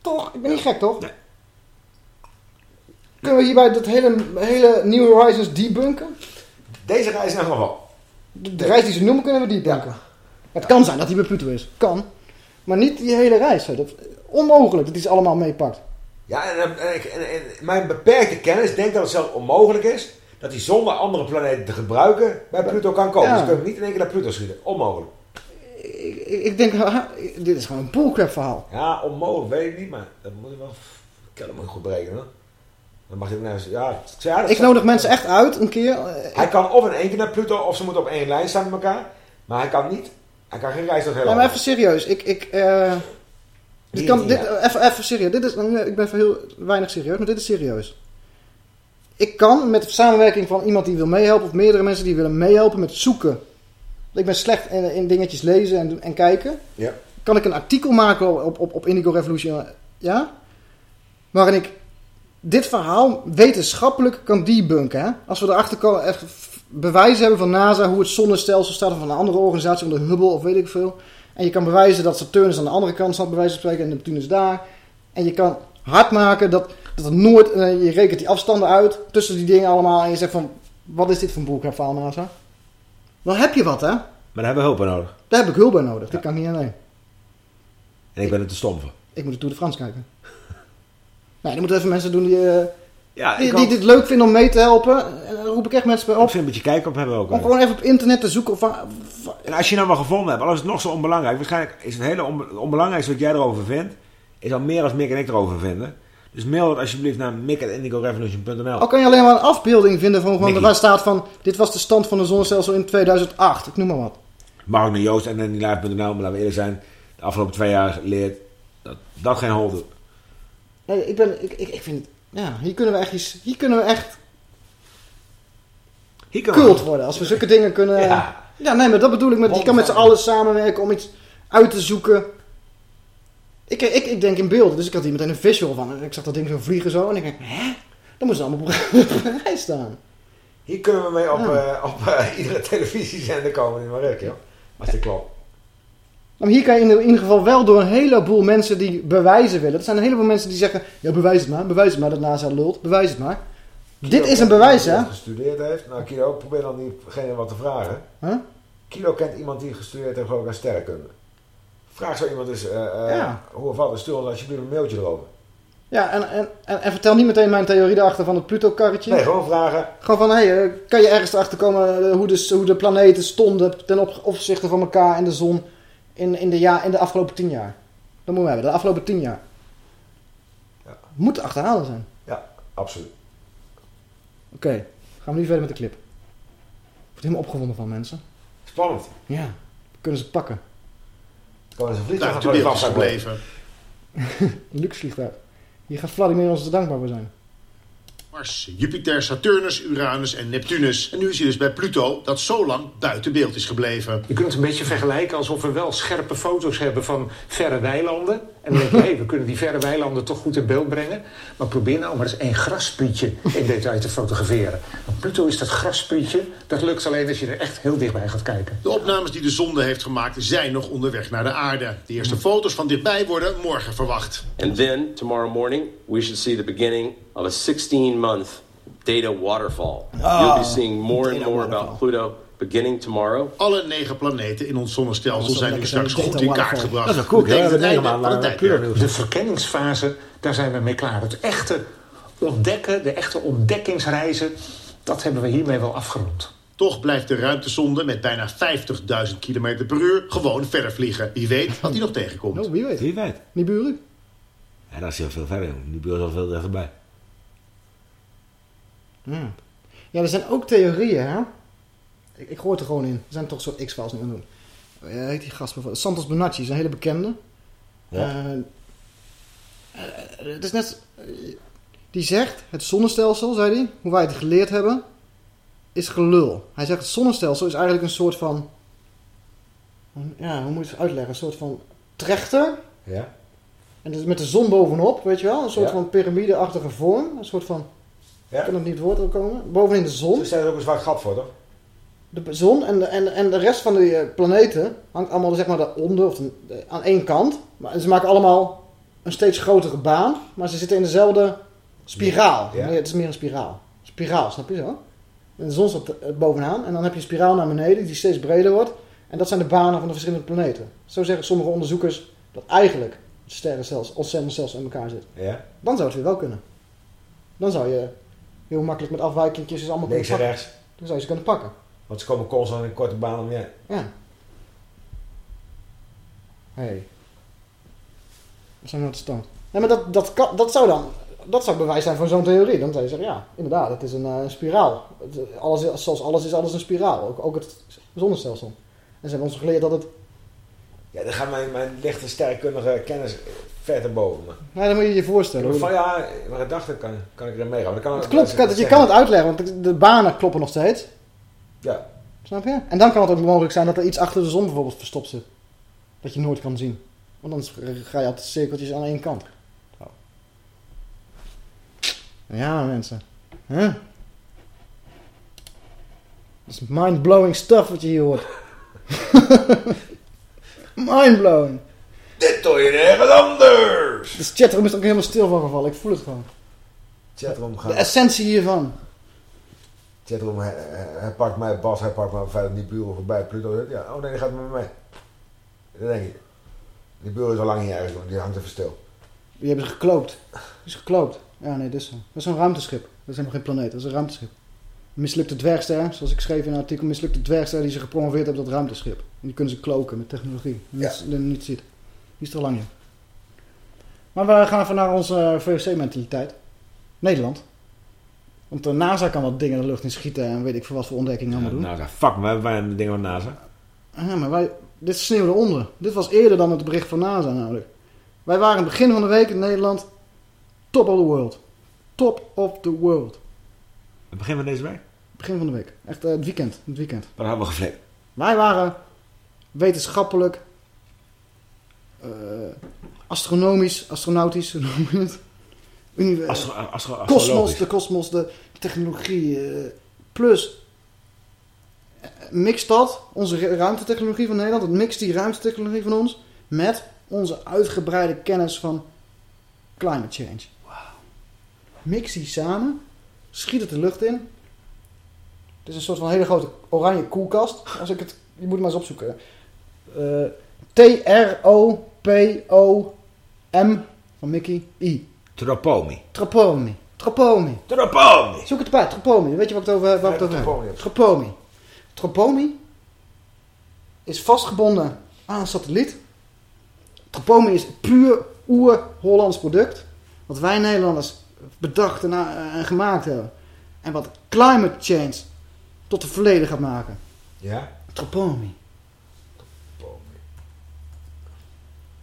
Toch? Ik ben niet gek, toch? Kunnen we hierbij dat hele, hele New Horizons debunken? Deze reis in ieder geval. De, de reis die ze noemen kunnen we debunken. Het kan zijn dat hij bij Pluto is. Kan. Maar niet die hele reis. hè. Dat, onmogelijk dat hij ze allemaal meepakt. Ja, en, en, mijn beperkte kennis denkt dat het zelfs onmogelijk is dat hij zonder andere planeten te gebruiken bij Pluto kan komen. Ja. Dus kunnen we niet in één keer naar Pluto schieten. Onmogelijk. Ik, ik, ik denk, haha, dit is gewoon een bullcrap verhaal. Ja, onmogelijk, weet ik niet, maar dat moet je wel. Ik kan hem goed berekenen. hoor. Dan mag je naar. Ja, Ik zou- nodig mensen echt uit een keer. eh, Hij kan of in één keer naar Pluto of ze moeten op één lijn staan met elkaar. Maar hij kan niet. Hij kan geen reis Ja, hele maar even serieus. Ik, ik, eh, dit kan, 19 dit, eh, even, even serieus. Dit is, ik ben heel weinig serieus, maar dit is serieus. Ik kan met de samenwerking van iemand die wil meehelpen, of meerdere mensen die willen meehelpen met zoeken. Ik ben slecht in, in dingetjes lezen en, en kijken. Ja. Kan ik een artikel maken op, op, op Indigo Revolution? Ja. Waarin ik dit verhaal wetenschappelijk kan debunken. Hè? Als we erachter komen, echt bewijzen hebben van NASA hoe het zonnestelsel staat of van een andere organisatie, onder Hubble of weet ik veel. En je kan bewijzen dat Saturnus aan de andere kant staat, bij wijze van spreken, en Neptunus daar. En je kan hard maken dat, dat het nooit, eh, je rekent die afstanden uit tussen die dingen allemaal en je zegt van, wat is dit voor een boelkrap verhaal NASA? Dan heb je wat hè. Maar daar hebben we hulp bij nodig. Daar heb ik hulp bij nodig, dit kan ik niet alleen. En ik ben er te stom voor. Ik moet de Tour de France kijken. Nee, dan moeten even mensen doen die, eh, Ja, die, ik dit leuk vinden om mee te helpen. En dan roep ik echt mensen bij op. Of een beetje kijken op hebben ook. Om gewoon even op internet te zoeken. Of, waar- En als je nou wel gevonden hebt, al is het nog zo onbelangrijk. Waarschijnlijk is het hele onbe- onbelangrijkste wat jij erover vindt. Is al meer als Mick en ik erover vinden. Dus mail het alsjeblieft naar mick.indigorevolution.nl al kan je alleen maar een afbeelding vinden van, van waar staat van... Dit was de stand van de zonnestelsel in 2008. Ik noem maar wat. Mag ook naar Joost en live.nl. Maar laten we eerlijk zijn. De afgelopen twee jaar geleerd dat dat geen hol doet. Nee, ik, ben, ik, ik, ik vind... Ja, hier kunnen we echt, iets- hier kunnen we echt Hier cult worden. Als we zulke dingen kunnen... Ja. Ja, nee, maar dat bedoel ik met... Je kan met z'n allen samenwerken om iets uit te zoeken. Ik, ik, ik denk in beelden, dus ik had hier meteen een visual van. En ik zag dat ding zo vliegen zo. En ik denk, hè? Dan moeten ze allemaal op rij staan. Hier kunnen we mee op, Ja. eh, op eh, iedere televisiezender komen in Marokko. Als dat klopt. Maar hier kan je in ieder geval wel door een heleboel mensen die bewijzen willen. Er zijn een heleboel mensen die zeggen, ja bewijs het maar, bewijs het maar dat NASA lult, bewijs het maar. Dit is een bewijs hè. Gestudeerd heeft. Nou, Kilo, probeer dan diegene wat te vragen. Huh? Kilo kent iemand die gestudeerd heeft ik aan sterrenkunde. Vraag zo iemand eens eh, Ja. hoe of wat. en Stuur ons alsjeblieft een mailtje erover. Ja, en, en, en, en vertel niet meteen mijn theorie erachter van het Pluto-karretje. Nee, gewoon vragen. Gewoon van, hé, hey, eh, kan je ergens erachter komen hoe de, hoe de planeten stonden ten op- opzichte van elkaar en de zon in, in, de, ja, in de afgelopen tien jaar? Dat moeten we hebben, de afgelopen tien jaar. Moet te achterhalen zijn. Ja, absoluut. Oké, gaan we nu verder met de clip. Ik word helemaal opgewonden van mensen. Spannend. Ja, kunnen ze pakken. Komen ze een Nou, vliegtuig de wereld is afzak worden. gebleven. Een luxe vliegtuig. Hier gaat Vladimir ons dankbaar voor zijn. Mars, Jupiter, Saturnus, Uranus en Neptunus. En nu is hij dus bij Pluto, dat zo lang buiten beeld is gebleven. Je kunt het een beetje vergelijken alsof we wel scherpe foto's hebben van verre weilanden. En dan denk je, hé, we kunnen die verre weilanden toch goed in beeld brengen. Maar probeer nou maar eens één grassprietje in detail te fotograferen. Want Pluto is dat grassprietje, dat lukt alleen als je er echt heel dichtbij gaat kijken. De opnames die de zonde heeft gemaakt zijn nog onderweg naar de aarde. De eerste foto's van dichtbij worden morgen verwacht. And then, tomorrow morning, we should see the beginning of a 16 month data waterfall. Ah, You'll be seeing more and more about Pluto beginning tomorrow. Alle negen planeten in ons zonnestelsel zijn nu straks goed in kaart gebracht. Dat is cool, het We negen tijdperk. De verkenningsfase, daar zijn we mee klaar. Het echte ontdekken, de echte ontdekkingsreizen, dat hebben we hiermee wel afgerond. Toch blijft de ruimtesonde met bijna 50.000 km per uur gewoon verder vliegen. Wie weet wat hij nog tegenkomt. Nou, wie weet. Wie weet. Nibiru. Ja, dat is heel veel verder. buurt is al veel dichterbij. Ja. ja, er zijn ook theorieën, hè? Ik, ik gooi het er gewoon in. Er zijn toch een soort X-Files nu aan het doen. Ja, heet die gast bijvoorbeeld? Santos Bonacci is een hele bekende. Ja. Eh, eh, het is net... eh, die zegt, het zonnestelsel, zei hij, hoe wij het geleerd hebben, is gelul. Hij zegt, het zonnestelsel is eigenlijk een soort van... Ja, hoe moet je het uitleggen? Een soort van trechter. Ja. En dus met de zon bovenop, weet je wel? Een soort Ja. van piramideachtige vorm. Een soort van... Ja. Kan het niet het woord opkomen? Bovenin de zon. Er staat er ook een zwart gat voor, toch? De zon en de, en, en de rest van de eh, planeten hangt allemaal zeg maar daaronder of de- de- aan één kant. Maar ze maken allemaal een steeds grotere baan, maar ze zitten in dezelfde spiraal. Ja. Nee, het is meer een spiraal. Spiraal, snap je zo? En de zon staat eh, bovenaan en dan heb je een spiraal naar beneden die steeds breder wordt. En dat zijn de banen van de verschillende planeten. Zo zeggen sommige onderzoekers dat eigenlijk het sterrenstelsel, ons sterrenstelsel in elkaar zit. Ja. Dan zou het weer wel kunnen. Dan zou je heel makkelijk met afwijkingjes allemaal Links en kunnen pakken. Dan zou je ze kunnen pakken. Want ze komen constant in een korte baan om je. Ja. Hé. Hey. Stand. Nee, maar dat, dat, kan, dat zou dan... Dat zou bewijs zijn voor zo'n theorie. Dan zou je zeggen, ja, inderdaad, het is een eh, spiraal. Het, alles, zoals alles is alles een spiraal. Ook, ook het zonnestelsel. En ze hebben ons geleerd dat het... Ja, dan gaat mijn, mijn lichte sterrenkundige kennis ver te boven me. Nou, dan moet je je voorstellen. Van ja, mijn gedachten kan, kan ik erin meegaan. Dan kan het klopt, kan- je kan het uitleggen, want de banen kloppen nog steeds. Ja. Snap je? En dan kan het ook mogelijk zijn dat er iets achter de zon bijvoorbeeld verstopt zit. Dat je nooit kan zien. Want dan ga je altijd cirkeltjes aan één kant. Zo. Ja, mensen. Huh? Dat is mind-blowing stuff wat je hier hoort. mind-blowing. Dit doe je ergens anders! De chatroom is er ook helemaal stil van gevallen. Ik voel het gewoon. Chatroom De gaat. essentie hiervan. Hij, hij- hij pakt mij, Bas, hij pakt mij verder die buren voorbij. Pluto zegt, ja, oh nee, die gaat met me mee. Dat denk ik. Die buren is al lang niet ergens, die hangt even stil. Die hebben ze gekloopt. Die is gekloopt. Ja, nee, dit is zo. Dat is een ruimteschip. Dat is helemaal geen planeet, dat is een ruimteschip. Mislukte dwergster, zoals ik schreef in een artikel, mislukte dwergster die ze gepromoveerd hebben op dat ruimteschip. En die kunnen ze kloken met technologie. Niet, die niet ziet. Die is er lang in. Maar we gaan even naar onze VOC-mentaliteit. Nederland. Want de NASA kan wat dingen de lucht in schieten en weet ik veel wat voor ontdekkingen allemaal doen. NASA, fuck, wij hebben dingen van NASA. Ja, maar wij, dit sneeuwde onder. Dit was eerder dan het bericht van NASA namelijk. Wij waren in het begin van de week in Nederland top of the world. Top of the world. Het begin van deze week? Begin van de week. Echt eh, het weekend. Het weekend. Wat hebben we geflikt? Wij waren wetenschappelijk, eh, astronomisch, astronautisch, noem je het? Astro- astro- kosmos, de kosmos, de technologie. eh, plus, eh, mixt dat, onze ru- ruimtetechnologie van Nederland, het mixt die ruimtetechnologie van ons met onze uitgebreide kennis van climate change. Mix die samen, schiet het de lucht in. Het is een soort van hele grote oranje koelkast. Als ik het, je moet het maar eens opzoeken. Eh, T-R-O-P-O-M van Mickey I. Tropomi. Tropomi. Tropomi. Tropomi. Zoek het bij, Tropomi. Weet je wat ik het over, waar ik het over heb? Tropomi. Tropomi. Tropomi is vastgebonden aan een satelliet. Tropomi is puur oer-Hollands product. Wat wij Nederlanders bedacht en, eh, en gemaakt hebben. En wat climate change tot de verleden gaat maken. Ja? Tropomi.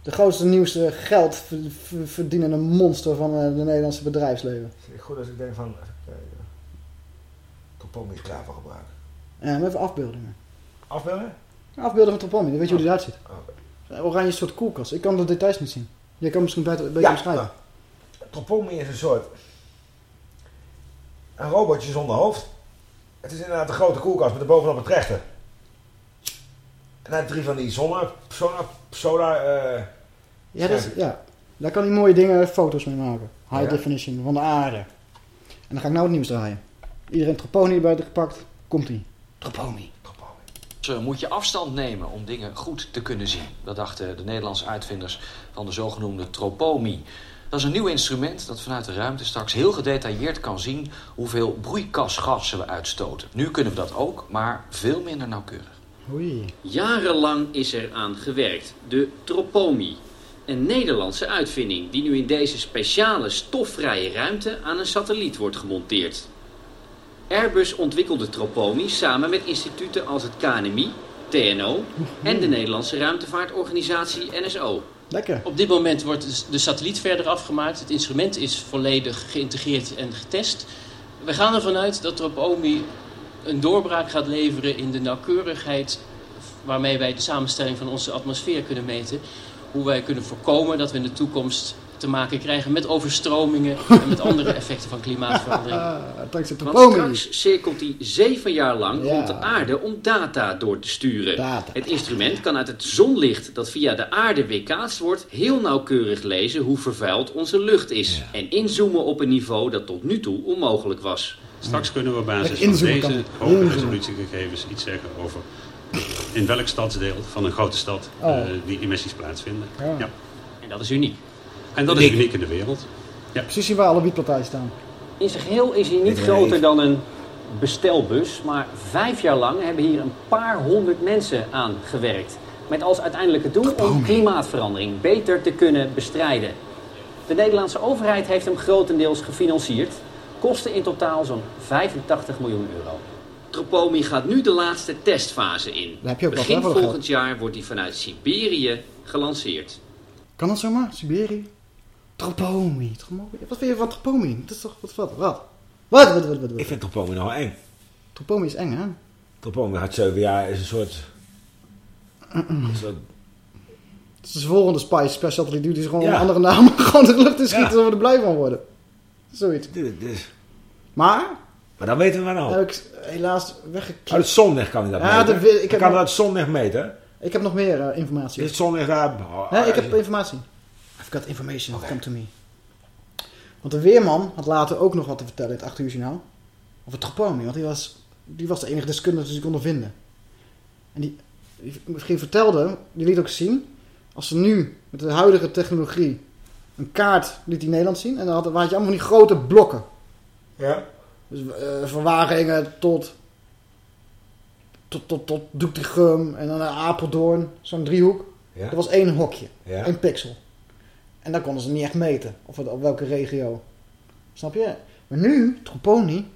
De grootste, nieuwste geld ver- ver- verdienende monster van eh, de Nederlandse bedrijfsleven. Goed als ik denk van... kijken. Topomi is klaar voor gebruik. Ja, maar even afbeeldingen. Afbeelden? Afbeelden van Topomi, dan weet je hoe die eruit ziet. Een oranje soort koelkast. Ik kan de details niet zien. Jij kan misschien beter beetje Ja, beschrijven. Topomi is een soort... Een robotje zonder hoofd. Het is inderdaad een grote koelkast met erbovenop een trechter. En hij heeft drie van die zonne... Solar... Solar... eh, Ja, dat is- schermpjes. ja, daar kan hij mooie dingen, foto's mee maken. High Ja. definition van de aarde. En dan ga ik nou het nieuws draaien. Iedereen Troponi erbij gepakt. Komt ie. Troponi. Eh, moet je afstand nemen om dingen goed te kunnen zien. Dat dachten de Nederlandse uitvinders van de zogenoemde tropomi. Dat is een nieuw instrument dat vanuit de ruimte straks heel gedetailleerd kan zien hoeveel broeikasgassen we uitstoten. Nu kunnen we dat ook, maar veel minder nauwkeurig. Oei. Jarenlang is er aan gewerkt. De Tropomi. Een Nederlandse uitvinding die nu in deze speciale stofvrije ruimte aan een satelliet wordt gemonteerd. Airbus ontwikkelde Tropomi samen met instituten als het KNMI, TNO en de Nederlandse ruimtevaartorganisatie NSO. Lekker. Op dit moment wordt de satelliet verder afgemaakt. Het instrument is volledig geïntegreerd en getest. We gaan ervan uit dat Tropomi een doorbraak gaat leveren in de nauwkeurigheid waarmee wij de samenstelling van onze atmosfeer kunnen meten. Hoe wij kunnen voorkomen dat we in de toekomst te maken krijgen met overstromingen en met andere effecten van klimaatverandering. Dankzij Want straks cirkelt hij zeven jaar lang Ja. rond de aarde om data door te sturen. Data. Het instrument kan uit het zonlicht dat via de aarde weerkaatst wordt... heel nauwkeurig lezen hoe vervuild onze lucht is. En inzoomen op een niveau dat tot nu toe onmogelijk was. Straks kunnen we op basis van deze hoge resolutiegegevens iets zeggen over in welk stadsdeel van een grote stad Oh. eh, die emissies plaatsvinden. Ja. Ja. En dat is uniek. En dat is Uniek. in de wereld. Ja. Precies zien waar alle wietpartijen staan. In zijn geheel is hij niet groter dan een bestelbus, maar vijf jaar lang hebben hier een paar honderd mensen aan gewerkt. Met als uiteindelijke doel om klimaatverandering beter te kunnen bestrijden. De Nederlandse overheid heeft hem grotendeels gefinancierd. Kosten in totaal zo'n 85 miljoen euro. Tropomi gaat nu de laatste testfase in. Daar heb je ook wat, Begin volgend jaar wordt hij vanuit Siberië gelanceerd. Kan dat zomaar? Siberië? Tropomi. Tropomi. Wat vind je van Tropomi? Dat is toch... Wat? Wat? Wat? Wat? Wat? Wat? wat, wat? Ik vind Topomi nogal eng. Tropomi is eng, hè? Topomi gaat zeven jaar is een soort... een soort Het is de volgende Spice Special Satellite die ze gewoon Ja. een andere naam gewoon de lucht in schieten, Ja. zodat we er blij van worden. Zoiets. Maar, Maar dan weten we wel. heb ik helaas weggeklikt. Uit het zonlicht kan hij dat Ja, meten. dat ik kan nog- dat uit het zonlicht meten. Ik heb nog meer eh, informatie. Is het zonlicht daar... Nee, ik heb informatie. I've got information. Come to me. Want de Weerman had later ook nog wat te vertellen in het 8 uur journaal. Over Tropomi, want die was, die was de enige deskundige die ze konden vinden. En die, die misschien vertelde, die liet ook zien, als ze nu met de huidige technologie een kaart liet die Nederland zien. En dan had, had je allemaal van die grote blokken. Ja. Dus eh van Wageningen tot, tot, tot, tot Doetinchem en dan naar Apeldoorn. Zo'n driehoek. Ja. Dat was één hokje. Ja. één pixel. En dan konden ze niet echt meten. Of het, op welke regio. Snap je? Maar nu, Troponi,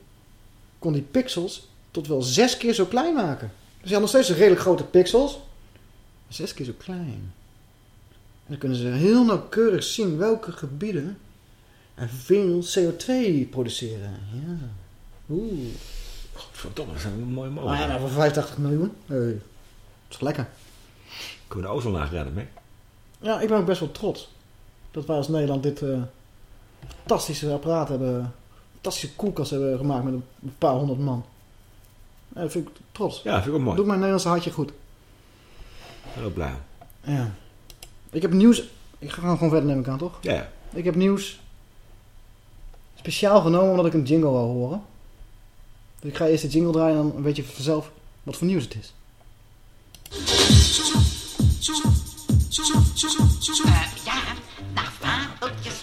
kon die pixels tot wel zes keer zo klein maken. Dus je had nog steeds redelijk grote pixels. Maar zes keer zo klein. Dan kunnen ze heel nauwkeurig zien welke gebieden en veel CO2 produceren. Ja. Oeh. Verdomme, dat zijn mooie Ah, ja, maar voor 85 miljoen. Hey. Dat is lekker. Kunnen we de ozonlaag redden mee? Ja, ik ben ook best wel trots. Dat wij als Nederland dit eh, fantastische apparaat hebben. Een fantastische koelkast hebben gemaakt met een paar honderd man. Ja, dat vind ik trots. Ja, vind ik ook mooi. Doe mijn Nederlandse hartje goed. Heel blij. Ja. Ik heb nieuws. Ik ga gewoon verder neem ik aan, toch? Ja. Ik heb nieuws. Speciaal genomen omdat ik een jingle wil horen. Dus ik ga eerst de jingle draaien en dan weet je vanzelf wat voor nieuws het is. ja, dag vadertjes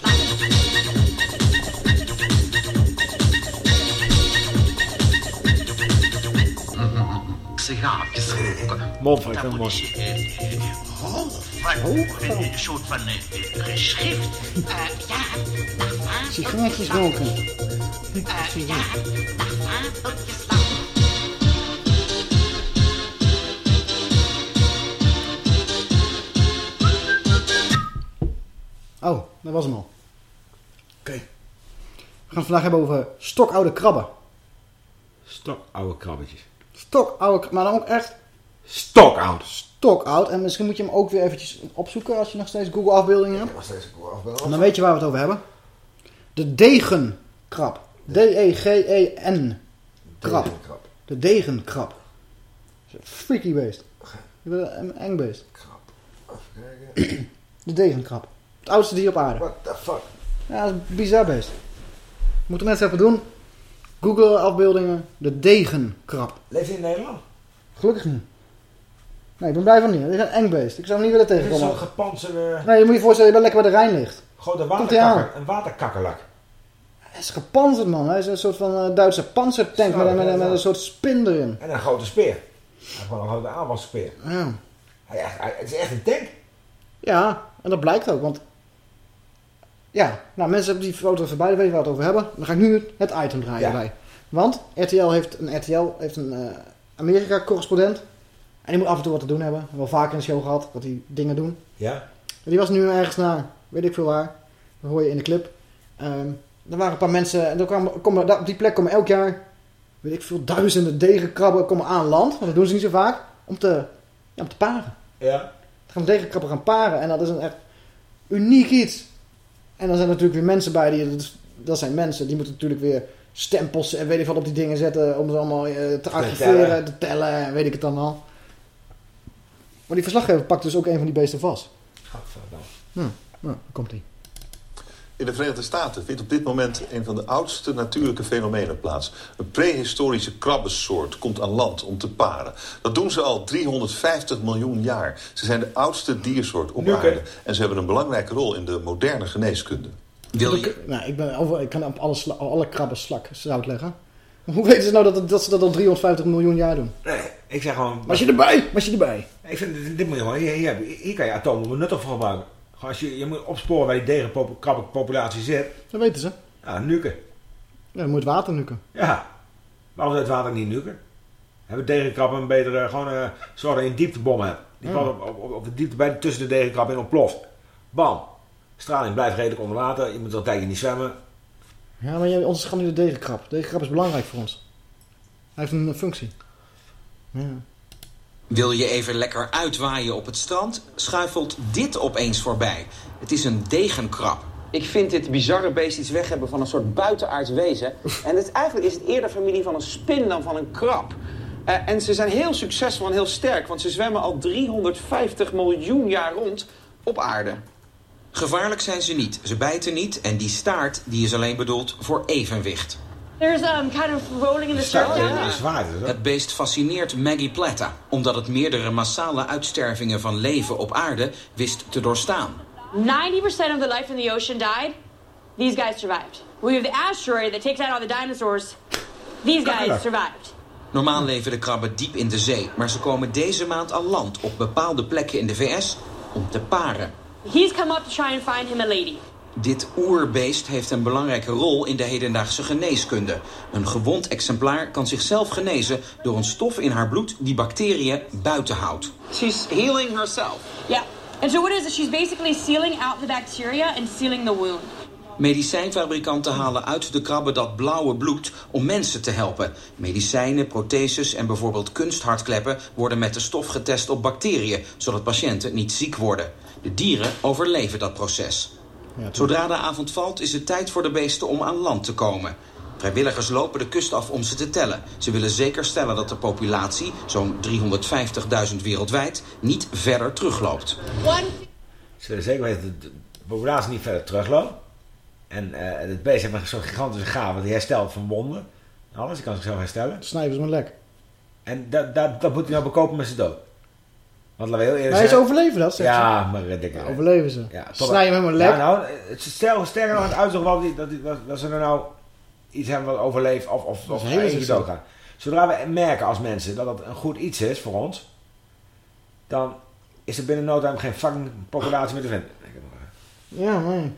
Sigaretjes roken. Mondvak, dat mooi. Een soort van eh, geschrift. Eh, ja, dag Sigaretjes roken. Eh, ja, dag Oh, dat was hem al. Oké. We gaan het vandaag hebben over stokoude krabben. Stokoude krabbetjes. Stokoude, maar dan ook echt Stokoud. Stokoud. En misschien moet je hem ook weer eventjes opzoeken als je nog steeds Google afbeeldingen hebt. nog steeds Google afbeeldingen. En dan weet je waar we het over hebben. De degenkrab. D-E-G-E-N. Krab. Degenkrab. De degenkrab. Freaky beest. Je bent een eng beest. De degenkrab. Het oudste dier op aarde. What the fuck? Ja, dat is een bizar beest. Moeten mensen even doen. Google afbeeldingen. De degenkrab. Leeft hij in Nederland? Gelukkig niet. Nee, ik ben blij van niet. Dit is een eng beest. Ik zou hem niet willen Dit is tegenkomen. zo'n gepantserde... Nee, je moet je voorstellen, je bent lekker bij de Rijn ligt. Hij aan? waterkakker. Een waterkakkerlak. Hij is gepanzerd, man. Hij is een soort van eh, Duitse panzertank met, met, een soort spin erin. En een grote speer. Hij gewoon een grote aanvalspeer. Ja. Hij, hij- het is echt een tank. ja, en dat blijkt ook, want... Ja, nou mensen hebben die foto voorbij, dan weet je waar we het over hebben. Dan ga ik nu het item draaien Ja. erbij. Want RTL heeft een, RTL heeft een eh, Amerika-correspondent. En die moet af en toe wat te doen hebben. We hebben wel vaker in de show gehad dat die dingen doen. Ja. En die was nu ergens naar, weet ik veel waar. Dat hoor je in de clip. Ehm, er waren een paar mensen, en er kwamen, komen, op die plek komen elk jaar, weet ik veel, duizenden degenkrabben komen aan land. Want dat doen ze niet zo vaak. Om te, ja, om te paren. Ja. Dan gaan degenkrabben gaan paren. En dat is een echt uniek iets. En dan zijn er natuurlijk weer mensen bij, die, dat, zijn mensen, die moeten natuurlijk weer stempels en weet ik wat op die dingen zetten. Om ze allemaal eh, te archiveren, te tellen en weet ik het allemaal. Maar die verslaggever pakt dus ook een van die beesten vast. Gadverdamme. Nou, daar komt hij. In de Verenigde Staten vindt op dit moment een van de oudste natuurlijke fenomenen plaats. Een prehistorische krabbensoort komt aan land om te paren. Dat doen ze al 350 miljoen jaar. Ze zijn de oudste diersoort op aarde. En ze hebben een belangrijke rol in de moderne geneeskunde. Wil Ik, nou, ik, ben over, ik kan op alle, alle krabben slak zout leggen. Hoe weten ze nou dat, dat ze dat al 350 miljoen jaar doen? Nee, ik zeg gewoon... Was je erbij? Was je erbij? Ik vind, dit, dit moet je gewoon... Hier, kan je atomen nuttig voor gebruiken. Gewoon als je, je moet opsporen waar die degenkrabbenpopulatie zit. Dat weten ze. Ja, nuken. Ja, je moet water nuken. Ja. Waarom zou het water niet nuken? Hebben degenkrabben een betere... Gewoon eh zodat je een dieptebom hebt. Die Ja. op, op, de diepte bij, tussen de degenkrabben in ontploft. Bam. Straling blijft redelijk onder water. Je moet er een tijdje niet zwemmen. Ja, maar je onderschat nu de degenkrab. De degenkrab is belangrijk voor ons. Hij heeft een functie. Ja. Wil je even lekker uitwaaien op het strand? Schuifelt dit opeens voorbij. Het is een degenkrab. Ik vind dit bizarre beest iets weg hebben van een soort buitenaards wezen. En het, eigenlijk is het eerder familie van een spin dan van een krab. Eh, en ze zijn heel succesvol en heel sterk, want ze zwemmen al 350 miljoen jaar rond op aarde. Gevaarlijk zijn ze niet, ze bijten niet en die staart die is alleen bedoeld voor evenwicht. There's um, kind of rolling in the zwaar. Het beest fascineert Maggie Plata, omdat het meerdere massale uitstervingen van leven op aarde wist te doorstaan. 90% of the life in the ocean died. These guys survived. We have the asteroid that takes out all the dinosaurs. These guys survived. Normaal leven de krabben diep in de zee, maar ze komen deze maand aan land op bepaalde plekken in de VS om te paren. He's come up to try and find him a lady. Dit oerbeest heeft een belangrijke rol in de hedendaagse geneeskunde. Een gewond exemplaar kan zichzelf genezen door een stof in haar bloed die bacteriën buiten houdt. She's healing herself. Yeah. And so what is it? She's basically sealing out the bacteria and sealing the wound. Medicijnfabrikanten halen uit de krabben dat blauwe bloed om mensen te helpen. Medicijnen, protheses en bijvoorbeeld kunsthartkleppen worden met de stof getest op bacteriën, zodat patiënten niet ziek worden. De dieren overleven dat proces. Zodra de avond valt is het tijd voor de beesten om aan land te komen. Vrijwilligers lopen de kust af om ze te tellen. Ze willen zeker stellen dat de populatie, zo'n 350.000 wereldwijd, niet verder terugloopt. Ze willen zeker weten dat de populatie niet verder terugloopt. En eh, het beest heeft een soort gigantische gave. Die herstelt van wonden. Alles, die kan zichzelf herstellen. Snijden ze maar lek. En dat, dat, dat moet hij nou bekopen met zijn dood. Want laten we heel eerlijk Maar ze zijn- overleven dat, zegt Ja, maar eh, dikke. Ja, overleven ze. Ja, Snij hem helemaal lek. Ja, nou, het stel, sterker nog, het uitzicht wel dat, dat, dat ze er nou iets hebben wat overleeft of, of, of is heel eentje doodgaan. Zodra we merken als mensen dat dat een goed iets is voor ons, dan is er binnen no time geen fucking populatie meer te vinden. Ja, nee.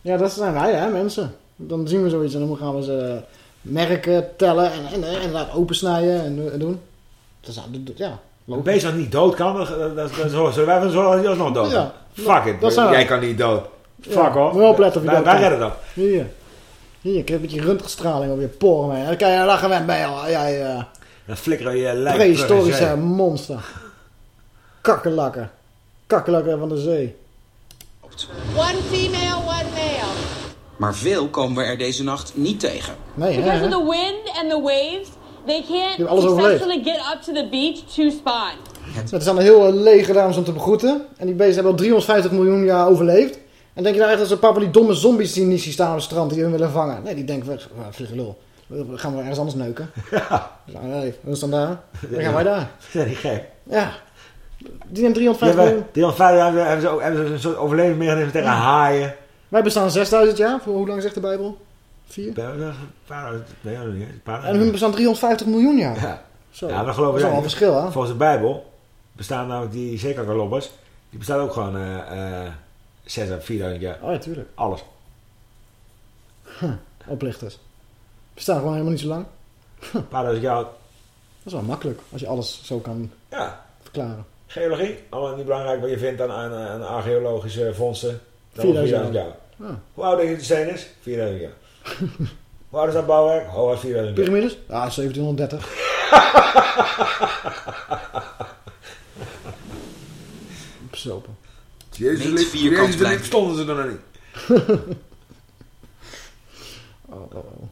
Ja, dat zijn wij, hè, mensen. Dan zien we zoiets en dan gaan we ze merken, tellen en, en, en inderdaad opensnijden en, en doen. Dat is, ja, Een beest dat niet dood kan, dat, dat, zullen wij van zorgen dat hij alsnog dood Ja. Fuck it, Dat jij kan niet dood. Fuck Ja, off. Moet opletten of je wij, redden dat. Hier. Hier, ik heb een beetje röntgenstraling op je poren mee. Dan kan je lachen met bij al. Jij eh Dan flikkeren je lijf prehistorische monster. Kakkerlakken. Kakkerlakken van de zee. One female, one male. Maar veel komen we er deze nacht niet tegen. Nee, Because hè? of the wind and the waves, they can't successfully get up to the beach to spawn. Het is een heel leger dames om te begroeten. En die beesten hebben al 350 miljoen jaar overleefd. En denk je nou echt dat ze een paar van die domme zombies die niet zien staan op het strand die hun willen vangen? Nee, die denken, we vliegen lul. We gaan we ergens anders neuken. Ja. Nee, we staan daar. Dan gaan wij daar. Dat is niet gek. Ja. Die hebben Die 350 hebben, miljoen. die hebben, vijf- hebben, hebben, ze ook, hebben ze een soort overlevingsmechanisme tegen Ja. haaien. Wij bestaan 6000 jaar. Voor hoe lang zegt de Bijbel? Dat En hun bestaan 350 miljoen jaar. Ja. Zo. Ja, dat geloven dat is wel een verschil, hè? Volgens de Bijbel bestaan namelijk die zeekakkerlobbers, die bestaan ook gewoon eh eh 6 à 4000 jaar. Oh ja, tuurlijk. Alles. Huh, oplichters. Bestaan gewoon helemaal niet zo lang. Een paar duizend jaar. Dat is wel makkelijk, als je alles zo kan Ja. verklaren. Geologie, allemaal niet belangrijk wat je vindt aan, aan, aan archeologische vondsten. Dan 4000 4000 jaar. jaar. Ja. Hoe oud denk je de steen is? 4000 jaar. Hoe oud is dat bouwwerk? Hooguit 4000 jaar. Pyramides? Ja, 1730. Besopen. Jezus, lief- vierkant Jezus, blijven. lief stonden ze er nog niet. Oh, oh, oh.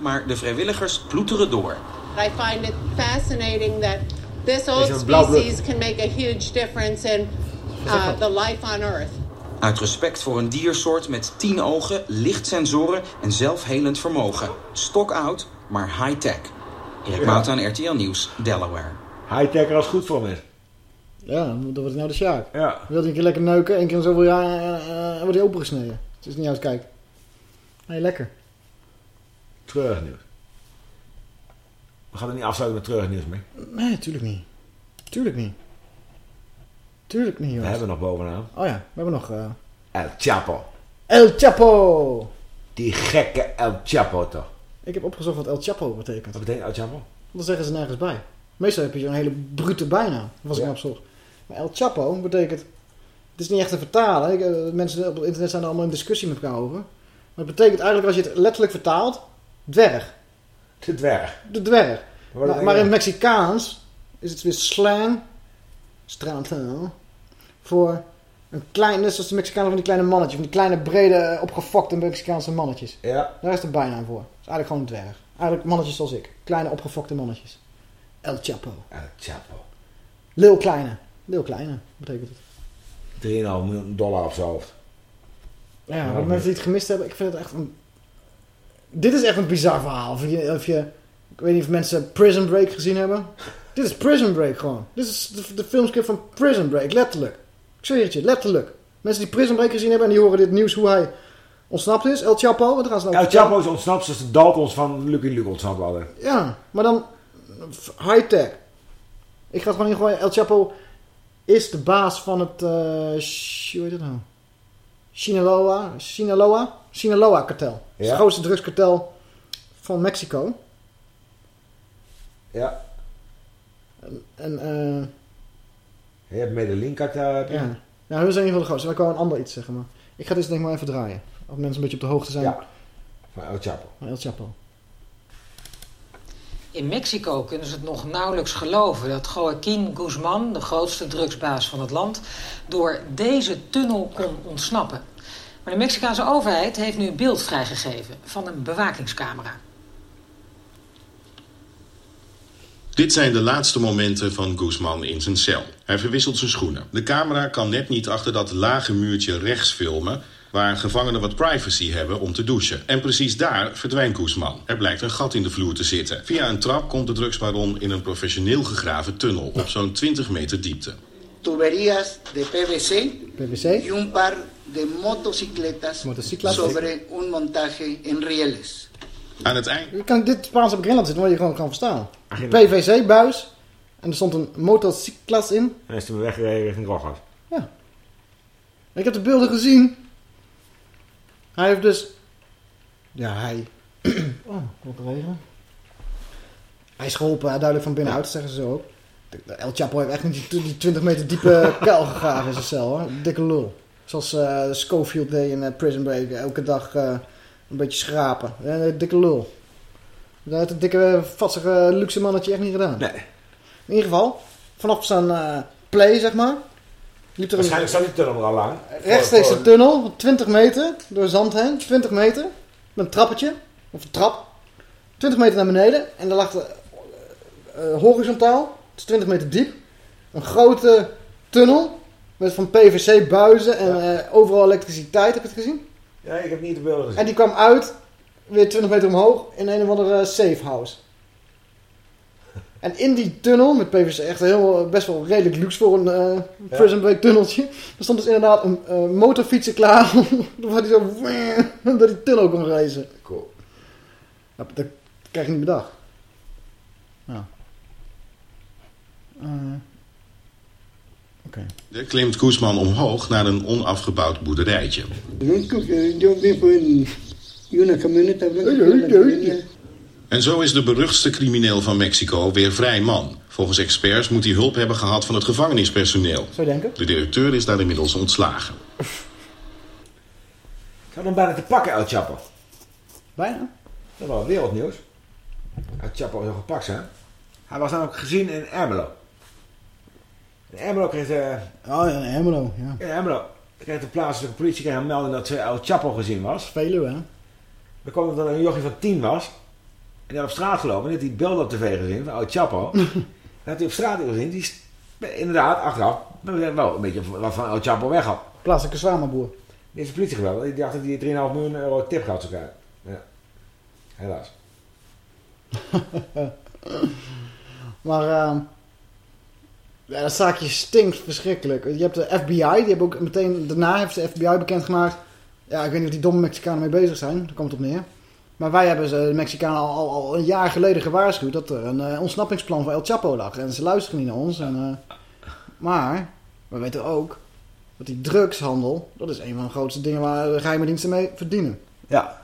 Maar de vrijwilligers ploeteren door. I find it fascinating that this old species can make a huge difference in uh, the life on Earth. Uit respect voor een diersoort met tien ogen, lichtsensoren en zelfhelend vermogen. Stokoud, maar high-tech. Erik Ja. Mout aan RTL Nieuws, Delaware. High-tech als het goed voor is. Ja, dan wordt hij nou de Sjaak. Ja. Wil hij een keer lekker neuken, één keer in zoveel jaar eh, eh, wordt hij opengesneden. Het is niet uit kijk. Nee, lekker. Treurig nieuws. We gaan er niet afsluiten met treurig nieuws mee. Nee, tuurlijk niet. Tuurlijk niet. Tuurlijk niet, We hebben nog bovenaan. Oh ja, we hebben nog... eh, El Chapo. El Chapo! Die gekke El Chapo toch? Ik heb opgezocht wat El Chapo betekent. Wat betekent El Chapo? Dat zeggen ze nergens bij. Meestal heb je een hele brute bijnaam. Dat was ik Ja. maar op zoek. Maar El Chapo betekent... Het is niet echt te vertalen. Ik, eh, mensen op het internet zijn er allemaal in discussie met elkaar over. Maar het betekent eigenlijk, als je het letterlijk vertaalt... Dwerg. De dwerg. De dwerg. Maar, maar in het Mexicaans is het weer slang... Strataal. Voor een klein... Net zoals de Mexicanen van die kleine mannetjes. Van die kleine, brede, opgefokte Mexicaanse mannetjes. Ja. Daar is de bijnaam voor. Het is eigenlijk gewoon een dwerg. Eigenlijk mannetjes zoals ik. Kleine, opgefokte mannetjes. El Chapo. El Chapo. Lil kleine. Lil kleine betekent het. 3,5 miljoen dollar zijn hoofd. Ja, Ja, voor de oké. mensen die het gemist hebben, ik vind het echt een... Dit is echt een bizar verhaal. Of je, of je, ik weet niet of mensen Prison Break gezien hebben. Dit is Prison Break gewoon. Dit is de, de filmscript van Prison Break, letterlijk. Zweer het je, letterlijk. Mensen die Prison Break gezien hebben en die horen dit nieuws hoe hij ontsnapt is. El Chapo, wat gaan ze nou El? Chapo is ontsnapt zoals de Daltons van Lucky Luke ontsnapt hadden. Ja, maar dan high-tech. Ik ga het gewoon ingooien. El Chapo is de baas van het... eh sh- hoe heet het nou? Sinaloa? Sinaloa? Sinaloa-kartel. Het is Ja. het grootste drugskartel van Mexico. Ja. En, en eh, Je hebt Medellin-kartel. heb je. ja. hun zijn in ieder geval de grootste. Ik wou een ander iets zeggen, maar... Ik ga dit denk ik maar even draaien. Als mensen een beetje op de hoogte zijn. Ja. Van El Chapo. Van El Chapo. In Mexico kunnen ze het nog nauwelijks geloven dat Joaquín Guzman, de grootste drugsbaas van het land, door deze tunnel kon ontsnappen. Maar de Mexicaanse overheid heeft nu beeld vrijgegeven van een bewakingscamera. Dit zijn de laatste momenten van Guzman in zijn cel. Hij verwisselt zijn schoenen. De camera kan net niet achter dat lage muurtje rechts filmen... waar gevangenen wat privacy hebben om te douchen. En precies daar verdwijnt Guzman. Er blijkt een gat in de vloer te zitten. Via een trap komt de drugsbaron in een professioneel gegraven tunnel... op zo'n 20 meter diepte. tuberías de PVC, PVC. y un par de motocicletas, Motocicletas. sobre un montaje en rieles. Aan het eind... Je kan dit Spaans op Greenland zitten, waar je gewoon kan verstaan. PVC-buis. En er stond een motociclas in. En hij is toen weggereden richting Rojas. Ik heb de beelden gezien. Hij heeft dus... Ja, hij... oh, wat regen. Hij is geholpen, duidelijk van binnenuit, zeggen ze zo ook. El Chapo heeft echt niet die, die 20 meter diepe kuil gegraven in zijn cel hoor. Dikke lul. Zoals eh, Schofield deed in eh, Prison Break. Elke dag eh, een beetje schrapen. Eh, dikke lul. Dat heeft het dikke, vatsige, luxe mannetje echt niet gedaan. Nee. In ieder geval, vanaf zijn eh, play zeg maar. Liep er een, Waarschijnlijk staat die tunnel er al lang. rechtstreeks een tunnel, van 20 meter, door zand heen, 20 meter, met een trappetje, of een trap, 20 meter naar beneden, en daar lag de, eh, horizontaal, het is 20 meter diep, een grote tunnel, met van PVC buizen en eh, overal elektriciteit, heb je het gezien? Ja, ik heb niet de beelden gezien. En die kwam uit, weer 20 meter omhoog, in een of andere safe house. En in die tunnel, met PVC, echt heel, best wel redelijk luxe voor een eh prison break tunneltje. Er stond dus inderdaad een eh, motorfietsen klaar, waar hij zo door die tunnel kon reizen. Cool. Dat, dat krijg je niet bedacht. Ja. Eh, Er klimt Guzman omhoog naar een onafgebouwd boerderijtje. En zo is de beruchtste crimineel van Mexico weer vrij man. Volgens experts moet hij hulp hebben gehad van het gevangenispersoneel. Zou je denken? De directeur is daar inmiddels ontslagen. Ik had hem bijna te pakken, El Chapo. Bijna? Dat was wereldnieuws. El Chapo is al gepakt, hè? Hij was namelijk gezien in Ermelo. In Ermelo kreeg de... Oh ja, in Ermelo, ja. In Ermelo kreeg de plaatselijke politie kreeg een melding dat El Chapo gezien was. Veluwe, hè? Dan kwam het dat er een jochie van tien was. En die had op straat gelopen. En die had die beelden op tv gezien van El Chapo. en had hij op straat gezien. Die inderdaad achteraf wel een beetje wat van El Chapo weg had. Plaatselijke zwamenboer. Die is de politie gebeld. Die dacht dat hij 3,5 miljoen euro tip zou krijgen. Ja. Helaas. Maar ehm, ja, dat zaakje stinkt verschrikkelijk. Je hebt de FBI, die hebben ook meteen daarna heeft de FBI bekendgemaakt. Ja, ik weet niet of die domme Mexicanen mee bezig zijn. Daar komt het op neer. Maar wij hebben de Mexicanen al, al, al een jaar geleden gewaarschuwd dat er een eh, ontsnappingsplan voor El Chapo lag. En ze luisteren niet naar ons. En, eh, maar we weten ook dat die drugshandel, dat is een van de grootste dingen waar de geheime diensten mee verdienen. Ja.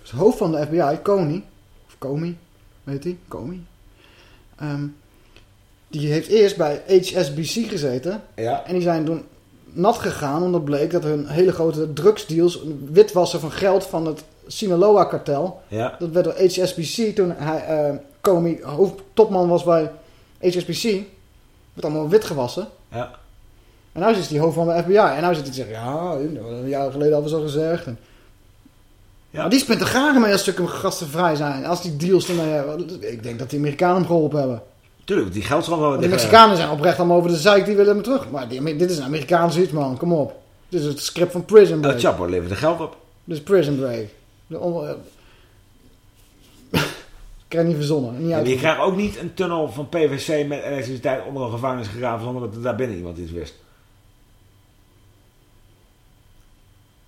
Dus het hoofd van de FBI, Coney, of Comey, weet hij? Comey. Die heeft eerst bij HSBC gezeten. Ja. En die zijn toen nat gegaan omdat bleek dat hun hele grote drugsdeals, witwassen van geld van het Sinaloa-kartel, Ja. dat werd door HSBC toen hij, eh Comey hoofdtopman was bij HSBC, werd allemaal witgewassen. Ja. En nu is hij hoofd van de FBI. En nu zit hij te zeggen, ja, een jaar geleden hadden we zo gezegd. En, Ja. Maar die spint er graag mee als stukken gasten vrij zijn. Als die deals ermee hebben. Ik denk dat die Amerikanen hem geholpen hebben. Tuurlijk, die geldstroom... Want de Mexicanen zijn oprecht allemaal over de zeik, die willen hem terug. Maar die, dit is een Amerikaans iets, man. Kom op. Dit is het script van Prison Break. El Chapo leverde geld op. Dit is Prison Break. De on- Ik krijg niet verzonnen. Niet En je krijgt ook niet een tunnel van PVC met elektriciteit onder een gevangenis gegraven zonder dat er daar binnen iemand iets wist.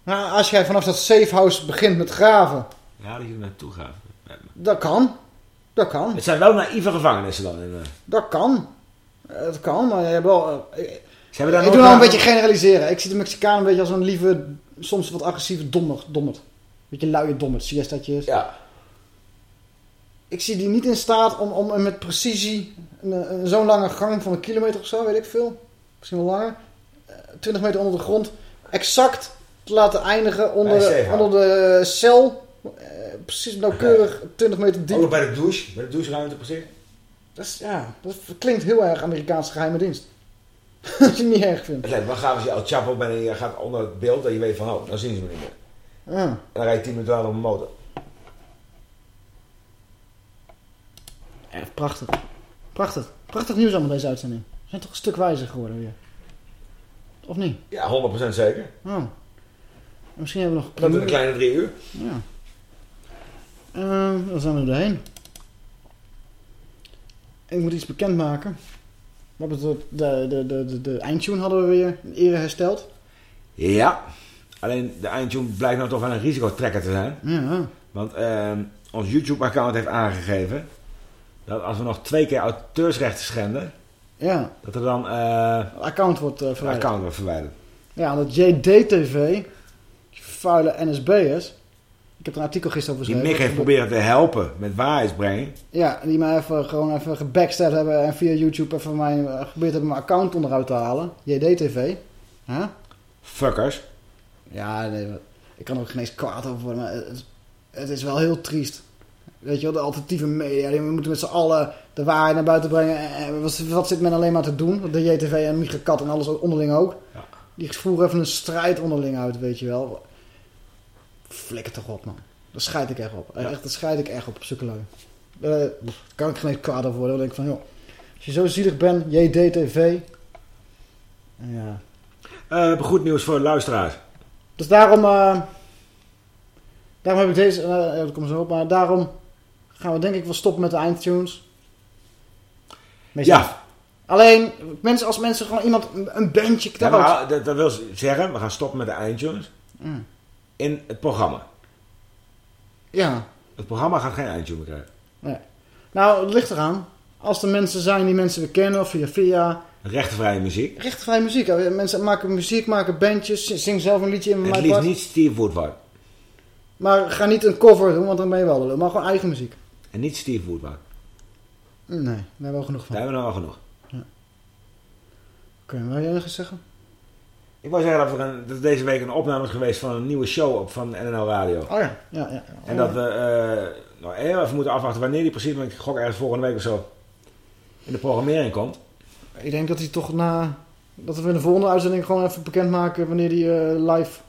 Nou, als jij vanaf dat safe house begint met graven. Ja, dat je er naartoe gaat. Dat kan. Dat kan. Het zijn wel naïeve gevangenissen dan. Eh. Dat kan. Eh, Dat kan, maar je hebt wel... eh, ik- Ze hebben daar ik nooit doe nou een beetje generaliseren. Ik zie de Mexicaan een beetje als een lieve, soms wat agressieve dommer, dommerd. Beetje luie dommerd, siestatjes. Ja. Ik zie die niet in staat om, om met precisie zo'n lange gang van een kilometer of zo, weet ik veel. Misschien wel langer. eh, 20 meter onder de grond. Exact te laten eindigen onder, onder de cel. Eh, precies nauwkeurig 20 meter diep. Ook bij de douche, bij de doucheruimte precies. Dat, is, ja, dat klinkt heel erg Amerikaanse geheime dienst. Als je het niet erg vindt. Het lijkt me wel gaaf als je El Chapo bent en je gaat onder het beeld dat je weet van, oh, nou zien ze me niet meer. Ja. En dan rijd je 10 minuten aan op een motor. Echt prachtig. Prachtig. Prachtig nieuws allemaal deze uitzending. We zijn toch een stuk wijzer geworden weer. Of niet? Ja, 100% zeker. Oh. Misschien hebben we nog... Dat een kleine drie uur. Ja. Ehm, dan zijn we er doorheen. Ik moet iets bekendmaken. De, de, de, de, de eindtune hadden we weer in ere hersteld. Ja. Alleen de eindtune blijkt nou toch wel een risicotrekker te zijn. Ja. Want ehm, ons YouTube-account heeft aangegeven dat als we nog twee keer auteursrechten schenden, Ja. dat er dan eh Het account wordt eh, een verwijderd. account wordt verwijderd. Ja, omdat JDTV, vuile NSB'ers, Ik heb er een artikel gisteren over Die geschreven. Mick heeft proberen te helpen met waarheidsbrengen. Ja, die mij even, gewoon even gebackstabbed hebben en via YouTube even mijn, eh, geprobeerd hebben mijn account onderuit te halen. JDTV. Huh? Fuckers. Ja, nee, ik kan er ook geen eens kwaad over worden, maar het, het is wel heel triest. Weet je wel, de alternatieve media, die moeten met z'n allen de waarheid naar buiten brengen. En- wat, wat zit men alleen maar te doen? De JTV en Mieke Kat en alles onderling ook. Die voeren even een strijd onderling uit, weet je wel. Flikker toch op, man. Daar scheid ik echt op. Ja. Echt, daar scheid ik echt op, op zulke lui. Daar kan ik geen kwaad over worden. Dan denk ik van, joh, als je zo zielig bent, JDTV. Ja. Eh, goed nieuws voor de luisteraars. Dus daarom, eh, daarom heb ik deze, eh, ja, dat komt zo op, maar daarom gaan we denk ik wel stoppen met de eindtunes. Meestal. Ja. Alleen, mensen, als mensen gewoon iemand, een- bandje, Ja, maar, dat wil zeggen, we gaan stoppen met de eindtunes. Mm. In het programma. Ja. Het programma gaat geen eindtune krijgen. Nee. Nou, het ligt eraan. Als er mensen zijn die mensen we kennen, of via via, Rechtenvrije muziek. rechtvrije muziek. Mensen maken muziek, maken bandjes, zing zelf een liedje in Het mijn liefst part. niet Steve Woodward. Maar ga niet een cover doen, want dan ben je wel de lul. Maar gewoon eigen muziek. En niet Steve Woodward. Nee, daar hebben we wel genoeg van. Daar hebben we nou wel genoeg. Oké, wil jij nog eens zeggen? Ik wou zeggen dat er, een, dat deze week een opname is geweest van een nieuwe show op van NNL Radio. Oh ja, ja, ja. ja. En dat we eh, nou, heel even moeten afwachten wanneer die precies, want ik gok ergens volgende week of zo, in de programmering komt. Ik denk dat hij toch na... Dat we in de volgende uitzending gewoon even bekendmaken wanneer die eh, live,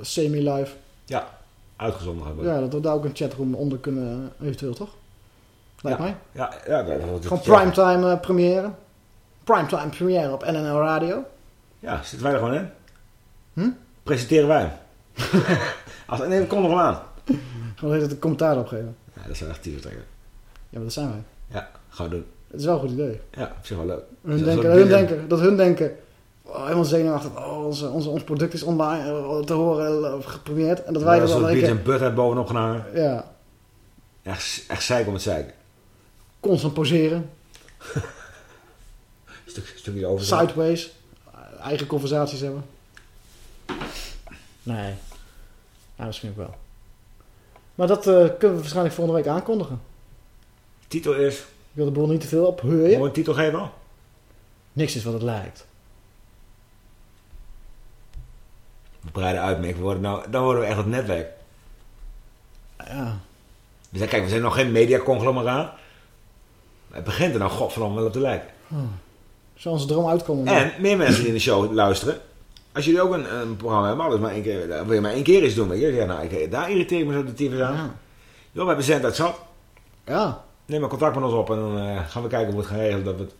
semi-live... Ja, uitgezonden gaat worden. Ja, dat we daar ook een chatroom onder kunnen, eh, eventueel toch? Lijkt ja. mij. Ja, ja, dat Gewoon primetime eh, première. Primetime première op NNL Radio. Ja, zitten wij er gewoon in? Hm? Presenteren wij. Als, nee, kom er gewoon aan. Gewoon de hele commentaar opgeven. Ja, dat zou echt tyfus trekken. Ja, maar dat zijn wij. Ja, gewoon doen. Het is wel een goed idee. Ja, op zich wel leuk. Hun Dat denken, hun wel- denken, dat hun denken, oh, helemaal zenuwachtig, oh, onze, onze, ons product is online eh, te horen, eh, gepremierd. En dat wij Ja, dat dan soort een beat keer, en butt bovenop gehangen. ja, Echt, echt zeik om het zeiken. constant poseren, Stuk, stukje over. sideways, eigen conversaties hebben. Nee, ja, misschien ook wel. Maar dat eh, kunnen we waarschijnlijk volgende week aankondigen. Titel is... Ik wil de boel niet te veel op, hoor je? Mooi titel geven? Niks is wat het lijkt. We breiden uit, Mick. We worden nou, dan worden we echt het netwerk. Ja. We zijn, kijk, we zijn nog geen mediaconglomeraat. Het begint er nou godverdomme wel op te lijken. Oh. Zou onze droom uitkomen? En meer mensen die in de show luisteren. Als jullie ook een, een programma hebben, alles maar één keer, wil je maar één keer eens doen. Weet je? Ja, nou, ik, daar irriteer ik me zo de tyfus aan. Joh, we hebben zendtijd zat. Ja. Neem maar contact met ons op en dan eh, gaan we kijken hoe we het gaan regelen dat we het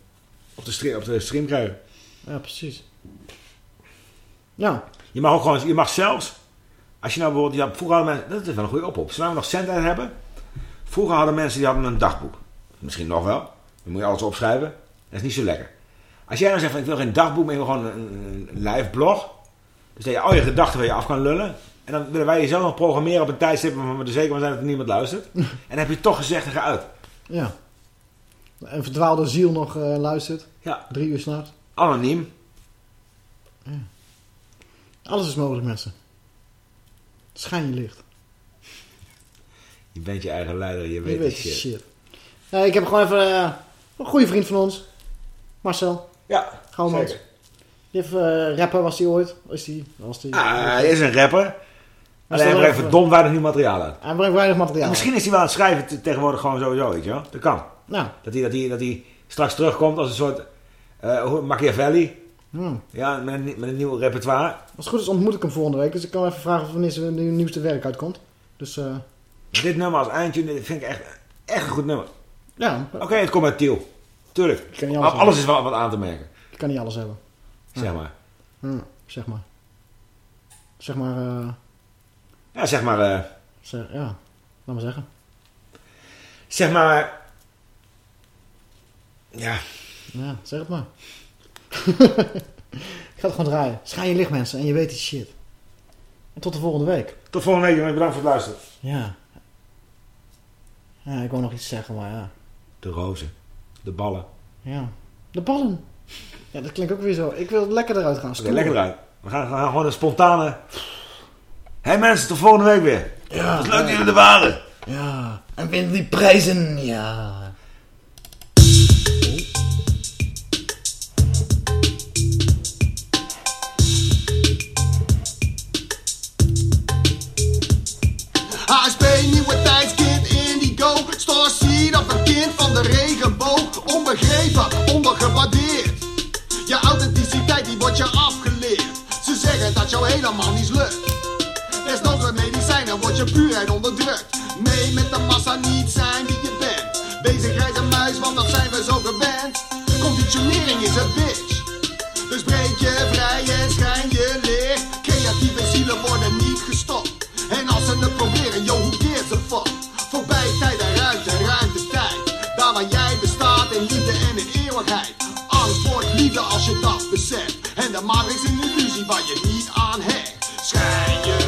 op de, stream, op de stream krijgen. Ja, precies. Ja. Je mag ook gewoon, je mag zelfs, als je nou bijvoorbeeld, ja, vroeger hadden mensen, dat is wel een goede oproep. Zolang we nog zendtijd hebben, vroeger hadden mensen die hadden een dagboek. Misschien nog wel. Dan moet je alles opschrijven. Dat is niet zo lekker. Als jij dan zegt van ik wil geen dagboek, maar ik wil gewoon een, een live blog. Dus dat je al je gedachten van je af kan lullen. En dan willen wij jezelf nog programmeren op een tijdstip waarvan we er zeker van zijn dat er niemand luistert. en dan heb je toch gezegd en geuit. Ja. Een verdwaalde ziel nog eh, luistert. Ja. Drie uur s'nachts. Anoniem. Alles is mogelijk, mensen. Schijn je licht. Je bent je eigen leider, je Je weet, het shit. shit. Nee, ik heb gewoon even eh, een goede vriend van ons. Marcel. Ja. Die heeft, eh, rapper was die ooit. Was die, was die, Ah, hij is een rapper. Hij Alleen hij brengt er- verdomd weinig nieuw materiaal uit. Hij brengt weinig materiaal. En misschien is hij wel aan het schrijven te- tegenwoordig gewoon sowieso, weet je wel. Dat kan. Nou. Dat hij, dat hij, dat hij straks terugkomt als een soort hoe- Machiavelli. Hmm. Ja, met een, met een nieuw repertoire. Als het goed is ontmoet ik hem volgende week. Dus ik kan even vragen of wanneer zijn nieuw- nieuwste werk uitkomt. Dus eh, Dit nummer als eindje vind ik echt, echt een goed nummer. ja, Oké, het komt uit Tiel. Tuurlijk. kan niet Maar alles alles hebben. is wel wat aan te merken. ik kan niet alles hebben. Zeg maar. Hmm, zeg maar. Zeg maar, eh, Ja, zeg maar. eh, zeg, ja, laat maar zeggen. zeg maar. Ja. Ja, zeg het maar. ik ga het gewoon draaien. Schijn je licht mensen en je weet die shit. En tot de volgende week. Tot volgende week, jongens. Bedankt voor het luisteren. Ja. Ja, ik wou nog iets zeggen, maar ja. De rozen de ballen. Ja, de ballen. Ja, dat klinkt ook weer zo. Ik wil lekker eruit gaan sturen. lekker eruit. We gaan, gaan gewoon een spontane... Hey mensen, tot volgende week weer. Ja. Het is leuk dat jullie de waren. Ja. En win die prijzen, ja. dat jou helemaal niets lukt. dat medicijn medicijnen word je puur en onderdrukt. Nee, met de massa niet zijn wie je bent. Wees een grijze muis, want dat zijn we zo gewend. Conditionering is een bitch. Dus breek je vrij en schijn je leer. Creatieve zielen worden niet gestopt. En als ze het proberen, yo, hoe keert ze fuck? Voorbij tijd en ruimte, ruimte tijd. Daar waar jij bestaat in liefde en in eeuwigheid. Alles wordt liefde als je dat beseft. En de man is in liefde visie waar je niet aan hecht. Schijn je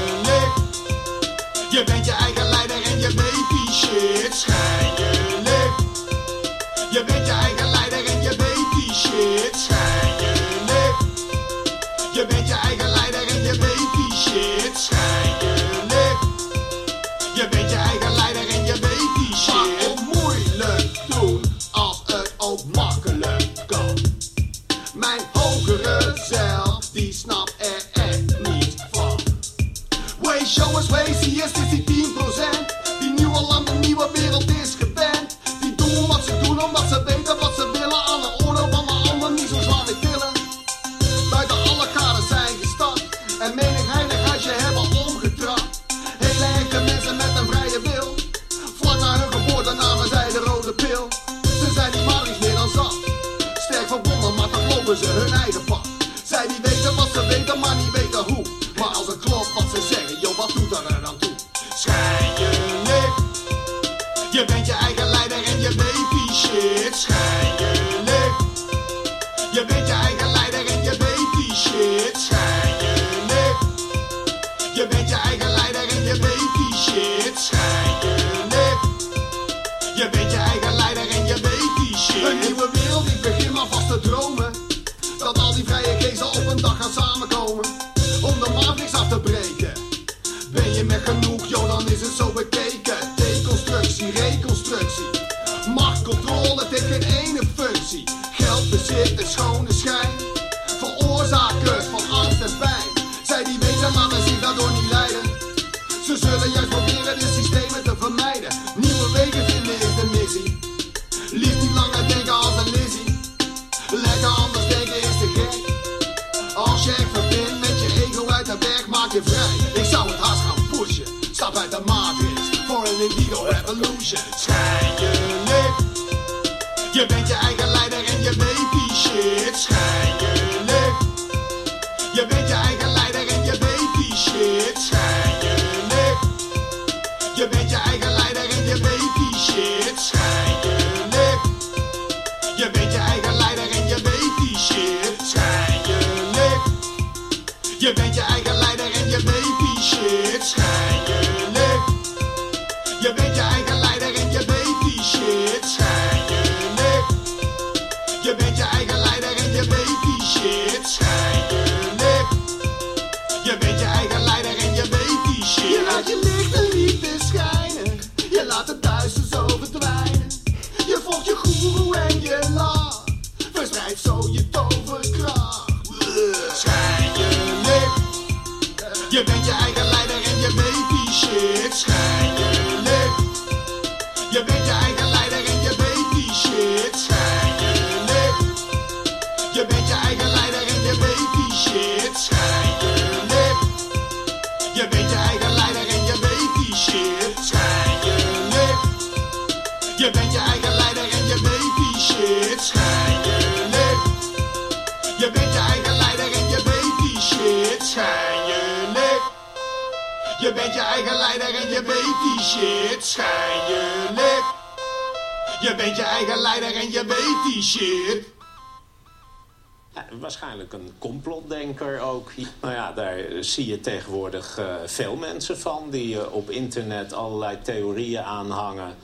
zie je tegenwoordig uh, veel mensen van... die uh, op internet allerlei theorieën aanhangen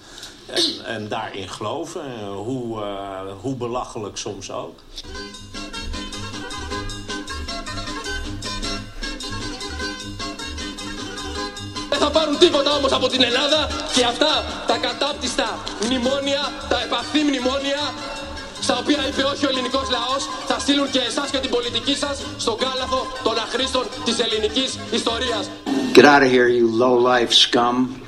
en, en daarin geloven. hoe, hoe belachelijk soms ook. θα πάρουν τίποτα όμως από την Ελλάδα και αυτά τα κατάπτυστα μνημόνια, τα επαχθή μνημόνια στα οποία είπε όχι ο ελληνικός λαός θα στείλουν και εσάς και την πολιτική σας στον κάλαθο Get out of here, you low-life scum. Net niet live.